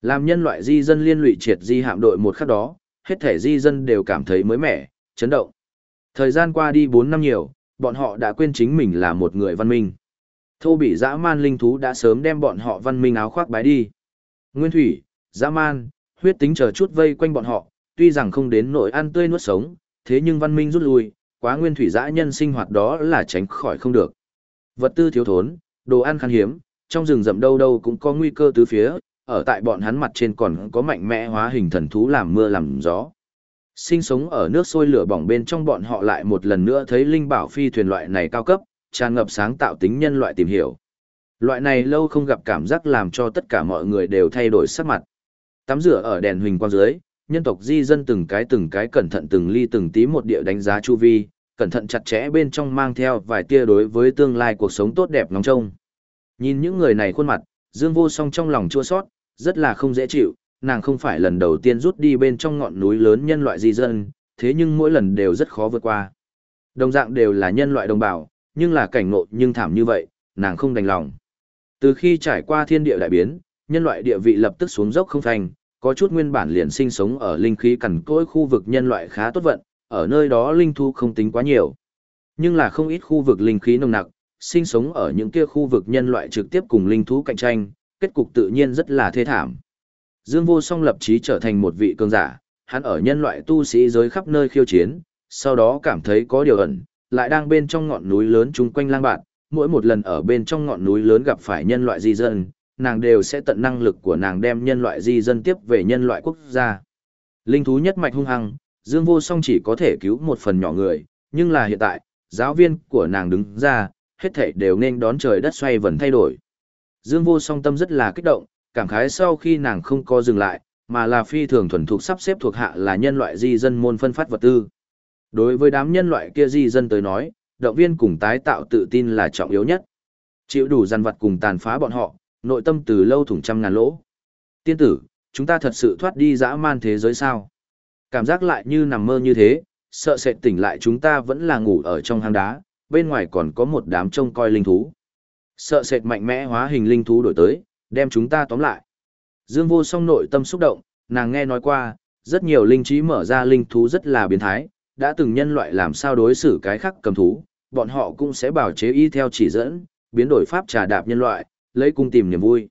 Speaker 1: Làm nhân loại di dân liên lụy triệt di hạm đội một khắc đó, hết thể di dân đều cảm thấy mới mẻ, chấn động. Thời gian qua đi 4 năm nhiều, bọn họ đã quên chính mình là một người văn minh. Thô bị dã man linh thú đã sớm đem bọn họ văn minh áo khoác bái đi. Nguyên thủy, dã man, huyết tính chờ chút vây quanh bọn họ, tuy rằng không đến nỗi ăn tươi nuốt sống, thế nhưng văn minh rút lui, quá nguyên thủy dã nhân sinh hoạt đó là tránh khỏi không được. Vật tư thiếu thốn, đồ ăn khan hiếm, trong rừng rậm đâu đâu cũng có nguy cơ tứ phía, ở tại bọn hắn mặt trên còn có mạnh mẽ hóa hình thần thú làm mưa làm gió. Sinh sống ở nước sôi lửa bỏng bên trong bọn họ lại một lần nữa thấy linh bảo phi thuyền loại này cao cấp, tràn ngập sáng tạo tính nhân loại tìm hiểu. Loại này lâu không gặp cảm giác làm cho tất cả mọi người đều thay đổi sắc mặt. Tắm rửa ở đèn huỳnh quang dưới, nhân tộc di dân từng cái từng cái cẩn thận từng ly từng tí một địa đánh giá chu vi, cẩn thận chặt chẽ bên trong mang theo vài tia đối với tương lai cuộc sống tốt đẹp ngóng trông. Nhìn những người này khuôn mặt, Dương Vô Song trong lòng chua xót rất là không dễ chịu, nàng không phải lần đầu tiên rút đi bên trong ngọn núi lớn nhân loại di dân, thế nhưng mỗi lần đều rất khó vượt qua. Đồng dạng đều là nhân loại đồng bào, nhưng là cảnh ngộ nhưng thảm như vậy, nàng không đành lòng. Từ khi trải qua thiên địa đại biến, nhân loại địa vị lập tức xuống dốc không thành, có chút nguyên bản liền sinh sống ở linh khí cằn cỗi khu vực nhân loại khá tốt vận, ở nơi đó linh thu không tính quá nhiều. Nhưng là không ít khu vực linh khí nồng nặc, sinh sống ở những kia khu vực nhân loại trực tiếp cùng linh thú cạnh tranh, kết cục tự nhiên rất là thê thảm. Dương Vô Song lập chí trở thành một vị cường giả, hắn ở nhân loại tu sĩ giới khắp nơi khiêu chiến, sau đó cảm thấy có điều ẩn, lại đang bên trong ngọn núi lớn chung quanh lang bạt. mỗi một lần ở bên trong ngọn núi lớn gặp phải nhân loại di dân, nàng đều sẽ tận năng lực của nàng đem nhân loại di dân tiếp về nhân loại quốc gia. Linh thú nhất mạch hung hăng, Dương Vô Song chỉ có thể cứu một phần nhỏ người, nhưng là hiện tại, giáo viên của nàng đứng ra, hết thảy đều nên đón trời đất xoay vần thay đổi. Dương Vô Song tâm rất là kích động, cảm khái sau khi nàng không có dừng lại, mà là phi thường thuần thục sắp xếp thuộc hạ là nhân loại di dân môn phân phát vật tư. Đối với đám nhân loại kia di dân tới nói, động viên cùng tái tạo tự tin là trọng yếu nhất. Chịu đủ gian vật cùng tàn phá bọn họ, nội tâm từ lâu thủng trăm ngàn lỗ. Tiên tử, chúng ta thật sự thoát đi dã man thế giới sao? Cảm giác lại như nằm mơ như thế, sợ sệt tỉnh lại chúng ta vẫn là ngủ ở trong hang đá, bên ngoài còn có một đám trông coi linh thú. Sợ sệt mạnh mẽ hóa hình linh thú đổi tới, đem chúng ta tóm lại. Dương vô song nội tâm xúc động, nàng nghe nói qua, rất nhiều linh trí mở ra linh thú rất là biến thái, đã từng nhân loại làm sao đối xử cái khác cầm thú, bọn họ cũng sẽ bảo chế y theo chỉ dẫn, biến đổi pháp trà đạp nhân loại, lấy cung tìm niềm vui.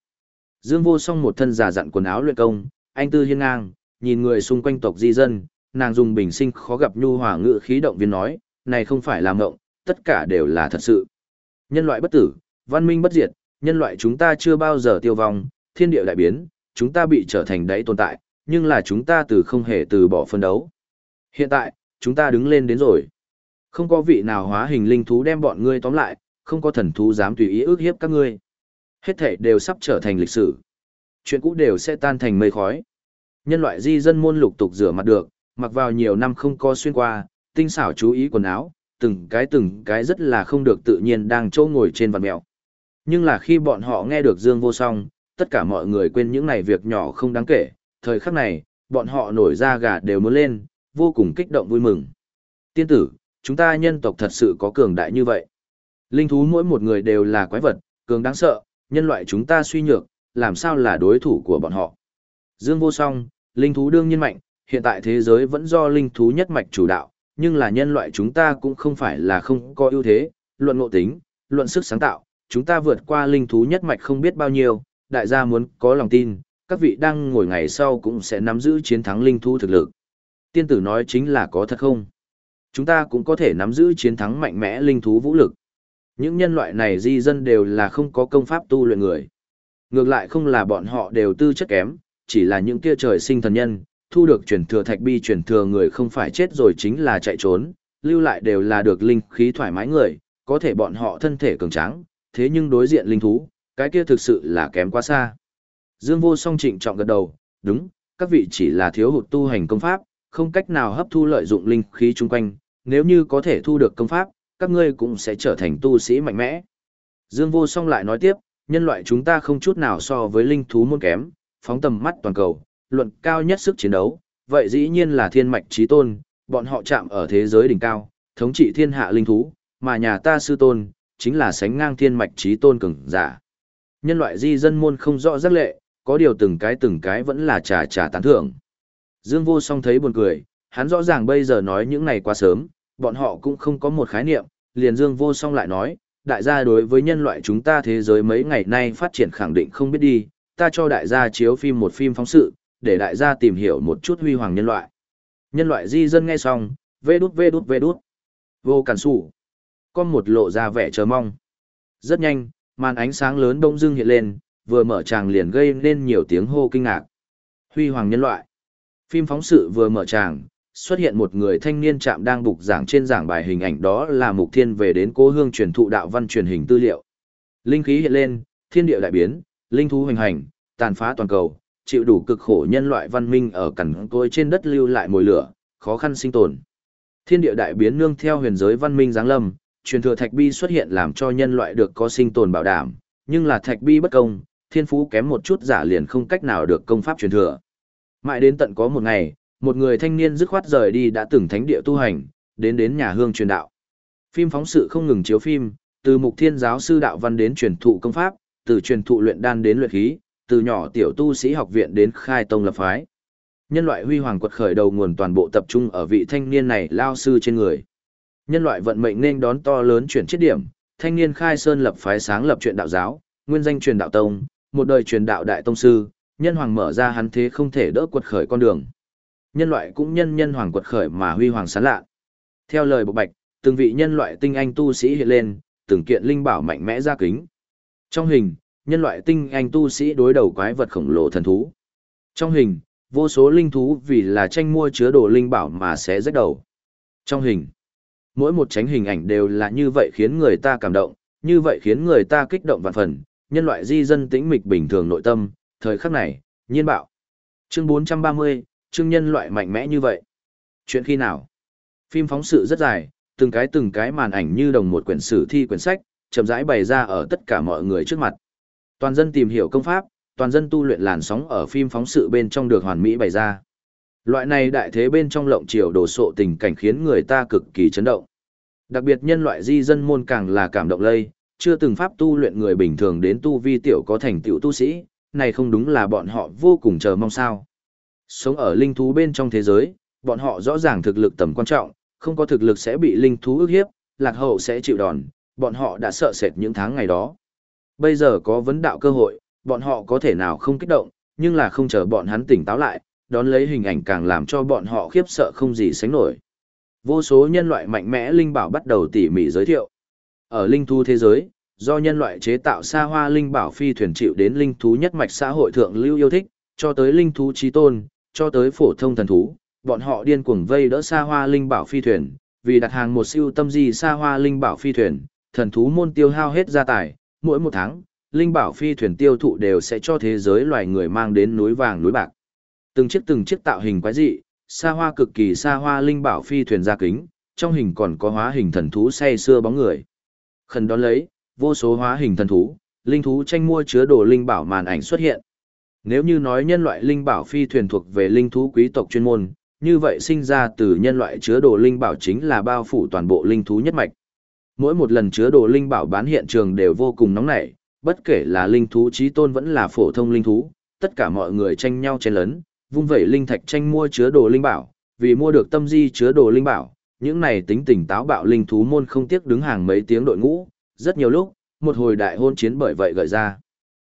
Speaker 1: Dương vô song một thân già dặn quần áo luyện công, anh tư hiên ngang, nhìn người xung quanh tộc di dân, nàng dùng bình sinh khó gặp nhu hòa ngữ khí động viên nói, này không phải là mộng, tất cả đều là thật sự. Nhân loại bất tử, văn minh bất diệt, nhân loại chúng ta chưa bao giờ tiêu vong, thiên địa đại biến, chúng ta bị trở thành đáy tồn tại, nhưng là chúng ta từ không hề từ bỏ phân đấu. Hiện tại, chúng ta đứng lên đến rồi. Không có vị nào hóa hình linh thú đem bọn ngươi tóm lại, không có thần thú dám tùy ý ước hiếp các ngươi. Hết thể đều sắp trở thành lịch sử. Chuyện cũ đều sẽ tan thành mây khói. Nhân loại di dân môn lục tục rửa mặt được, mặc vào nhiều năm không có xuyên qua, tinh xảo chú ý quần áo, từng cái từng cái rất là không được tự nhiên đang trâu ngồi trên vạt mèo. Nhưng là khi bọn họ nghe được Dương vô song, tất cả mọi người quên những này việc nhỏ không đáng kể, thời khắc này, bọn họ nổi ra gà đều muốn lên, vô cùng kích động vui mừng. Tiên tử, chúng ta nhân tộc thật sự có cường đại như vậy. Linh thú mỗi một người đều là quái vật, cường đáng sợ, nhân loại chúng ta suy nhược, làm sao là đối thủ của bọn họ. Dương vô song, linh thú đương nhiên mạnh, hiện tại thế giới vẫn do linh thú nhất mạch chủ đạo, nhưng là nhân loại chúng ta cũng không phải là không có ưu thế, luận ngộ tính, luận sức sáng tạo, chúng ta vượt qua linh thú nhất mạch không biết bao nhiêu, đại gia muốn có lòng tin, các vị đang ngồi ngày sau cũng sẽ nắm giữ chiến thắng linh thú thực lực. Tiên tử nói chính là có thật không? Chúng ta cũng có thể nắm giữ chiến thắng mạnh mẽ linh thú vũ lực. Những nhân loại này di dân đều là không có công pháp tu luyện người. Ngược lại không là bọn họ đều tư chất kém, chỉ là những kia trời sinh thần nhân, thu được truyền thừa thạch bi truyền thừa người không phải chết rồi chính là chạy trốn, lưu lại đều là được linh khí thoải mái người, có thể bọn họ thân thể cường tráng, thế nhưng đối diện linh thú, cái kia thực sự là kém quá xa. Dương Vô Song trịnh trọng gật đầu, đúng, các vị chỉ là thiếu hụt tu hành công pháp, không cách nào hấp thu lợi dụng linh khí chung quanh, nếu như có thể thu được công pháp, các ngươi cũng sẽ trở thành tu sĩ mạnh mẽ. Dương Vô Song lại nói tiếp, nhân loại chúng ta không chút nào so với linh thú môn kém, phóng tầm mắt toàn cầu, luận cao nhất sức chiến đấu, vậy dĩ nhiên là thiên mạch trí tôn, bọn họ chạm ở thế giới đỉnh cao, thống trị thiên hạ linh thú, mà nhà ta sư tôn, chính là sánh ngang thiên mạch trí tôn cường giả. Nhân loại di dân môn không rõ rắc lệ, có điều từng cái từng cái vẫn là trà trà tán thưởng. Dương vô song thấy buồn cười, hắn rõ ràng bây giờ nói những này quá sớm, bọn họ cũng không có một khái niệm, liền Dương vô song lại nói, đại gia đối với nhân loại chúng ta thế giới mấy ngày nay phát triển khẳng định không biết đi, ta cho đại gia chiếu phim một phim phóng sự, để đại gia tìm hiểu một chút huy hoàng nhân loại. Nhân loại di dân nghe xong, vê đút vê đút vê đút. Vô cản sủ. Con một lộ ra vẻ chờ mong. Rất nhanh, màn ánh sáng lớn đông dưng hiện lên, vừa mở tràng liền gây nên nhiều tiếng hô kinh ngạc. Huy hoàng nhân loại. Phim phóng sự vừa mở tràng, xuất hiện một người thanh niên chạm đang bục giảng trên giảng bài hình ảnh đó là mục thiên về đến cố hương truyền thụ đạo văn truyền hình tư liệu. Linh khí hiện lên, thiên địa đại biến, linh thú hoành hành, tàn phá toàn cầu, chịu đủ cực khổ nhân loại văn minh ở cằn côi trên đất lưu lại mồi lửa, khó khăn sinh tồn. Thiên địa đại biến nương theo huyền giới văn minh giáng lâm, truyền thừa thạch bi xuất hiện làm cho nhân loại được có sinh tồn bảo đảm, nhưng là thạch bi bất công, thiên phú kém một chút giả liền không cách nào được công pháp truyền thừa. Mãi đến tận có một ngày, một người thanh niên dứt khoát rời đi đã từng thánh địa tu hành, đến đến nhà hương truyền đạo. Phim phóng sự không ngừng chiếu phim, từ mục thiên giáo sư đạo văn đến truyền thụ công pháp, từ truyền thụ luyện đan đến luyện khí, từ nhỏ tiểu tu sĩ học viện đến khai tông lập phái. Nhân loại huy hoàng quật khởi đầu nguồn toàn bộ tập trung ở vị thanh niên này lao sư trên người. Nhân loại vận mệnh nên đón to lớn chuyển chết điểm, thanh niên khai sơn lập phái sáng lập chuyện đạo giáo, nguyên danh truyền đạo tông, một đời truyền đạo đại tông sư, nhân hoàng mở ra hắn thế không thể đỡ quật khởi con đường. Nhân loại cũng nhân nhân hoàng quật khởi mà huy hoàng sáng lạ. Theo lời bộ bạch, từng vị nhân loại tinh anh tu sĩ hiện lên, từng kiện linh bảo mạnh mẽ ra kính. Trong hình, nhân loại tinh anh tu sĩ đối đầu quái vật khổng lồ thần thú. Trong hình, vô số linh thú vì là tranh mua chứa đồ linh bảo mà sẽ rách đầu. Trong hình, mỗi một tránh hình ảnh đều là như vậy khiến người ta cảm động, như vậy khiến người ta kích động vạn phần, nhân loại di dân tĩnh mịch bình thường nội tâm, thời khắc này, nhiên bạo. Chương 430, chương nhân loại mạnh mẽ như vậy. Chuyện khi nào? Phim phóng sự rất dài, từng cái từng cái màn ảnh như đồng một quyển sử thi quyển sách, chậm rãi bày ra ở tất cả mọi người trước mặt. Toàn dân tìm hiểu công pháp, toàn dân tu luyện làn sóng ở phim phóng sự bên trong được hoàn mỹ bày ra. Loại này đại thế bên trong lộng triều đổ sộ tình cảnh khiến người ta cực kỳ chấn động. Đặc biệt nhân loại di dân môn càng là cảm động lây, chưa từng pháp tu luyện người bình thường đến tu vi tiểu có thành tiểu tu sĩ, này không đúng là bọn họ vô cùng chờ mong sao. Sống ở linh thú bên trong thế giới, bọn họ rõ ràng thực lực tầm quan trọng, không có thực lực sẽ bị linh thú ức hiếp, lạc hậu sẽ chịu đòn, bọn họ đã sợ sệt những tháng ngày đó. Bây giờ có vấn đạo cơ hội, bọn họ có thể nào không kích động, nhưng là không chờ bọn hắn tỉnh táo lại, đón lấy hình ảnh càng làm cho bọn họ khiếp sợ không gì sánh nổi. Vô số nhân loại mạnh mẽ linh bảo bắt đầu tỉ mỉ giới thiệu. Ở linh thú thế giới, do nhân loại chế tạo xa hoa linh bảo phi thuyền chịu đến linh thú nhất mạch xã hội thượng lưu yêu thích, cho tới linh thú trí tôn, cho tới phổ thông thần thú, bọn họ điên cuồng vây đỡ xa hoa linh bảo phi thuyền, vì đặt hàng một siêu tâm di xa hoa linh bảo phi thuyền, thần thú môn tiêu hao hết gia tài, mỗi một tháng, linh bảo phi thuyền tiêu thụ đều sẽ cho thế giới loài người mang đến núi vàng núi bạc. Từng chiếc từng chiếc tạo hình quái dị, xa hoa cực kỳ xa hoa linh bảo phi thuyền ra kính, trong hình còn có hóa hình thần thú say xưa bóng người. Khẩn đón lấy, vô số hóa hình thần thú, linh thú tranh mua chứa đồ linh bảo màn ảnh xuất hiện. Nếu như nói nhân loại linh bảo phi thuyền thuộc về linh thú quý tộc chuyên môn, như vậy sinh ra từ nhân loại chứa đồ linh bảo chính là bao phủ toàn bộ linh thú nhất mạch. Mỗi một lần chứa đồ linh bảo bán hiện trường đều vô cùng nóng nảy, bất kể là linh thú trí tôn vẫn là phổ thông linh thú, tất cả mọi người tranh nhau chen lấn, vung vẩy linh thạch tranh mua chứa đồ linh bảo, vì mua được tâm di chứa đồ linh bảo, những này tính tình táo bạo linh thú môn không tiếc đứng hàng mấy tiếng đội ngũ, rất nhiều lúc, một hồi đại hôn chiến bởi vậy gợi ra.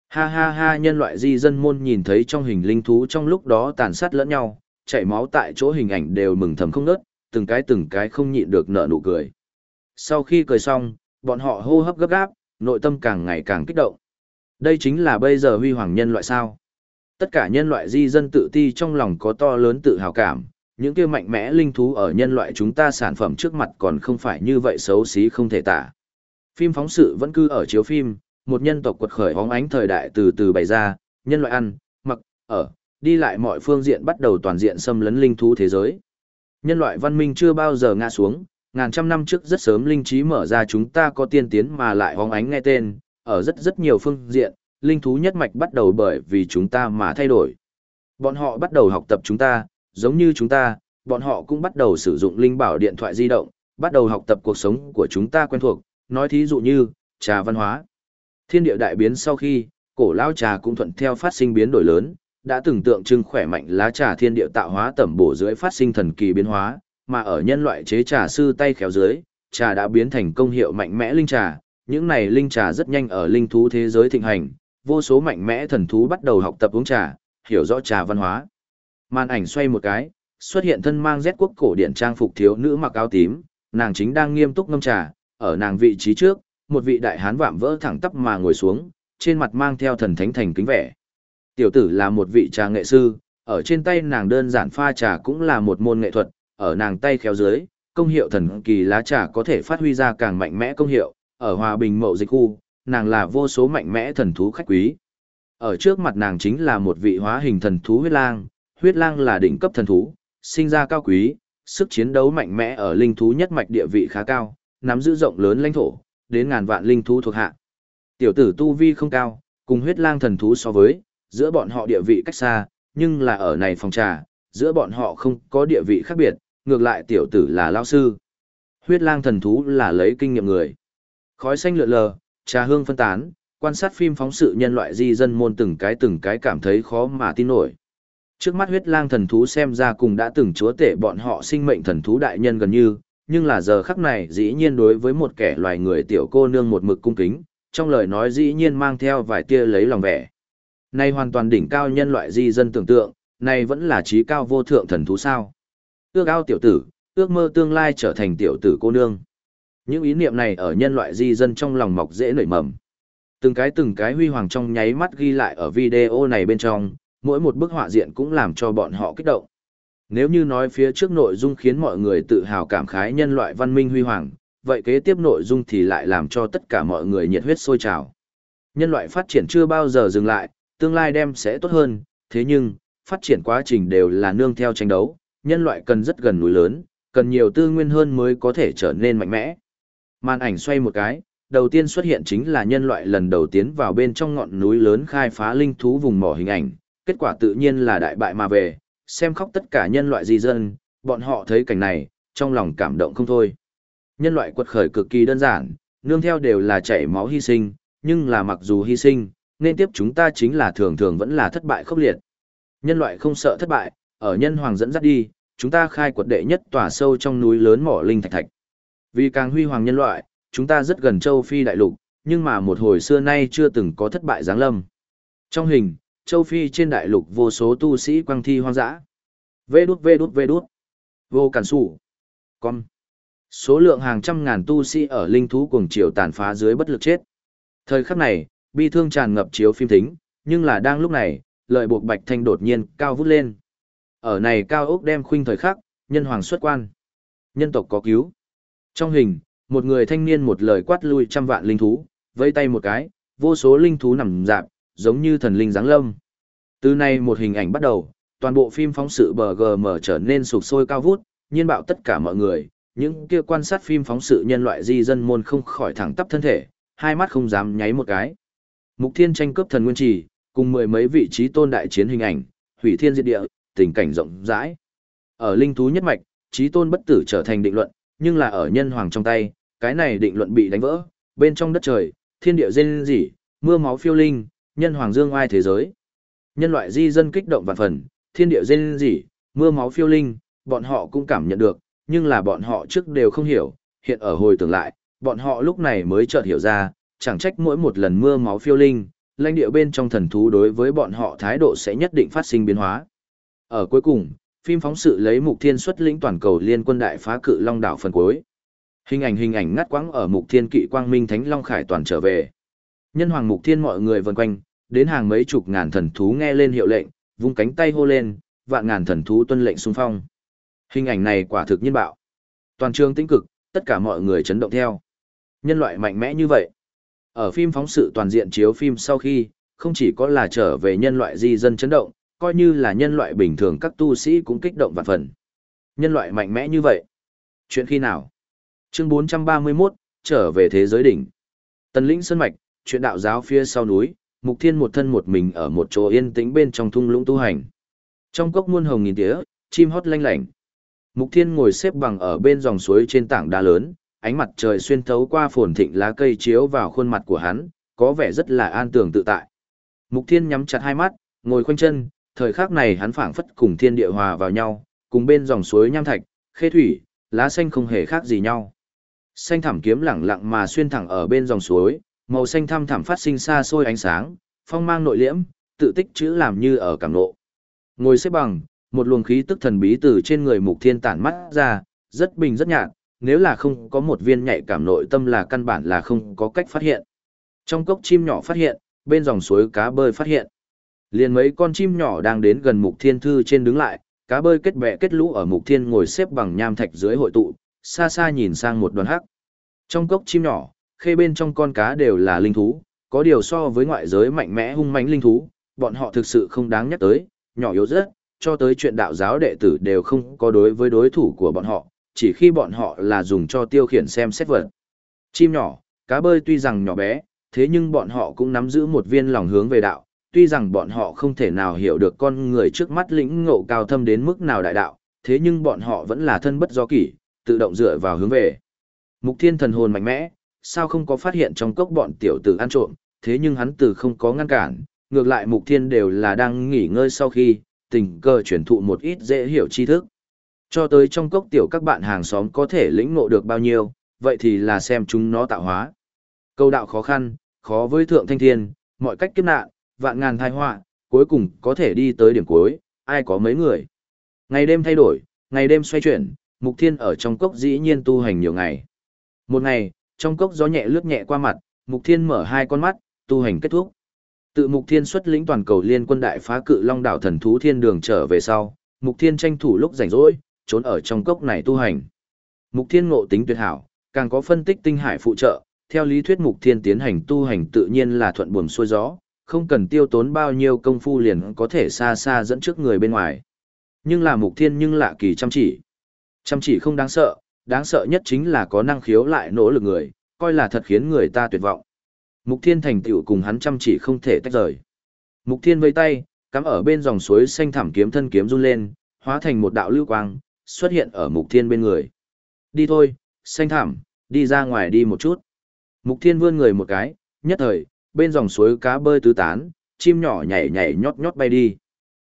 Speaker 1: Ha ha ha nhân loại di dân môn nhìn thấy trong hình linh thú trong lúc đó tàn sát lẫn nhau, chảy máu tại chỗ hình ảnh đều mừng thầm không nớt, từng cái từng cái không nhịn được nở nụ cười. Sau khi cười xong, bọn họ hô hấp gấp gáp, nội tâm càng ngày càng kích động. Đây chính là bây giờ huy hoàng nhân loại sao. Tất cả nhân loại di dân tự ti trong lòng có to lớn tự hào cảm, những kia mạnh mẽ linh thú ở nhân loại chúng ta sản phẩm trước mặt còn không phải như vậy xấu xí không thể tả. Phim phóng sự vẫn cứ ở chiếu phim, một nhân tộc quật khởi hóng ánh thời đại từ từ bày ra, nhân loại ăn, mặc, ở, đi lại mọi phương diện bắt đầu toàn diện xâm lấn linh thú thế giới. Nhân loại văn minh chưa bao giờ ngã xuống, ngàn trăm năm trước rất sớm linh trí mở ra chúng ta có tiên tiến mà lại hóng ánh nghe tên, ở rất rất nhiều phương diện, linh thú nhất mạch bắt đầu bởi vì chúng ta mà thay đổi. Bọn họ bắt đầu học tập chúng ta, giống như chúng ta, bọn họ cũng bắt đầu sử dụng linh bảo điện thoại di động, bắt đầu học tập cuộc sống của chúng ta quen thuộc, nói thí dụ như, trà văn hóa. Thiên địa đại biến sau khi, cổ lao trà cũng thuận theo phát sinh biến đổi lớn, đã từng tượng trưng khỏe mạnh lá trà thiên địa tạo hóa tẩm bổ dưới phát sinh thần kỳ biến hóa, mà ở nhân loại chế trà sư tay khéo dưới, trà đã biến thành công hiệu mạnh mẽ linh trà, những này linh trà rất nhanh ở linh thú thế giới thịnh hành, vô số mạnh mẽ thần thú bắt đầu học tập uống trà, hiểu rõ trà văn hóa. Màn ảnh xoay một cái, xuất hiện thân mang rét quốc cổ điển trang phục thiếu nữ mặc áo tím, nàng chính đang nghiêm túc ngâm trà, ở nàng vị trí trước, một vị đại hán vạm vỡ thẳng tắp mà ngồi xuống, trên mặt mang theo thần thánh thành kính vẻ. Tiểu tử là một vị trà nghệ sư, ở trên tay nàng đơn giản pha trà cũng là một môn nghệ thuật, ở nàng tay khéo dưới, công hiệu thần kỳ lá trà có thể phát huy ra càng mạnh mẽ công hiệu, ở hòa bình mậu dịch khu, nàng là vô số mạnh mẽ thần thú khách quý. Ở trước mặt nàng chính là một vị hóa hình thần thú huyết lang, huyết lang là đỉnh cấp thần thú, sinh ra cao quý, sức chiến đấu mạnh mẽ ở linh thú nhất mạch địa vị khá cao, nắm giữ rộng lớn lãnh thổ, đến ngàn vạn linh thú thuộc hạ. Tiểu tử tu vi không cao, cùng huyết lang thần thú so với, giữa bọn họ địa vị cách xa, nhưng là ở này phòng trà, giữa bọn họ không có địa vị khác biệt, ngược lại tiểu tử là lao sư. Huyết lang thần thú là lấy kinh nghiệm người. Khói xanh lượn lờ, trà hương phân tán, quan sát phim phóng sự nhân loại di dân môn từng cái từng cái cảm thấy khó mà tin nổi. Trước mắt huyết lang thần thú xem ra cùng đã từng chúa tể bọn họ sinh mệnh thần thú đại nhân gần như, nhưng là giờ khắc này dĩ nhiên đối với một kẻ loài người tiểu cô nương một mực cung kính, trong lời nói dĩ nhiên mang theo vài tia lấy lòng vẻ. Này hoàn toàn đỉnh cao nhân loại di dân tưởng tượng, này vẫn là trí cao vô thượng thần thú sao. Ước ao tiểu tử, ước mơ tương lai trở thành tiểu tử cô nương. Những ý niệm này ở nhân loại di dân trong lòng mọc dễ nảy mầm. Từng cái từng cái huy hoàng trong nháy mắt ghi lại ở video này bên trong, mỗi một bức họa diện cũng làm cho bọn họ kích động. Nếu như nói phía trước nội dung khiến mọi người tự hào cảm khái nhân loại văn minh huy hoàng, vậy kế tiếp nội dung thì lại làm cho tất cả mọi người nhiệt huyết sôi trào. Nhân loại phát triển chưa bao giờ dừng lại, tương lai đem sẽ tốt hơn, thế nhưng, phát triển quá trình đều là nương theo tranh đấu, nhân loại cần rất gần núi lớn, cần nhiều tư nguyên hơn mới có thể trở nên mạnh mẽ. Màn ảnh xoay một cái, đầu tiên xuất hiện chính là nhân loại lần đầu tiến vào bên trong ngọn núi lớn khai phá linh thú vùng mỏ hình ảnh, kết quả tự nhiên là đại bại mà về, xem khóc tất cả nhân loại di dân, bọn họ thấy cảnh này, trong lòng cảm động không thôi. Nhân loại quật khởi cực kỳ đơn giản, nương theo đều là chảy máu hy sinh, nhưng là mặc dù hy sinh, nên tiếp chúng ta chính là thường thường vẫn là thất bại khốc liệt. Nhân loại không sợ thất bại, ở nhân hoàng dẫn dắt đi, chúng ta khai quật đệ nhất tòa sâu trong núi lớn mỏ linh thạch thạch. Vì càng huy hoàng nhân loại, chúng ta rất gần châu Phi đại lục, nhưng mà một hồi xưa nay chưa từng có thất bại giáng lâm. Trong hình, châu Phi trên đại lục vô số tu sĩ quang thi hoang dã. Vê đút vê đút vê đút. Vô cản sủ. Con. Số lượng hàng trăm ngàn tu sĩ ở linh thú cuồng triều tàn phá dưới bất lực chết. Thời khắc này, bi thương tràn ngập chiếu phim thính, nhưng là đang lúc này, lợi buộc bạch thanh đột nhiên cao vút lên. Ở này cao ốc đem khuynh thời khắc, nhân hoàng xuất quan. Nhân tộc có cứu. Trong hình, một người thanh niên một lời quát lui trăm vạn linh thú, vây tay một cái, vô số linh thú nằm dạp, giống như thần linh giáng lâm. Từ nay một hình ảnh bắt đầu, toàn bộ phim phóng sự bờ trở nên sụp sôi cao vút, nhiên bạo tất cả mọi người, những kia quan sát phim phóng sự nhân loại di dân môn không khỏi thẳng tắp thân thể, hai mắt không dám nháy một cái. Mục Thiên tranh cướp thần nguyên trì, cùng mười mấy vị trí tôn đại chiến hình ảnh, hủy thiên diệt địa, tình cảnh rộng rãi. Ở linh thú nhất mạch, trí tôn bất tử trở thành định luận, nhưng là ở nhân hoàng trong tay, cái này định luận bị đánh vỡ, bên trong đất trời, thiên địa rên rỉ, mưa máu phiêu linh, nhân hoàng dương oai thế giới. Nhân loại di dân kích động vạn phần, thiên địa rên rỉ, mưa máu phiêu linh, bọn họ cũng cảm nhận được, nhưng là bọn họ trước đều không hiểu, hiện ở hồi tưởng lại, bọn họ lúc này mới chợt hiểu ra, chẳng trách mỗi một lần mưa máu phiêu linh, lãnh địa bên trong thần thú đối với bọn họ thái độ sẽ nhất định phát sinh biến hóa. Ở cuối cùng, phim phóng sự lấy mục thiên xuất lĩnh toàn cầu liên quân đại phá cự long đảo phần cuối. Hình ảnh hình ảnh ngắt quãng ở mục thiên kỵ quang minh thánh long khải toàn trở về. Nhân hoàng mục thiên mọi người vần quanh, đến hàng mấy chục ngàn thần thú nghe lên hiệu lệnh, vung cánh tay hô lên, vạn ngàn thần thú tuân lệnh xung phong. Hình ảnh này quả thực nhân bạo. Toàn trường tĩnh cực, tất cả mọi người chấn động theo. Nhân loại mạnh mẽ như vậy. Ở phim phóng sự toàn diện chiếu phim sau khi, không chỉ có là trở về nhân loại di dân chấn động, coi như là nhân loại bình thường các tu sĩ cũng kích động vạn phần. Nhân loại mạnh mẽ như vậy. Chuyện khi nào? Chương 431, trở về thế giới đỉnh. Tần lĩnh sơn mạch, chuyện đạo giáo phía sau núi, mục thiên một thân một mình ở một chỗ yên tĩnh bên trong thung lũng tu hành. Trong cốc muôn hồng nghìn tía, chim hót lanh lảnh. Mục thiên ngồi xếp bằng ở bên dòng suối trên tảng đá lớn, ánh mặt trời xuyên thấu qua phồn thịnh lá cây chiếu vào khuôn mặt của hắn, có vẻ rất là an tường tự tại. Mục thiên nhắm chặt hai mắt, ngồi khoanh chân, thời khắc này hắn phảng phất cùng thiên địa hòa vào nhau, cùng bên dòng suối nham thạch, khê thủy, lá xanh không hề khác gì nhau. Xanh thảm kiếm lẳng lặng mà xuyên thẳng ở bên dòng suối, màu xanh thăm thẳm phát sinh xa xôi ánh sáng, phong mang nội liễm, tự tích chữ làm như ở cảm nộ. Ngồi xếp bằng, một luồng khí tức thần bí từ trên người Mục Thiên tản mắt ra, rất bình rất nhạt, nếu là không có một viên nhạy cảm nội tâm là căn bản là không có cách phát hiện. Trong cốc chim nhỏ phát hiện, bên dòng suối cá bơi phát hiện. Liền mấy con chim nhỏ đang đến gần Mục Thiên Thư trên đứng lại, cá bơi kết bè kết lũ ở Mục Thiên ngồi xếp bằng nham thạch dưới hội tụ, xa xa nhìn sang một đoàn hắc. Trong cốc chim nhỏ, khê bên trong con cá đều là linh thú, có điều so với ngoại giới mạnh mẽ hung mãnh linh thú, bọn họ thực sự không đáng nhắc tới, nhỏ yếu rất, cho tới chuyện đạo giáo đệ tử đều không có đối với đối thủ của bọn họ, chỉ khi bọn họ là dùng cho tiêu khiển xem xét vật. Chim nhỏ, cá bơi tuy rằng nhỏ bé, thế nhưng bọn họ cũng nắm giữ một viên lòng hướng về đạo, tuy rằng bọn họ không thể nào hiểu được con người trước mắt lĩnh ngộ cao thâm đến mức nào đại đạo, thế nhưng bọn họ vẫn là thân bất do kỷ, tự động dựa vào hướng về. Mục thiên thần hồn mạnh mẽ, sao không có phát hiện trong cốc bọn tiểu tử ăn trộm, thế nhưng hắn từ không có ngăn cản, ngược lại mục thiên đều là đang nghỉ ngơi sau khi, tình cờ chuyển thụ một ít dễ hiểu tri thức. Cho tới trong cốc tiểu các bạn hàng xóm có thể lĩnh ngộ được bao nhiêu, vậy thì là xem chúng nó tạo hóa. Câu đạo khó khăn, khó với thượng thanh thiên, mọi cách kiếp nạn, vạn ngàn thai họa, cuối cùng có thể đi tới điểm cuối, ai có mấy người. Ngày đêm thay đổi, ngày đêm xoay chuyển, mục thiên ở trong cốc dĩ nhiên tu hành nhiều ngày. Một ngày, trong cốc gió nhẹ lướt nhẹ qua mặt, mục thiên mở hai con mắt, tu hành kết thúc. Tự Mục Thiên xuất lĩnh toàn cầu liên quân đại phá cự Long đảo thần thú thiên đường trở về sau, Mục Thiên tranh thủ lúc rảnh rỗi, trốn ở trong cốc này tu hành. Mục Thiên ngộ tính tuyệt hảo, càng có phân tích tinh hải phụ trợ, theo lý thuyết Mục Thiên tiến hành tu hành tự nhiên là thuận buồm xuôi gió, không cần tiêu tốn bao nhiêu công phu liền có thể xa xa dẫn trước người bên ngoài. Nhưng là Mục Thiên nhưng lạ kỳ chăm chỉ. Chăm chỉ không đáng sợ, đáng sợ nhất chính là có năng khiếu lại nỗ lực người, coi là thật khiến người ta tuyệt vọng. Mục Thiên thành tựu cùng hắn chăm chỉ không thể tách rời. Mục Thiên vây tay, cắm ở bên dòng suối xanh thảm kiếm thân kiếm run lên, hóa thành một đạo lưu quang, xuất hiện ở Mục Thiên bên người. Đi thôi, xanh thảm, đi ra ngoài đi một chút. Mục Thiên vươn người một cái, nhất thời, bên dòng suối cá bơi tứ tán, chim nhỏ nhảy nhảy nhót nhót bay đi.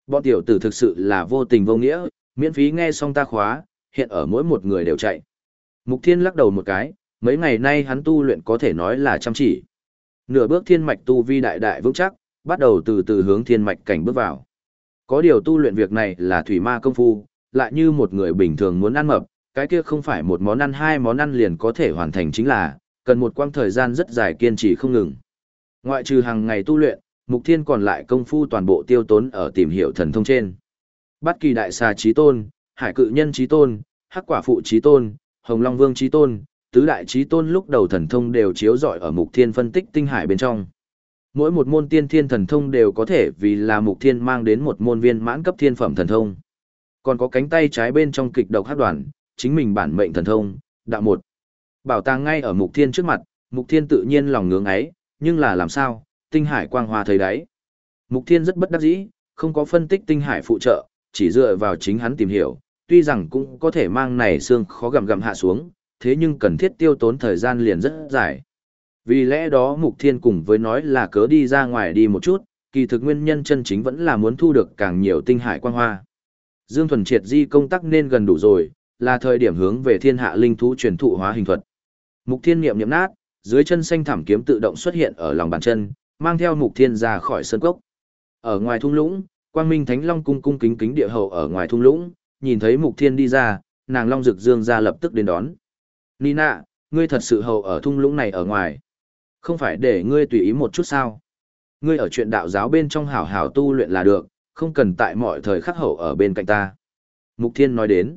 Speaker 1: Bọn tiểu tử thực sự là vô tình vô nghĩa, miễn phí nghe xong ta khóa, hiện ở mỗi một người đều chạy. Mục Thiên lắc đầu một cái, mấy ngày nay hắn tu luyện có thể nói là chăm chỉ. Nửa bước thiên mạch tu vi đại đại vững chắc, bắt đầu từ từ hướng thiên mạch cảnh bước vào. Có điều tu luyện việc này là thủy ma công phu, lại như một người bình thường muốn ăn mập, cái kia không phải một món ăn hai món ăn liền có thể hoàn thành chính là, cần một quãng thời gian rất dài kiên trì không ngừng. Ngoại trừ hàng ngày tu luyện, mục thiên còn lại công phu toàn bộ tiêu tốn ở tìm hiểu thần thông trên. Bất kỳ đại xà trí tôn, hải cự nhân trí tôn, hắc quả phụ trí tôn, hồng long vương trí tôn, tứ đại trí tôn lúc đầu thần thông đều chiếu rọi ở mục thiên phân tích tinh hải bên trong. Mỗi một môn tiên thiên thần thông đều có thể vì là mục thiên mang đến một môn viên mãn cấp thiên phẩm thần thông. Còn có cánh tay trái bên trong kịch độc hát đoàn, chính mình bản mệnh thần thông, đạo một. Bảo tàng ngay ở mục thiên trước mặt, mục thiên tự nhiên lòng ngưỡng ấy, nhưng là làm sao, tinh hải quang hoa thấy đấy Mục thiên rất bất đắc dĩ, không có phân tích tinh hải phụ trợ, chỉ dựa vào chính hắn tìm hiểu, tuy rằng cũng có thể mang này xương khó gặm gặm hạ xuống, thế nhưng cần thiết tiêu tốn thời gian liền rất dài. Vì lẽ đó Mục Thiên cùng với nói là cớ đi ra ngoài đi một chút, kỳ thực nguyên nhân chân chính vẫn là muốn thu được càng nhiều tinh hải quang hoa. Dương Thuần Triệt di công tác nên gần đủ rồi, là thời điểm hướng về thiên hạ linh thú truyền thụ hóa hình thuật. Mục Thiên niệm niệm nát, dưới chân xanh thảm kiếm tự động xuất hiện ở lòng bàn chân, mang theo Mục Thiên ra khỏi sân cốc. Ở ngoài thung lũng, Quang Minh Thánh Long cung cung kính kính địa hậu ở ngoài thung lũng, nhìn thấy Mục Thiên đi ra, nàng Long Dực Dương ra lập tức đến đón. Nina, ngươi thật sự hậu ở thung lũng này ở ngoài. Không phải để ngươi tùy ý một chút sao. Ngươi ở chuyện đạo giáo bên trong hảo hảo tu luyện là được, không cần tại mọi thời khắc hậu ở bên cạnh ta. Mục Thiên nói đến.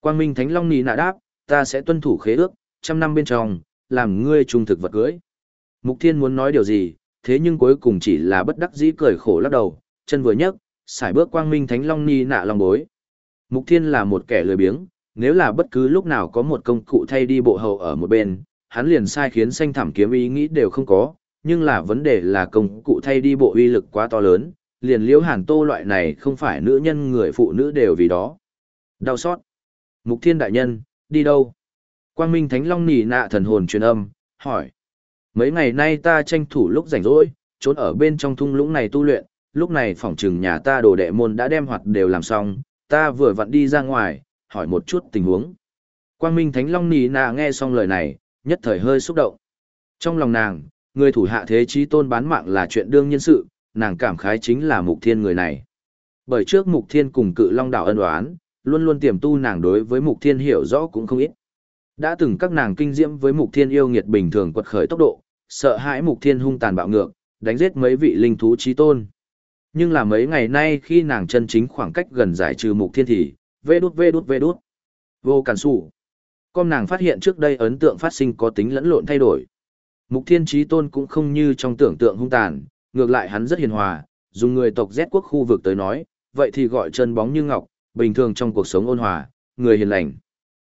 Speaker 1: Quang Minh Thánh Long Nina đáp, ta sẽ tuân thủ khế ước, trăm năm bên trong, làm ngươi trung thực vật cưới. Mục Thiên muốn nói điều gì, thế nhưng cuối cùng chỉ là bất đắc dĩ cười khổ lắc đầu, chân vừa nhấc, xài bước quang minh thánh long ni nạ long bối. Mục Thiên là một kẻ lười biếng, nếu là bất cứ lúc nào có một công cụ thay đi bộ hậu ở một bên, hắn liền sai khiến xanh thảm kiếm ý nghĩ đều không có, nhưng là vấn đề là công cụ thay đi bộ uy lực quá to lớn, liền liễu hàn tô loại này không phải nữ nhân người phụ nữ đều vì đó. Đau xót. Mục Thiên đại nhân, đi đâu? Quang Minh Thánh Long nỉ nạ thần hồn truyền âm, hỏi. Mấy ngày nay ta tranh thủ lúc rảnh rỗi, trốn ở bên trong thung lũng này tu luyện, lúc này phỏng trừng nhà ta đồ đệ môn đã đem hoạt đều làm xong, ta vừa vặn đi ra ngoài, hỏi một chút tình huống. Quang Minh Thánh Long nỉ nạ nghe xong lời này, nhất thời hơi xúc động. Trong lòng nàng, người thủ hạ thế chí tôn bán mạng là chuyện đương nhiên sự, nàng cảm khái chính là mục thiên người này. Bởi trước mục thiên cùng cự long đảo ân đoán, luôn luôn tiềm tu nàng đối với mục thiên hiểu rõ cũng không ít. Đã từng các nàng kinh diễm với mục thiên yêu nghiệt bình thường quật khởi tốc độ, sợ hãi mục thiên hung tàn bạo ngược, đánh giết mấy vị linh thú trí tôn. Nhưng là mấy ngày nay khi nàng chân chính khoảng cách gần giải trừ mục thiên thì, vê đút vê đút vê đút. Vô cản sủ. Con nàng phát hiện trước đây ấn tượng phát sinh có tính lẫn lộn thay đổi. Mục thiên trí tôn cũng không như trong tưởng tượng hung tàn, ngược lại hắn rất hiền hòa, dùng người tộc Z quốc khu vực tới nói, vậy thì gọi chân bóng như ngọc, bình thường trong cuộc sống ôn hòa, người hiền lành.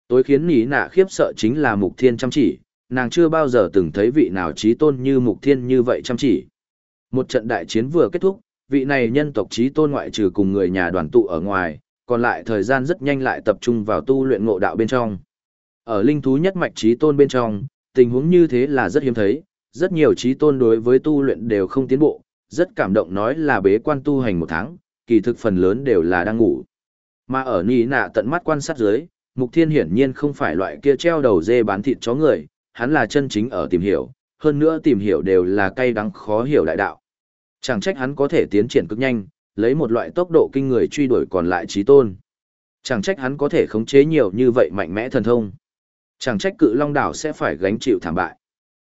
Speaker 1: Tối khiến nỉ nạ khiếp sợ chính là mục thiên chăm chỉ, nàng chưa bao giờ từng thấy vị nào trí tôn như mục thiên như vậy chăm chỉ. Một trận đại chiến vừa kết thúc, vị này nhân tộc trí tôn ngoại trừ cùng người nhà đoàn tụ ở ngoài, còn lại thời gian rất nhanh lại tập trung vào tu luyện ngộ đạo bên trong. Ở linh thú nhất mạch trí tôn bên trong, tình huống như thế là rất hiếm thấy, rất nhiều trí tôn đối với tu luyện đều không tiến bộ, rất cảm động nói là bế quan tu hành một tháng, kỳ thực phần lớn đều là đang ngủ. Mà ở nỉ nạ tận mắt quan sát dưới, Mục Thiên hiển nhiên không phải loại kia treo đầu dê bán thịt chó người, hắn là chân chính ở tìm hiểu, hơn nữa tìm hiểu đều là cay đắng khó hiểu đại đạo. Chẳng trách hắn có thể tiến triển cực nhanh, lấy một loại tốc độ kinh người truy đuổi còn lại trí tôn. Chẳng trách hắn có thể khống chế nhiều như vậy mạnh mẽ thần thông. Chẳng trách cự long đảo sẽ phải gánh chịu thảm bại.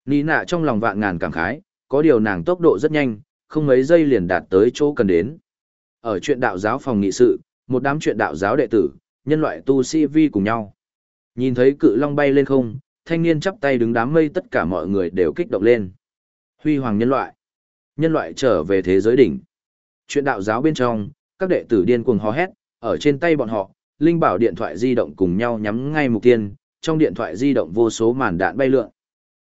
Speaker 1: Ní nạ trong lòng vạn ngàn cảm khái, có điều nàng tốc độ rất nhanh, không mấy giây liền đạt tới chỗ cần đến. Ở chuyện đạo giáo phòng nghị sự, một đám chuyện đạo giáo đệ tử, nhân loại tu sĩ vi cùng nhau. Nhìn thấy cự long bay lên không, thanh niên chắp tay đứng đám mây tất cả mọi người đều kích động lên. Huy hoàng nhân loại. Nhân loại trở về thế giới đỉnh. Chuyện đạo giáo bên trong, các đệ tử điên cuồng hò hét, ở trên tay bọn họ, linh bảo điện thoại di động cùng nhau nhắm ngay mục tiêu, trong điện thoại di động vô số màn đạn bay lượn.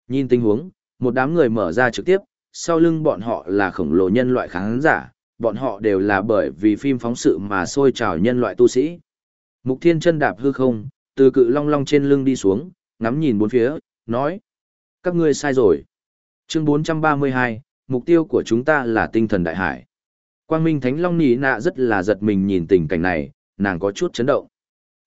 Speaker 1: Nhìn tình huống, một đám người mở ra trực tiếp, sau lưng bọn họ là khổng lồ nhân loại khán giả, bọn họ đều là bởi vì phim phóng sự mà sôi trào nhân loại tu sĩ. Mục Thiên chân đạp hư không, từ cự long long trên lưng đi xuống, ngắm nhìn bốn phía, nói. Các ngươi sai rồi. Chương 432, mục tiêu của chúng ta là tinh thần đại hải. Quang Minh Thánh Long nỉ nạ rất là giật mình nhìn tình cảnh này, nàng có chút chấn động.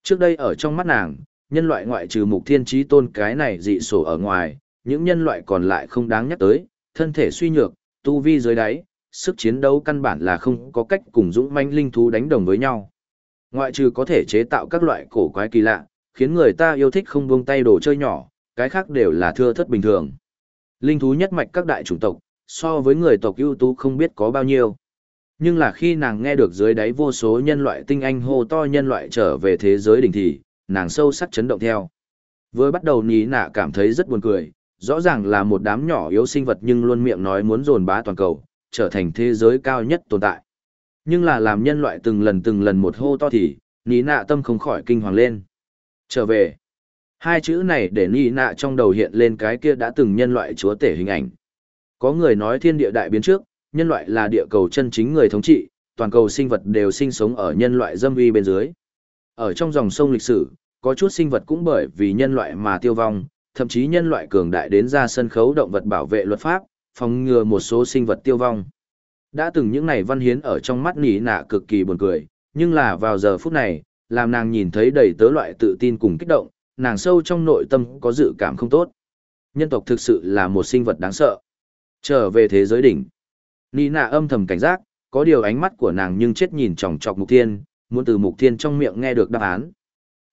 Speaker 1: Trước đây ở trong mắt nàng, nhân loại ngoại trừ mục thiên trí tôn cái này dị sổ ở ngoài, những nhân loại còn lại không đáng nhắc tới, thân thể suy nhược, tu vi dưới đáy, sức chiến đấu căn bản là không có cách cùng dũng manh linh thú đánh đồng với nhau. Ngoại trừ có thể chế tạo các loại cổ quái kỳ lạ, khiến người ta yêu thích không buông tay đồ chơi nhỏ, cái khác đều là thưa thất bình thường. Linh thú nhất mạch các đại chủng tộc, so với người tộc ưu tú không biết có bao nhiêu. Nhưng là khi nàng nghe được dưới đáy vô số nhân loại tinh anh hô to nhân loại trở về thế giới đỉnh thì, nàng sâu sắc chấn động theo. Vừa bắt đầu ní nạ cảm thấy rất buồn cười, rõ ràng là một đám nhỏ yếu sinh vật nhưng luôn miệng nói muốn dồn bá toàn cầu, trở thành thế giới cao nhất tồn tại. Nhưng là làm nhân loại từng lần từng lần một hô to thì, ní nạ tâm không khỏi kinh hoàng lên. Trở về. Hai chữ này để ní nạ trong đầu hiện lên cái kia đã từng nhân loại chúa tể hình ảnh. Có người nói thiên địa đại biến trước, nhân loại là địa cầu chân chính người thống trị, toàn cầu sinh vật đều sinh sống ở nhân loại dâm uy bên dưới. Ở trong dòng sông lịch sử, có chút sinh vật cũng bởi vì nhân loại mà tiêu vong, thậm chí nhân loại cường đại đến ra sân khấu động vật bảo vệ luật pháp, phòng ngừa một số sinh vật tiêu vong. Đã từng những này văn hiến ở trong mắt nỉ nạ cực kỳ buồn cười, nhưng là vào giờ phút này, làm nàng nhìn thấy đầy tớ loại tự tin cùng kích động, nàng sâu trong nội tâm có dự cảm không tốt. Nhân tộc thực sự là một sinh vật đáng sợ. Trở về thế giới đỉnh. Nina âm thầm cảnh giác, có điều ánh mắt của nàng nhưng chết nhìn chòng chọc mục thiên, muốn từ mục thiên trong miệng nghe được đáp án.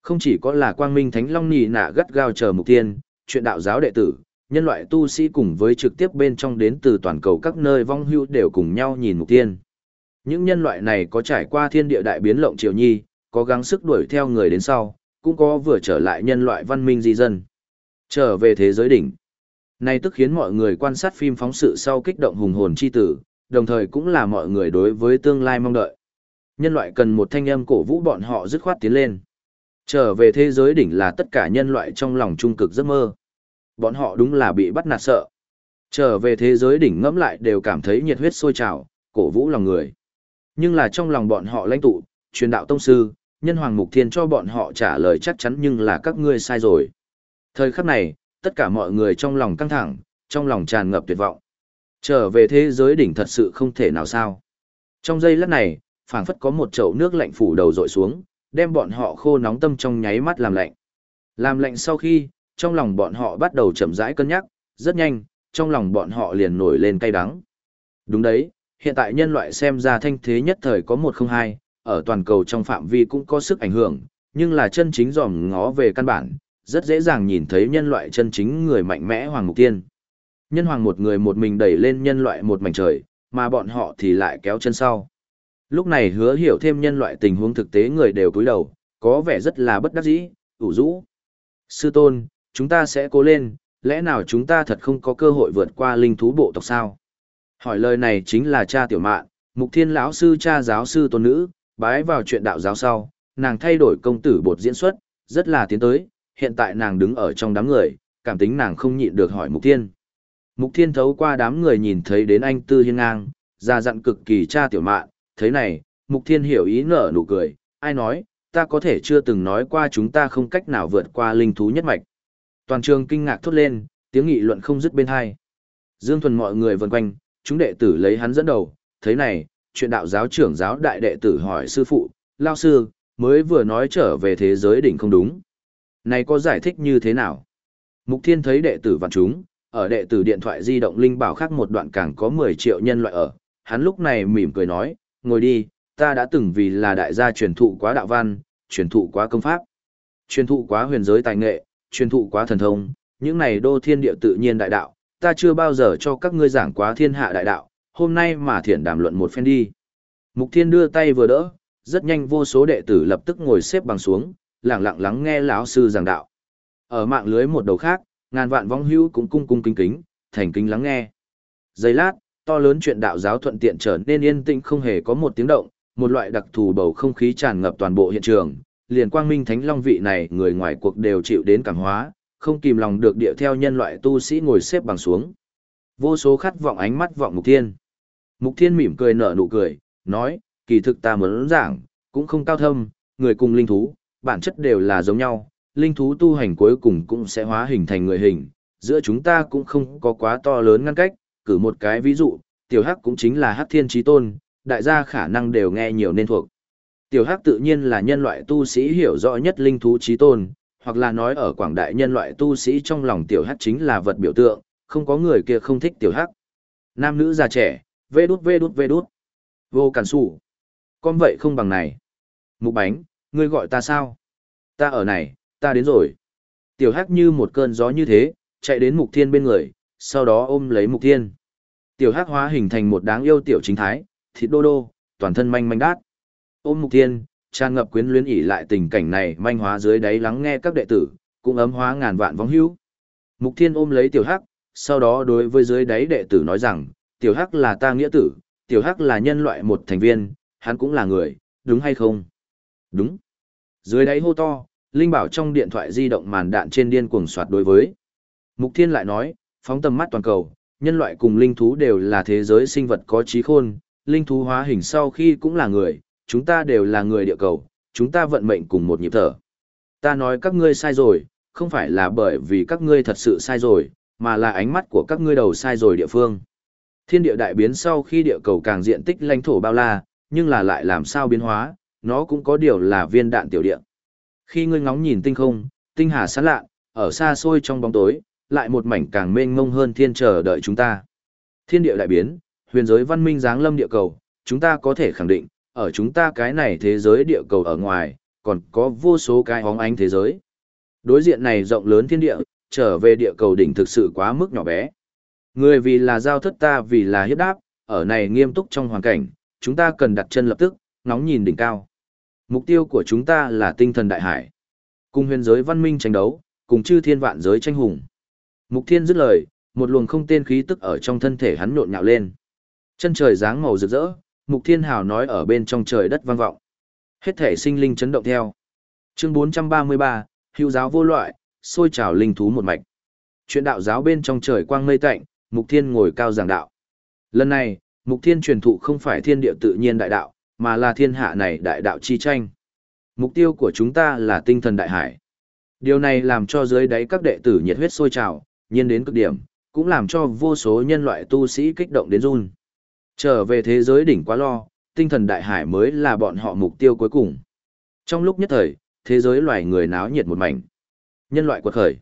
Speaker 1: Không chỉ có là quang minh thánh long Nina gắt gao chờ mục thiên, chuyện đạo giáo đệ tử, nhân loại tu sĩ cùng với trực tiếp bên trong đến từ toàn cầu các nơi vong hưu đều cùng nhau nhìn mục thiên. Những nhân loại này có trải qua thiên địa đại biến lộng triều nhi, có gắng sức đuổi theo người đến sau, cũng có vừa trở lại nhân loại văn minh di dân. Trở về thế giới đỉnh. Này tức khiến mọi người quan sát phim phóng sự sau kích động hùng hồn chi tử, đồng thời cũng là mọi người đối với tương lai mong đợi. Nhân loại cần một thanh âm cổ vũ bọn họ dứt khoát tiến lên. Trở về thế giới đỉnh là tất cả nhân loại trong lòng trung cực giấc mơ. Bọn họ đúng là bị bắt nạt sợ. Trở về thế giới đỉnh ngẫm lại đều cảm thấy nhiệt huyết sôi trào, cổ vũ lòng người. Nhưng là trong lòng bọn họ lãnh tụ, truyền đạo tông sư, nhân hoàng mục thiên cho bọn họ trả lời chắc chắn nhưng là các ngươi sai rồi. Thời khắc này, tất cả mọi người trong lòng căng thẳng, trong lòng tràn ngập tuyệt vọng. Trở về thế giới đỉnh thật sự không thể nào sao. Trong giây lát này, phảng phất có một chậu nước lạnh phủ đầu dội xuống, đem bọn họ khô nóng tâm trong nháy mắt làm lạnh. Làm lạnh sau khi, trong lòng bọn họ bắt đầu chậm rãi cân nhắc, rất nhanh, trong lòng bọn họ liền nổi lên cay đắng. Đúng đấy, hiện tại nhân loại xem ra thanh thế nhất thời có một không hai, ở toàn cầu trong phạm vi cũng có sức ảnh hưởng, nhưng là chân chính dòm ngó về căn bản, rất dễ dàng nhìn thấy nhân loại chân chính người mạnh mẽ Hoàng Mục Tiên. Nhân Hoàng một người một mình đẩy lên nhân loại một mảnh trời, mà bọn họ thì lại kéo chân sau. Lúc này hứa hiểu thêm nhân loại tình huống thực tế người đều cúi đầu, có vẻ rất là bất đắc dĩ, ủ rũ. Sư tôn, chúng ta sẽ cố lên, lẽ nào chúng ta thật không có cơ hội vượt qua linh thú bộ tộc sao? Hỏi lời này chính là cha tiểu mạn, mục thiên lão sư cha giáo sư tôn nữ, bái vào chuyện đạo giáo sau, nàng thay đổi công tử bột diễn xuất, rất là tiến tới, hiện tại nàng đứng ở trong đám người, cảm tính nàng không nhịn được hỏi mục thiên. Mục thiên thấu qua đám người nhìn thấy đến anh tư hiên ngang, ra dặn cực kỳ cha tiểu mạn, thế này, mục thiên hiểu ý nở nụ cười, ai nói, ta có thể chưa từng nói qua chúng ta không cách nào vượt qua linh thú nhất mạch. Toàn trường kinh ngạc thốt lên, tiếng nghị luận không dứt bên hai. Dương Thuần mọi người vần quanh, chúng đệ tử lấy hắn dẫn đầu, thế này, chuyện đạo giáo trưởng giáo đại đệ tử hỏi sư phụ, lao sư, mới vừa nói trở về thế giới đỉnh không đúng. Này có giải thích như thế nào? Mục Thiên thấy đệ tử vạn chúng, ở đệ tử điện thoại di động linh bảo khác một đoạn càng có 10 triệu nhân loại ở, hắn lúc này mỉm cười nói, ngồi đi, ta đã từng vì là đại gia truyền thụ quá đạo văn, truyền thụ quá công pháp, truyền thụ quá huyền giới tài nghệ, truyền thụ quá thần thông, những này đô thiên địa tự nhiên đại đạo, ta chưa bao giờ cho các ngươi giảng quá thiên hạ đại đạo, hôm nay mà thiện đàm luận một phen đi. Mục thiên đưa tay vừa đỡ, rất nhanh vô số đệ tử lập tức ngồi xếp bằng xuống, lặng lặng lắng nghe lão sư giảng đạo. Ở mạng lưới một đầu khác, ngàn vạn vong hữu cũng cung cung kính kính, thành kính lắng nghe. Giây lát, to lớn chuyện đạo giáo thuận tiện trở nên yên tĩnh không hề có một tiếng động, một loại đặc thù bầu không khí tràn ngập toàn bộ hiện trường, liền quang minh thánh long vị này người ngoài cuộc đều chịu đến cảm hóa, không kìm lòng được địa theo nhân loại tu sĩ ngồi xếp bằng xuống. Vô số khát vọng ánh mắt vọng Mục Thiên. Mục Thiên mỉm cười nở nụ cười, nói, kỳ thực ta muốn giảng, cũng không cao thâm, người cùng linh thú, bản chất đều là giống nhau, linh thú tu hành cuối cùng cũng sẽ hóa hình thành người hình, giữa chúng ta cũng không có quá to lớn ngăn cách, cử một cái ví dụ, tiểu hắc cũng chính là hắc thiên trí tôn, đại gia khả năng đều nghe nhiều nên thuộc. Tiểu hắc tự nhiên là nhân loại tu sĩ hiểu rõ nhất linh thú trí tôn, hoặc là nói ở quảng đại nhân loại tu sĩ trong lòng tiểu hắc chính là vật biểu tượng, không có người kia không thích tiểu hắc. Nam nữ già trẻ, vê đút vê đút vê đút. Vô cản sủ. Con vậy không bằng này. Mục bánh, ngươi gọi ta sao? Ta ở này, ta đến rồi. Tiểu hắc như một cơn gió như thế, chạy đến mục thiên bên người, sau đó ôm lấy mục thiên. Tiểu hắc hóa hình thành một đáng yêu tiểu chính thái, thịt đô đô, toàn thân manh manh đát. Ôm mục thiên, tràn ngập quyến luyến ỉ lại tình cảnh này manh hóa dưới đáy lắng nghe các đệ tử, cũng ấm hóa ngàn vạn vong hữu. Mục thiên ôm lấy tiểu hắc, sau đó đối với dưới đáy đệ tử nói rằng, tiểu hắc là ta nghĩa tử, tiểu hắc là nhân loại một thành viên, hắn cũng là người, đúng hay không? Đúng. Dưới đáy hô to, Linh Bảo trong điện thoại di động màn đạn trên điên cuồng soạt đối với. Mục Thiên lại nói, phóng tầm mắt toàn cầu, nhân loại cùng linh thú đều là thế giới sinh vật có trí khôn, linh thú hóa hình sau khi cũng là người, chúng ta đều là người địa cầu, chúng ta vận mệnh cùng một nhịp thở. Ta nói các ngươi sai rồi, không phải là bởi vì các ngươi thật sự sai rồi, mà là ánh mắt của các ngươi đầu sai rồi địa phương. Thiên địa đại biến sau khi địa cầu càng diện tích lãnh thổ bao la, nhưng là lại làm sao biến hóa, nó cũng có điều là viên đạn tiểu địa. Khi ngươi ngóng nhìn tinh không, tinh hà sáng lạ, ở xa xôi trong bóng tối, lại một mảnh càng mênh mông hơn thiên chờ đợi chúng ta. Thiên địa đại biến, huyền giới văn minh giáng lâm địa cầu, chúng ta có thể khẳng định, ở chúng ta cái này thế giới địa cầu ở ngoài, còn có vô số cái hóng ánh thế giới. Đối diện này rộng lớn thiên địa, trở về địa cầu đỉnh thực sự quá mức nhỏ bé. Người vì là giao thất ta vì là hiếp đáp, ở này nghiêm túc trong hoàn cảnh, chúng ta cần đặt chân lập tức, ngóng nhìn đỉnh cao. Mục tiêu của chúng ta là tinh thần đại hải. Cùng huyền giới văn minh tranh đấu, cùng chư thiên vạn giới tranh hùng. Mục thiên dứt lời, một luồng không tên khí tức ở trong thân thể hắn nhộn nhạo lên. Chân trời dáng màu rực rỡ, mục thiên hào nói ở bên trong trời đất vang vọng. Hết thể sinh linh chấn động theo. Chương 433, hữu giáo vô loại, sôi trào linh thú một mạch. Chuyện đạo giáo bên trong trời quang mây tạnh, mục thiên ngồi cao giảng đạo. Lần này, mục thiên truyền thụ không phải thiên địa tự nhiên đại đạo, mà là thiên hạ này đại đạo chi tranh. Mục tiêu của chúng ta là tinh thần đại hải. Điều này làm cho dưới đáy các đệ tử nhiệt huyết sôi trào, nhiên đến cực điểm, cũng làm cho vô số nhân loại tu sĩ kích động đến run. Trở về thế giới đỉnh quá lo, tinh thần đại hải mới là bọn họ mục tiêu cuối cùng. Trong lúc nhất thời, thế giới loài người náo nhiệt một mảnh. Nhân loại quật khởi.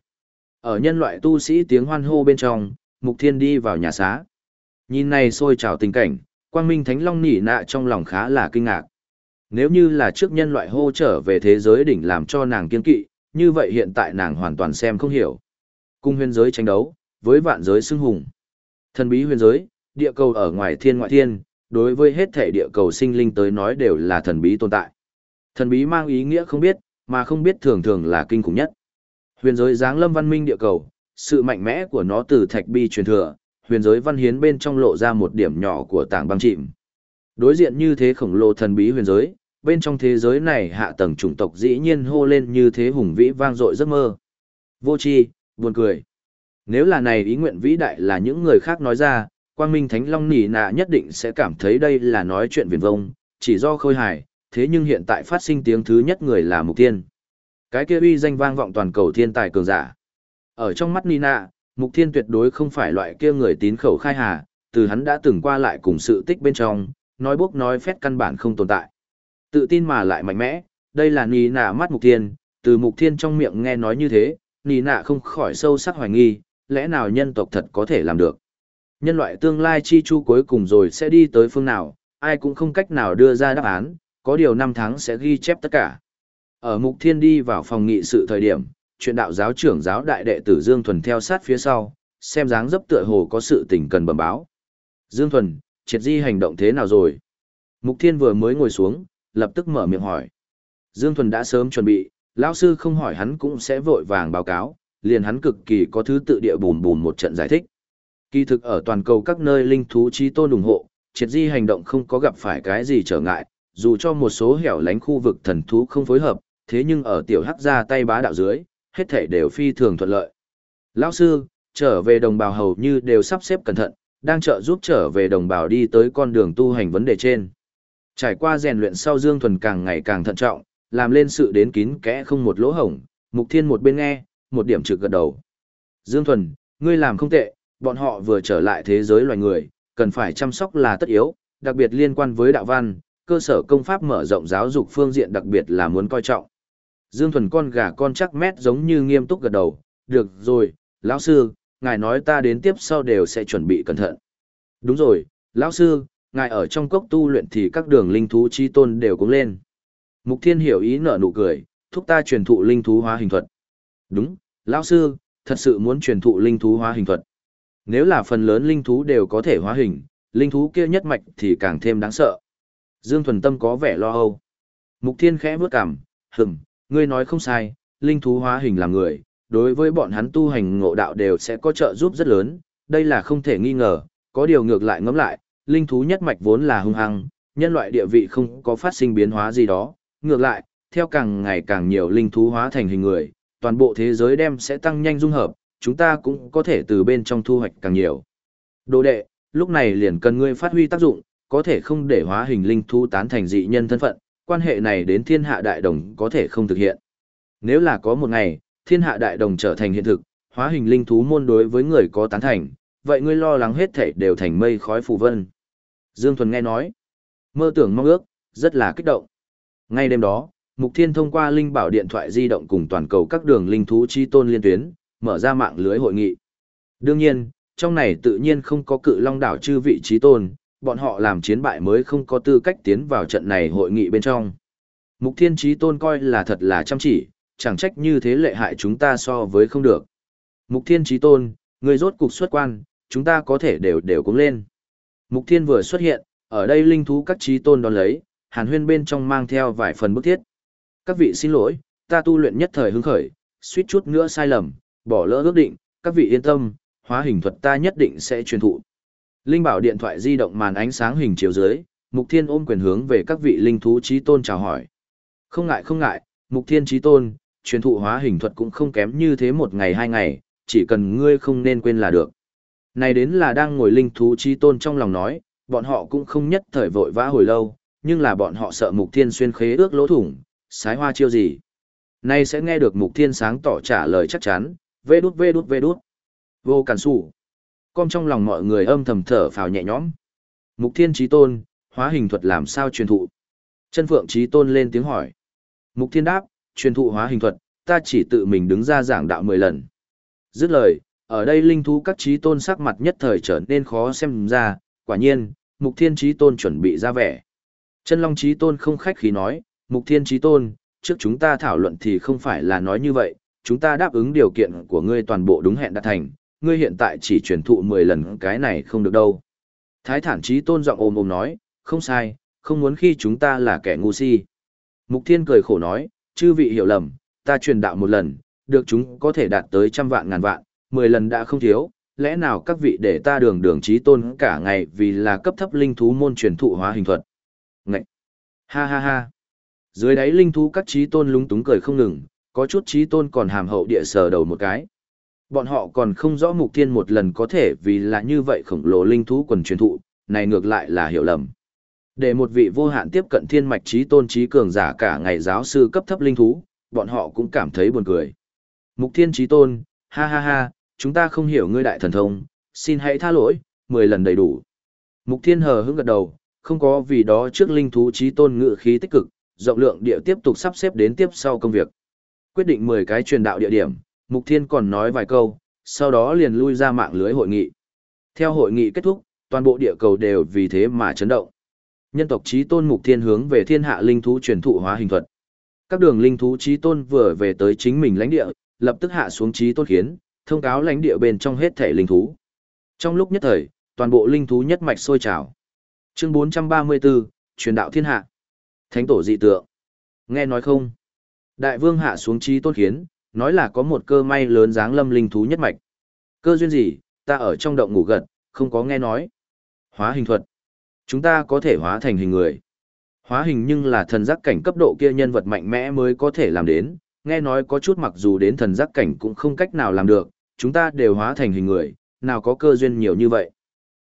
Speaker 1: Ở nhân loại tu sĩ tiếng hoan hô bên trong, Mục Thiên đi vào nhà xá. Nhìn này sôi trào tình cảnh, Quang Minh Thánh Long nỉ nạ trong lòng khá là kinh ngạc. Nếu như là trước nhân loại hô trở về thế giới đỉnh làm cho nàng kiên kỵ, như vậy hiện tại nàng hoàn toàn xem không hiểu. Cung huyền giới tranh đấu, với vạn giới xưng hùng. Thần bí huyền giới, địa cầu ở ngoài thiên ngoại thiên, đối với hết thể địa cầu sinh linh tới nói đều là thần bí tồn tại. Thần bí mang ý nghĩa không biết, mà không biết thường thường là kinh khủng nhất. Huyền giới giáng lâm văn minh địa cầu, sự mạnh mẽ của nó từ thạch bi truyền thừa, huyền giới văn hiến bên trong lộ ra một điểm nhỏ của tảng băng chìm. Đối diện như thế khổng lồ thần bí huyền giới, bên trong thế giới này hạ tầng chủng tộc dĩ nhiên hô lên như thế hùng vĩ vang dội giấc mơ. Vô tri, buồn cười. Nếu là này ý nguyện vĩ đại là những người khác nói ra, Quang Minh Thánh Long nỉ nạ nhất định sẽ cảm thấy đây là nói chuyện viển vông, chỉ do khôi hài, thế nhưng hiện tại phát sinh tiếng thứ nhất người là Mục Thiên. Cái kia uy danh vang vọng toàn cầu thiên tài cường giả. Ở trong mắt Nina, Mục Thiên tuyệt đối không phải loại kia người tín khẩu khai hà, từ hắn đã từng qua lại cùng sự tích bên trong, nói bốc nói phét căn bản không tồn tại. Tự tin mà lại mạnh mẽ, đây là Nina mắt Mục Thiên, từ Mục Thiên trong miệng nghe nói như thế, Nina không khỏi sâu sắc hoài nghi, lẽ nào nhân tộc thật có thể làm được. Nhân loại tương lai chi chu cuối cùng rồi sẽ đi tới phương nào, ai cũng không cách nào đưa ra đáp án, có điều năm tháng sẽ ghi chép tất cả. Ở Mục Thiên đi vào phòng nghị sự thời điểm, chuyện đạo giáo trưởng giáo đại đệ tử Dương Thuần theo sát phía sau, xem dáng dấp tựa hồ có sự tình cần bẩm báo. Dương Thuần, triệt di hành động thế nào rồi? Mục Thiên vừa mới ngồi xuống, lập tức mở miệng hỏi. Dương Thuần đã sớm chuẩn bị, lão sư không hỏi hắn cũng sẽ vội vàng báo cáo, liền hắn cực kỳ có thứ tự địa bùn bùn một trận giải thích. Kỳ thực ở toàn cầu các nơi linh thú chi tôn ủng hộ, triệt di hành động không có gặp phải cái gì trở ngại, dù cho một số hẻo lánh khu vực thần thú không phối hợp, thế nhưng ở tiểu hắc ra tay bá đạo dưới, hết thể đều phi thường thuận lợi. Lão sư, trở về đồng bào hầu như đều sắp xếp cẩn thận, đang trợ giúp trở về đồng bào đi tới con đường tu hành vấn đề trên. Trải qua rèn luyện sau Dương Thuần càng ngày càng thận trọng, làm lên sự đến kín kẽ không một lỗ hổng, Mục Thiên một bên nghe, một điểm trực gật đầu. Dương Thuần, ngươi làm không tệ, bọn họ vừa trở lại thế giới loài người, cần phải chăm sóc là tất yếu, đặc biệt liên quan với đạo văn, cơ sở công pháp mở rộng giáo dục phương diện đặc biệt là muốn coi trọng. Dương Thuần con gà con chắc mét giống như nghiêm túc gật đầu, được rồi, lão sư, ngài nói ta đến tiếp sau đều sẽ chuẩn bị cẩn thận. Đúng rồi, lão sư, ngài ở trong cốc tu luyện thì các đường linh thú chi tôn đều cũng lên. Mục Thiên hiểu ý nở nụ cười, thúc ta truyền thụ linh thú hóa hình thuật. Đúng, lão sư, thật sự muốn truyền thụ linh thú hóa hình thuật. Nếu là phần lớn linh thú đều có thể hóa hình, linh thú kia nhất mạch thì càng thêm đáng sợ. Dương Thuần Tâm có vẻ lo âu. Mục Thiên khẽ bước cằm, hừm, ngươi nói không sai, linh thú hóa hình làm người, đối với bọn hắn tu hành ngộ đạo đều sẽ có trợ giúp rất lớn, đây là không thể nghi ngờ, có điều ngược lại ngẫm lại, linh thú nhất mạch vốn là hung hăng, nhân loại địa vị không có phát sinh biến hóa gì đó, ngược lại, theo càng ngày càng nhiều linh thú hóa thành hình người, toàn bộ thế giới đem sẽ tăng nhanh dung hợp, chúng ta cũng có thể từ bên trong thu hoạch càng nhiều. Đồ đệ, lúc này liền cần ngươi phát huy tác dụng, có thể không để hóa hình linh thú tán thành dị nhân thân phận, quan hệ này đến thiên hạ đại đồng có thể không thực hiện. Nếu là có một ngày, thiên hạ đại đồng trở thành hiện thực, hóa hình linh thú môn đối với người có tán thành, vậy ngươi lo lắng hết thể đều thành mây khói phù vân. Dương Thuần nghe nói, mơ tưởng mong ước, rất là kích động. Ngay đêm đó, Mục Thiên thông qua linh bảo điện thoại di động cùng toàn cầu các đường linh thú chi tôn liên tuyến, mở ra mạng lưới hội nghị. Đương nhiên, trong này tự nhiên không có cự long đảo chư vị trí tôn, bọn họ làm chiến bại mới không có tư cách tiến vào trận này hội nghị bên trong. Mục Thiên trí tôn coi là thật là chăm chỉ, chẳng trách như thế lệ hại chúng ta so với không được. Mục Thiên trí tôn, người rốt cục xuất quan, chúng ta có thể đều đều cũng lên. Mục Thiên vừa xuất hiện, ở đây linh thú các trí tôn đón lấy, hàn huyên bên trong mang theo vài phần bức thiết. Các vị xin lỗi, ta tu luyện nhất thời hứng khởi, suýt chút nữa sai lầm, bỏ lỡ ước định, các vị yên tâm, hóa hình thuật ta nhất định sẽ truyền thụ. Linh bảo điện thoại di động màn ánh sáng hình chiếu dưới, Mục Thiên ôm quyền hướng về các vị linh thú trí tôn chào hỏi. Không ngại không ngại, Mục Thiên trí tôn, truyền thụ hóa hình thuật cũng không kém như thế một ngày hai ngày, chỉ cần ngươi không nên quên là được. Này đến là đang ngồi linh thú trí tôn trong lòng nói, bọn họ cũng không nhất thời vội vã hồi lâu, nhưng là bọn họ sợ Mục Thiên xuyên khế ước lỗ thủng, sái hoa chiêu gì. Nay sẽ nghe được Mục Thiên sáng tỏ trả lời chắc chắn, vê đút vê đút vê đút. Vô cản sủ. Con trong lòng mọi người âm thầm thở phào nhẹ nhõm. Mục Thiên trí tôn, hóa hình thuật làm sao truyền thụ? Chân Phượng trí tôn lên tiếng hỏi. Mục Thiên đáp, truyền thụ hóa hình thuật, ta chỉ tự mình đứng ra giảng đạo 10 lần. Dứt lời, ở đây linh thú các trí tôn sắc mặt nhất thời trở nên khó xem ra, quả nhiên, Mục Thiên trí tôn chuẩn bị ra vẻ. Chân Long trí tôn không khách khí nói, Mục Thiên trí tôn, trước chúng ta thảo luận thì không phải là nói như vậy, chúng ta đáp ứng điều kiện của ngươi toàn bộ đúng hẹn đạt thành, ngươi hiện tại chỉ truyền thụ 10 lần cái này không được đâu. Thái thản trí tôn giọng ôm ôm nói, không sai, không muốn khi chúng ta là kẻ ngu si. Mục Thiên cười khổ nói, chư vị hiểu lầm, ta truyền đạo một lần, được chúng có thể đạt tới trăm vạn ngàn vạn, 10 lần đã không thiếu, lẽ nào các vị để ta đường đường trí tôn cả ngày vì là cấp thấp linh thú môn truyền thụ hóa hình thuật. Ngậy! Ha ha ha! Dưới đáy linh thú các trí tôn lúng túng cười không ngừng, có chút trí tôn còn hàm hậu địa sờ đầu một cái. Bọn họ còn không rõ mục thiên một lần có thể vì là như vậy khổng lồ linh thú quần truyền thụ, này ngược lại là hiểu lầm. Để một vị vô hạn tiếp cận thiên mạch trí tôn trí cường giả cả ngày giáo sư cấp thấp linh thú, bọn họ cũng cảm thấy buồn cười. Mục thiên trí tôn, ha ha ha, chúng ta không hiểu ngươi đại thần thông, xin hãy tha lỗi, 10 lần đầy đủ. Mục thiên hờ hững gật đầu, không có vì đó trước linh thú trí tôn ngự khí tích cực, rộng lượng địa tiếp tục sắp xếp đến tiếp sau công việc. Quyết định 10 cái truyền đạo địa điểm, Mục Thiên còn nói vài câu, sau đó liền lui ra mạng lưới hội nghị. Theo hội nghị kết thúc, toàn bộ địa cầu đều vì thế mà chấn động. Nhân tộc trí tôn Mục Thiên hướng về thiên hạ linh thú truyền thụ hóa hình thuật. Các đường linh thú trí tôn vừa về tới chính mình lãnh địa, lập tức hạ xuống trí tôn khiến, thông cáo lãnh địa bên trong hết thể linh thú. Trong lúc nhất thời, toàn bộ linh thú nhất mạch sôi trào. Chương 434, truyền đạo thiên hạ. Thánh tổ dị tượng. Nghe nói không? Đại vương hạ xuống trí tôn khiến, nói là có một cơ may lớn dáng lâm linh thú nhất mạch. Cơ duyên gì, ta ở trong động ngủ gật, không có nghe nói. Hóa hình thuật. Chúng ta có thể hóa thành hình người. Hóa hình nhưng là thần giác cảnh cấp độ kia nhân vật mạnh mẽ mới có thể làm đến, nghe nói có chút mặc dù đến thần giác cảnh cũng không cách nào làm được, chúng ta đều hóa thành hình người, nào có cơ duyên nhiều như vậy.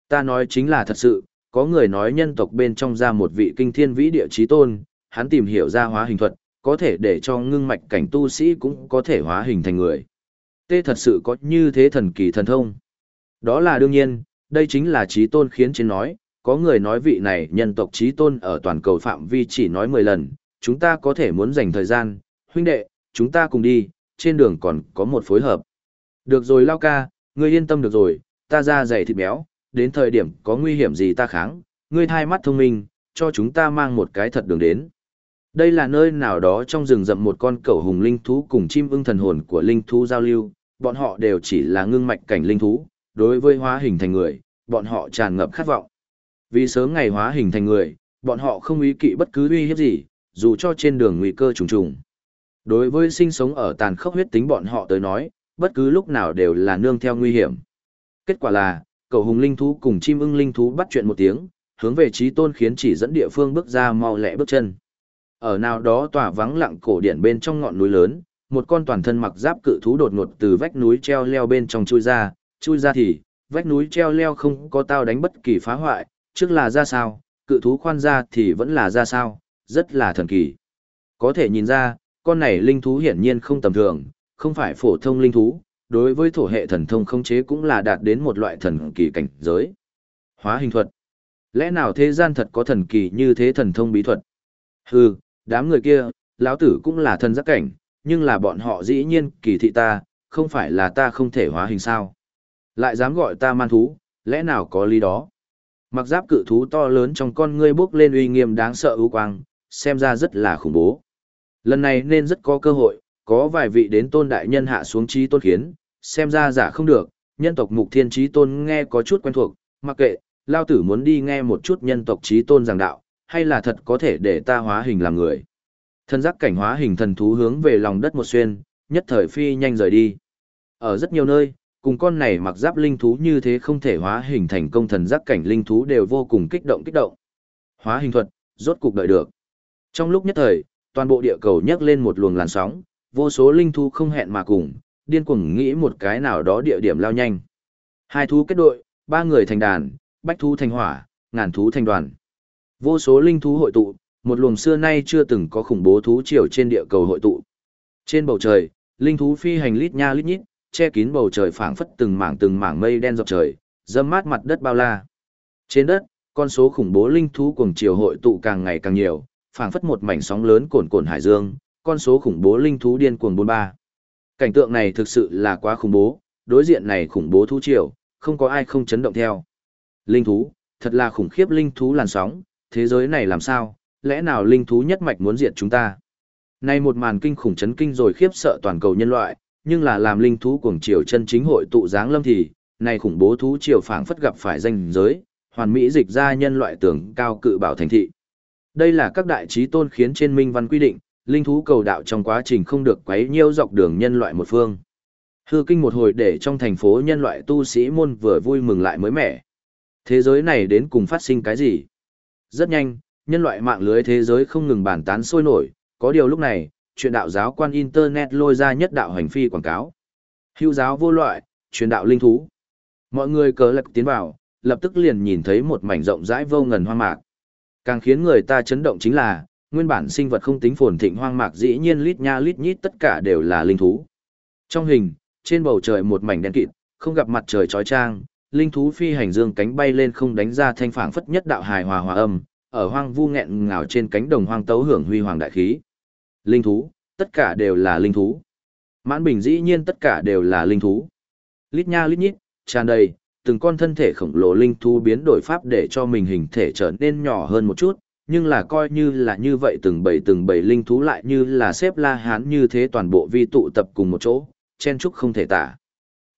Speaker 1: Ta nói chính là thật sự, có người nói nhân tộc bên trong ra một vị kinh thiên vĩ địa chí tôn, hắn tìm hiểu ra hóa hình thuật, có thể để cho ngưng mạch cảnh tu sĩ cũng có thể hóa hình thành người. Tê thật sự có như thế thần kỳ thần thông. Đó là đương nhiên, đây chính là trí tôn khiến trên nói, có người nói vị này nhân tộc trí tôn ở toàn cầu phạm vi chỉ nói 10 lần, chúng ta có thể muốn dành thời gian, huynh đệ, chúng ta cùng đi, trên đường còn có một phối hợp. Được rồi Lao ca, ngươi yên tâm được rồi, ta ra dày thịt béo, đến thời điểm có nguy hiểm gì ta kháng, ngươi thai mắt thông minh, cho chúng ta mang một cái thật đường đến. Đây là nơi nào đó trong rừng rậm một con cẩu hùng linh thú cùng chim ưng thần hồn của linh thú giao lưu, bọn họ đều chỉ là ngưng mạch cảnh linh thú, đối với hóa hình thành người, bọn họ tràn ngập khát vọng. Vì sớm ngày hóa hình thành người, bọn họ không ý kỵ bất cứ uy hiếp gì, dù cho trên đường nguy cơ trùng trùng. Đối với sinh sống ở tàn khốc huyết tính bọn họ tới nói, bất cứ lúc nào đều là nương theo nguy hiểm. Kết quả là, cầu hùng linh thú cùng chim ưng linh thú bắt chuyện một tiếng, hướng về trí tôn khiến chỉ dẫn địa phương bước ra mau lẹ bước chân. Ở nào đó tỏa vắng lặng cổ điển bên trong ngọn núi lớn, một con toàn thân mặc giáp cự thú đột ngột từ vách núi treo leo bên trong chui ra, chui ra thì, vách núi treo leo không có tao đánh bất kỳ phá hoại, trước là ra sao, cự thú khoan ra thì vẫn là ra sao, rất là thần kỳ. Có thể nhìn ra, con này linh thú hiển nhiên không tầm thường, không phải phổ thông linh thú, đối với thổ hệ thần thông không chế cũng là đạt đến một loại thần kỳ cảnh giới. Hóa hình thuật. Lẽ nào thế gian thật có thần kỳ như thế thần thông bí thuật? Hừ, đám người kia, lão tử cũng là thân giác cảnh, nhưng là bọn họ dĩ nhiên kỳ thị ta, không phải là ta không thể hóa hình sao. Lại dám gọi ta man thú, lẽ nào có lý đó. Mặc giáp cự thú to lớn trong con ngươi bước lên uy nghiêm đáng sợ ưu quang, xem ra rất là khủng bố. Lần này nên rất có cơ hội, có vài vị đến tôn đại nhân hạ xuống trí tôn khiến, xem ra giả không được, nhân tộc mục thiên trí tôn nghe có chút quen thuộc, mặc kệ, lao tử muốn đi nghe một chút nhân tộc trí tôn giảng đạo, hay là thật có thể để ta hóa hình làm người. Thân giác cảnh hóa hình thần thú hướng về lòng đất một xuyên, nhất thời phi nhanh rời đi. Ở rất nhiều nơi, cùng con này mặc giáp linh thú như thế không thể hóa hình thành công thần giác cảnh linh thú đều vô cùng kích động kích động. Hóa hình thuật, rốt cục đợi được. Trong lúc nhất thời, toàn bộ địa cầu nhấc lên một luồng làn sóng, vô số linh thú không hẹn mà cùng, điên cuồng nghĩ một cái nào đó địa điểm lao nhanh. Hai thú kết đội, ba người thành đàn, bách thú thành hỏa, ngàn thú thành đoàn. Vô số linh thú hội tụ, một luồng xưa nay chưa từng có khủng bố thú triều trên địa cầu hội tụ. Trên bầu trời, linh thú phi hành lít nha lít nhít, che kín bầu trời phảng phất từng mảng từng mảng mây đen dọc trời, dâm mát mặt đất bao la. Trên đất, con số khủng bố linh thú cuồng triều hội tụ càng ngày càng nhiều, phảng phất một mảnh sóng lớn cuồn cuộn hải dương, con số khủng bố linh thú điên cuồng bốn ba. Cảnh tượng này thực sự là quá khủng bố, đối diện này khủng bố thú triều, không có ai không chấn động theo. Linh thú, thật là khủng khiếp linh thú làn sóng, thế giới này làm sao, lẽ nào linh thú nhất mạch muốn diệt chúng ta? Nay một màn kinh khủng chấn kinh rồi khiếp sợ toàn cầu nhân loại, nhưng là làm linh thú cuồng triều chân chính hội tụ dáng lâm thì, nay khủng bố thú triều phảng phất gặp phải danh giới, hoàn mỹ dịch ra nhân loại tưởng cao cự bảo thành thị. Đây là các đại trí tôn khiến trên minh văn quy định, linh thú cầu đạo trong quá trình không được quấy nhiễu dọc đường nhân loại một phương. Hư kinh một hồi để trong thành phố nhân loại tu sĩ môn vừa vui mừng lại mới mẻ. Thế giới này đến cùng phát sinh cái gì? Rất nhanh, nhân loại mạng lưới thế giới không ngừng bàn tán sôi nổi, có điều lúc này, chuyện đạo giáo quan Internet lôi ra nhất đạo hành phi quảng cáo. Hưu giáo vô loại, truyền đạo linh thú. Mọi người cớ lạc tiến vào, lập tức liền nhìn thấy một mảnh rộng rãi vô ngần hoang mạc. Càng khiến người ta chấn động chính là, nguyên bản sinh vật không tính phồn thịnh hoang mạc dĩ nhiên lít nha lít nhít tất cả đều là linh thú. Trong hình, trên bầu trời một mảnh đen kịt, không gặp mặt trời chói chang, linh thú phi hành dương cánh bay lên không đánh ra thanh phảng phất nhất đạo hài hòa hòa âm, ở hoang vu nghẹn ngào trên cánh đồng hoang tấu hưởng huy hoàng đại khí. Linh thú, tất cả đều là linh thú. Mãn bình dĩ nhiên tất cả đều là linh thú. Lít nha lít nhít, tràn đầy, từng con thân thể khổng lồ linh thú biến đổi pháp để cho mình hình thể trở nên nhỏ hơn một chút, nhưng là coi như là như vậy từng bầy từng bầy linh thú lại như là xếp la hán như thế toàn bộ vi tụ tập cùng một chỗ, chen trúc không thể tả.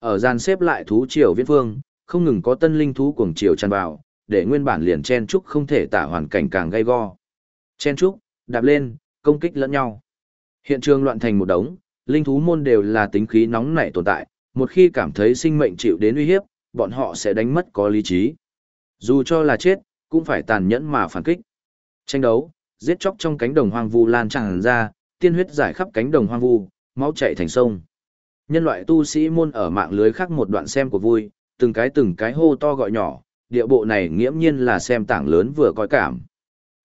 Speaker 1: Ở gian xếp lại thú triều viễn phương, không ngừng có tân linh thú cuồng triều tràn vào, để nguyên bản liền chen trúc không thể tả hoàn cảnh càng gay go. Chen trúc, đạp lên, công kích lẫn nhau. Hiện trường loạn thành một đống, linh thú môn đều là tính khí nóng nảy tồn tại, một khi cảm thấy sinh mệnh chịu đến uy hiếp, bọn họ sẽ đánh mất có lý trí. Dù cho là chết, cũng phải tàn nhẫn mà phản kích. Tranh đấu, giết chóc trong cánh đồng hoang vu lan tràn ra, tiên huyết giải khắp cánh đồng hoang vu, máu chảy thành sông. Nhân loại tu sĩ môn ở mạng lưới khác một đoạn xem của vui, từng cái từng cái hô to gọi nhỏ, địa bộ này nghiễm nhiên là xem tảng lớn vừa coi cảm.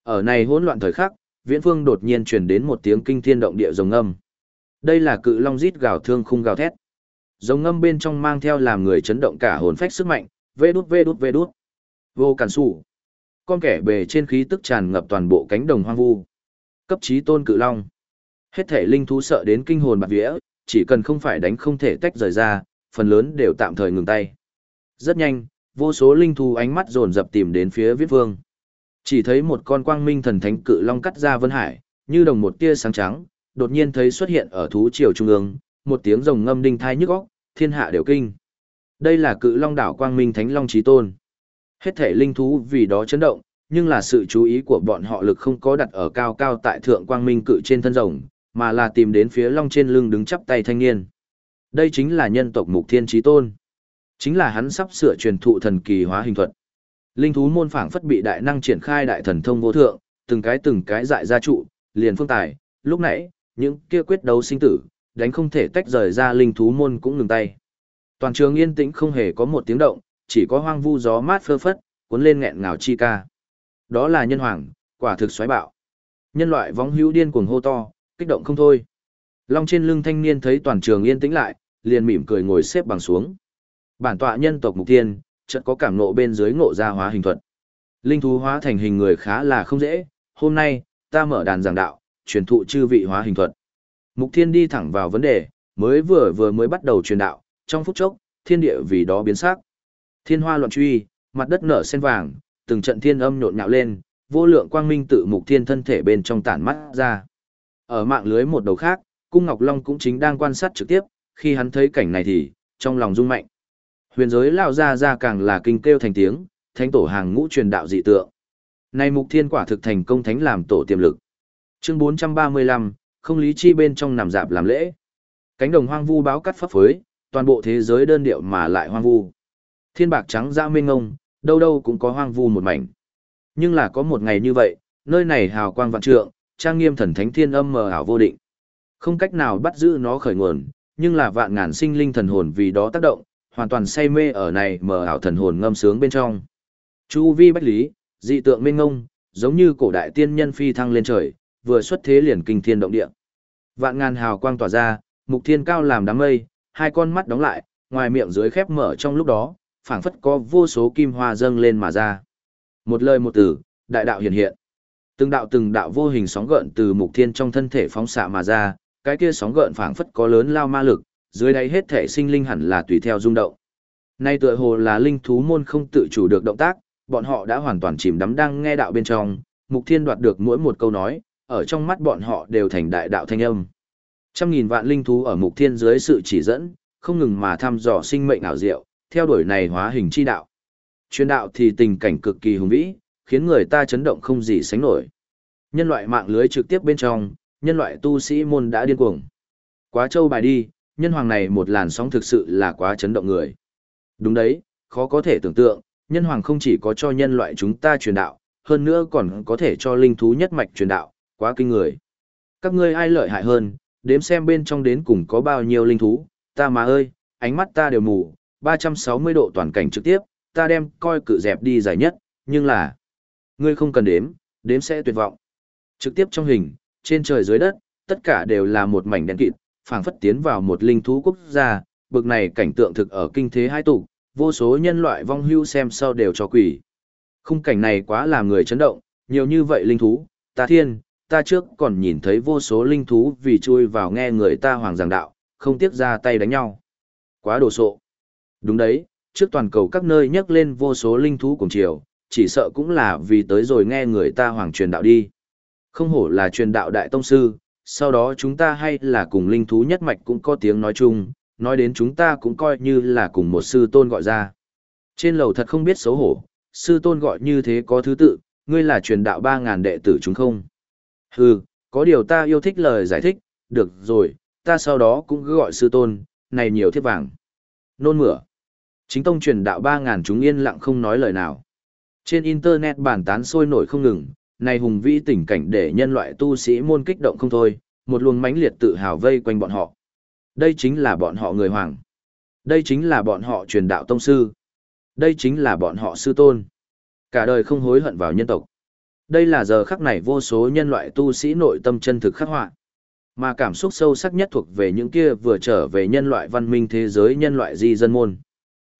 Speaker 1: Ở này hỗn loạn thời khắc, viễn phương đột nhiên truyền đến một tiếng kinh thiên động địa rồng âm. Đây là cự long rít gào thương khung gào thét. Rồng âm bên trong mang theo làm người chấn động cả hồn phách sức mạnh, vê đút vê đút vê đút. Vô cản sủ. Con kẻ bề trên khí tức tràn ngập toàn bộ cánh đồng hoang vu. Cấp trí tôn cự long. Hết thể linh thú sợ đến kinh hồn bạc vía, chỉ cần không phải đánh không thể tách rời ra, phần lớn đều tạm thời ngừng tay. Rất nhanh, vô số linh thú ánh mắt dồn dập tìm đến phía viết vương. Chỉ thấy một con quang minh thần thánh cự long cắt ra vân hải, như đồng một tia sáng trắng, đột nhiên thấy xuất hiện ở thú triều trung ương, một tiếng rồng ngâm đinh thai nhức óc, thiên hạ đều kinh. Đây là cự long đảo quang minh thánh long chí tôn. Hết thể linh thú vì đó chấn động, nhưng là sự chú ý của bọn họ lực không có đặt ở cao cao tại thượng quang minh cự trên thân rồng, mà là tìm đến phía long trên lưng đứng chắp tay thanh niên. Đây chính là nhân tộc mục thiên chí tôn. Chính là hắn sắp sửa truyền thụ thần kỳ hóa hình thuật. Linh thú môn phảng phất bị đại năng triển khai đại thần thông vô thượng, từng cái từng cái dại ra trụ, liền phương tài, lúc nãy, những kia quyết đấu sinh tử, đánh không thể tách rời ra linh thú môn cũng ngừng tay. Toàn trường yên tĩnh không hề có một tiếng động, chỉ có hoang vu gió mát phơ phất, cuốn lên nghẹn ngào chi ca. Đó là nhân hoàng, quả thực xoáy bạo. Nhân loại vong hữu điên cuồng hô to, kích động không thôi. Long trên lưng thanh niên thấy toàn trường yên tĩnh lại, liền mỉm cười ngồi xếp bằng xuống. Bản tọa nhân tộc mục tiên, chợt có cảm nộ bên dưới ngộ ra hóa hình thuật. Linh thú hóa thành hình người khá là không dễ, hôm nay, ta mở đàn giảng đạo, truyền thụ chư vị hóa hình thuật. Mục Thiên đi thẳng vào vấn đề, mới vừa vừa mới bắt đầu truyền đạo, trong phút chốc, thiên địa vì đó biến sắc. Thiên hoa loạn truy, mặt đất nở sen vàng, từng trận thiên âm nhộn nhạo lên, vô lượng quang minh tự Mục Thiên thân thể bên trong tản mắt ra. Ở mạng lưới một đầu khác, Cung Ngọc Long cũng chính đang quan sát trực tiếp, khi hắn thấy cảnh này thì, trong lòng rung mạnh. Huyền giới lao ra ra càng là kinh kêu thành tiếng, thánh tổ hàng ngũ truyền đạo dị tượng. Này mục thiên quả thực thành công thánh làm tổ tiềm lực. Chương 435, không lý chi bên trong nằm dạp làm lễ. Cánh đồng hoang vu báo cắt pháp phới, toàn bộ thế giới đơn điệu mà lại hoang vu. Thiên bạc trắng dã mênh ngông, đâu đâu cũng có hoang vu một mảnh. Nhưng là có một ngày như vậy, nơi này hào quang vạn trượng, trang nghiêm thần thánh thiên âm mờ ảo vô định. Không cách nào bắt giữ nó khởi nguồn, nhưng là vạn ngàn sinh linh thần hồn vì đó tác động, hoàn toàn say mê ở này mờ ảo thần hồn ngâm sướng bên trong. Chu vi bách lý, dị tượng minh ngông, giống như cổ đại tiên nhân phi thăng lên trời, vừa xuất thế liền kinh thiên động địa. Vạn ngàn hào quang tỏa ra, mục thiên cao làm đám mây, hai con mắt đóng lại, ngoài miệng dưới khép mở trong lúc đó, phảng phất có vô số kim hoa dâng lên mà ra. Một lời một từ, đại đạo hiện hiện. Từng đạo từng đạo vô hình sóng gợn từ mục thiên trong thân thể phóng xạ mà ra, cái kia sóng gợn phảng phất có lớn lao ma lực, dưới đáy hết thể sinh linh hẳn là tùy theo rung động. Nay tựa hồ là linh thú môn không tự chủ được động tác, bọn họ đã hoàn toàn chìm đắm đang nghe đạo bên trong, Mục Thiên đoạt được mỗi một câu nói, ở trong mắt bọn họ đều thành đại đạo thanh âm. Trăm nghìn vạn linh thú ở Mục Thiên dưới sự chỉ dẫn, không ngừng mà thăm dò sinh mệnh ảo diệu, theo đuổi này hóa hình chi đạo. Chuyên đạo thì tình cảnh cực kỳ hùng vĩ, khiến người ta chấn động không gì sánh nổi. Nhân loại mạng lưới trực tiếp bên trong, nhân loại tu sĩ môn đã điên cuồng. Quá châu bài đi, nhân hoàng này một làn sóng thực sự là quá chấn động người. Đúng đấy, khó có thể tưởng tượng, nhân hoàng không chỉ có cho nhân loại chúng ta truyền đạo, hơn nữa còn có thể cho linh thú nhất mạch truyền đạo, quá kinh người. Các ngươi ai lợi hại hơn, đếm xem bên trong đến cùng có bao nhiêu linh thú, ta mà ơi, ánh mắt ta đều mù, 360 độ toàn cảnh trực tiếp, ta đem coi cự dẹp đi dài nhất, nhưng là, ngươi không cần đếm, đếm sẽ tuyệt vọng. Trực tiếp trong hình, trên trời dưới đất, tất cả đều là một mảnh đen kịt, phảng phất tiến vào một linh thú quốc gia, bực này cảnh tượng thực ở kinh thế hai tụ, vô số nhân loại vong hưu xem sau đều cho quỷ. Khung cảnh này quá làm người chấn động, nhiều như vậy linh thú, ta thiên, ta trước còn nhìn thấy vô số linh thú vì chui vào nghe người ta hoàng giảng đạo, không tiếc ra tay đánh nhau. Quá đồ sộ. Đúng đấy, trước toàn cầu các nơi nhắc lên vô số linh thú cùng chiều, chỉ sợ cũng là vì tới rồi nghe người ta hoàng truyền đạo đi. Không hổ là truyền đạo đại tông sư, sau đó chúng ta hay là cùng linh thú nhất mạch cũng có tiếng nói chung, nói đến chúng ta cũng coi như là cùng một sư tôn gọi ra. Trên lầu thật không biết xấu hổ, sư tôn gọi như thế có thứ tự, ngươi là truyền đạo ba ngàn đệ tử chúng không? Hừ, có điều ta yêu thích lời giải thích, được rồi, ta sau đó cũng cứ gọi sư tôn, này nhiều thiết vàng. Nôn mửa. Chính tông truyền đạo ba ngàn chúng yên lặng không nói lời nào. Trên internet bản tán sôi nổi không ngừng, này hùng vĩ tình cảnh để nhân loại tu sĩ môn kích động không thôi, một luồng mãnh liệt tự hào vây quanh bọn họ. Đây chính là bọn họ người hoàng. Đây chính là bọn họ truyền đạo tông sư. Đây chính là bọn họ sư tôn. Cả đời không hối hận vào nhân tộc. Đây là giờ khắc này vô số nhân loại tu sĩ nội tâm chân thực khắc họa. Mà cảm xúc sâu sắc nhất thuộc về những kia vừa trở về nhân loại văn minh thế giới nhân loại di dân môn.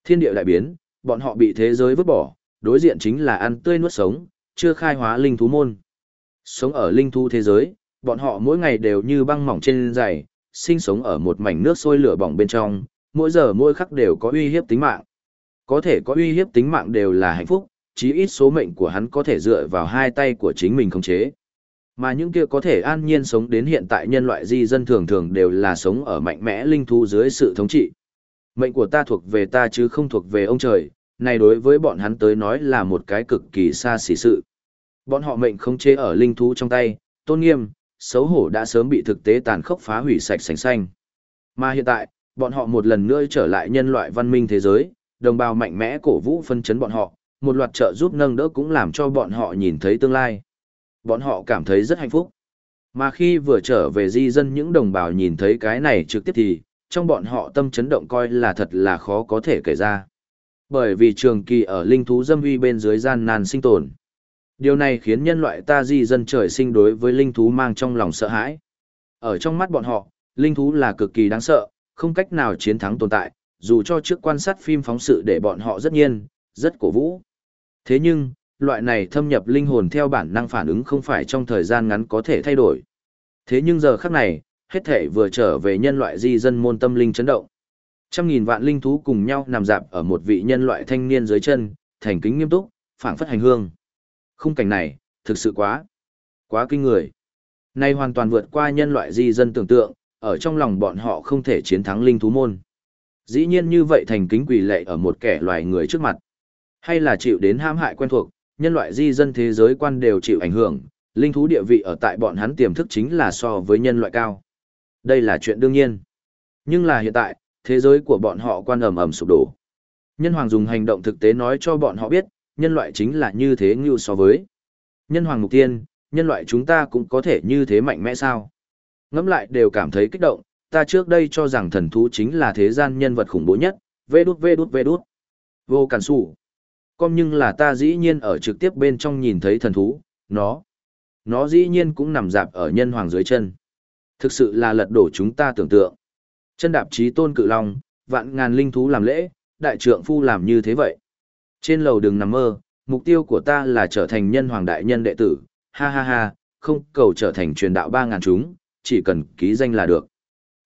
Speaker 1: Thiên địa đại biến, bọn họ bị thế giới vứt bỏ, đối diện chính là ăn tươi nuốt sống, chưa khai hóa linh thú môn. Sống ở linh thú thế giới, bọn họ mỗi ngày đều như băng mỏng trên giày, sinh sống ở một mảnh nước sôi lửa bỏng bên trong, mỗi giờ mỗi khắc đều có uy hiếp tính mạng. Có thể có uy hiếp tính mạng đều là hạnh phúc, chí ít số mệnh của hắn có thể dựa vào hai tay của chính mình khống chế. Mà những kia có thể an nhiên sống đến hiện tại nhân loại di dân thường thường đều là sống ở mạnh mẽ linh thú dưới sự thống trị. Mệnh của ta thuộc về ta chứ không thuộc về ông trời, này đối với bọn hắn tới nói là một cái cực kỳ xa xỉ sự. Bọn họ mệnh không chế ở linh thú trong tay, tôn nghiêm, xấu hổ đã sớm bị thực tế tàn khốc phá hủy sạch sành xanh. Mà hiện tại, bọn họ một lần nữa trở lại nhân loại văn minh thế giới, đồng bào mạnh mẽ cổ vũ phân chấn bọn họ, một loạt trợ giúp nâng đỡ cũng làm cho bọn họ nhìn thấy tương lai. Bọn họ cảm thấy rất hạnh phúc. Mà khi vừa trở về di dân những đồng bào nhìn thấy cái này trực tiếp thì, trong bọn họ tâm chấn động coi là thật là khó có thể kể ra. Bởi vì trường kỳ ở linh thú dâm uy bên dưới gian nan sinh tồn. Điều này khiến nhân loại ta di dân trời sinh đối với linh thú mang trong lòng sợ hãi. Ở trong mắt bọn họ, linh thú là cực kỳ đáng sợ, không cách nào chiến thắng tồn tại, dù cho trước quan sát phim phóng sự để bọn họ rất nhiên, rất cổ vũ. Thế nhưng, loại này thâm nhập linh hồn theo bản năng phản ứng không phải trong thời gian ngắn có thể thay đổi. Thế nhưng giờ khắc này, hết thể vừa trở về nhân loại di dân môn tâm linh chấn động. Trăm nghìn vạn linh thú cùng nhau nằm dạp ở một vị nhân loại thanh niên dưới chân, thành kính nghiêm túc, phảng phất hành hương. Khung cảnh này, thực sự quá, quá kinh người. Nay hoàn toàn vượt qua nhân loại di dân tưởng tượng, ở trong lòng bọn họ không thể chiến thắng linh thú môn. Dĩ nhiên như vậy thành kính quỳ lệ ở một kẻ loài người trước mặt. Hay là chịu đến ham hại quen thuộc, nhân loại di dân thế giới quan đều chịu ảnh hưởng, linh thú địa vị ở tại bọn hắn tiềm thức chính là so với nhân loại cao. Đây là chuyện đương nhiên. Nhưng là hiện tại, thế giới của bọn họ quan ầm ầm sụp đổ. Nhân hoàng dùng hành động thực tế nói cho bọn họ biết, nhân loại chính là như thế như so với. Nhân hoàng mục tiên, nhân loại chúng ta cũng có thể như thế mạnh mẽ sao? Ngẫm lại đều cảm thấy kích động, ta trước đây cho rằng thần thú chính là thế gian nhân vật khủng bố nhất, vê đút vê đút vê đút. Vô cản sủ. Còn nhưng là ta dĩ nhiên ở trực tiếp bên trong nhìn thấy thần thú, nó. Nó dĩ nhiên cũng nằm dạp ở nhân hoàng dưới chân. Thực sự là lật đổ chúng ta tưởng tượng. Chân đạp trí tôn cự long, vạn ngàn linh thú làm lễ, đại trượng phu làm như thế vậy. Trên lầu đừng nằm mơ, mục tiêu của ta là trở thành nhân hoàng đại nhân đệ tử, ha ha ha, không cầu trở thành truyền đạo ba ngàn chúng, chỉ cần ký danh là được.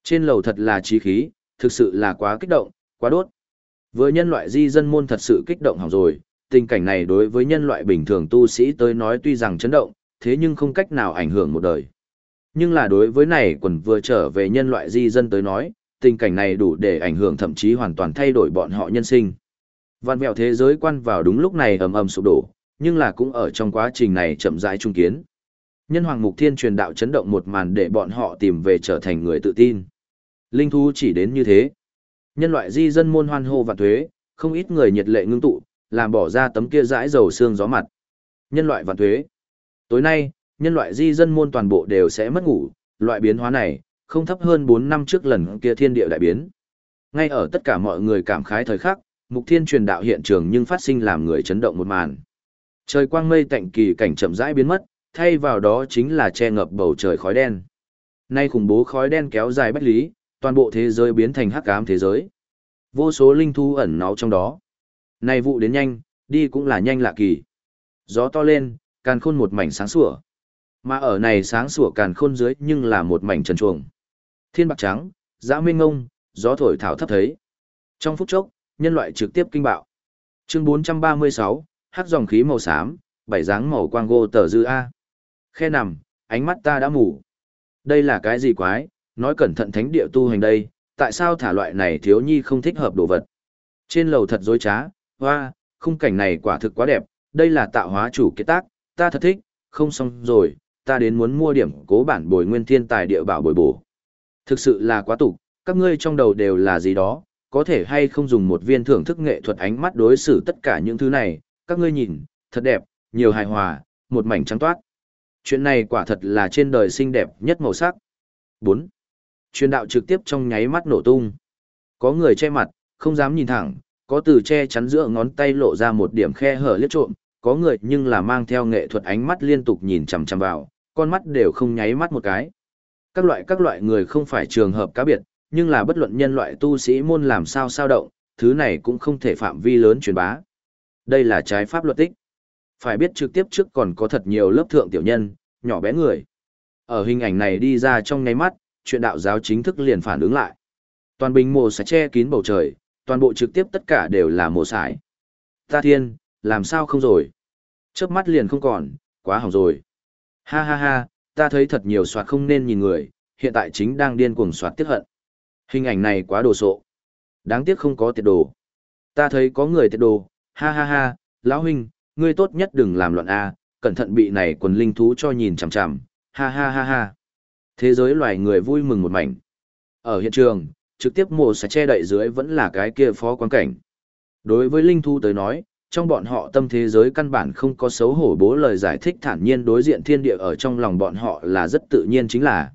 Speaker 1: Trên lầu thật là trí khí, thực sự là quá kích động, quá đốt. Với nhân loại di dân môn thật sự kích động hỏng rồi, tình cảnh này đối với nhân loại bình thường tu sĩ tới nói tuy rằng chấn động, thế nhưng không cách nào ảnh hưởng một đời. Nhưng là đối với này quần vừa trở về nhân loại di dân tới nói, tình cảnh này đủ để ảnh hưởng thậm chí hoàn toàn thay đổi bọn họ nhân sinh. Văn vẹo thế giới quan vào đúng lúc này ầm ầm sụp đổ, nhưng là cũng ở trong quá trình này chậm rãi trung kiến. Nhân hoàng mục thiên truyền đạo chấn động một màn để bọn họ tìm về trở thành người tự tin. Linh thú chỉ đến như thế. Nhân loại di dân môn hoan hô và thuế, không ít người nhiệt lệ ngưng tụ, làm bỏ ra tấm kia dãi dầu xương gió mặt. Nhân loại vạn thuế. Tối nay, nhân loại di dân môn toàn bộ đều sẽ mất ngủ, loại biến hóa này, không thấp hơn 4 năm trước lần kia thiên địa đại biến. Ngay ở tất cả mọi người cảm khái thời khắc, mục thiên truyền đạo hiện trường nhưng phát sinh làm người chấn động một màn. Trời quang mây tạnh kỳ cảnh chậm rãi biến mất, thay vào đó chính là che ngập bầu trời khói đen. Nay khủng bố khói đen kéo dài bách lý, toàn bộ thế giới biến thành hắc ám thế giới. Vô số linh thú ẩn náu trong đó. Nay vụ đến nhanh, đi cũng là nhanh lạ kỳ. Gió to lên, càn khôn một mảnh sáng sủa. Mà ở này sáng sủa càn khôn dưới nhưng là một mảnh trần chuồng. Thiên bạc trắng, dã minh ngông, gió thổi thảo thấp thấy. Trong phút chốc, nhân loại trực tiếp kinh bạo. Chương 436, hắc dòng khí màu xám, bảy dáng màu quang gô tờ dư A. Khe nằm, ánh mắt ta đã mù. Đây là cái gì quái, nói cẩn thận thánh địa tu hành đây, tại sao thả loại này thiếu nhi không thích hợp đồ vật. Trên lầu thật dối trá, hoa, khung cảnh này quả thực quá đẹp, đây là tạo hóa chủ kết tác, ta thật thích, không xong rồi, ta đến muốn mua điểm cố bản bồi nguyên thiên tài địa bảo bồi bổ. Thực sự là quá tục, các ngươi trong đầu đều là gì đó, có thể hay không dùng một viên thưởng thức nghệ thuật ánh mắt đối xử tất cả những thứ này, các ngươi nhìn, thật đẹp, nhiều hài hòa, một mảnh trắng toát. Chuyện này quả thật là trên đời xinh đẹp nhất màu sắc. 4. Truyền đạo trực tiếp trong nháy mắt nổ tung. Có người che mặt, không dám nhìn thẳng, có từ che chắn giữa ngón tay lộ ra một điểm khe hở liếc trộm, có người nhưng là mang theo nghệ thuật ánh mắt liên tục nhìn chằm chằm vào, con mắt đều không nháy mắt một cái. Các loại các loại người không phải trường hợp cá biệt, nhưng là bất luận nhân loại tu sĩ môn làm sao sao động, thứ này cũng không thể phạm vi lớn truyền bá. Đây là trái pháp luật tích. Phải biết trực tiếp trước còn có thật nhiều lớp thượng tiểu nhân, nhỏ bé người. Ở hình ảnh này đi ra trong ngay mắt, chuyện đạo giáo chính thức liền phản ứng lại. Toàn bình mồ sẽ che kín bầu trời, toàn bộ trực tiếp tất cả đều là mồ sải. Ta thiên, làm sao không rồi? Chớp mắt liền không còn, quá hỏng rồi. Ha ha ha, ta thấy thật nhiều soạt không nên nhìn người, hiện tại chính đang điên cuồng soạt tiếc hận. Hình ảnh này quá đồ sộ. Đáng tiếc không có tiệt đồ. Ta thấy có người tiệt đồ, ha ha ha, lão huynh, ngươi tốt nhất đừng làm loạn a, cẩn thận bị này quần linh thú cho nhìn chằm chằm, ha ha ha ha. Thế giới loài người vui mừng một mảnh. Ở hiện trường, trực tiếp mồ sẽ che đậy dưới vẫn là cái kia phó quan cảnh. Đối với linh thú tới nói, trong bọn họ tâm thế giới căn bản không có xấu hổ bố lời giải thích thản nhiên đối diện thiên địa ở trong lòng bọn họ là rất tự nhiên chính là.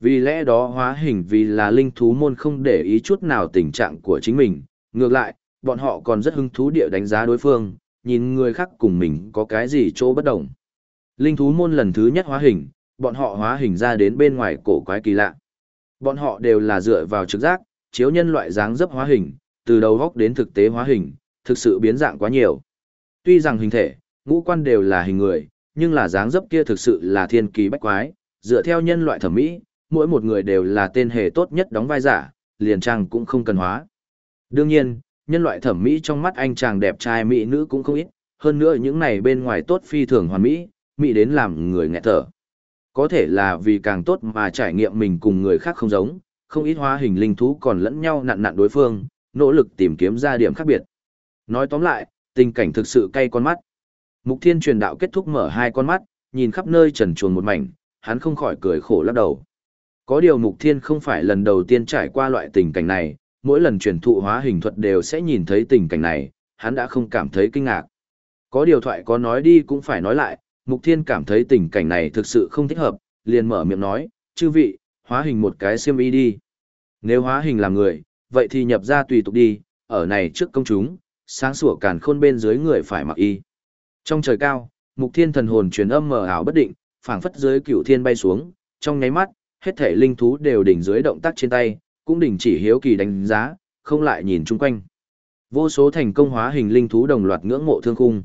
Speaker 1: Vì lẽ đó hóa hình vì là linh thú môn không để ý chút nào tình trạng của chính mình, ngược lại, bọn họ còn rất hứng thú địa đánh giá đối phương, nhìn người khác cùng mình có cái gì chỗ bất đồng. Linh thú môn lần thứ nhất hóa hình, bọn họ hóa hình ra đến bên ngoài cổ quái kỳ lạ. Bọn họ đều là dựa vào trực giác, chiếu nhân loại dáng dấp hóa hình, từ đầu góc đến thực tế hóa hình, thực sự biến dạng quá nhiều. Tuy rằng hình thể, ngũ quan đều là hình người, nhưng là dáng dấp kia thực sự là thiên kỳ bách quái, dựa theo nhân loại thẩm mỹ, mỗi một người đều là tên hề tốt nhất đóng vai giả, liền trang cũng không cần hóa. Đương nhiên, nhân loại thẩm mỹ trong mắt anh chàng đẹp trai mỹ nữ cũng không ít, hơn nữa những này bên ngoài tốt phi thường hoàn mỹ, mỹ đến làm người nghẹt thở. Có thể là vì càng tốt mà trải nghiệm mình cùng người khác không giống, không ít hóa hình linh thú còn lẫn nhau nặn nặn đối phương, nỗ lực tìm kiếm ra điểm khác biệt. Nói tóm lại, tình cảnh thực sự cay con mắt. Mục Thiên truyền đạo kết thúc mở hai con mắt, nhìn khắp nơi trần truồng một mảnh, hắn không khỏi cười khổ lắc đầu. Có điều Mục Thiên không phải lần đầu tiên trải qua loại tình cảnh này, mỗi lần truyền thụ hóa hình thuật đều sẽ nhìn thấy tình cảnh này, hắn đã không cảm thấy kinh ngạc. Có điều thoại có nói đi cũng phải nói lại, Mục Thiên cảm thấy tình cảnh này thực sự không thích hợp, liền mở miệng nói, chư vị, hóa hình một cái siêm y đi. Nếu hóa hình làm người, vậy thì nhập ra tùy tục đi, ở này trước công chúng, sáng sủa càn khôn bên dưới người phải mặc y. Trong trời cao, Mục Thiên thần hồn truyền âm mờ ảo bất định, phảng phất dưới cửu thiên bay xuống, trong nháy mắt, hết thể linh thú đều đỉnh dưới động tác trên tay, cũng đình chỉ hiếu kỳ đánh giá, không lại nhìn chung quanh. Vô số thành công hóa hình linh thú đồng loạt ngưỡng mộ thương khung.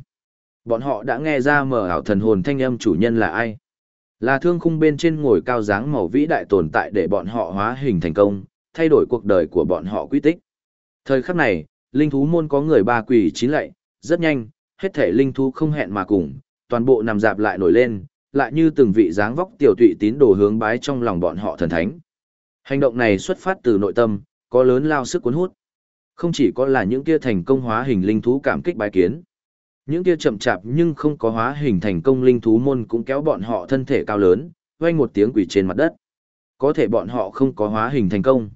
Speaker 1: Bọn họ đã nghe ra mở ảo thần hồn thanh âm chủ nhân là ai. Là thương khung bên trên ngồi cao dáng màu vĩ đại tồn tại để bọn họ hóa hình thành công, thay đổi cuộc đời của bọn họ quy tích. Thời khắc này, linh thú môn có người ba quỷ chín lạy, rất nhanh, hết thể linh thú không hẹn mà cùng, toàn bộ nằm dạp lại nổi lên, lại như từng vị dáng vóc tiểu tụy tín đồ hướng bái trong lòng bọn họ thần thánh. Hành động này xuất phát từ nội tâm, có lớn lao sức cuốn hút. Không chỉ có là những kia thành công hóa hình linh thú cảm kích bái kiến. Những kia chậm chạp nhưng không có hóa hình thành công linh thú môn cũng kéo bọn họ thân thể cao lớn, vang một tiếng quỷ trên mặt đất. Có thể bọn họ không có hóa hình thành công.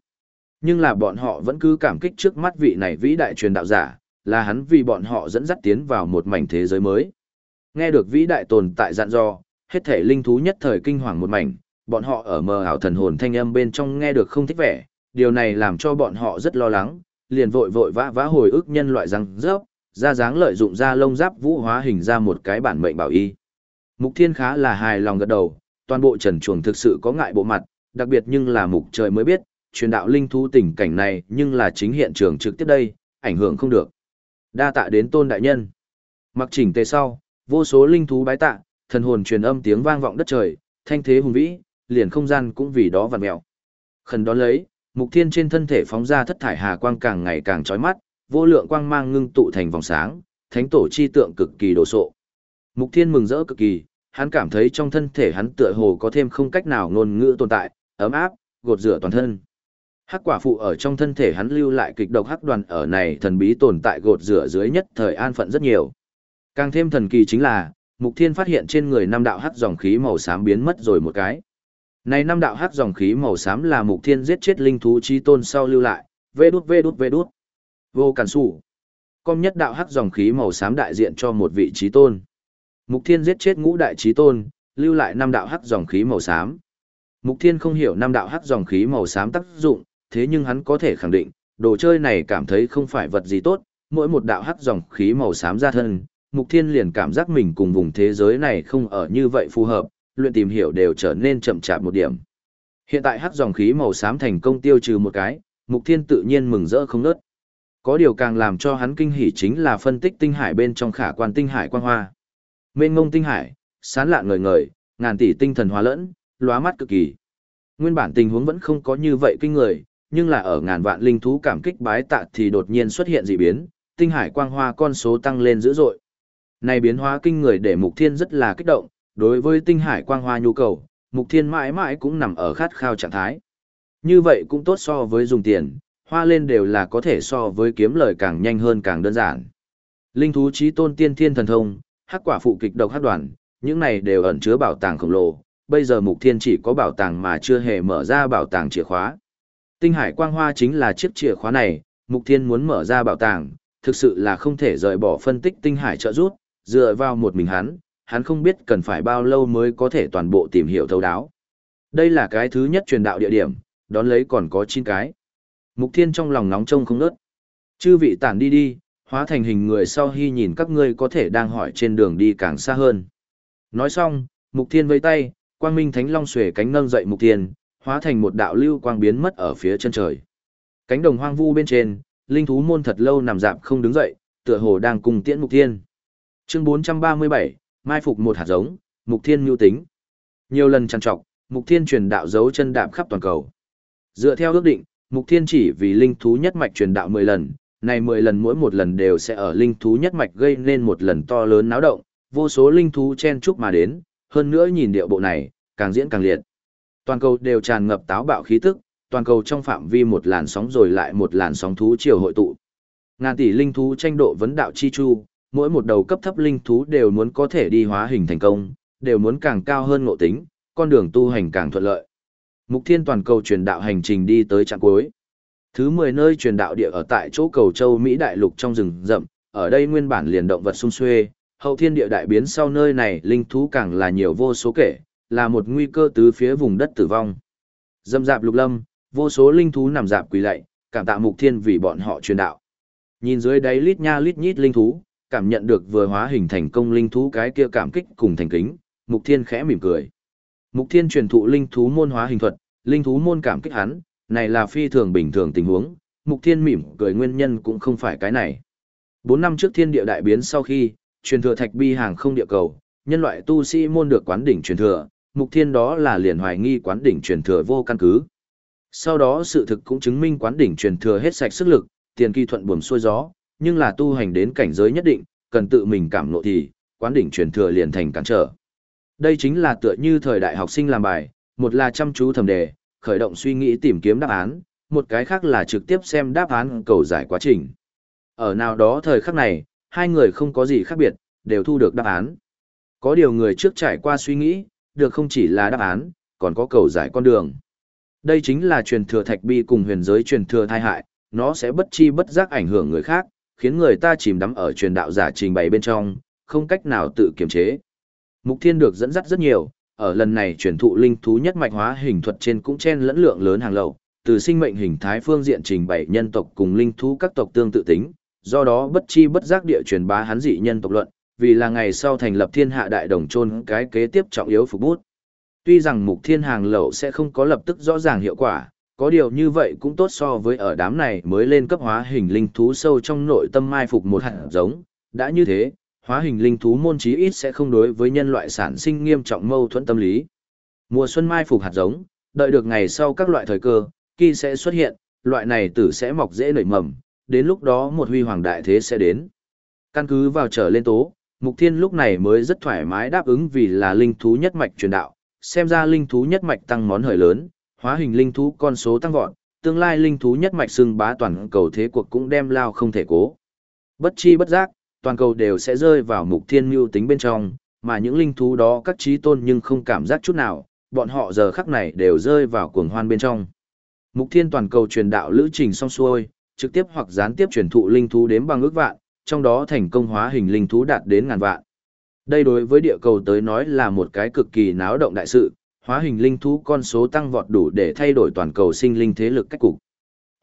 Speaker 1: Nhưng là bọn họ vẫn cứ cảm kích trước mắt vị này vĩ đại truyền đạo giả, là hắn vì bọn họ dẫn dắt tiến vào một mảnh thế giới mới. Nghe được vĩ đại tồn tại dặn dò, hết thể linh thú nhất thời kinh hoàng một mảnh, bọn họ ở mờ ảo thần hồn thanh âm bên trong nghe được không thích vẻ, điều này làm cho bọn họ rất lo lắng, liền vội vội vã vã hồi ức nhân loại răng rớp, ra dáng lợi dụng ra lông giáp vũ hóa hình ra một cái bản mệnh bảo y. Mục Thiên khá là hài lòng gật đầu, toàn bộ trần chuồng thực sự có ngại bộ mặt, đặc biệt nhưng là mục trời mới biết, truyền đạo linh thú tình cảnh này nhưng là chính hiện trường trực tiếp đây, ảnh hưởng không được. Đa tạ đến tôn đại nhân. Mặc chỉnh tề sau, vô số linh thú bái tạ, thần hồn truyền âm tiếng vang vọng đất trời, thanh thế hùng vĩ, liền không gian cũng vì đó vặn mèo. Khẩn đó lấy, mục thiên trên thân thể phóng ra thất thải hà quang càng ngày càng chói mắt, vô lượng quang mang ngưng tụ thành vòng sáng, thánh tổ chi tượng cực kỳ đồ sộ. Mục thiên mừng rỡ cực kỳ, hắn cảm thấy trong thân thể hắn tựa hồ có thêm không cách nào ngôn ngữ tồn tại, ấm áp, gột rửa toàn thân. Hắc quả phụ ở trong thân thể hắn lưu lại kịch độc hắc đoàn ở này thần bí tồn tại gột rửa dưới nhất thời an phận rất nhiều. Càng thêm thần kỳ chính là, Mục Thiên phát hiện trên người năm đạo hắc dòng khí màu xám biến mất rồi một cái. Này năm đạo hắc dòng khí màu xám là Mục Thiên giết chết linh thú chi tôn sau lưu lại, vê đút vê đút vê đút. Vô cản sủ. Com nhất đạo hắc dòng khí màu xám đại diện cho một vị trí tôn. Mục Thiên giết chết ngũ đại trí tôn, lưu lại năm đạo hắc dòng khí màu xám. Mục Thiên không hiểu năm đạo hắc dòng khí màu xám tác dụng, thế nhưng hắn có thể khẳng định, đồ chơi này cảm thấy không phải vật gì tốt, mỗi một đạo hắc dòng khí màu xám ra thân, Mục Thiên liền cảm giác mình cùng vùng thế giới này không ở như vậy phù hợp, luyện tìm hiểu đều trở nên chậm chạp một điểm. Hiện tại hắc dòng khí màu xám thành công tiêu trừ một cái, Mục Thiên tự nhiên mừng rỡ không nớt. Có điều càng làm cho hắn kinh hỉ chính là phân tích tinh hải bên trong khả quan tinh hải quang hoa. Mênh ngông tinh hải, sán lạ ngời ngời, ngàn tỷ tinh thần hóa lẫn, lóa mắt cực kỳ. Nguyên bản tình huống vẫn không có như vậy kinh người, nhưng là ở ngàn vạn linh thú cảm kích bái tạ thì đột nhiên xuất hiện dị biến, tinh hải quang hoa con số tăng lên dữ dội. Này biến hóa kinh người để Mục Thiên rất là kích động, đối với tinh hải quang hoa nhu cầu, Mục Thiên mãi mãi cũng nằm ở khát khao trạng thái. Như vậy cũng tốt so với dùng tiền, hoa lên đều là có thể so với kiếm lời càng nhanh hơn càng đơn giản. Linh thú trí tôn tiên thiên thần thông, hắc quả phụ kịch độc hắc đoàn, những này đều ẩn chứa bảo tàng khổng lồ, bây giờ Mục Thiên chỉ có bảo tàng mà chưa hề mở ra bảo tàng chìa khóa. Tinh hải quang hoa chính là chiếc chìa khóa này, Mục Thiên muốn mở ra bảo tàng, thực sự là không thể rời bỏ phân tích tinh hải trợ rút, dựa vào một mình hắn, hắn không biết cần phải bao lâu mới có thể toàn bộ tìm hiểu thấu đáo. Đây là cái thứ nhất truyền đạo địa điểm, đón lấy còn có 9 cái. Mục Thiên trong lòng nóng trông không nớt. Chư vị tản đi đi, hóa thành hình người sau khi nhìn các ngươi có thể đang hỏi trên đường đi càng xa hơn. Nói xong, Mục Thiên vây tay, quang minh thánh long xuề cánh nâng dậy Mục Thiên, hóa thành một đạo lưu quang biến mất ở phía chân trời. Cánh đồng hoang vu bên trên, linh thú môn thật lâu nằm dạp không đứng dậy, tựa hồ đang cùng tiễn Mục Thiên. Chương 437, mai phục một hạt giống, Mục Thiên nhu tính. Nhiều lần trằn trọc, Mục Thiên truyền đạo dấu chân đạp khắp toàn cầu. Dựa theo ước định, Mục Thiên chỉ vì linh thú nhất mạch truyền đạo 10 lần, này 10 lần mỗi một lần đều sẽ ở linh thú nhất mạch gây nên một lần to lớn náo động, vô số linh thú chen chúc mà đến, hơn nữa nhìn điệu bộ này, càng diễn càng liệt. Toàn cầu đều tràn ngập táo bạo khí tức, toàn cầu trong phạm vi một làn sóng rồi lại một làn sóng thú triều hội tụ. Ngàn tỷ linh thú tranh độ vấn đạo chi chu, mỗi một đầu cấp thấp linh thú đều muốn có thể đi hóa hình thành công, đều muốn càng cao hơn ngộ tính, con đường tu hành càng thuận lợi. Mục Thiên toàn cầu truyền đạo hành trình đi tới trạng cuối. Thứ 10 nơi truyền đạo địa ở tại chỗ cầu châu Mỹ đại lục trong rừng rậm, ở đây nguyên bản liền động vật sung xuê, hậu thiên địa đại biến sau nơi này linh thú càng là nhiều vô số kể, là một nguy cơ tứ phía vùng đất tử vong. Dâm dạp lục lâm, vô số linh thú nằm dạp quỳ lạy, cảm tạ mục thiên vì bọn họ truyền đạo. Nhìn dưới đáy lít nha lít nhít linh thú, cảm nhận được vừa hóa hình thành công linh thú cái kia cảm kích cùng thành kính, mục thiên khẽ mỉm cười. Mục thiên truyền thụ linh thú môn hóa hình thuật, linh thú môn cảm kích hắn, này là phi thường bình thường tình huống, mục thiên mỉm cười nguyên nhân cũng không phải cái này. Bốn năm trước thiên địa đại biến sau khi, truyền thừa thạch bi hàng không địa cầu, nhân loại tu sĩ môn được quán đỉnh truyền thừa, mục thiên đó là liền hoài nghi quán đỉnh truyền thừa vô căn cứ. Sau đó sự thực cũng chứng minh quán đỉnh truyền thừa hết sạch sức lực, tiền kỳ thuận buồm xuôi gió, nhưng là tu hành đến cảnh giới nhất định, cần tự mình cảm nộ thì, quán đỉnh truyền thừa liền thành cản trở. Đây chính là tựa như thời đại học sinh làm bài, một là chăm chú thầm đề, khởi động suy nghĩ tìm kiếm đáp án, một cái khác là trực tiếp xem đáp án cầu giải quá trình. Ở nào đó thời khắc này, hai người không có gì khác biệt, đều thu được đáp án. Có điều người trước trải qua suy nghĩ, được không chỉ là đáp án, còn có cầu giải con đường. Đây chính là truyền thừa thạch bi cùng huyền giới truyền thừa thai hại, nó sẽ bất chi bất giác ảnh hưởng người khác, khiến người ta chìm đắm ở truyền đạo giả trình bày bên trong, không cách nào tự kiềm chế. Mục Thiên được dẫn dắt rất nhiều, ở lần này truyền thụ linh thú nhất mạch hóa hình thuật trên cũng chen lẫn lượng lớn hàng lậu, từ sinh mệnh hình thái phương diện trình bày nhân tộc cùng linh thú các tộc tương tự tính, do đó bất chi bất giác địa truyền bá hắn dị nhân tộc luận, vì là ngày sau thành lập thiên hạ đại đồng chôn cái kế tiếp trọng yếu phục bút. Tuy rằng mục thiên hàng lậu sẽ không có lập tức rõ ràng hiệu quả, có điều như vậy cũng tốt so với ở đám này mới lên cấp hóa hình linh thú sâu trong nội tâm mai phục một hạt giống, đã như thế, hóa hình linh thú môn chí ít sẽ không đối với nhân loại sản sinh nghiêm trọng mâu thuẫn tâm lý. Mùa xuân mai phục hạt giống, đợi được ngày sau các loại thời cơ, khi sẽ xuất hiện, loại này tử sẽ mọc dễ nảy mầm, đến lúc đó một huy hoàng đại thế sẽ đến. Căn cứ vào trở lên tố, Mục Thiên lúc này mới rất thoải mái đáp ứng vì là linh thú nhất mạch truyền đạo, xem ra linh thú nhất mạch tăng món hời lớn, hóa hình linh thú con số tăng vọt, tương lai linh thú nhất mạch xưng bá toàn cầu thế cuộc cũng đem lao không thể cố. Bất chi bất giác, toàn cầu đều sẽ rơi vào mục thiên mưu tính bên trong, mà những linh thú đó các trí tôn nhưng không cảm giác chút nào, bọn họ giờ khắc này đều rơi vào cuồng hoan bên trong. Mục thiên toàn cầu truyền đạo lữ trình xong xuôi, trực tiếp hoặc gián tiếp truyền thụ linh thú đến bằng ước vạn, trong đó thành công hóa hình linh thú đạt đến ngàn vạn. Đây đối với địa cầu tới nói là một cái cực kỳ náo động đại sự, hóa hình linh thú con số tăng vọt đủ để thay đổi toàn cầu sinh linh thế lực cách cục.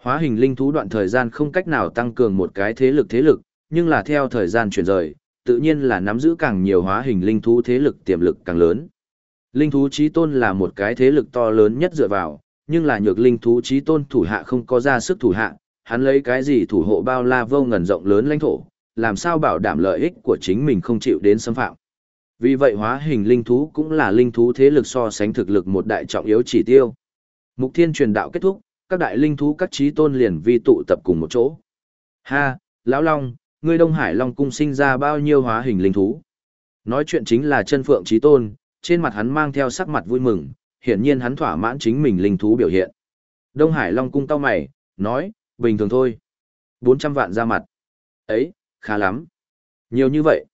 Speaker 1: Hóa hình linh thú đoạn thời gian không cách nào tăng cường một cái thế lực thế lực, nhưng là theo thời gian chuyển rời, tự nhiên là nắm giữ càng nhiều hóa hình linh thú thế lực tiềm lực càng lớn. Linh thú chí tôn là một cái thế lực to lớn nhất dựa vào, nhưng là nhược linh thú chí tôn thủ hạ không có ra sức thủ hạ, hắn lấy cái gì thủ hộ bao la vô ngần rộng lớn lãnh thổ, làm sao bảo đảm lợi ích của chính mình không chịu đến xâm phạm. Vì vậy hóa hình linh thú cũng là linh thú thế lực so sánh thực lực một đại trọng yếu chỉ tiêu. Mục thiên truyền đạo kết thúc, các đại linh thú các trí tôn liền vi tụ tập cùng một chỗ. Ha, Lão Long, ngươi Đông Hải Long cung sinh ra bao nhiêu hóa hình linh thú? Nói chuyện chính là chân phượng trí tôn, trên mặt hắn mang theo sắc mặt vui mừng, hiển nhiên hắn thỏa mãn chính mình linh thú biểu hiện. Đông Hải Long cung tao mày, nói, bình thường thôi. 400 vạn ra mặt. Ấy, khá lắm. Nhiều như vậy.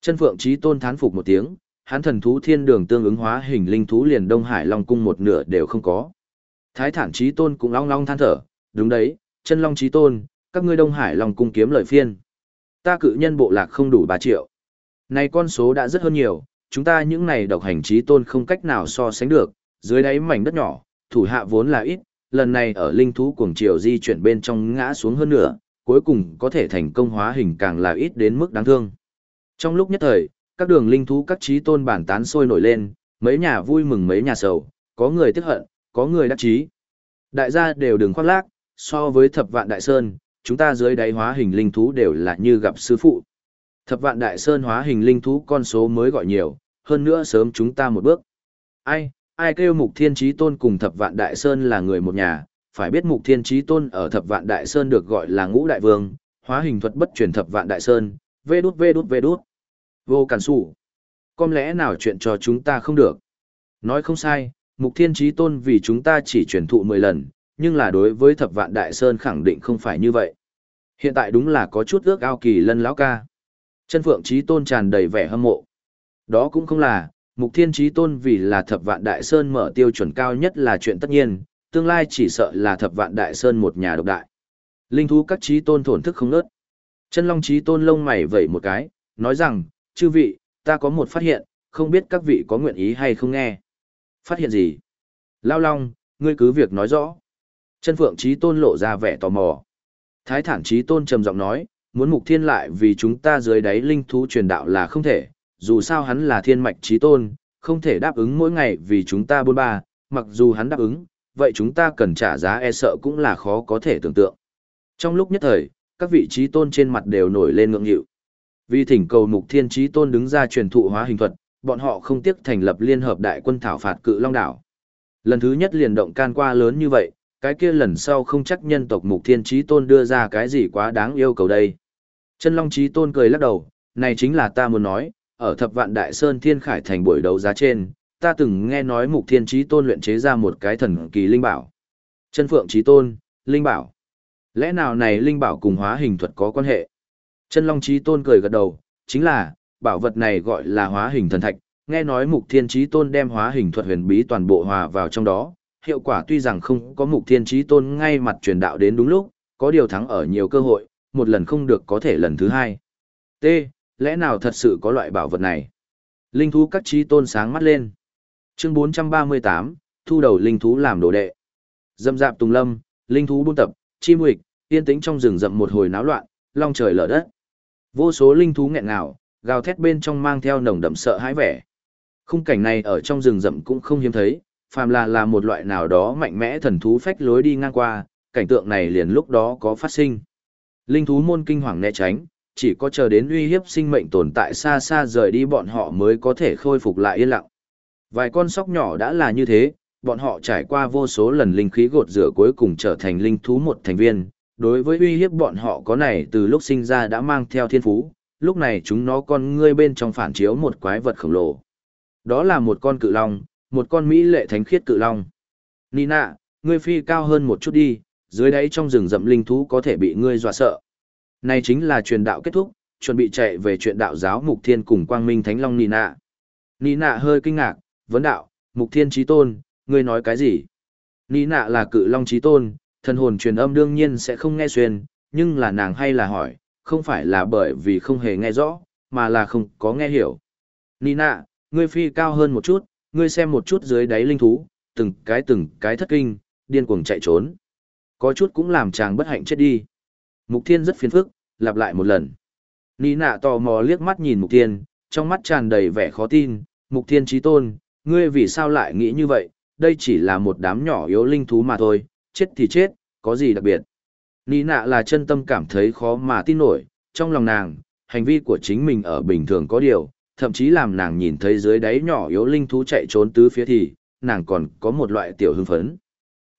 Speaker 1: Chân Phượng Chí Tôn thán phục một tiếng, hắn thần thú thiên đường tương ứng hóa hình linh thú liền Đông Hải Long cung một nửa đều không có. Thái Thản Chí Tôn cũng long long than thở, đúng đấy, chân Long Chí Tôn, các ngươi Đông Hải Long cung kiếm lợi phiên. Ta cự nhân bộ lạc không đủ 3 triệu. Này con số đã rất hơn nhiều, chúng ta những này độc hành Chí Tôn không cách nào so sánh được, dưới đáy mảnh đất nhỏ, thủ hạ vốn là ít, lần này ở linh thú cuồng triều di chuyển bên trong ngã xuống hơn nữa, cuối cùng có thể thành công hóa hình càng là ít đến mức đáng thương. Trong lúc nhất thời, các đường linh thú các trí tôn bản tán sôi nổi lên, mấy nhà vui mừng mấy nhà sầu, có người tiếc hận, có người đắc chí. Đại gia đều đừng khoác lác, so với thập vạn đại sơn, chúng ta dưới đáy hóa hình linh thú đều là như gặp sư phụ. Thập vạn đại sơn hóa hình linh thú con số mới gọi nhiều, hơn nữa sớm chúng ta một bước. Ai, ai kêu Mục Thiên Chí Tôn cùng Thập Vạn Đại Sơn là người một nhà, phải biết Mục Thiên Chí Tôn ở Thập Vạn Đại Sơn được gọi là Ngũ Đại Vương, hóa hình thuật bất truyền Thập Vạn Đại Sơn, vê đút vê đút vê đút. Vô cản sủ. Có lẽ nào chuyện cho chúng ta không được? Nói không sai, Mục Thiên Chí Tôn vì chúng ta chỉ truyền thụ 10 lần, nhưng là đối với Thập Vạn Đại Sơn khẳng định không phải như vậy. Hiện tại đúng là có chút ước ao kỳ lân lão ca. Chân Phượng Chí Tôn tràn đầy vẻ hâm mộ. Đó cũng không là, Mục Thiên Chí Tôn vì là Thập Vạn Đại Sơn mở tiêu chuẩn cao nhất là chuyện tất nhiên, tương lai chỉ sợ là Thập Vạn Đại Sơn một nhà độc đại. Linh thú các chí tôn thổn thức không nớt. Chân Long Chí Tôn lông mày vẩy một cái, nói rằng, chư vị, ta có một phát hiện, không biết các vị có nguyện ý hay không nghe. Phát hiện gì? Lao Long, ngươi cứ việc nói rõ. Chân Phượng Chí Tôn lộ ra vẻ tò mò. Thái Thản Chí Tôn trầm giọng nói, muốn mục thiên lại vì chúng ta dưới đáy linh thú truyền đạo là không thể, dù sao hắn là thiên mạch Chí Tôn, không thể đáp ứng mỗi ngày vì chúng ta buôn ba, mặc dù hắn đáp ứng, vậy chúng ta cần trả giá e sợ cũng là khó có thể tưởng tượng. Trong lúc nhất thời, các vị trí tôn trên mặt đều nổi lên ngưỡng nghịu. Vì thỉnh cầu mục thiên trí tôn đứng ra truyền thụ hóa hình thuật, bọn họ không tiếc thành lập liên hợp đại quân thảo phạt cự long đảo. Lần thứ nhất liền động can qua lớn như vậy, cái kia lần sau không chắc nhân tộc mục thiên trí tôn đưa ra cái gì quá đáng yêu cầu đây. Chân long trí tôn cười lắc đầu, này chính là ta muốn nói, ở thập vạn đại sơn thiên khải thành buổi đấu giá trên, ta từng nghe nói mục thiên trí tôn luyện chế ra một cái thần kỳ linh bảo. Chân phượng trí tôn, linh bảo. Lẽ nào này linh bảo cùng hóa hình thuật có quan hệ? Chân long trí tôn cười gật đầu, chính là, bảo vật này gọi là hóa hình thần thạch, nghe nói mục thiên trí tôn đem hóa hình thuật huyền bí toàn bộ hòa vào trong đó, hiệu quả tuy rằng không có mục thiên trí tôn ngay mặt truyền đạo đến đúng lúc, có điều thắng ở nhiều cơ hội, một lần không được có thể lần thứ hai. T. Lẽ nào thật sự có loại bảo vật này? Linh thú các trí tôn sáng mắt lên. Chương 438, thu đầu linh thú làm đồ đệ. Dâm dạp tùng lâm, linh thú buôn tập, chim huỵch, yên tĩnh trong rừng rậm một hồi náo loạn, long trời lở đất. Vô số linh thú nghẹn ngào, gào thét bên trong mang theo nồng đậm sợ hãi vẻ. Khung cảnh này ở trong rừng rậm cũng không hiếm thấy, phàm là là một loại nào đó mạnh mẽ thần thú phách lối đi ngang qua, cảnh tượng này liền lúc đó có phát sinh. Linh thú môn kinh hoàng né tránh, chỉ có chờ đến uy hiếp sinh mệnh tồn tại xa xa rời đi bọn họ mới có thể khôi phục lại yên lặng. Vài con sóc nhỏ đã là như thế, bọn họ trải qua vô số lần linh khí gột rửa cuối cùng trở thành linh thú một thành viên. Đối với uy hiếp bọn họ có này từ lúc sinh ra đã mang theo thiên phú, lúc này chúng nó con ngươi bên trong phản chiếu một quái vật khổng lồ. Đó là một con cự long, một con mỹ lệ thánh khiết cự long. Nina, ngươi phi cao hơn một chút đi, dưới đáy trong rừng rậm linh thú có thể bị ngươi dọa sợ. Này chính là truyền đạo kết thúc, chuẩn bị chạy về chuyện đạo giáo Mục Thiên cùng Quang Minh Thánh Long Nina. Nina hơi kinh ngạc, vấn đạo, Mục Thiên Chí Tôn, ngươi nói cái gì? Nina là cự long Chí Tôn, thần hồn truyền âm đương nhiên sẽ không nghe xuyên, nhưng là nàng hay là hỏi, không phải là bởi vì không hề nghe rõ, mà là không có nghe hiểu. Nina, ngươi phi cao hơn một chút, ngươi xem một chút dưới đáy linh thú, từng cái từng cái thất kinh, điên cuồng chạy trốn. Có chút cũng làm chàng bất hạnh chết đi. Mục Thiên rất phiền phức, lặp lại một lần. Nina tò mò liếc mắt nhìn Mục Thiên, trong mắt tràn đầy vẻ khó tin, Mục Thiên trí tôn, ngươi vì sao lại nghĩ như vậy, đây chỉ là một đám nhỏ yếu linh thú mà thôi, chết thì chết, có gì đặc biệt. Ní nạ là chân tâm cảm thấy khó mà tin nổi, trong lòng nàng, hành vi của chính mình ở bình thường có điều, thậm chí làm nàng nhìn thấy dưới đáy nhỏ yếu linh thú chạy trốn tứ phía thì, nàng còn có một loại tiểu hưng phấn.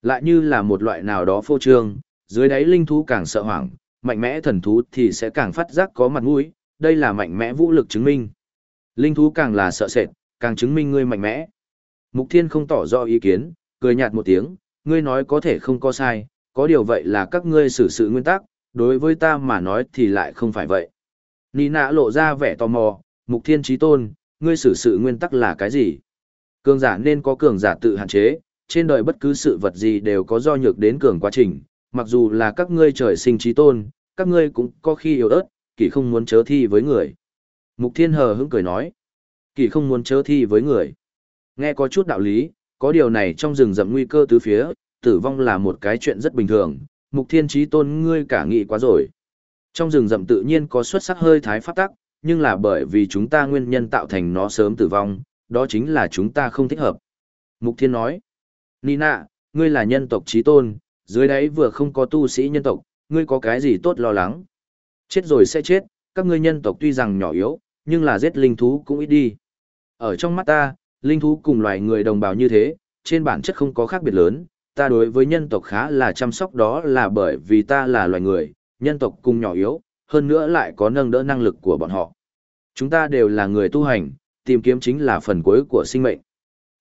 Speaker 1: Lại như là một loại nào đó phô trương, dưới đáy linh thú càng sợ hoảng, mạnh mẽ thần thú thì sẽ càng phát giác có mặt mũi, đây là mạnh mẽ vũ lực chứng minh. Linh thú càng là sợ sệt, càng chứng minh ngươi mạnh mẽ. Mục Thiên không tỏ rõ ý kiến, cười nhạt một tiếng, ngươi nói có thể không có sai, có điều vậy là các ngươi xử sự nguyên tắc, đối với ta mà nói thì lại không phải vậy. Nina lộ ra vẻ tò mò, Mục Thiên trí tôn, ngươi xử sự nguyên tắc là cái gì? Cường giả nên có cường giả tự hạn chế, trên đời bất cứ sự vật gì đều có do nhược đến cường quá trình, mặc dù là các ngươi trời sinh trí tôn, các ngươi cũng có khi yếu ớt, kỳ không muốn chớ thi với người. Mục Thiên hờ hững cười nói, kỳ không muốn chớ thi với người. Nghe có chút đạo lý, có điều này trong rừng rậm nguy cơ tứ phía, tử vong là một cái chuyện rất bình thường, mục thiên trí tôn ngươi cả nghị quá rồi. Trong rừng rậm tự nhiên có xuất sắc hơi thái pháp tắc, nhưng là bởi vì chúng ta nguyên nhân tạo thành nó sớm tử vong, đó chính là chúng ta không thích hợp. Mục thiên nói, Nina, ngươi là nhân tộc trí tôn, dưới đấy vừa không có tu sĩ nhân tộc, ngươi có cái gì tốt lo lắng. Chết rồi sẽ chết, các ngươi nhân tộc tuy rằng nhỏ yếu, nhưng là giết linh thú cũng ít đi. Ở trong mắt ta, linh thú cùng loài người đồng bào như thế, trên bản chất không có khác biệt lớn, ta đối với nhân tộc khá là chăm sóc đó là bởi vì ta là loài người, nhân tộc cùng nhỏ yếu, hơn nữa lại có nâng đỡ năng lực của bọn họ. Chúng ta đều là người tu hành, tìm kiếm chính là phần cuối của sinh mệnh.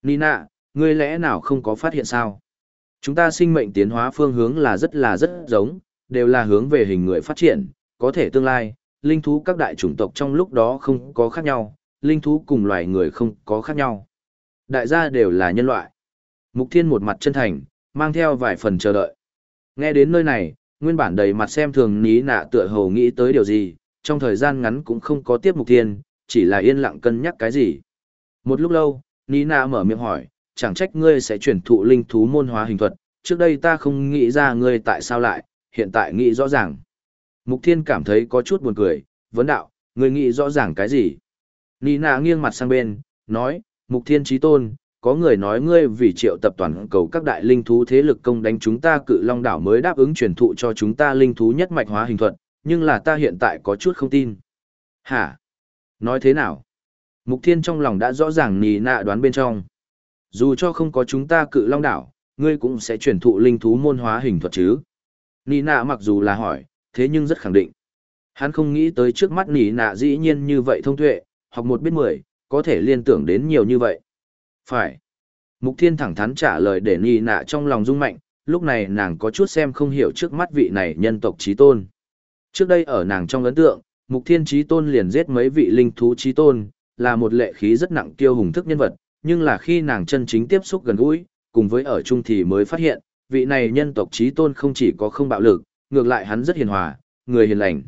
Speaker 1: Nina, ngươi lẽ nào không có phát hiện sao? Chúng ta sinh mệnh tiến hóa phương hướng là rất là rất giống, đều là hướng về hình người phát triển, có thể tương lai, linh thú các đại chủng tộc trong lúc đó không có khác nhau, linh thú cùng loài người không có khác nhau. Đại gia đều là nhân loại. Mục Thiên một mặt chân thành, mang theo vài phần chờ đợi. Nghe đến nơi này, nguyên bản đầy mặt xem thường ní nạ tựa hồ nghĩ tới điều gì, trong thời gian ngắn cũng không có tiếp Mục Thiên, chỉ là yên lặng cân nhắc cái gì. Một lúc lâu, ní nạ mở miệng hỏi, chẳng trách ngươi sẽ chuyển thụ linh thú môn hóa hình thuật, trước đây ta không nghĩ ra ngươi tại sao lại, hiện tại nghĩ rõ ràng. Mục Thiên cảm thấy có chút buồn cười, vấn đạo, ngươi nghĩ rõ ràng cái gì? Nina nghiêng mặt sang bên, nói, Mục Thiên Chí Tôn, có người nói ngươi vì triệu tập toàn cầu các đại linh thú thế lực công đánh chúng ta cự long đảo mới đáp ứng truyền thụ cho chúng ta linh thú nhất mạch hóa hình thuật, nhưng là ta hiện tại có chút không tin. Hả? Nói thế nào? Mục Thiên trong lòng đã rõ ràng Nina đoán bên trong. Dù cho không có chúng ta cự long đảo, ngươi cũng sẽ truyền thụ linh thú môn hóa hình thuật chứ. Nina mặc dù là hỏi, thế nhưng rất khẳng định. Hắn không nghĩ tới trước mắt nỉ nạ dĩ nhiên như vậy thông tuệ, học một biết mười, có thể liên tưởng đến nhiều như vậy. Phải. Mục Thiên thẳng thắn trả lời để nỉ nạ trong lòng rung mạnh, lúc này nàng có chút xem không hiểu trước mắt vị này nhân tộc trí tôn. Trước đây ở nàng trong ấn tượng, Mục Thiên trí tôn liền giết mấy vị linh thú trí tôn, là một lệ khí rất nặng tiêu hùng thức nhân vật, nhưng là khi nàng chân chính tiếp xúc gần gũi, cùng với ở chung thì mới phát hiện, vị này nhân tộc trí tôn không chỉ có không bạo lực, ngược lại hắn rất hiền hòa, người hiền lành.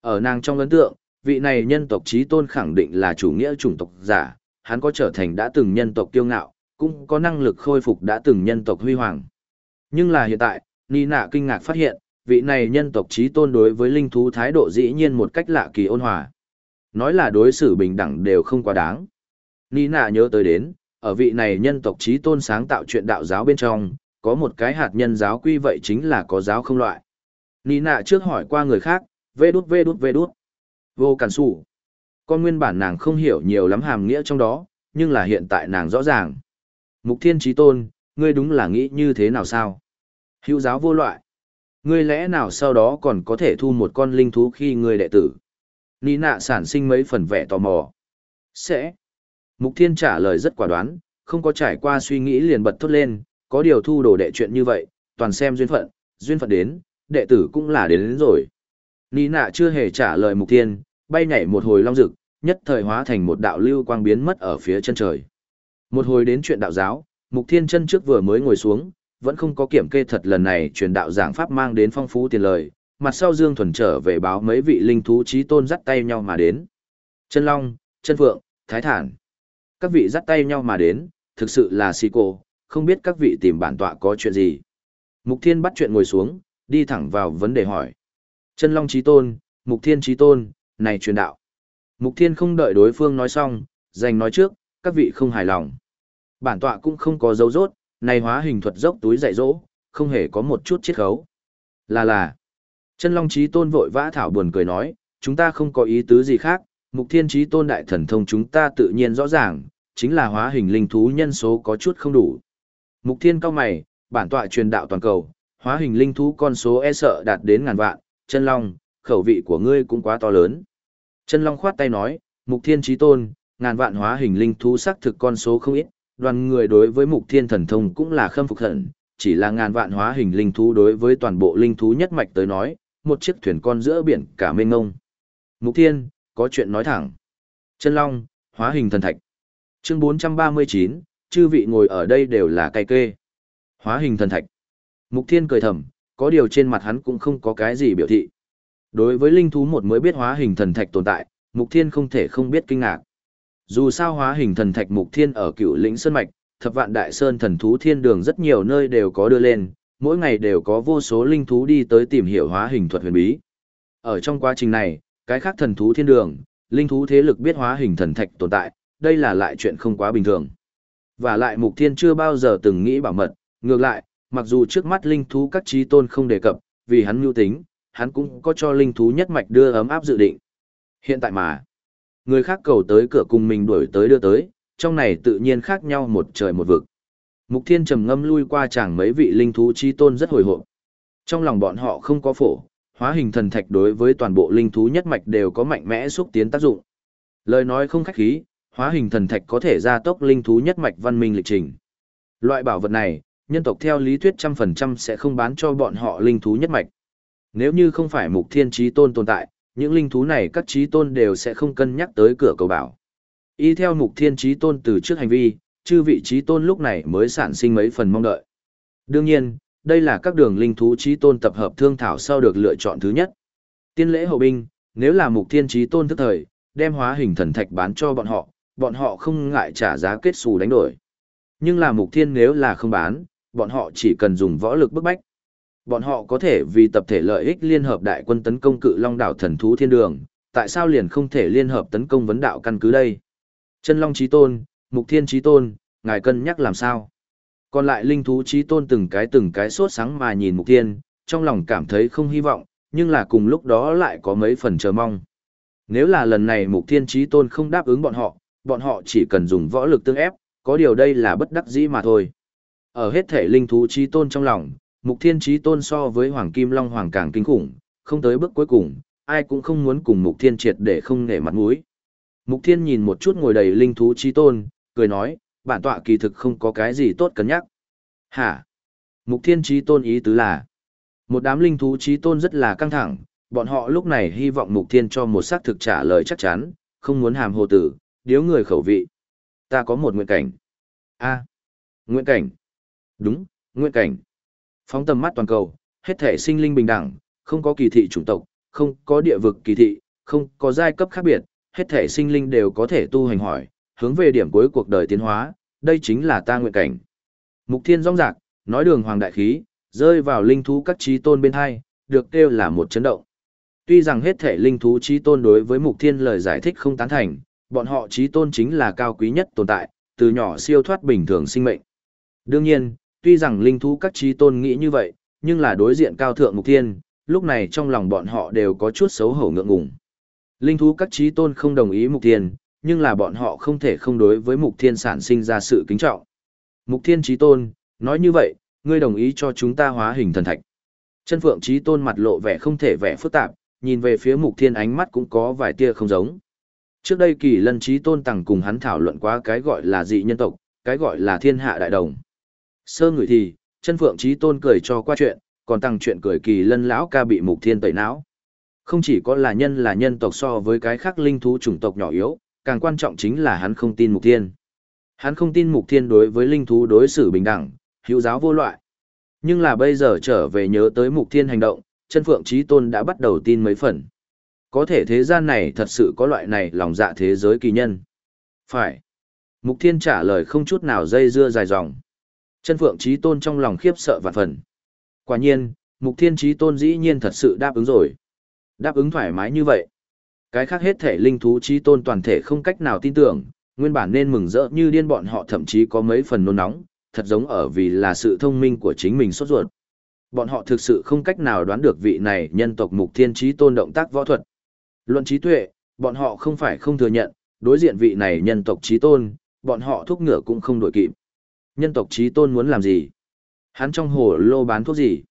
Speaker 1: Ở nàng trong ấn tượng, vị này nhân tộc trí tôn khẳng định là chủ nghĩa chủng tộc giả, hắn có trở thành đã từng nhân tộc kiêu ngạo, cũng có năng lực khôi phục đã từng nhân tộc huy hoàng. Nhưng là hiện tại, Nina kinh ngạc phát hiện, vị này nhân tộc trí tôn đối với linh thú thái độ dĩ nhiên một cách lạ kỳ ôn hòa. Nói là đối xử bình đẳng đều không quá đáng. Nina nhớ tới đến, ở vị này nhân tộc trí tôn sáng tạo chuyện đạo giáo bên trong, có một cái hạt nhân giáo quy vậy chính là có giáo không loại. Nina trước hỏi qua người khác, vê đút vê đút vê đút. Vô cản sủ. Con nguyên bản nàng không hiểu nhiều lắm hàm nghĩa trong đó, nhưng là hiện tại nàng rõ ràng. Mục thiên trí tôn, ngươi đúng là nghĩ như thế nào sao? Hữu giáo vô loại. Ngươi lẽ nào sau đó còn có thể thu một con linh thú khi ngươi đệ tử? Nina sản sinh mấy phần vẻ tò mò. Sẽ. Mục thiên trả lời rất quả đoán, không có trải qua suy nghĩ liền bật thốt lên, có điều thu đồ đệ chuyện như vậy, toàn xem duyên phận, duyên phận đến, đệ tử cũng là đến, đến rồi. Ní nạ chưa hề trả lời mục thiên, bay nhảy một hồi long rực, nhất thời hóa thành một đạo lưu quang biến mất ở phía chân trời. Một hồi đến chuyện đạo giáo, mục thiên chân trước vừa mới ngồi xuống, vẫn không có kiểm kê thật lần này truyền đạo giảng pháp mang đến phong phú tiền lời, mặt sau Dương Thuần trở về báo mấy vị linh thú trí tôn dắt tay nhau mà đến. Chân Long, Chân Phượng, Thái Thản. Các vị dắt tay nhau mà đến, thực sự là si cô, không biết các vị tìm bản tọa có chuyện gì. Mục Thiên bắt chuyện ngồi xuống, đi thẳng vào vấn đề hỏi. Chân Long Chí Tôn, Mục Thiên Chí Tôn, này truyền đạo. Mục Thiên không đợi đối phương nói xong, dành nói trước, các vị không hài lòng. Bản tọa cũng không có dấu rốt, này hóa hình thuật dốc túi dạy dỗ, không hề có một chút chiết khấu. Là là. Chân Long Chí Tôn vội vã thảo buồn cười nói, chúng ta không có ý tứ gì khác, Mục Thiên Chí Tôn đại thần thông chúng ta tự nhiên rõ ràng, chính là hóa hình linh thú nhân số có chút không đủ. Mục Thiên cao mày, bản tọa truyền đạo toàn cầu, hóa hình linh thú con số e sợ đạt đến ngàn vạn, chân long, khẩu vị của ngươi cũng quá to lớn. Chân long khoát tay nói, mục thiên trí tôn, ngàn vạn hóa hình linh thú xác thực con số không ít, đoàn người đối với mục thiên thần thông cũng là khâm phục hận, chỉ là ngàn vạn hóa hình linh thú đối với toàn bộ linh thú nhất mạch tới nói, một chiếc thuyền con giữa biển cả mênh ngông. Mục thiên, có chuyện nói thẳng. Chân long, hóa hình thần thạch. Chương 439, chư vị ngồi ở đây đều là cay kê. Hóa hình thần thạch. Mục Thiên cười thầm, có điều trên mặt hắn cũng không có cái gì biểu thị. Đối với linh thú một mới biết hóa hình thần thạch tồn tại, Mục Thiên không thể không biết kinh ngạc. Dù sao hóa hình thần thạch Mục Thiên ở cựu lĩnh Sơn Mạch, thập vạn đại sơn thần thú thiên đường rất nhiều nơi đều có đưa lên, mỗi ngày đều có vô số linh thú đi tới tìm hiểu hóa hình thuật huyền bí. Ở trong quá trình này, cái khác thần thú thiên đường, linh thú thế lực biết hóa hình thần thạch tồn tại, đây là lại chuyện không quá bình thường. Và lại Mục Thiên chưa bao giờ từng nghĩ bảo mật, ngược lại, mặc dù trước mắt linh thú các trí tôn không đề cập, vì hắn mưu tính, hắn cũng có cho linh thú nhất mạch đưa ấm áp dự định. Hiện tại mà, người khác cầu tới cửa cùng mình đuổi tới đưa tới, trong này tự nhiên khác nhau một trời một vực. Mục Thiên trầm ngâm lui qua chẳng mấy vị linh thú chi tôn rất hồi hộp. Trong lòng bọn họ không có phổ, hóa hình thần thạch đối với toàn bộ linh thú nhất mạch đều có mạnh mẽ xúc tiến tác dụng. Lời nói không khách khí, hóa hình thần thạch có thể gia tốc linh thú nhất mạch văn minh lịch trình. Loại bảo vật này, nhân tộc theo lý thuyết trăm phần trăm sẽ không bán cho bọn họ linh thú nhất mạch. Nếu như không phải mục thiên trí tôn tồn tại, những linh thú này các trí tôn đều sẽ không cân nhắc tới cửa cầu bảo. Y theo mục thiên trí tôn từ trước hành vi, chư vị trí tôn lúc này mới sản sinh mấy phần mong đợi. Đương nhiên, đây là các đường linh thú trí tôn tập hợp thương thảo sau được lựa chọn thứ nhất. Tiên lễ hậu binh, nếu là mục thiên trí tôn thức thời, đem hóa hình thần thạch bán cho bọn họ, bọn họ không ngại trả giá kết xù đánh đổi. Nhưng là mục thiên nếu là không bán, bọn họ chỉ cần dùng võ lực bức bách. Bọn họ có thể vì tập thể lợi ích liên hợp đại quân tấn công cự long đảo thần thú thiên đường, tại sao liền không thể liên hợp tấn công vấn đạo căn cứ đây? Chân long trí tôn, mục thiên trí tôn, ngài cân nhắc làm sao? Còn lại linh thú trí tôn từng cái từng cái sốt sáng mà nhìn mục thiên, trong lòng cảm thấy không hy vọng, nhưng là cùng lúc đó lại có mấy phần chờ mong. Nếu là lần này mục thiên trí tôn không đáp ứng bọn họ, bọn họ chỉ cần dùng võ lực tương ép, có điều đây là bất đắc dĩ mà thôi. Ở hết thể linh thú trí tôn trong lòng, mục thiên trí tôn so với hoàng kim long hoàng càng kinh khủng, không tới bước cuối cùng, ai cũng không muốn cùng mục thiên triệt để không nể mặt mũi. Mục thiên nhìn một chút ngồi đầy linh thú trí tôn, cười nói, bản tọa kỳ thực không có cái gì tốt cân nhắc. Hả? Mục thiên trí tôn ý tứ là, một đám linh thú trí tôn rất là căng thẳng, bọn họ lúc này hy vọng mục thiên cho một xác thực trả lời chắc chắn, không muốn hàm hồ tử, điếu người khẩu vị. Ta có một nguyện cảnh. a nguyện cảnh. Đúng, nguyện cảnh. Phóng tầm mắt toàn cầu, hết thể sinh linh bình đẳng, không có kỳ thị chủng tộc, không có địa vực kỳ thị, không có giai cấp khác biệt, hết thể sinh linh đều có thể tu hành hỏi, hướng về điểm cuối cuộc đời tiến hóa, đây chính là ta nguyện cảnh. Mục thiên rong rạc, nói đường hoàng đại khí, rơi vào linh thú các trí tôn bên hai, được kêu là một chấn động. Tuy rằng hết thể linh thú trí tôn đối với mục thiên lời giải thích không tán thành, bọn họ trí tôn chính là cao quý nhất tồn tại, từ nhỏ siêu thoát bình thường sinh mệnh. Đương nhiên, tuy rằng linh thú các trí tôn nghĩ như vậy, nhưng là đối diện cao thượng mục thiên, lúc này trong lòng bọn họ đều có chút xấu hổ ngượng ngùng. Linh thú các trí tôn không đồng ý mục thiên, nhưng là bọn họ không thể không đối với mục thiên sản sinh ra sự kính trọng. Mục thiên trí tôn, nói như vậy, ngươi đồng ý cho chúng ta hóa hình thần thạch. Chân phượng trí tôn mặt lộ vẻ không thể vẻ phức tạp, nhìn về phía mục thiên ánh mắt cũng có vài tia không giống. Trước đây kỳ lân trí tôn tặng cùng hắn thảo luận qua cái gọi là dị nhân tộc, cái gọi là thiên hạ đại đồng. Sơ người thì, chân phượng trí tôn cười cho qua chuyện, còn tăng chuyện cười kỳ lân lão ca bị mục thiên tẩy não. Không chỉ có là nhân là nhân tộc so với cái khác linh thú chủng tộc nhỏ yếu, càng quan trọng chính là hắn không tin mục thiên. Hắn không tin mục thiên đối với linh thú đối xử bình đẳng, hữu giáo vô loại. Nhưng là bây giờ trở về nhớ tới mục thiên hành động, chân phượng trí tôn đã bắt đầu tin mấy phần. Có thể thế gian này thật sự có loại này lòng dạ thế giới kỳ nhân. Phải. Mục thiên trả lời không chút nào dây dưa dài dòng. Chân phượng trí tôn trong lòng khiếp sợ vạn phần. Quả nhiên, mục thiên trí tôn dĩ nhiên thật sự đáp ứng rồi. Đáp ứng thoải mái như vậy. Cái khác hết thể linh thú trí tôn toàn thể không cách nào tin tưởng, nguyên bản nên mừng rỡ như điên bọn họ thậm chí có mấy phần nôn nóng, thật giống ở vì là sự thông minh của chính mình sốt ruột. Bọn họ thực sự không cách nào đoán được vị này nhân tộc mục thiên trí tôn động tác võ thuật. Luận trí tuệ, bọn họ không phải không thừa nhận, đối diện vị này nhân tộc trí tôn, bọn họ thúc ngựa cũng không đổi kịp. Nhân tộc trí tôn muốn làm gì? Hắn trong hồ lô bán thuốc gì?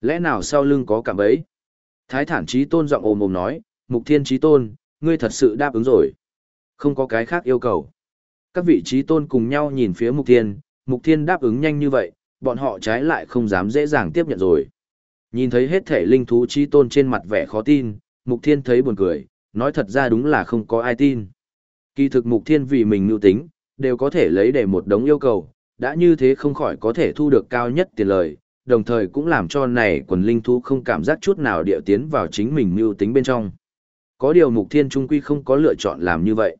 Speaker 1: Lẽ nào sau lưng có cảm ấy? Thái thản trí tôn giọng ồm ồm nói, mục thiên trí tôn, ngươi thật sự đáp ứng rồi. Không có cái khác yêu cầu. Các vị trí tôn cùng nhau nhìn phía mục thiên, mục thiên đáp ứng nhanh như vậy, bọn họ trái lại không dám dễ dàng tiếp nhận rồi. Nhìn thấy hết thể linh thú trí tôn trên mặt vẻ khó tin, mục thiên thấy buồn cười, nói thật ra đúng là không có ai tin. Kỳ thực mục thiên vì mình nưu tính, đều có thể lấy để một đống yêu cầu, đã như thế không khỏi có thể thu được cao nhất tiền lời, đồng thời cũng làm cho này quần linh thú không cảm giác chút nào địa tiến vào chính mình mưu tính bên trong. Có điều mục thiên trung quy không có lựa chọn làm như vậy.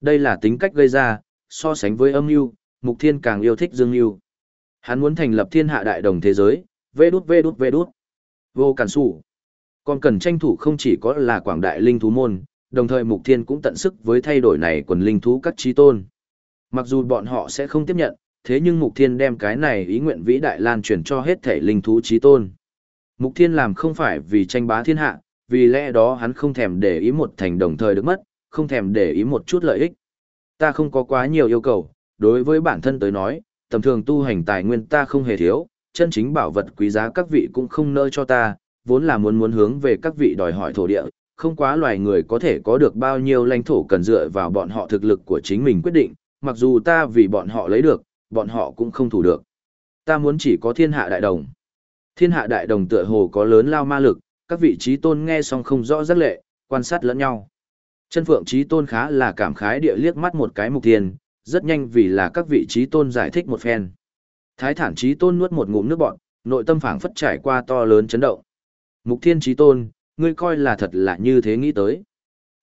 Speaker 1: Đây là tính cách gây ra, so sánh với âm mưu, mục thiên càng yêu thích dương mưu. Hắn muốn thành lập thiên hạ đại đồng thế giới, vê đút vê đút vê đút. Vô cản sủ. Còn cần tranh thủ không chỉ có là quảng đại linh thú môn, đồng thời mục thiên cũng tận sức với thay đổi này quần linh thú các trí tôn. Mặc dù bọn họ sẽ không tiếp nhận, thế nhưng Mục Thiên đem cái này ý nguyện vĩ đại lan truyền cho hết thể linh thú trí tôn. Mục Thiên làm không phải vì tranh bá thiên hạ, vì lẽ đó hắn không thèm để ý một thành đồng thời được mất, không thèm để ý một chút lợi ích. Ta không có quá nhiều yêu cầu, đối với bản thân tới nói, tầm thường tu hành tài nguyên ta không hề thiếu, chân chính bảo vật quý giá các vị cũng không nỡ cho ta, vốn là muốn muốn hướng về các vị đòi hỏi thổ địa, không quá loài người có thể có được bao nhiêu lãnh thổ cần dựa vào bọn họ thực lực của chính mình quyết định, mặc dù ta vì bọn họ lấy được, bọn họ cũng không thủ được. Ta muốn chỉ có thiên hạ đại đồng. Thiên hạ đại đồng tựa hồ có lớn lao ma lực, các vị trí tôn nghe xong không rõ rất lệ, quan sát lẫn nhau. Chân phượng trí tôn khá là cảm khái địa liếc mắt một cái mục tiền, rất nhanh vì là các vị trí tôn giải thích một phen. Thái thản trí tôn nuốt một ngụm nước bọn, nội tâm phảng phất trải qua to lớn chấn động. Mục thiên trí tôn, ngươi coi là thật là như thế nghĩ tới.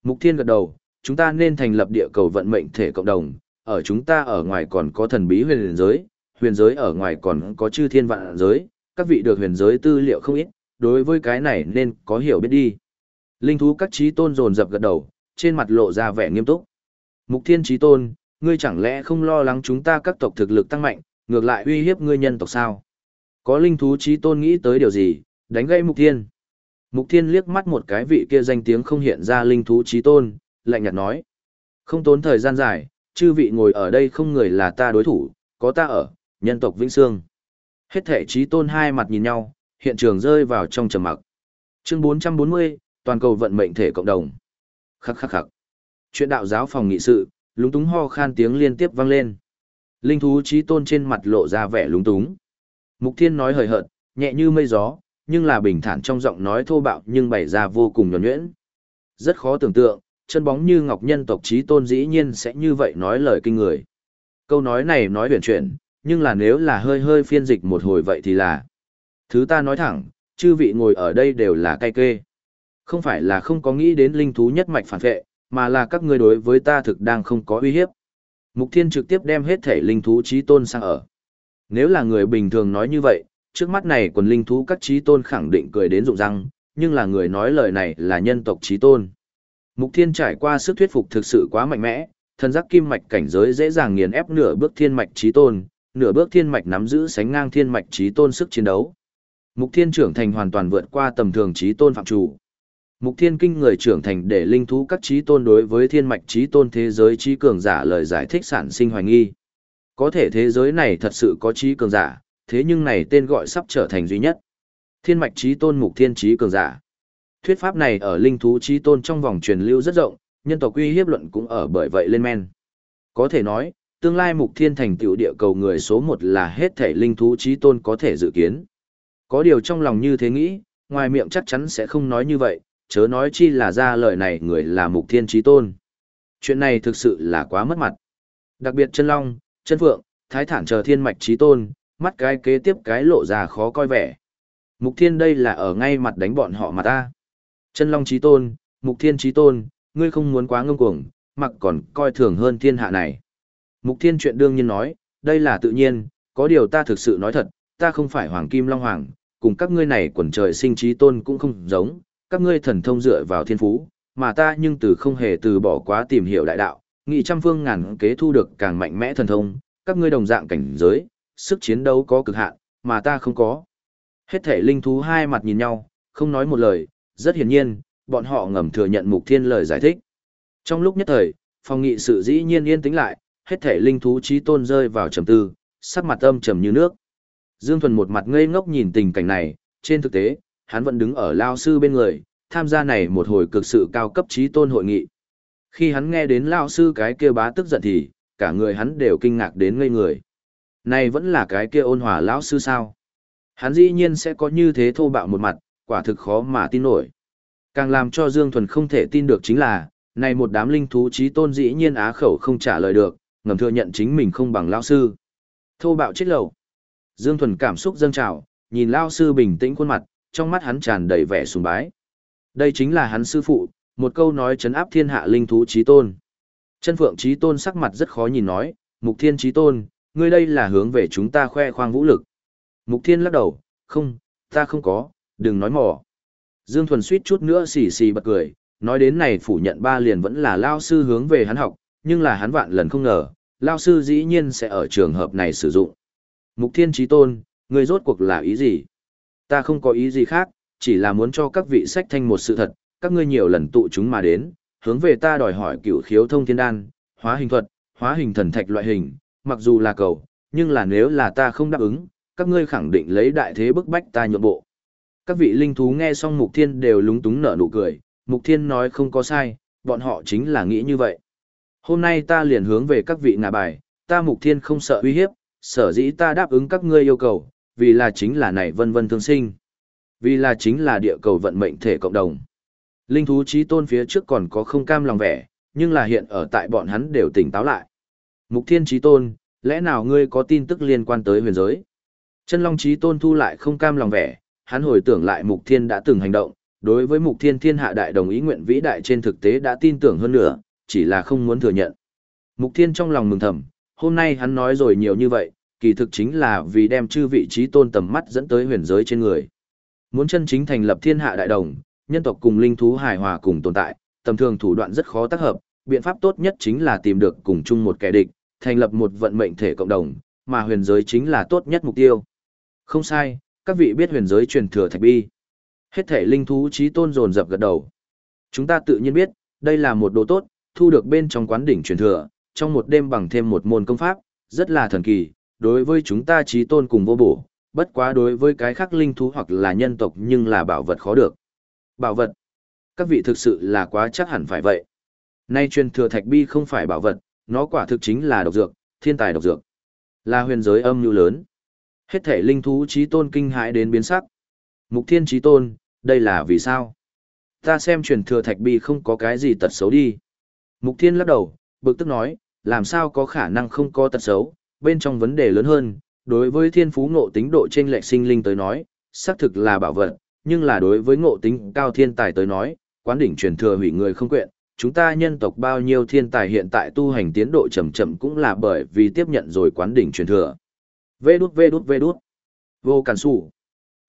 Speaker 1: Mục thiên gật đầu, chúng ta nên thành lập địa cầu vận mệnh thể cộng đồng, ở chúng ta ở ngoài còn có thần bí huyền giới, huyền giới ở ngoài còn có chư thiên vạn giới, các vị được huyền giới tư liệu không ít, đối với cái này nên có hiểu biết đi. Linh thú các trí tôn dồn dập gật đầu, trên mặt lộ ra vẻ nghiêm túc. Mục thiên trí tôn, ngươi chẳng lẽ không lo lắng chúng ta các tộc thực lực tăng mạnh, ngược lại uy hiếp ngươi nhân tộc sao? Có linh thú trí tôn nghĩ tới điều gì, đánh gây mục thiên. Mục thiên liếc mắt một cái vị kia danh tiếng không hiện ra linh thú trí tôn, lạnh nhạt nói. Không tốn thời gian dài, chư vị ngồi ở đây không người là ta đối thủ, có ta ở, nhân tộc Vĩnh Sương. Hết thể trí tôn hai mặt nhìn nhau, hiện trường rơi vào trong trầm mặc. Chương 440, toàn cầu vận mệnh thể cộng đồng. Khắc khắc khắc. Chuyện đạo giáo phòng nghị sự, lúng túng ho khan tiếng liên tiếp vang lên. Linh thú trí tôn trên mặt lộ ra vẻ lúng túng. Mục Thiên nói hời hợt, nhẹ như mây gió, nhưng là bình thản trong giọng nói thô bạo nhưng bày ra vô cùng nhuẩn nhuyễn. Rất khó tưởng tượng, chân bóng như ngọc nhân tộc trí tôn dĩ nhiên sẽ như vậy nói lời kinh người. Câu nói này nói huyền chuyển, nhưng là nếu là hơi hơi phiên dịch một hồi vậy thì là. Thứ ta nói thẳng, chư vị ngồi ở đây đều là cay kê. Không phải là không có nghĩ đến linh thú nhất mạch phản vệ, mà là các ngươi đối với ta thực đang không có uy hiếp. Mục Thiên trực tiếp đem hết thể linh thú trí tôn sang ở. Nếu là người bình thường nói như vậy, trước mắt này quần linh thú các trí tôn khẳng định cười đến rụng răng, nhưng là người nói lời này là nhân tộc trí tôn. Mục Thiên trải qua sức thuyết phục thực sự quá mạnh mẽ, thần giác kim mạch cảnh giới dễ dàng nghiền ép nửa bước thiên mạch chí tôn, nửa bước thiên mạch nắm giữ sánh ngang thiên mạch chí tôn sức chiến đấu. Mục Thiên trưởng thành hoàn toàn vượt qua tầm thường chí tôn phạm chủ. Mục Thiên kinh người trưởng thành để linh thú các chí tôn đối với thiên mạch chí tôn thế giới trí cường giả lời giải thích sản sinh hoài nghi. Có thể thế giới này thật sự có trí cường giả, thế nhưng này tên gọi sắp trở thành duy nhất. Thiên mạch chí tôn mục thiên trí cường giả. Thuyết pháp này ở linh thú trí tôn trong vòng truyền lưu rất rộng, nhân tộc uy hiếp luận cũng ở bởi vậy lên men. Có thể nói, tương lai mục thiên thành tựu địa cầu người số một là hết thể linh thú trí tôn có thể dự kiến. Có điều trong lòng như thế nghĩ, ngoài miệng chắc chắn sẽ không nói như vậy, chớ nói chi là ra lời này người là mục thiên trí tôn. Chuyện này thực sự là quá mất mặt. Đặc biệt chân long, chân phượng, thái thản chờ thiên mạch trí tôn, mắt cái kế tiếp cái lộ ra khó coi vẻ. Mục thiên đây là ở ngay mặt đánh bọn họ mà ta. Chân long trí tôn, mục thiên trí tôn, ngươi không muốn quá ngông cuồng, mặc còn coi thường hơn thiên hạ này. Mục thiên chuyện đương nhiên nói, đây là tự nhiên, có điều ta thực sự nói thật, ta không phải hoàng kim long hoàng, cùng các ngươi này quần trời sinh trí tôn cũng không giống, các ngươi thần thông dựa vào thiên phú, mà ta nhưng từ không hề từ bỏ quá tìm hiểu đại đạo, nghị trăm phương ngàn kế thu được càng mạnh mẽ thần thông, các ngươi đồng dạng cảnh giới, sức chiến đấu có cực hạn, mà ta không có. Hết thể linh thú hai mặt nhìn nhau, không nói một lời, rất hiển nhiên, bọn họ ngầm thừa nhận mục thiên lời giải thích. Trong lúc nhất thời, phòng nghị sự dĩ nhiên yên tĩnh lại, hết thể linh thú trí tôn rơi vào trầm tư, sắc mặt âm trầm như nước. Dương Thuần một mặt ngây ngốc nhìn tình cảnh này, trên thực tế, hắn vẫn đứng ở lao sư bên người, tham gia này một hồi cực sự cao cấp trí tôn hội nghị. Khi hắn nghe đến lao sư cái kia bá tức giận thì, cả người hắn đều kinh ngạc đến ngây người. Này vẫn là cái kia ôn hòa lão sư sao? Hắn dĩ nhiên sẽ có như thế thô bạo một mặt, quả thực khó mà tin nổi. Càng làm cho Dương Thuần không thể tin được chính là, này một đám linh thú trí tôn dĩ nhiên á khẩu không trả lời được, ngầm thừa nhận chính mình không bằng lão sư. Thô bạo chết lầu. Dương Thuần cảm xúc dâng trào, nhìn lão sư bình tĩnh khuôn mặt, trong mắt hắn tràn đầy vẻ sùng bái. Đây chính là hắn sư phụ, một câu nói chấn áp thiên hạ linh thú trí tôn. Chân phượng trí tôn sắc mặt rất khó nhìn nói, mục thiên trí tôn, ngươi đây là hướng về chúng ta khoe khoang vũ lực. Mục thiên lắc đầu, không, ta không có, đừng nói mỏ. Dương Thuần suýt chút nữa xì xì bật cười, nói đến này phủ nhận ba liền vẫn là lao sư hướng về hắn học, nhưng là hắn vạn lần không ngờ, lao sư dĩ nhiên sẽ ở trường hợp này sử dụng. Mục thiên trí tôn, người rốt cuộc là ý gì? Ta không có ý gì khác, chỉ là muốn cho các vị sách thanh một sự thật, các ngươi nhiều lần tụ chúng mà đến, hướng về ta đòi hỏi cửu khiếu thông thiên đan, hóa hình thuật, hóa hình thần thạch loại hình, mặc dù là cầu, nhưng là nếu là ta không đáp ứng, các ngươi khẳng định lấy đại thế bức bách ta nhượng bộ. Các vị linh thú nghe xong Mục Thiên đều lúng túng nở nụ cười, Mục Thiên nói không có sai, bọn họ chính là nghĩ như vậy. Hôm nay ta liền hướng về các vị ngà bài, ta Mục Thiên không sợ uy hiếp, sở dĩ ta đáp ứng các ngươi yêu cầu, vì là chính là này vân vân thương sinh. Vì là chính là địa cầu vận mệnh thể cộng đồng. Linh thú trí tôn phía trước còn có không cam lòng vẻ, nhưng là hiện ở tại bọn hắn đều tỉnh táo lại. Mục thiên trí tôn, lẽ nào ngươi có tin tức liên quan tới huyền giới? Chân long trí tôn thu lại không cam lòng vẻ, hắn hồi tưởng lại mục thiên đã từng hành động, đối với mục thiên thiên hạ đại đồng ý nguyện vĩ đại trên thực tế đã tin tưởng hơn nữa, chỉ là không muốn thừa nhận. Mục thiên trong lòng mừng thầm, hôm nay hắn nói rồi nhiều như vậy, kỳ thực chính là vì đem chư vị trí tôn tầm mắt dẫn tới huyền giới trên người. Muốn chân chính thành lập thiên hạ đại đồng, nhân tộc cùng linh thú hài hòa cùng tồn tại, tầm thường thủ đoạn rất khó tác hợp, biện pháp tốt nhất chính là tìm được cùng chung một kẻ địch, thành lập một vận mệnh thể cộng đồng, mà huyền giới chính là tốt nhất mục tiêu. Không sai, các vị biết huyền giới truyền thừa thạch bi. Hết thể linh thú trí tôn dồn dập gật đầu. Chúng ta tự nhiên biết, đây là một đồ tốt, thu được bên trong quán đỉnh truyền thừa, trong một đêm bằng thêm một môn công pháp, rất là thần kỳ, đối với chúng ta trí tôn cùng vô bổ, bất quá đối với cái khác linh thú hoặc là nhân tộc nhưng là bảo vật khó được. Bảo vật. Các vị thực sự là quá chắc hẳn phải vậy. Nay truyền thừa thạch bi không phải bảo vật, nó quả thực chính là độc dược, thiên tài độc dược. Là huyền giới âm nhu lớn. Hết thể linh thú trí tôn kinh hãi đến biến sắc. Mục thiên trí tôn, đây là vì sao? Ta xem truyền thừa thạch bi không có cái gì tật xấu đi. Mục thiên lắc đầu, bực tức nói, làm sao có khả năng không có tật xấu, bên trong vấn đề lớn hơn, đối với thiên phú ngộ tính độ trên lệch sinh linh tới nói, xác thực là bảo vật, nhưng là đối với ngộ tính cao thiên tài tới nói, quán đỉnh truyền thừa hủy người không quyện, chúng ta nhân tộc bao nhiêu thiên tài hiện tại tu hành tiến độ chậm chậm cũng là bởi vì tiếp nhận rồi quán đỉnh truyền thừa. Vê đút vê đút vê đút. Vô cản sủ.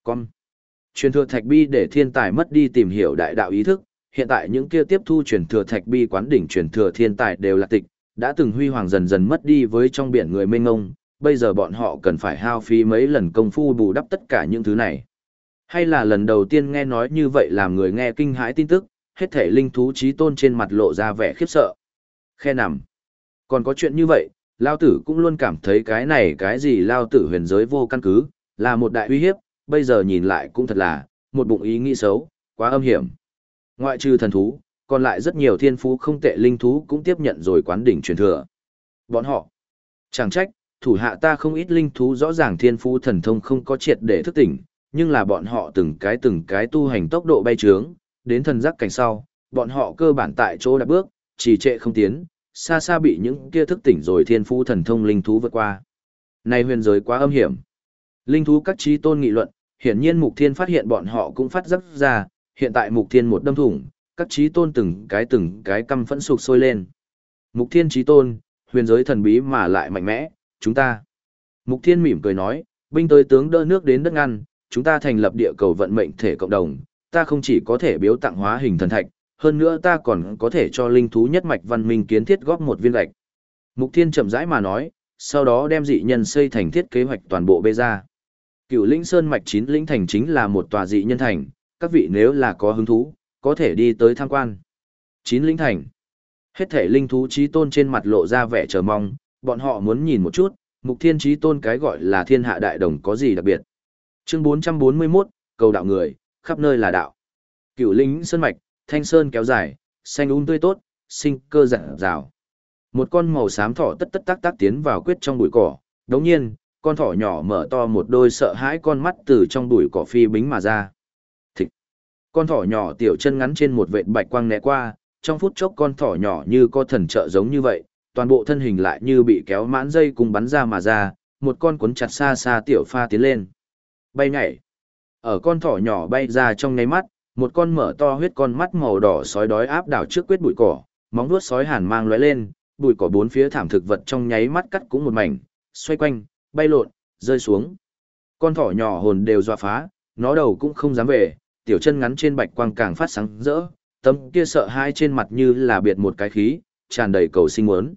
Speaker 1: Con. Truyền thừa thạch bi để thiên tài mất đi tìm hiểu đại đạo ý thức, hiện tại những kia tiếp thu truyền thừa thạch bi quán đỉnh truyền thừa thiên tài đều là tịch, đã từng huy hoàng dần dần mất đi với trong biển người mênh ngông, bây giờ bọn họ cần phải hao phí mấy lần công phu bù đắp tất cả những thứ này. Hay là lần đầu tiên nghe nói như vậy làm người nghe kinh hãi tin tức, hết thể linh thú trí tôn trên mặt lộ ra vẻ khiếp sợ. Khe nằm. Còn có chuyện như vậy, Lao tử cũng luôn cảm thấy cái này cái gì Lao tử huyền giới vô căn cứ, là một đại uy hiếp, bây giờ nhìn lại cũng thật là, một bụng ý nghĩ xấu, quá âm hiểm. Ngoại trừ thần thú, còn lại rất nhiều thiên phú không tệ linh thú cũng tiếp nhận rồi quán đỉnh truyền thừa. Bọn họ, chẳng trách, thủ hạ ta không ít linh thú rõ ràng thiên phú thần thông không có triệt để thức tỉnh, nhưng là bọn họ từng cái từng cái tu hành tốc độ bay trướng, đến thần giác cảnh sau, bọn họ cơ bản tại chỗ đã bước, chỉ trệ không tiến, xa xa bị những kia thức tỉnh rồi thiên phú thần thông linh thú vượt qua. Này huyền giới quá âm hiểm. Linh thú các trí tôn nghị luận, hiển nhiên Mục Thiên phát hiện bọn họ cũng phát rất ra, hiện tại Mục Thiên một đâm thủng, các trí tôn từng cái từng cái căm phẫn sụp sôi lên. Mục Thiên trí tôn, huyền giới thần bí mà lại mạnh mẽ, chúng ta. Mục Thiên mỉm cười nói, binh tới tướng đỡ nước đến đất ngăn, chúng ta thành lập địa cầu vận mệnh thể cộng đồng, ta không chỉ có thể biếu tặng hóa hình thần thạch, hơn nữa ta còn có thể cho linh thú nhất mạch văn minh kiến thiết góp một viên gạch. Mục Thiên chậm rãi mà nói, sau đó đem dị nhân xây thành thiết kế hoạch toàn bộ bê ra. Cựu Linh Sơn mạch chín linh thành chính là một tòa dị nhân thành, các vị nếu là có hứng thú, có thể đi tới tham quan. Chín linh thành. Hết thể linh thú trí tôn trên mặt lộ ra vẻ chờ mong, bọn họ muốn nhìn một chút, mục thiên trí tôn cái gọi là thiên hạ đại đồng có gì đặc biệt. Chương 441, cầu đạo người, khắp nơi là đạo. Cựu lĩnh sơn mạch, thanh sơn kéo dài, xanh um tươi tốt, sinh cơ rạng rào. Một con màu xám thỏ tất tất tác tác tiến vào quyết trong bụi cỏ, đồng nhiên, con thỏ nhỏ mở to một đôi sợ hãi con mắt từ trong bụi cỏ phi bính mà ra. Thịch, Con thỏ nhỏ tiểu chân ngắn trên một vệt bạch quang né qua, trong phút chốc con thỏ nhỏ như có thần trợ giống như vậy, toàn bộ thân hình lại như bị kéo mãn dây cùng bắn ra mà ra, một con cuốn chặt xa xa tiểu pha tiến lên. Bay nhảy. Ở con thỏ nhỏ bay ra trong nháy mắt, một con mở to huyết con mắt màu đỏ sói đói áp đảo trước quyết bụi cỏ, móng vuốt sói hàn mang lóe lên, bụi cỏ bốn phía thảm thực vật trong nháy mắt cắt cũng một mảnh, xoay quanh, bay lộn, rơi xuống. Con thỏ nhỏ hồn đều dọa phá, nó đầu cũng không dám về, tiểu chân ngắn trên bạch quang càng phát sáng rỡ, tấm kia sợ hai trên mặt như là biệt một cái khí, tràn đầy cầu sinh muốn.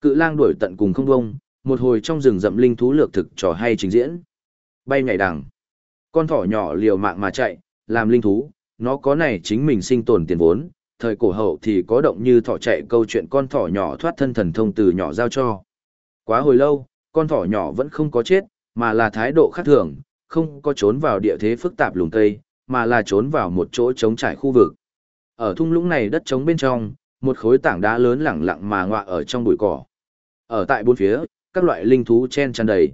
Speaker 1: Cự lang đuổi tận cùng không bông, một hồi trong rừng rậm linh thú lược thực trò hay trình diễn. Bay nhảy đằng. Con thỏ nhỏ liều mạng mà chạy, làm linh thú, nó có này chính mình sinh tồn tiền vốn, thời cổ hậu thì có động như thỏ chạy câu chuyện con thỏ nhỏ thoát thân thần thông từ nhỏ giao cho. Quá hồi lâu, con thỏ nhỏ vẫn không có chết, mà là thái độ khác thường, không có trốn vào địa thế phức tạp lùng tây, mà là trốn vào một chỗ trống trải khu vực. Ở thung lũng này đất trống bên trong, một khối tảng đá lớn lẳng lặng mà ngọa ở trong bụi cỏ. Ở tại bốn phía, các loại linh thú chen chăn đầy.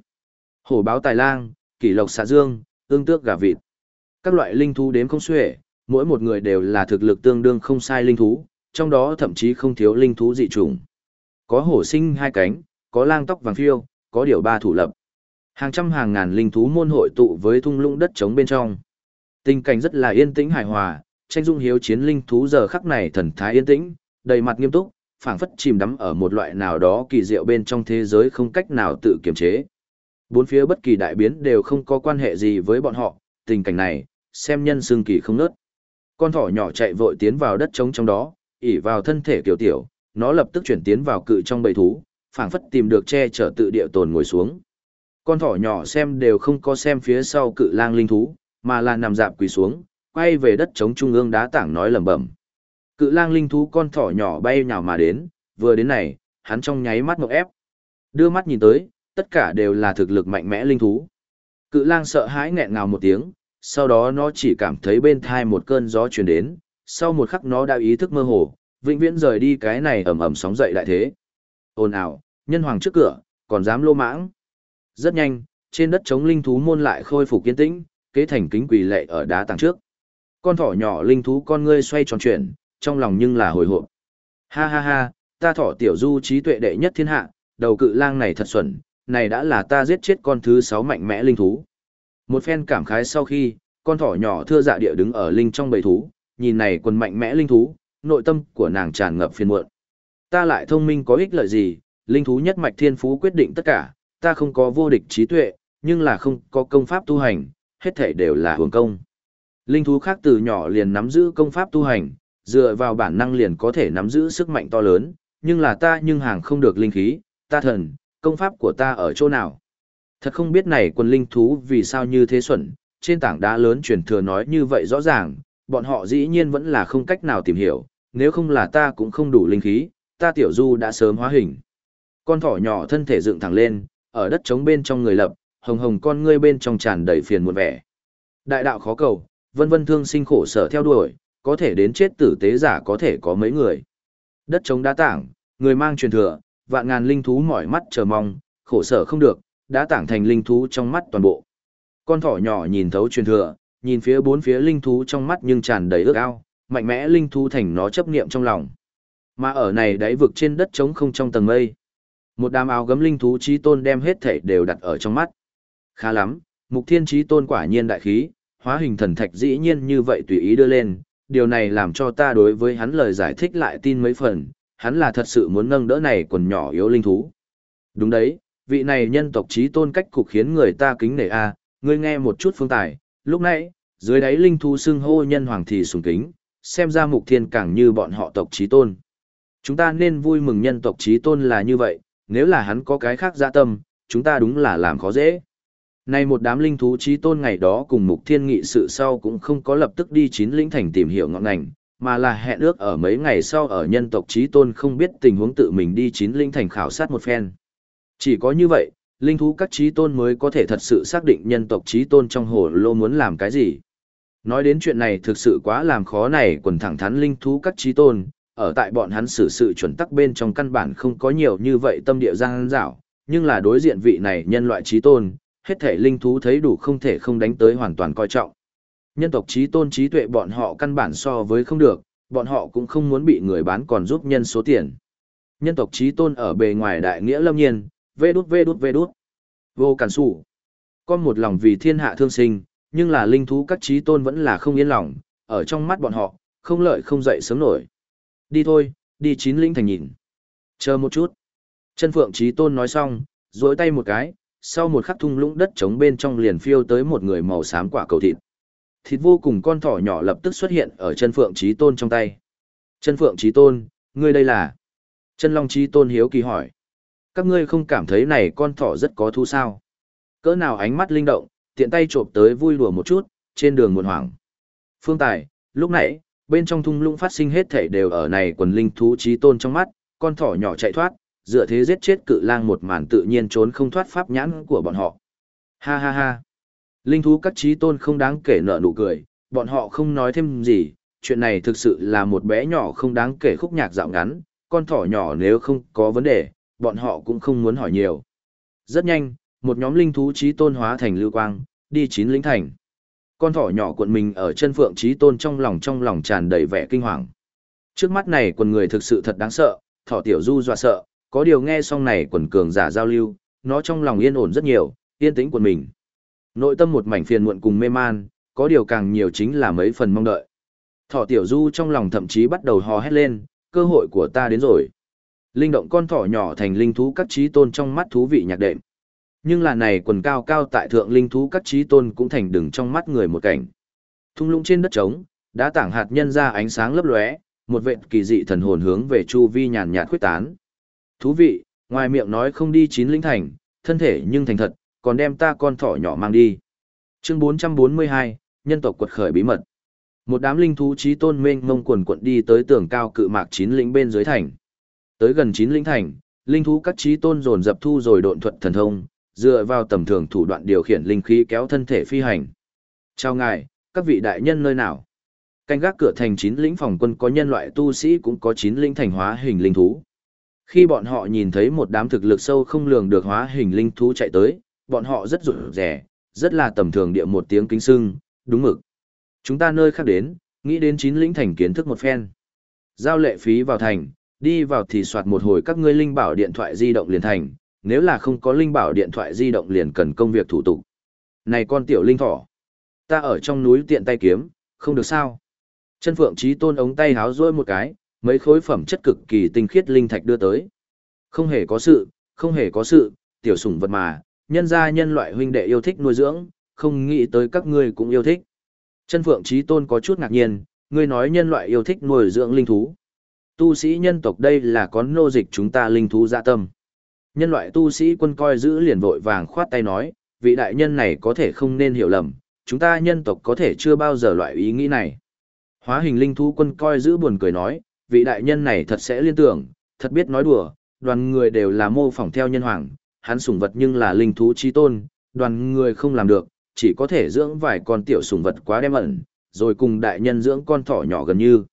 Speaker 1: Hổ báo tài lang, kỷ lộc xạ dương, ương tước gà vịt. Các loại linh thú đếm không xuể, mỗi một người đều là thực lực tương đương không sai linh thú, trong đó thậm chí không thiếu linh thú dị chủng. Có hổ sinh hai cánh, có lang tóc vàng phiêu, có điều ba thủ lập. Hàng trăm hàng ngàn linh thú môn hội tụ với thung lũng đất trống bên trong. Tình cảnh rất là yên tĩnh hài hòa, tranh dung hiếu chiến linh thú giờ khắc này thần thái yên tĩnh, đầy mặt nghiêm túc, phảng phất chìm đắm ở một loại nào đó kỳ diệu bên trong thế giới không cách nào tự kiềm chế. Bốn phía bất kỳ đại biến đều không có quan hệ gì với bọn họ, tình cảnh này, xem nhân xương kỳ không nớt. Con thỏ nhỏ chạy vội tiến vào đất trống trong đó, ỉ vào thân thể tiểu tiểu, nó lập tức chuyển tiến vào cự trong bầy thú, phảng phất tìm được che chở tự địa tồn ngồi xuống. Con thỏ nhỏ xem đều không có xem phía sau cự lang linh thú, mà là nằm dạp quỳ xuống, quay về đất trống trung ương đá tảng nói lẩm bẩm. Cự lang linh thú con thỏ nhỏ bay nhào mà đến, vừa đến này, hắn trong nháy mắt ngộp ép. Đưa mắt nhìn tới, tất cả đều là thực lực mạnh mẽ linh thú. Cự lang sợ hãi nghẹn ngào một tiếng, sau đó nó chỉ cảm thấy bên thai một cơn gió truyền đến, sau một khắc nó đã ý thức mơ hồ, vĩnh viễn rời đi cái này ầm ầm sóng dậy đại thế. Ồn ào, nhân hoàng trước cửa, còn dám lô mãng. Rất nhanh, trên đất chống linh thú môn lại khôi phục kiên tĩnh, kế thành kính quỳ lệ ở đá tàng trước. Con thỏ nhỏ linh thú con ngươi xoay tròn chuyển, trong lòng nhưng là hồi hộp. Ha ha ha, ta thỏ tiểu du trí tuệ đệ nhất thiên hạ, đầu cự lang này thật xuẩn, này đã là ta giết chết con thứ sáu mạnh mẽ linh thú. Một phen cảm khái sau khi, con thỏ nhỏ thưa dạ địa đứng ở linh trong bầy thú, nhìn này quần mạnh mẽ linh thú, nội tâm của nàng tràn ngập phiền muộn. Ta lại thông minh có ích lợi gì, linh thú nhất mạch thiên phú quyết định tất cả, ta không có vô địch trí tuệ, nhưng là không có công pháp tu hành, hết thể đều là hưởng công. Linh thú khác từ nhỏ liền nắm giữ công pháp tu hành, dựa vào bản năng liền có thể nắm giữ sức mạnh to lớn, nhưng là ta nhưng hàng không được linh khí, ta thần, công pháp của ta ở chỗ nào. Thật không biết này quân linh thú vì sao như thế xuẩn, trên tảng đá lớn truyền thừa nói như vậy rõ ràng, bọn họ dĩ nhiên vẫn là không cách nào tìm hiểu, nếu không là ta cũng không đủ linh khí, ta tiểu du đã sớm hóa hình. Con thỏ nhỏ thân thể dựng thẳng lên, ở đất trống bên trong người lập, hồng hồng con ngươi bên trong tràn đầy phiền muộn vẻ. Đại đạo khó cầu, vân vân thương sinh khổ sở theo đuổi, có thể đến chết tử tế giả có thể có mấy người. Đất trống đá tảng, người mang truyền thừa, vạn ngàn linh thú mỏi mắt chờ mong, khổ sở không được, đã tảng thành linh thú trong mắt toàn bộ. Con thỏ nhỏ nhìn thấu truyền thừa, nhìn phía bốn phía linh thú trong mắt nhưng tràn đầy ước ao, mạnh mẽ linh thú thành nó chấp niệm trong lòng. Mà ở này đáy vực trên đất trống không trong tầng mây. Một đám áo gấm linh thú trí tôn đem hết thể đều đặt ở trong mắt. Khá lắm, mục thiên trí tôn quả nhiên đại khí, hóa hình thần thạch dĩ nhiên như vậy tùy ý đưa lên, điều này làm cho ta đối với hắn lời giải thích lại tin mấy phần, hắn là thật sự muốn nâng đỡ này quần nhỏ yếu linh thú. Đúng đấy, vị này nhân tộc trí tôn cách cục khiến người ta kính nể a ngươi nghe một chút phương tài, lúc nãy, dưới đáy linh thú xưng hô nhân hoàng thì sùng kính, xem ra mục thiên càng như bọn họ tộc trí tôn. Chúng ta nên vui mừng nhân tộc trí tôn là như vậy, nếu là hắn có cái khác dạ tâm, chúng ta đúng là làm khó dễ. nay một đám linh thú trí tôn ngày đó cùng mục thiên nghị sự sau cũng không có lập tức đi chín lĩnh thành tìm hiểu ngọn ngành, mà là hẹn ước ở mấy ngày sau ở nhân tộc trí tôn không biết tình huống tự mình đi chín lĩnh thành khảo sát một phen. Chỉ có như vậy, linh thú các trí tôn mới có thể thật sự xác định nhân tộc trí tôn trong hồ lô muốn làm cái gì. Nói đến chuyện này thực sự quá làm khó này quần thẳng thắn linh thú các trí tôn, ở tại bọn hắn xử sự chuẩn tắc bên trong căn bản không có nhiều như vậy tâm địa giang dảo, nhưng là đối diện vị này nhân loại trí tôn, hết thể linh thú thấy đủ không thể không đánh tới hoàn toàn coi trọng. Nhân tộc trí tôn trí tuệ bọn họ căn bản so với không được, bọn họ cũng không muốn bị người bán còn giúp nhân số tiền. Nhân tộc trí tôn ở bề ngoài đại nghĩa lâm nhiên, vê đút vê đút vê đút. Vô cản sủ. Con một lòng vì thiên hạ thương sinh, nhưng là linh thú các trí tôn vẫn là không yên lòng, ở trong mắt bọn họ, không lợi không dậy sớm nổi. Đi thôi, đi chín linh thành nhìn. Chờ một chút. Chân phượng trí tôn nói xong, dối tay một cái, sau một khắc thung lũng đất trống bên trong liền phiêu tới một người màu xám quả cầu thịt. Thịt vô cùng con thỏ nhỏ lập tức xuất hiện ở chân phượng trí tôn trong tay. Chân phượng trí tôn, ngươi đây là? Chân long trí tôn hiếu kỳ hỏi. Các ngươi không cảm thấy này con thỏ rất có thú sao? Cỡ nào ánh mắt linh động, tiện tay trộm tới vui đùa một chút, trên đường muộn hoảng. Phương Tài, lúc nãy, bên trong thung lũng phát sinh hết thể đều ở này quần linh thú trí tôn trong mắt, con thỏ nhỏ chạy thoát, dựa thế giết chết cự lang một màn tự nhiên trốn không thoát pháp nhãn của bọn họ. Ha ha ha. Linh thú các trí tôn không đáng kể nợ nụ cười, bọn họ không nói thêm gì, chuyện này thực sự là một bé nhỏ không đáng kể khúc nhạc dạo ngắn, con thỏ nhỏ nếu không có vấn đề, bọn họ cũng không muốn hỏi nhiều. Rất nhanh, một nhóm linh thú trí tôn hóa thành lưu quang, đi chín lĩnh thành. Con thỏ nhỏ cuộn mình ở chân phượng trí tôn trong lòng trong lòng tràn đầy vẻ kinh hoàng. Trước mắt này quần người thực sự thật đáng sợ, thỏ tiểu du dọa sợ, có điều nghe xong này quần cường giả giao lưu, nó trong lòng yên ổn rất nhiều, yên tĩnh quần mình. Nội tâm một mảnh phiền muộn cùng mê man, có điều càng nhiều chính là mấy phần mong đợi. Thỏ tiểu du trong lòng thậm chí bắt đầu hò hét lên, cơ hội của ta đến rồi. Linh động con thỏ nhỏ thành linh thú các trí tôn trong mắt thú vị nhạc đệm. Nhưng là này quần cao cao tại thượng linh thú các trí tôn cũng thành đừng trong mắt người một cảnh. Thung lũng trên đất trống, đã tảng hạt nhân ra ánh sáng lấp lóe, một vệt kỳ dị thần hồn hướng về chu vi nhàn nhạt khuyết tán. Thú vị, ngoài miệng nói không đi chín linh thành, thân thể nhưng thành thật, còn đem ta con thỏ nhỏ mang đi. Chương 442, nhân tộc quật khởi bí mật. Một đám linh thú trí tôn mênh mông quần quận đi tới tường cao cự mạc chín lĩnh bên dưới thành. Tới gần chín lĩnh thành, linh thú các trí tôn dồn dập thu rồi độn thuật thần thông, dựa vào tầm thường thủ đoạn điều khiển linh khí kéo thân thể phi hành. Chào ngài, các vị đại nhân nơi nào? Canh gác cửa thành chín lĩnh phòng quân có nhân loại tu sĩ cũng có chín lĩnh thành hóa hình linh thú. Khi bọn họ nhìn thấy một đám thực lực sâu không lường được hóa hình linh thú chạy tới, bọn họ rất rụt rẻ, rất là tầm thường địa một tiếng kính sưng, đúng mực. Chúng ta nơi khác đến, nghĩ đến chín lĩnh thành kiến thức một phen. Giao lệ phí vào thành, đi vào thì soạt một hồi các ngươi linh bảo điện thoại di động liền thành, nếu là không có linh bảo điện thoại di động liền cần công việc thủ tục. Này con tiểu linh thỏ, ta ở trong núi tiện tay kiếm, không được sao. Chân phượng trí tôn ống tay háo rôi một cái, mấy khối phẩm chất cực kỳ tinh khiết linh thạch đưa tới. Không hề có sự, không hề có sự, tiểu sủng vật mà, nhân gia nhân loại huynh đệ yêu thích nuôi dưỡng, không nghĩ tới các ngươi cũng yêu thích. Chân phượng trí tôn có chút ngạc nhiên, ngươi nói nhân loại yêu thích nuôi dưỡng linh thú. Tu sĩ nhân tộc đây là có nô dịch chúng ta linh thú dạ tâm. Nhân loại tu sĩ quân coi giữ liền vội vàng khoát tay nói, vị đại nhân này có thể không nên hiểu lầm, chúng ta nhân tộc có thể chưa bao giờ loại ý nghĩ này. Hóa hình linh thú quân coi giữ buồn cười nói, vị đại nhân này thật sẽ liên tưởng, thật biết nói đùa, đoàn người đều là mô phỏng theo nhân hoàng, hắn sủng vật nhưng là linh thú chi tôn, đoàn người không làm được, chỉ có thể dưỡng vài con tiểu sủng vật quá đem ẩn, rồi cùng đại nhân dưỡng con thỏ nhỏ gần như.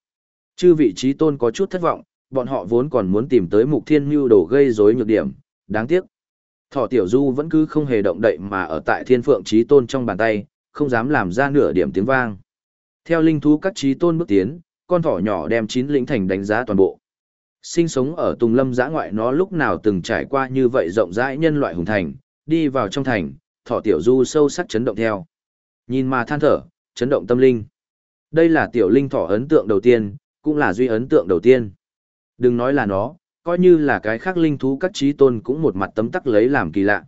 Speaker 1: Chư vị trí tôn có chút thất vọng, bọn họ vốn còn muốn tìm tới mục thiên mưu đồ gây rối nhược điểm, đáng tiếc. Thỏ tiểu du vẫn cứ không hề động đậy mà ở tại thiên phượng trí tôn trong bàn tay, không dám làm ra nửa điểm tiếng vang. Theo linh thú các trí tôn bước tiến, con thỏ nhỏ đem chín lĩnh thành đánh giá toàn bộ. Sinh sống ở Tùng Lâm giã ngoại nó lúc nào từng trải qua như vậy rộng rãi nhân loại hùng thành, đi vào trong thành, thỏ tiểu du sâu sắc chấn động theo. Nhìn mà than thở, chấn động tâm linh. Đây là tiểu linh thỏ ấn tượng đầu tiên, cũng là duy ấn tượng đầu tiên. Đừng nói là nó, coi như là cái khác linh thú các trí tôn cũng một mặt tấm tắc lấy làm kỳ lạ.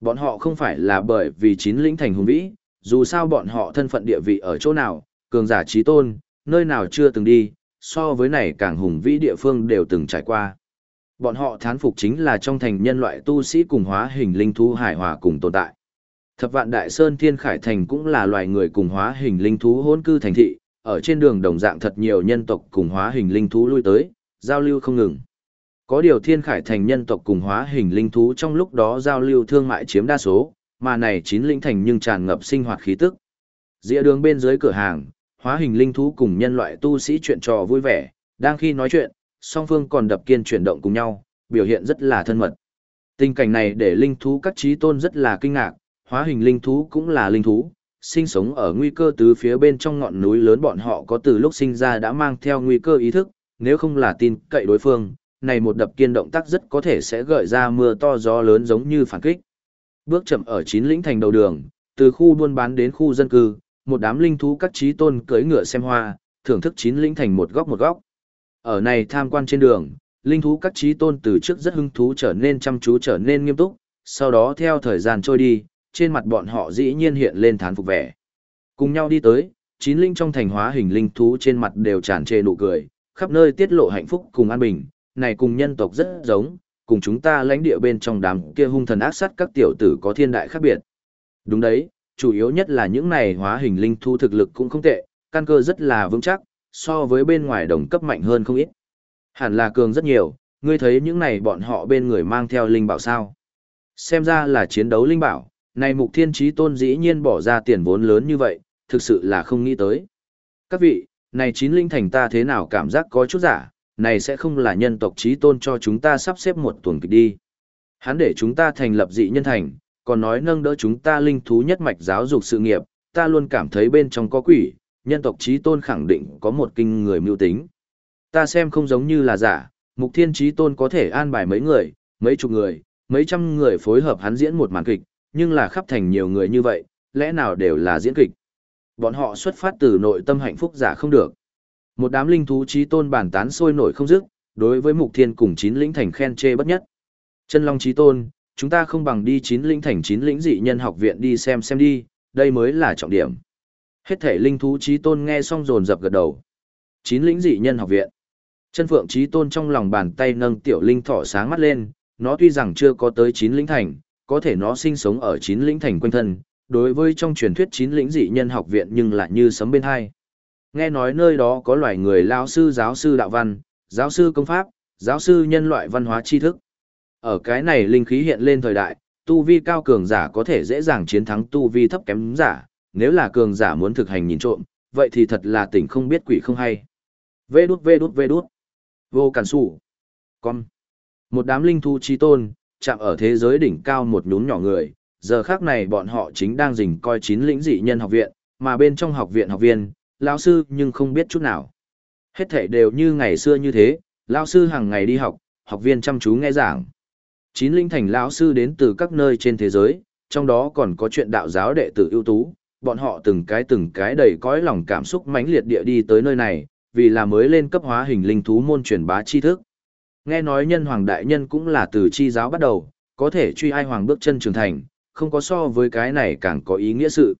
Speaker 1: Bọn họ không phải là bởi vì chín lĩnh thành hùng vĩ, dù sao bọn họ thân phận địa vị ở chỗ nào, cường giả trí tôn, nơi nào chưa từng đi, so với này càng hùng vĩ địa phương đều từng trải qua. Bọn họ thán phục chính là trong thành nhân loại tu sĩ cùng hóa hình linh thú hải hòa cùng tồn tại. Thập vạn đại sơn thiên khải thành cũng là loài người cùng hóa hình linh thú hỗn cư thành thị, ở trên đường đồng dạng thật nhiều nhân tộc cùng hóa hình linh thú lui tới, giao lưu không ngừng. Có điều thiên khải thành nhân tộc cùng hóa hình linh thú trong lúc đó giao lưu thương mại chiếm đa số, mà này chín linh thành nhưng tràn ngập sinh hoạt khí tức. Dĩa đường bên dưới cửa hàng, hóa hình linh thú cùng nhân loại tu sĩ chuyện trò vui vẻ, đang khi nói chuyện, song phương còn đập kiên chuyển động cùng nhau, biểu hiện rất là thân mật. Tình cảnh này để linh thú các trí tôn rất là kinh ngạc, hóa hình linh thú cũng là linh thú, sinh sống ở nguy cơ từ phía bên trong ngọn núi lớn bọn họ có từ lúc sinh ra đã mang theo nguy cơ ý thức, nếu không là tin cậy đối phương, này một đập kiên động tác rất có thể sẽ gợi ra mưa to gió lớn giống như phản kích. Bước chậm ở chín lĩnh thành đầu đường, từ khu buôn bán đến khu dân cư, một đám linh thú các trí tôn cưỡi ngựa xem hoa, thưởng thức chín lĩnh thành một góc một góc. Ở này tham quan trên đường, linh thú các trí tôn từ trước rất hứng thú trở nên chăm chú trở nên nghiêm túc, sau đó theo thời gian trôi đi, trên mặt bọn họ dĩ nhiên hiện lên thán phục vẻ. Cùng nhau đi tới, chín linh trong thành hóa hình linh thú trên mặt đều tràn trề nụ cười, khắp nơi tiết lộ hạnh phúc cùng an bình, này cùng nhân tộc rất giống, cùng chúng ta lãnh địa bên trong đám kia hung thần ác sát các tiểu tử có thiên đại khác biệt. Đúng đấy, chủ yếu nhất là những này hóa hình linh thú thực lực cũng không tệ, căn cơ rất là vững chắc, so với bên ngoài đồng cấp mạnh hơn không ít. Hẳn là cường rất nhiều, ngươi thấy những này bọn họ bên người mang theo linh bảo sao. Xem ra là chiến đấu linh bảo, này mục thiên trí tôn dĩ nhiên bỏ ra tiền vốn lớn như vậy, thực sự là không nghĩ tới. Các vị, này chín linh thành ta thế nào cảm giác có chút giả, này sẽ không là nhân tộc trí tôn cho chúng ta sắp xếp một tuần kịch đi. Hắn để chúng ta thành lập dị nhân thành, còn nói nâng đỡ chúng ta linh thú nhất mạch giáo dục sự nghiệp, ta luôn cảm thấy bên trong có quỷ, nhân tộc trí tôn khẳng định có một kinh người mưu tính. Ta xem không giống như là giả, mục thiên trí tôn có thể an bài mấy người, mấy chục người, mấy trăm người phối hợp hắn diễn một màn kịch, nhưng là khắp thành nhiều người như vậy, lẽ nào đều là diễn kịch. Bọn họ xuất phát từ nội tâm hạnh phúc giả không được. Một đám linh thú trí tôn bản tán sôi nổi không dứt, đối với mục thiên cùng chín lĩnh thành khen chê bất nhất. Chân long trí tôn, chúng ta không bằng đi chín lĩnh thành chín lĩnh dị nhân học viện đi xem xem đi, đây mới là trọng điểm. Hết thể linh thú trí tôn nghe xong rồn dập gật đầu. Chín lĩnh dị nhân học viện. Chân phượng trí tôn trong lòng bàn tay nâng tiểu linh thỏ sáng mắt lên, nó tuy rằng chưa có tới chín lĩnh thành, có thể nó sinh sống ở chín lĩnh thành quanh thân, đối với trong truyền thuyết chín lĩnh dị nhân học viện nhưng lại như sấm bên hai. Nghe nói nơi đó có loài người lao sư giáo sư đạo văn, giáo sư công pháp, giáo sư nhân loại văn hóa tri thức. Ở cái này linh khí hiện lên thời đại, tu vi cao cường giả có thể dễ dàng chiến thắng tu vi thấp kém giả, nếu là cường giả muốn thực hành nhìn trộm, vậy thì thật là tỉnh không biết quỷ không hay. Vê đút vê đút vê đút. Vô cản sủ. Con. Một đám linh thu chi tôn, chạm ở thế giới đỉnh cao một nhún nhỏ người, giờ khác này bọn họ chính đang rình coi chín lĩnh dị nhân học viện, mà bên trong học viện học viên, lão sư nhưng không biết chút nào. Hết thể đều như ngày xưa như thế, lão sư hàng ngày đi học, học viên chăm chú nghe giảng. Chín linh thành lão sư đến từ các nơi trên thế giới, trong đó còn có chuyện đạo giáo đệ tử ưu tú, bọn họ từng cái từng cái đầy cõi lòng cảm xúc mãnh liệt địa đi tới nơi này, vì là mới lên cấp hóa hình linh thú môn truyền bá tri thức. Nghe nói nhân hoàng đại nhân cũng là từ chi giáo bắt đầu, có thể truy ai hoàng bước chân trưởng thành, không có so với cái này càng có ý nghĩa sự.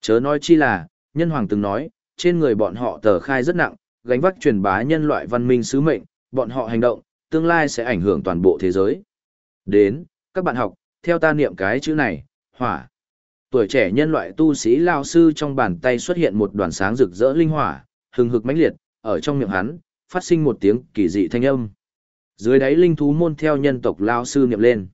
Speaker 1: Chớ nói chi là, nhân hoàng từng nói, trên người bọn họ tờ khai rất nặng, gánh vác truyền bá nhân loại văn minh sứ mệnh, bọn họ hành động, tương lai sẽ ảnh hưởng toàn bộ thế giới. Đến, các bạn học, theo ta niệm cái chữ này, hỏa. Tuổi trẻ nhân loại tu sĩ lao sư trong bàn tay xuất hiện một đoàn sáng rực rỡ linh hỏa, hừng hực mãnh liệt, ở trong miệng hắn, phát sinh một tiếng kỳ dị thanh âm. Dưới đáy linh thú môn theo nhân tộc lao sư niệm lên.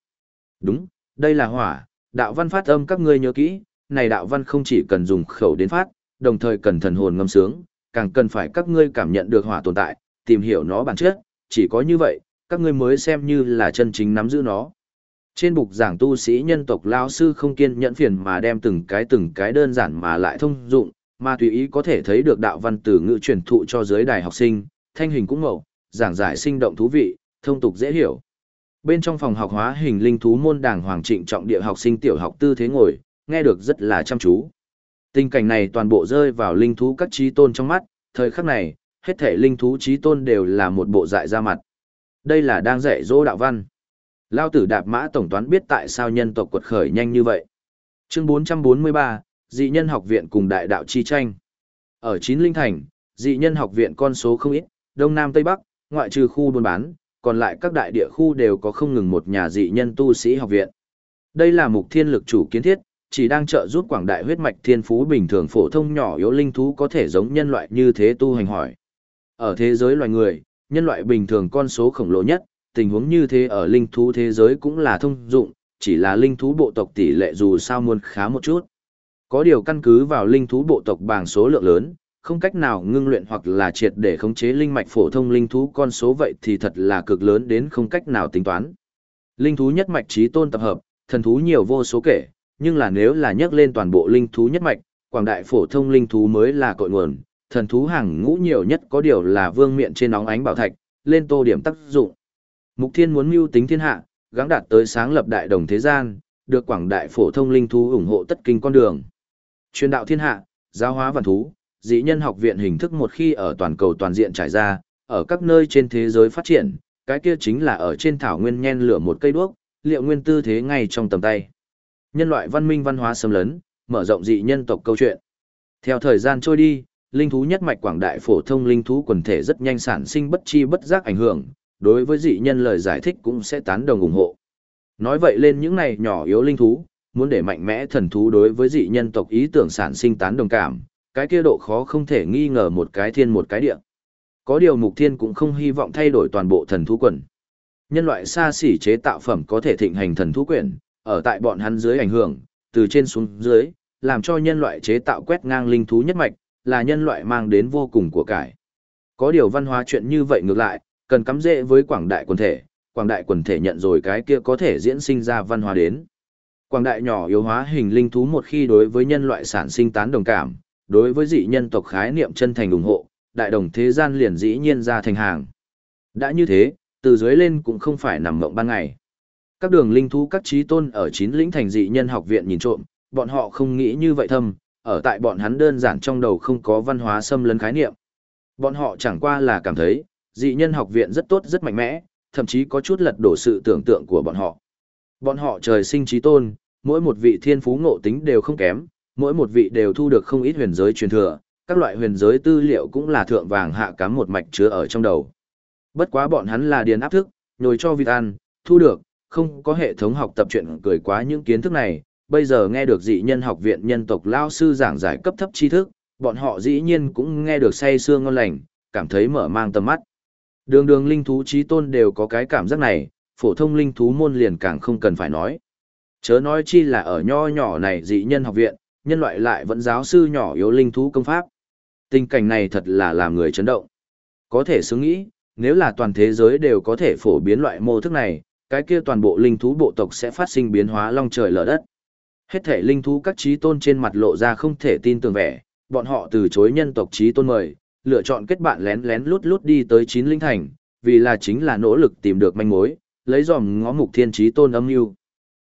Speaker 1: Đúng, đây là hỏa, đạo văn phát âm các ngươi nhớ kỹ, này đạo văn không chỉ cần dùng khẩu đến phát, đồng thời cần thần hồn ngâm sướng, càng cần phải các ngươi cảm nhận được hỏa tồn tại, tìm hiểu nó bản chất, chỉ có như vậy, các ngươi mới xem như là chân chính nắm giữ nó. Trên bục giảng tu sĩ nhân tộc lao sư không kiên nhẫn phiền mà đem từng cái từng cái đơn giản mà lại thông dụng, mà tùy ý có thể thấy được đạo văn từ ngữ truyền thụ cho giới đài học sinh, thanh hình cũng ngẫu, giảng giải sinh động thú vị, thông tục dễ hiểu. Bên trong phòng học hóa hình linh thú môn đảng hoàng trịnh trọng địa học sinh tiểu học tư thế ngồi, nghe được rất là chăm chú. Tình cảnh này toàn bộ rơi vào linh thú các trí tôn trong mắt, thời khắc này, hết thể linh thú trí tôn đều là một bộ dại ra mặt. Đây là đang dạy dỗ đạo văn. Lao tử đạp mã tổng toán biết tại sao nhân tộc quật khởi nhanh như vậy. Chương 443, dị nhân học viện cùng đại đạo chi tranh. Ở chín linh thành, dị nhân học viện con số không ít, đông nam tây bắc, ngoại trừ khu buôn bán, còn lại các đại địa khu đều có không ngừng một nhà dị nhân tu sĩ học viện. Đây là mục thiên lực chủ kiến thiết, chỉ đang trợ giúp quảng đại huyết mạch thiên phú bình thường phổ thông nhỏ yếu linh thú có thể giống nhân loại như thế tu hành hỏi. Ở thế giới loài người, nhân loại bình thường con số khổng lồ nhất, tình huống như thế ở linh thú thế giới cũng là thông dụng, chỉ là linh thú bộ tộc tỷ lệ dù sao muốn khá một chút. Có điều căn cứ vào linh thú bộ tộc bằng số lượng lớn, không cách nào ngưng luyện hoặc là triệt để khống chế linh mạch phổ thông linh thú con số vậy thì thật là cực lớn đến không cách nào tính toán. Linh thú nhất mạch trí tôn tập hợp, thần thú nhiều vô số kể, nhưng là nếu là nhắc lên toàn bộ linh thú nhất mạch, quảng đại phổ thông linh thú mới là cội nguồn, thần thú hàng ngũ nhiều nhất có điều là vương miện trên nóng ánh bảo thạch, lên tô điểm tác dụng. Mục Thiên muốn mưu tính thiên hạ, gắng đạt tới sáng lập đại đồng thế gian, được quảng đại phổ thông linh thú ủng hộ tất kinh con đường. Truyền đạo thiên hạ, giáo hóa văn thú, dị nhân học viện hình thức một khi ở toàn cầu toàn diện trải ra, ở các nơi trên thế giới phát triển, cái kia chính là ở trên thảo nguyên nhen lửa một cây đuốc, liệu nguyên tư thế ngay trong tầm tay. Nhân loại văn minh văn hóa xâm lấn, mở rộng dị nhân tộc câu chuyện. Theo thời gian trôi đi, linh thú nhất mạch quảng đại phổ thông linh thú quần thể rất nhanh sản sinh bất chi bất giác ảnh hưởng, đối với dị nhân lời giải thích cũng sẽ tán đồng ủng hộ. Nói vậy lên những này nhỏ yếu linh thú, muốn để mạnh mẽ thần thú đối với dị nhân tộc ý tưởng sản sinh tán đồng cảm, cái kia độ khó không thể nghi ngờ một cái thiên một cái địa. Có điều mục thiên cũng không hy vọng thay đổi toàn bộ thần thú quần. Nhân loại xa xỉ chế tạo phẩm có thể thịnh hành thần thú quyển, ở tại bọn hắn dưới ảnh hưởng, từ trên xuống dưới, làm cho nhân loại chế tạo quét ngang linh thú nhất mạch, là nhân loại mang đến vô cùng của cải. Có điều văn hóa chuyện như vậy ngược lại, cần cắm rễ với quảng đại quần thể, quảng đại quần thể nhận rồi cái kia có thể diễn sinh ra văn hóa đến. Quảng đại nhỏ yếu hóa hình linh thú một khi đối với nhân loại sản sinh tán đồng cảm, đối với dị nhân tộc khái niệm chân thành ủng hộ, đại đồng thế gian liền dĩ nhiên ra thành hàng. Đã như thế, từ dưới lên cũng không phải nằm mộng ban ngày. Các đường linh thú các trí tôn ở chín lĩnh thành dị nhân học viện nhìn trộm, bọn họ không nghĩ như vậy thâm, ở tại bọn hắn đơn giản trong đầu không có văn hóa xâm lấn khái niệm. Bọn họ chẳng qua là cảm thấy, dị nhân học viện rất tốt rất mạnh mẽ, thậm chí có chút lật đổ sự tưởng tượng của bọn họ. Bọn họ trời sinh trí tôn, mỗi một vị thiên phú ngộ tính đều không kém, mỗi một vị đều thu được không ít huyền giới truyền thừa, các loại huyền giới tư liệu cũng là thượng vàng hạ cám một mạch chứa ở trong đầu. Bất quá bọn hắn là điền áp thức, nhồi cho vịt ăn, thu được, không có hệ thống học tập chuyện cười quá những kiến thức này, bây giờ nghe được dị nhân học viện nhân tộc lao sư giảng giải cấp thấp tri thức, bọn họ dĩ nhiên cũng nghe được say sương ngon lành, cảm thấy mở mang tầm mắt. Đường đường linh thú trí tôn đều có cái cảm giác này, phổ thông linh thú môn liền càng không cần phải nói. Chớ nói chi là ở nho nhỏ này dị nhân học viện, nhân loại lại vẫn giáo sư nhỏ yếu linh thú công pháp. Tình cảnh này thật là làm người chấn động. Có thể xứng nghĩ, nếu là toàn thế giới đều có thể phổ biến loại mô thức này, cái kia toàn bộ linh thú bộ tộc sẽ phát sinh biến hóa long trời lở đất. Hết thể linh thú các trí tôn trên mặt lộ ra không thể tin tưởng vẻ, bọn họ từ chối nhân tộc trí tôn mời, lựa chọn kết bạn lén lén lút lút đi tới chín linh thành, vì là chính là nỗ lực tìm được manh mối, lấy dòm ngó mục thiên trí tôn âm mưu.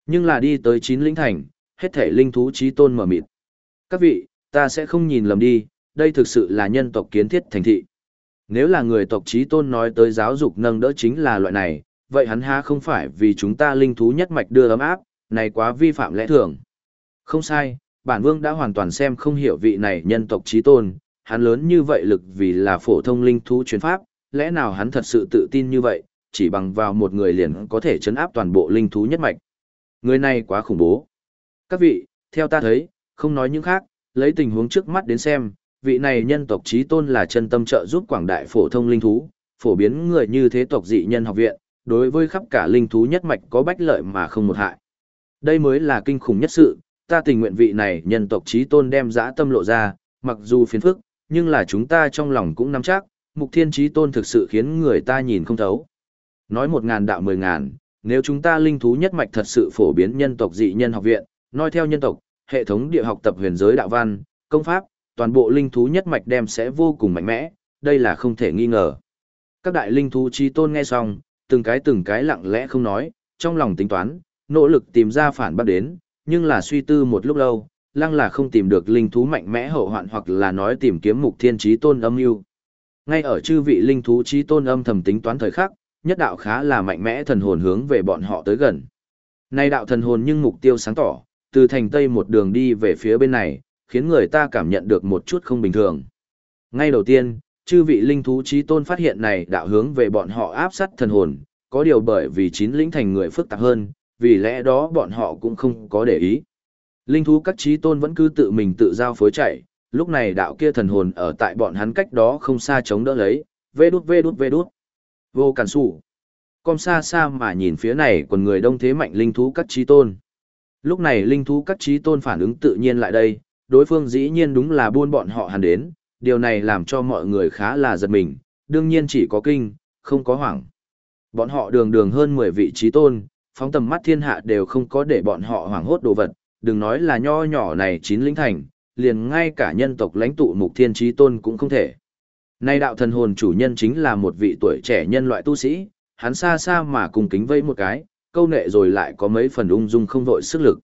Speaker 1: Nhưng là đi tới chín linh thành, hết thể linh thú trí tôn mở mịt. Các vị, ta sẽ không nhìn lầm đi, đây thực sự là nhân tộc kiến thiết thành thị. Nếu là người tộc trí tôn nói tới giáo dục nâng đỡ chính là loại này, vậy hắn ha không phải vì chúng ta linh thú nhất mạch đưa ấm áp, này quá vi phạm lẽ thường. Không sai, bản vương đã hoàn toàn xem không hiểu vị này nhân tộc trí tôn, hắn lớn như vậy lực vì là phổ thông linh thú chuyến pháp, lẽ nào hắn thật sự tự tin như vậy, chỉ bằng vào một người liền có thể chấn áp toàn bộ linh thú nhất mạch. Người này quá khủng bố. Các vị, theo ta thấy, không nói những khác, lấy tình huống trước mắt đến xem, vị này nhân tộc trí tôn là chân tâm trợ giúp quảng đại phổ thông linh thú, phổ biến người như thế tộc dị nhân học viện, đối với khắp cả linh thú nhất mạch có bách lợi mà không một hại. Đây mới là kinh khủng nhất sự, ta tình nguyện vị này nhân tộc trí tôn đem dã tâm lộ ra, mặc dù phiền phức, nhưng là chúng ta trong lòng cũng nắm chắc, mục thiên trí tôn thực sự khiến người ta nhìn không thấu. Nói một ngàn đạo mười ngàn, nếu chúng ta linh thú nhất mạch thật sự phổ biến nhân tộc dị nhân học viện, nói theo nhân tộc, hệ thống địa học tập huyền giới đạo văn, công pháp, toàn bộ linh thú nhất mạch đem sẽ vô cùng mạnh mẽ, đây là không thể nghi ngờ. Các đại linh thú trí tôn nghe xong, từng cái từng cái lặng lẽ không nói, trong lòng tính toán, nỗ lực tìm ra phản bác đến, nhưng là suy tư một lúc lâu, lăng là không tìm được linh thú mạnh mẽ hậu hoạn hoặc là nói tìm kiếm mục thiên trí tôn âm mưu. Ngay ở chư vị linh thú trí tôn âm thầm tính toán thời khắc, nhất đạo khá là mạnh mẽ thần hồn hướng về bọn họ tới gần. Nay đạo thần hồn nhưng mục tiêu sáng tỏ, từ thành tây một đường đi về phía bên này, khiến người ta cảm nhận được một chút không bình thường. Ngay đầu tiên, chư vị linh thú trí tôn phát hiện này đạo hướng về bọn họ áp sát thần hồn, có điều bởi vì chín lĩnh thành người phức tạp hơn, vì lẽ đó bọn họ cũng không có để ý. Linh thú các trí tôn vẫn cứ tự mình tự giao phối chạy, lúc này đạo kia thần hồn ở tại bọn hắn cách đó không xa chống đỡ lấy, vê đút vê đút vê đút. Vô cản sủ. Com xa xa mà nhìn phía này còn người đông thế mạnh linh thú các trí tôn. Lúc này linh thú các trí tôn phản ứng tự nhiên lại đây, đối phương dĩ nhiên đúng là buôn bọn họ hẳn đến, điều này làm cho mọi người khá là giật mình, đương nhiên chỉ có kinh, không có hoảng. Bọn họ đường đường hơn 10 vị trí tôn, phóng tầm mắt thiên hạ đều không có để bọn họ hoảng hốt đồ vật, đừng nói là nho nhỏ này chín linh thành, liền ngay cả nhân tộc lãnh tụ mục thiên trí tôn cũng không thể. Nay đạo thần hồn chủ nhân chính là một vị tuổi trẻ nhân loại tu sĩ, hắn xa xa mà cùng kính vây một cái, câu nệ rồi lại có mấy phần ung dung không vội sức lực.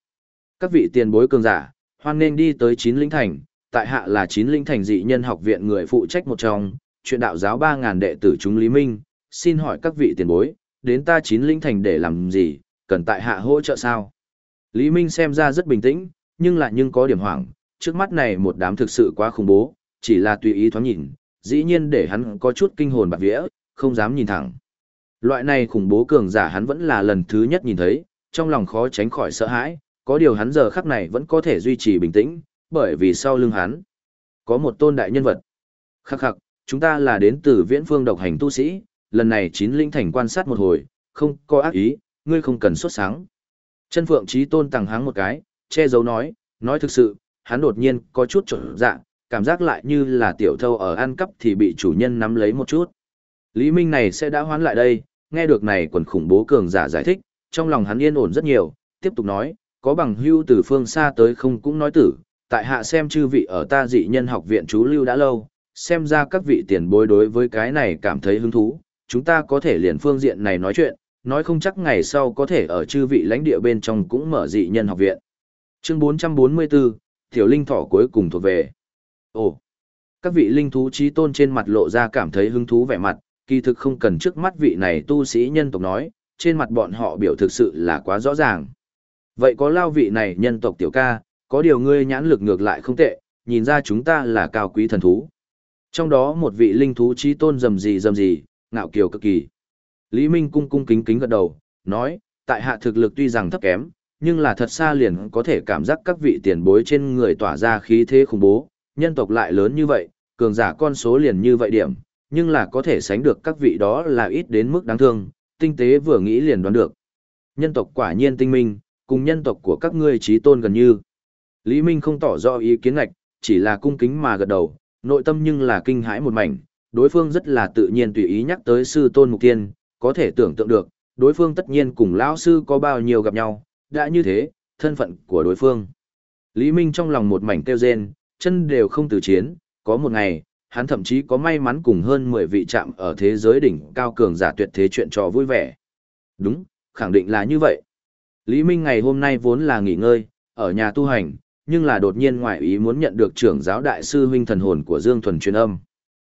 Speaker 1: Các vị tiền bối cường giả, hoan nên đi tới chín linh thành, tại hạ là chín linh thành dị nhân học viện người phụ trách một trong, chuyện đạo giáo 3.000 đệ tử chúng Lý Minh, xin hỏi các vị tiền bối, đến ta chín linh thành để làm gì, cần tại hạ hỗ trợ sao? Lý Minh xem ra rất bình tĩnh, nhưng lại nhưng có điểm hoảng, trước mắt này một đám thực sự quá khủng bố, chỉ là tùy ý thoáng nhìn, dĩ nhiên để hắn có chút kinh hồn bạc vía, không dám nhìn thẳng. Loại này khủng bố cường giả hắn vẫn là lần thứ nhất nhìn thấy, trong lòng khó tránh khỏi sợ hãi, có điều hắn giờ khắc này vẫn có thể duy trì bình tĩnh, bởi vì sau lưng hắn Có một tôn đại nhân vật. Khắc khắc, chúng ta là đến từ viễn phương độc hành tu sĩ, lần này chín linh thành quan sát một hồi, không có ác ý, ngươi không cần xuất sáng. Chân phượng trí tôn tàng háng một cái, che giấu nói, nói thực sự, hắn đột nhiên có chút trộn dạ, cảm giác lại như là tiểu thâu ở ăn cắp thì bị chủ nhân nắm lấy một chút. Lý Minh này sẽ đã hoán lại đây, nghe được này quần khủng bố cường giả giải thích, trong lòng hắn yên ổn rất nhiều, tiếp tục nói, có bằng hưu từ phương xa tới không cũng nói tử, tại hạ xem chư vị ở ta dị nhân học viện chú lưu đã lâu, xem ra các vị tiền bối đối với cái này cảm thấy hứng thú, chúng ta có thể liền phương diện này nói chuyện, nói không chắc ngày sau có thể ở chư vị lãnh địa bên trong cũng mở dị nhân học viện. Chương 444, Tiểu Linh Thỏ cuối cùng thuộc về. Ồ, các vị linh thú trí tôn trên mặt lộ ra cảm thấy hứng thú vẻ mặt, kỳ thực không cần trước mắt vị này tu sĩ nhân tộc nói, trên mặt bọn họ biểu thực sự là quá rõ ràng. Vậy có lao vị này nhân tộc tiểu ca, có điều ngươi nhãn lực ngược lại không tệ, nhìn ra chúng ta là cao quý thần thú. Trong đó một vị linh thú trí tôn dầm gì dầm gì, ngạo kiều cực kỳ. Lý Minh cung cung kính kính gật đầu, nói, tại hạ thực lực tuy rằng thấp kém, nhưng là thật xa liền có thể cảm giác các vị tiền bối trên người tỏa ra khí thế khủng bố, nhân tộc lại lớn như vậy, cường giả con số liền như vậy điểm, nhưng là có thể sánh được các vị đó là ít đến mức đáng thương, tinh tế vừa nghĩ liền đoán được. Nhân tộc quả nhiên tinh minh, cùng nhân tộc của các ngươi trí tôn gần như. Lý Minh không tỏ rõ ý kiến ngạch, chỉ là cung kính mà gật đầu, nội tâm nhưng là kinh hãi một mảnh, đối phương rất là tự nhiên tùy ý nhắc tới sư tôn mục tiên, có thể tưởng tượng được, đối phương tất nhiên cùng lão sư có bao nhiêu gặp nhau, đã như thế, thân phận của đối phương. Lý Minh trong lòng một mảnh kêu rên, chân đều không từ chiến, có một ngày, hắn thậm chí có may mắn cùng hơn 10 vị chạm ở thế giới đỉnh cao cường giả tuyệt thế chuyện trò vui vẻ. Đúng, khẳng định là như vậy. Lý Minh ngày hôm nay vốn là nghỉ ngơi, ở nhà tu hành, nhưng là đột nhiên ngoại ý muốn nhận được trưởng giáo đại sư huynh thần hồn của Dương Thuần truyền âm.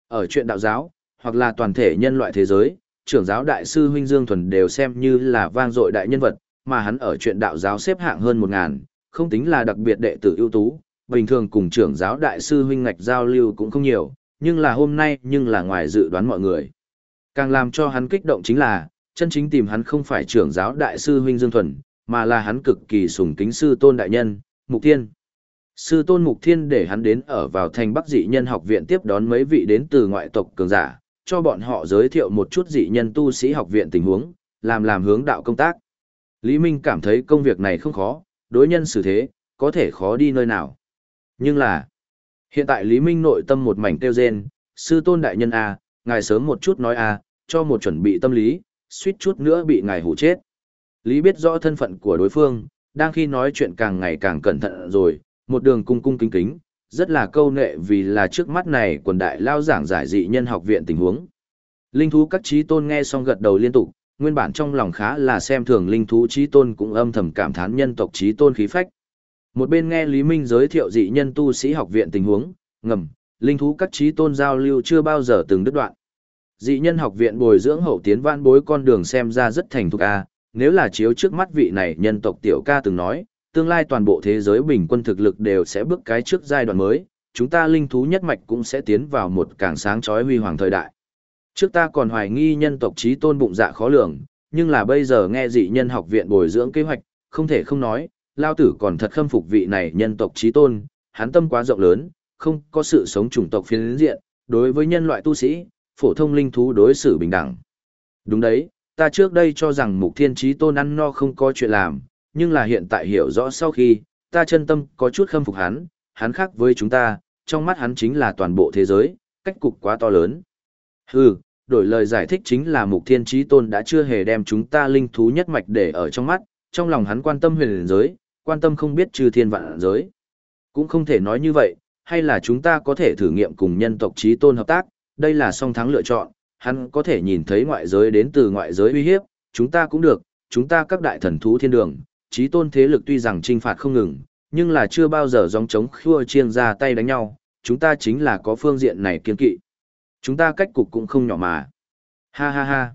Speaker 1: Ở chuyện đạo giáo, hoặc là toàn thể nhân loại thế giới, trưởng giáo đại sư huynh Dương Thuần đều xem như là vang dội đại nhân vật, mà hắn ở chuyện đạo giáo xếp hạng hơn 1000, không tính là đặc biệt đệ tử ưu tú, bình thường cùng trưởng giáo đại sư huynh ngạch giao lưu cũng không nhiều, nhưng là hôm nay nhưng là ngoài dự đoán mọi người. Càng làm cho hắn kích động chính là, chân chính tìm hắn không phải trưởng giáo đại sư huynh Dương Thuần, mà là hắn cực kỳ sùng kính sư tôn đại nhân, Mục Thiên. Sư tôn Mục Thiên để hắn đến ở vào thành Bắc dị nhân học viện tiếp đón mấy vị đến từ ngoại tộc cường giả, cho bọn họ giới thiệu một chút dị nhân tu sĩ học viện tình huống, làm làm hướng đạo công tác. Lý Minh cảm thấy công việc này không khó, đối nhân xử thế, có thể khó đi nơi nào. Nhưng là, hiện tại Lý Minh nội tâm một mảnh tiêu rên, sư tôn đại nhân A, ngài sớm một chút nói A, cho một chuẩn bị tâm lý, suýt chút nữa bị ngài hủ chết. Lý biết rõ thân phận của đối phương, đang khi nói chuyện càng ngày càng cẩn thận rồi, một đường cung cung kính kính, rất là câu nệ vì là trước mắt này quần đại lao giảng giải dị nhân học viện tình huống. Linh thú các trí tôn nghe xong gật đầu liên tục, nguyên bản trong lòng khá là xem thường linh thú trí tôn cũng âm thầm cảm thán nhân tộc trí tôn khí phách. Một bên nghe Lý Minh giới thiệu dị nhân tu sĩ học viện tình huống, ngầm, linh thú các trí tôn giao lưu chưa bao giờ từng đứt đoạn. Dị nhân học viện bồi dưỡng hậu tiến vãn bối con đường xem ra rất thành thục a, nếu là chiếu trước mắt vị này nhân tộc tiểu ca từng nói, tương lai toàn bộ thế giới bình quân thực lực đều sẽ bước cái trước giai đoạn mới, chúng ta linh thú nhất mạch cũng sẽ tiến vào một càng sáng chói huy hoàng thời đại. Trước ta còn hoài nghi nhân tộc trí tôn bụng dạ khó lường, nhưng là bây giờ nghe dị nhân học viện bồi dưỡng kế hoạch, không thể không nói, lao tử còn thật khâm phục vị này nhân tộc trí tôn, hắn tâm quá rộng lớn, không có sự sống chủng tộc phiến diện, đối với nhân loại tu sĩ, phổ thông linh thú đối xử bình đẳng. Đúng đấy, ta trước đây cho rằng mục thiên trí tôn ăn no không có chuyện làm, nhưng là hiện tại hiểu rõ sau khi, ta chân tâm có chút khâm phục hắn, hắn khác với chúng ta, trong mắt hắn chính là toàn bộ thế giới, cách cục quá to lớn. Hừ, đổi lời giải thích chính là mục thiên trí tôn đã chưa hề đem chúng ta linh thú nhất mạch để ở trong mắt, trong lòng hắn quan tâm huyền giới, quan tâm không biết trừ thiên vạn giới. Cũng không thể nói như vậy, hay là chúng ta có thể thử nghiệm cùng nhân tộc trí tôn hợp tác, đây là song thắng lựa chọn, hắn có thể nhìn thấy ngoại giới đến từ ngoại giới uy hiếp, chúng ta cũng được, chúng ta các đại thần thú thiên đường, trí tôn thế lực tuy rằng trinh phạt không ngừng, nhưng là chưa bao giờ dòng chống khua chiêng ra tay đánh nhau, chúng ta chính là có phương diện này kiên kỵ. Chúng ta cách cục cũng không nhỏ mà. Ha ha ha.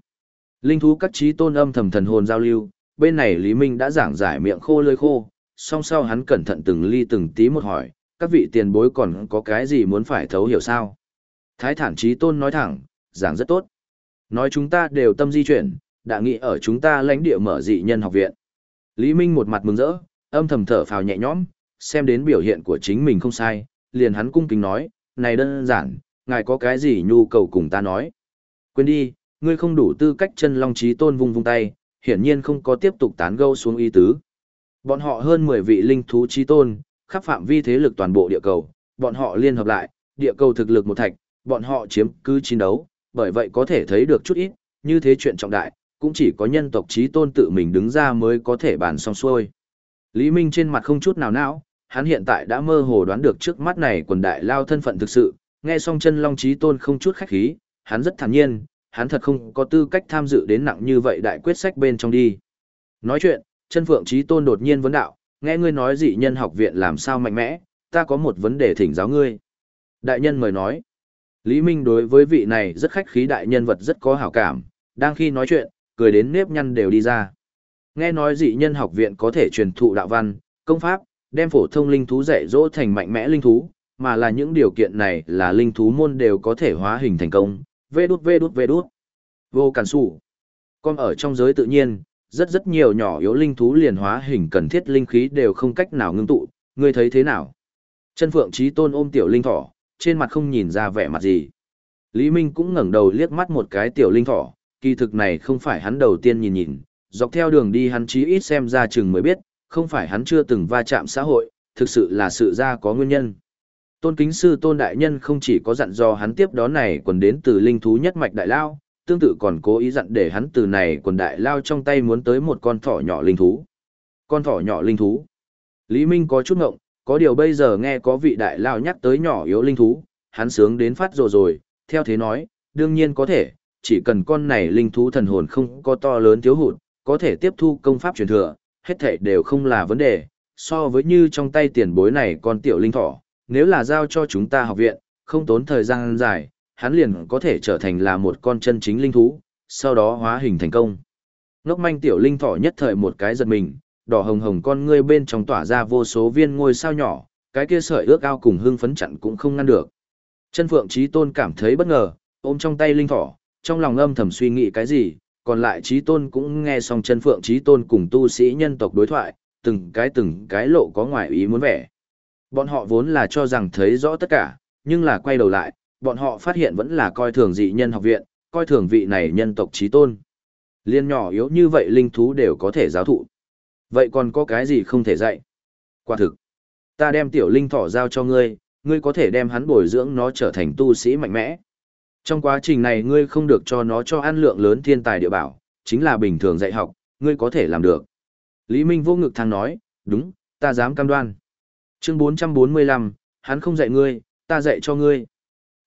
Speaker 1: Linh thú các trí tôn âm thầm thần hồn giao lưu, bên này Lý Minh đã giảng giải miệng khô lơi khô, song sau hắn cẩn thận từng ly từng tí một hỏi, các vị tiền bối còn có cái gì muốn phải thấu hiểu sao? Thái thản trí tôn nói thẳng, giảng rất tốt. Nói chúng ta đều tâm di chuyển, đã nghĩ ở chúng ta lãnh địa mở dị nhân học viện. Lý Minh một mặt mừng rỡ, âm thầm thở phào nhẹ nhõm, xem đến biểu hiện của chính mình không sai, liền hắn cung kính nói, này đơn giản, ngài có cái gì nhu cầu cùng ta nói. Quên đi, ngươi không đủ tư cách chân long trí tôn vung vung tay, hiển nhiên không có tiếp tục tán gẫu xuống y tứ. Bọn họ hơn 10 vị linh thú trí tôn, khắp phạm vi thế lực toàn bộ địa cầu, bọn họ liên hợp lại, địa cầu thực lực một thạch, bọn họ chiếm cứ chiến đấu, bởi vậy có thể thấy được chút ít, như thế chuyện trọng đại, cũng chỉ có nhân tộc trí tôn tự mình đứng ra mới có thể bàn xong xuôi. Lý Minh trên mặt không chút nào não, hắn hiện tại đã mơ hồ đoán được trước mắt này quần đại lao thân phận thực sự, nghe xong chân long trí tôn không chút khách khí, hắn rất thản nhiên, hắn thật không có tư cách tham dự đến nặng như vậy đại quyết sách bên trong đi. Nói chuyện, chân phượng trí tôn đột nhiên vấn đạo, nghe ngươi nói dị nhân học viện làm sao mạnh mẽ, ta có một vấn đề thỉnh giáo ngươi. Đại nhân mời nói. Lý Minh đối với vị này rất khách khí đại nhân vật rất có hảo cảm, đang khi nói chuyện, cười đến nếp nhăn đều đi ra. Nghe nói dị nhân học viện có thể truyền thụ đạo văn, công pháp, đem phổ thông linh thú dạy dỗ thành mạnh mẽ linh thú, mà là những điều kiện này là linh thú môn đều có thể hóa hình thành công. Vê đút vê đút vê đút. Vô cản sủ. Còn ở trong giới tự nhiên, rất rất nhiều nhỏ yếu linh thú liền hóa hình cần thiết linh khí đều không cách nào ngưng tụ, ngươi thấy thế nào? Chân Phượng Chí Tôn ôm tiểu linh thỏ, trên mặt không nhìn ra vẻ mặt gì. Lý Minh cũng ngẩng đầu liếc mắt một cái tiểu linh thỏ, kỳ thực này không phải hắn đầu tiên nhìn nhìn, dọc theo đường đi hắn chí ít xem ra chừng mới biết, không phải hắn chưa từng va chạm xã hội, thực sự là sự ra có nguyên nhân. Tôn kính sư tôn đại nhân không chỉ có dặn dò hắn tiếp đó này còn đến từ linh thú nhất mạch đại lao, tương tự còn cố ý dặn để hắn từ này quần đại lao trong tay muốn tới một con thỏ nhỏ linh thú. Con thỏ nhỏ linh thú. Lý Minh có chút ngộng, có điều bây giờ nghe có vị đại lao nhắc tới nhỏ yếu linh thú, hắn sướng đến phát rồi rồi, theo thế nói, đương nhiên có thể, chỉ cần con này linh thú thần hồn không có to lớn thiếu hụt, có thể tiếp thu công pháp truyền thừa, hết thảy đều không là vấn đề, so với như trong tay tiền bối này con tiểu linh thỏ, nếu là giao cho chúng ta học viện, không tốn thời gian dài, hắn liền có thể trở thành là một con chân chính linh thú, sau đó hóa hình thành công. Ngốc manh tiểu linh thỏ nhất thời một cái giật mình, đỏ hồng hồng con ngươi bên trong tỏa ra vô số viên ngôi sao nhỏ, cái kia sợi ước ao cùng hưng phấn chặn cũng không ngăn được. Chân Phượng Chí Tôn cảm thấy bất ngờ, ôm trong tay linh thỏ, trong lòng âm thầm suy nghĩ cái gì, còn lại Chí Tôn cũng nghe xong Chân Phượng Chí Tôn cùng tu sĩ nhân tộc đối thoại, từng cái từng cái lộ có ngoại ý muốn vẻ. Bọn họ vốn là cho rằng thấy rõ tất cả, nhưng là quay đầu lại, bọn họ phát hiện vẫn là coi thường dị nhân học viện, coi thường vị này nhân tộc trí Tôn. Liên nhỏ yếu như vậy linh thú đều có thể giáo thụ. Vậy còn có cái gì không thể dạy? Quả thực, ta đem tiểu linh thỏ giao cho ngươi, ngươi có thể đem hắn bồi dưỡng nó trở thành tu sĩ mạnh mẽ. Trong quá trình này ngươi không được cho nó cho ăn lượng lớn thiên tài địa bảo, chính là bình thường dạy học, ngươi có thể làm được. Lý Minh vô ngực thang nói, đúng, ta dám cam đoan. Chương 445, hắn không dạy ngươi, ta dạy cho ngươi.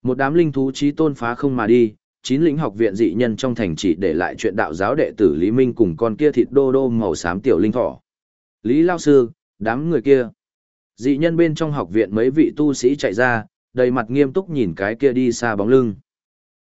Speaker 1: Một đám linh thú trí tôn phá không mà đi, chín lĩnh học viện dị nhân trong thành chỉ để lại chuyện đạo giáo đệ tử Lý Minh cùng con kia thịt đô đô màu xám tiểu linh thỏ. Lý Lao Sư, đám người kia. Dị nhân bên trong học viện mấy vị tu sĩ chạy ra, đầy mặt nghiêm túc nhìn cái kia đi xa bóng lưng.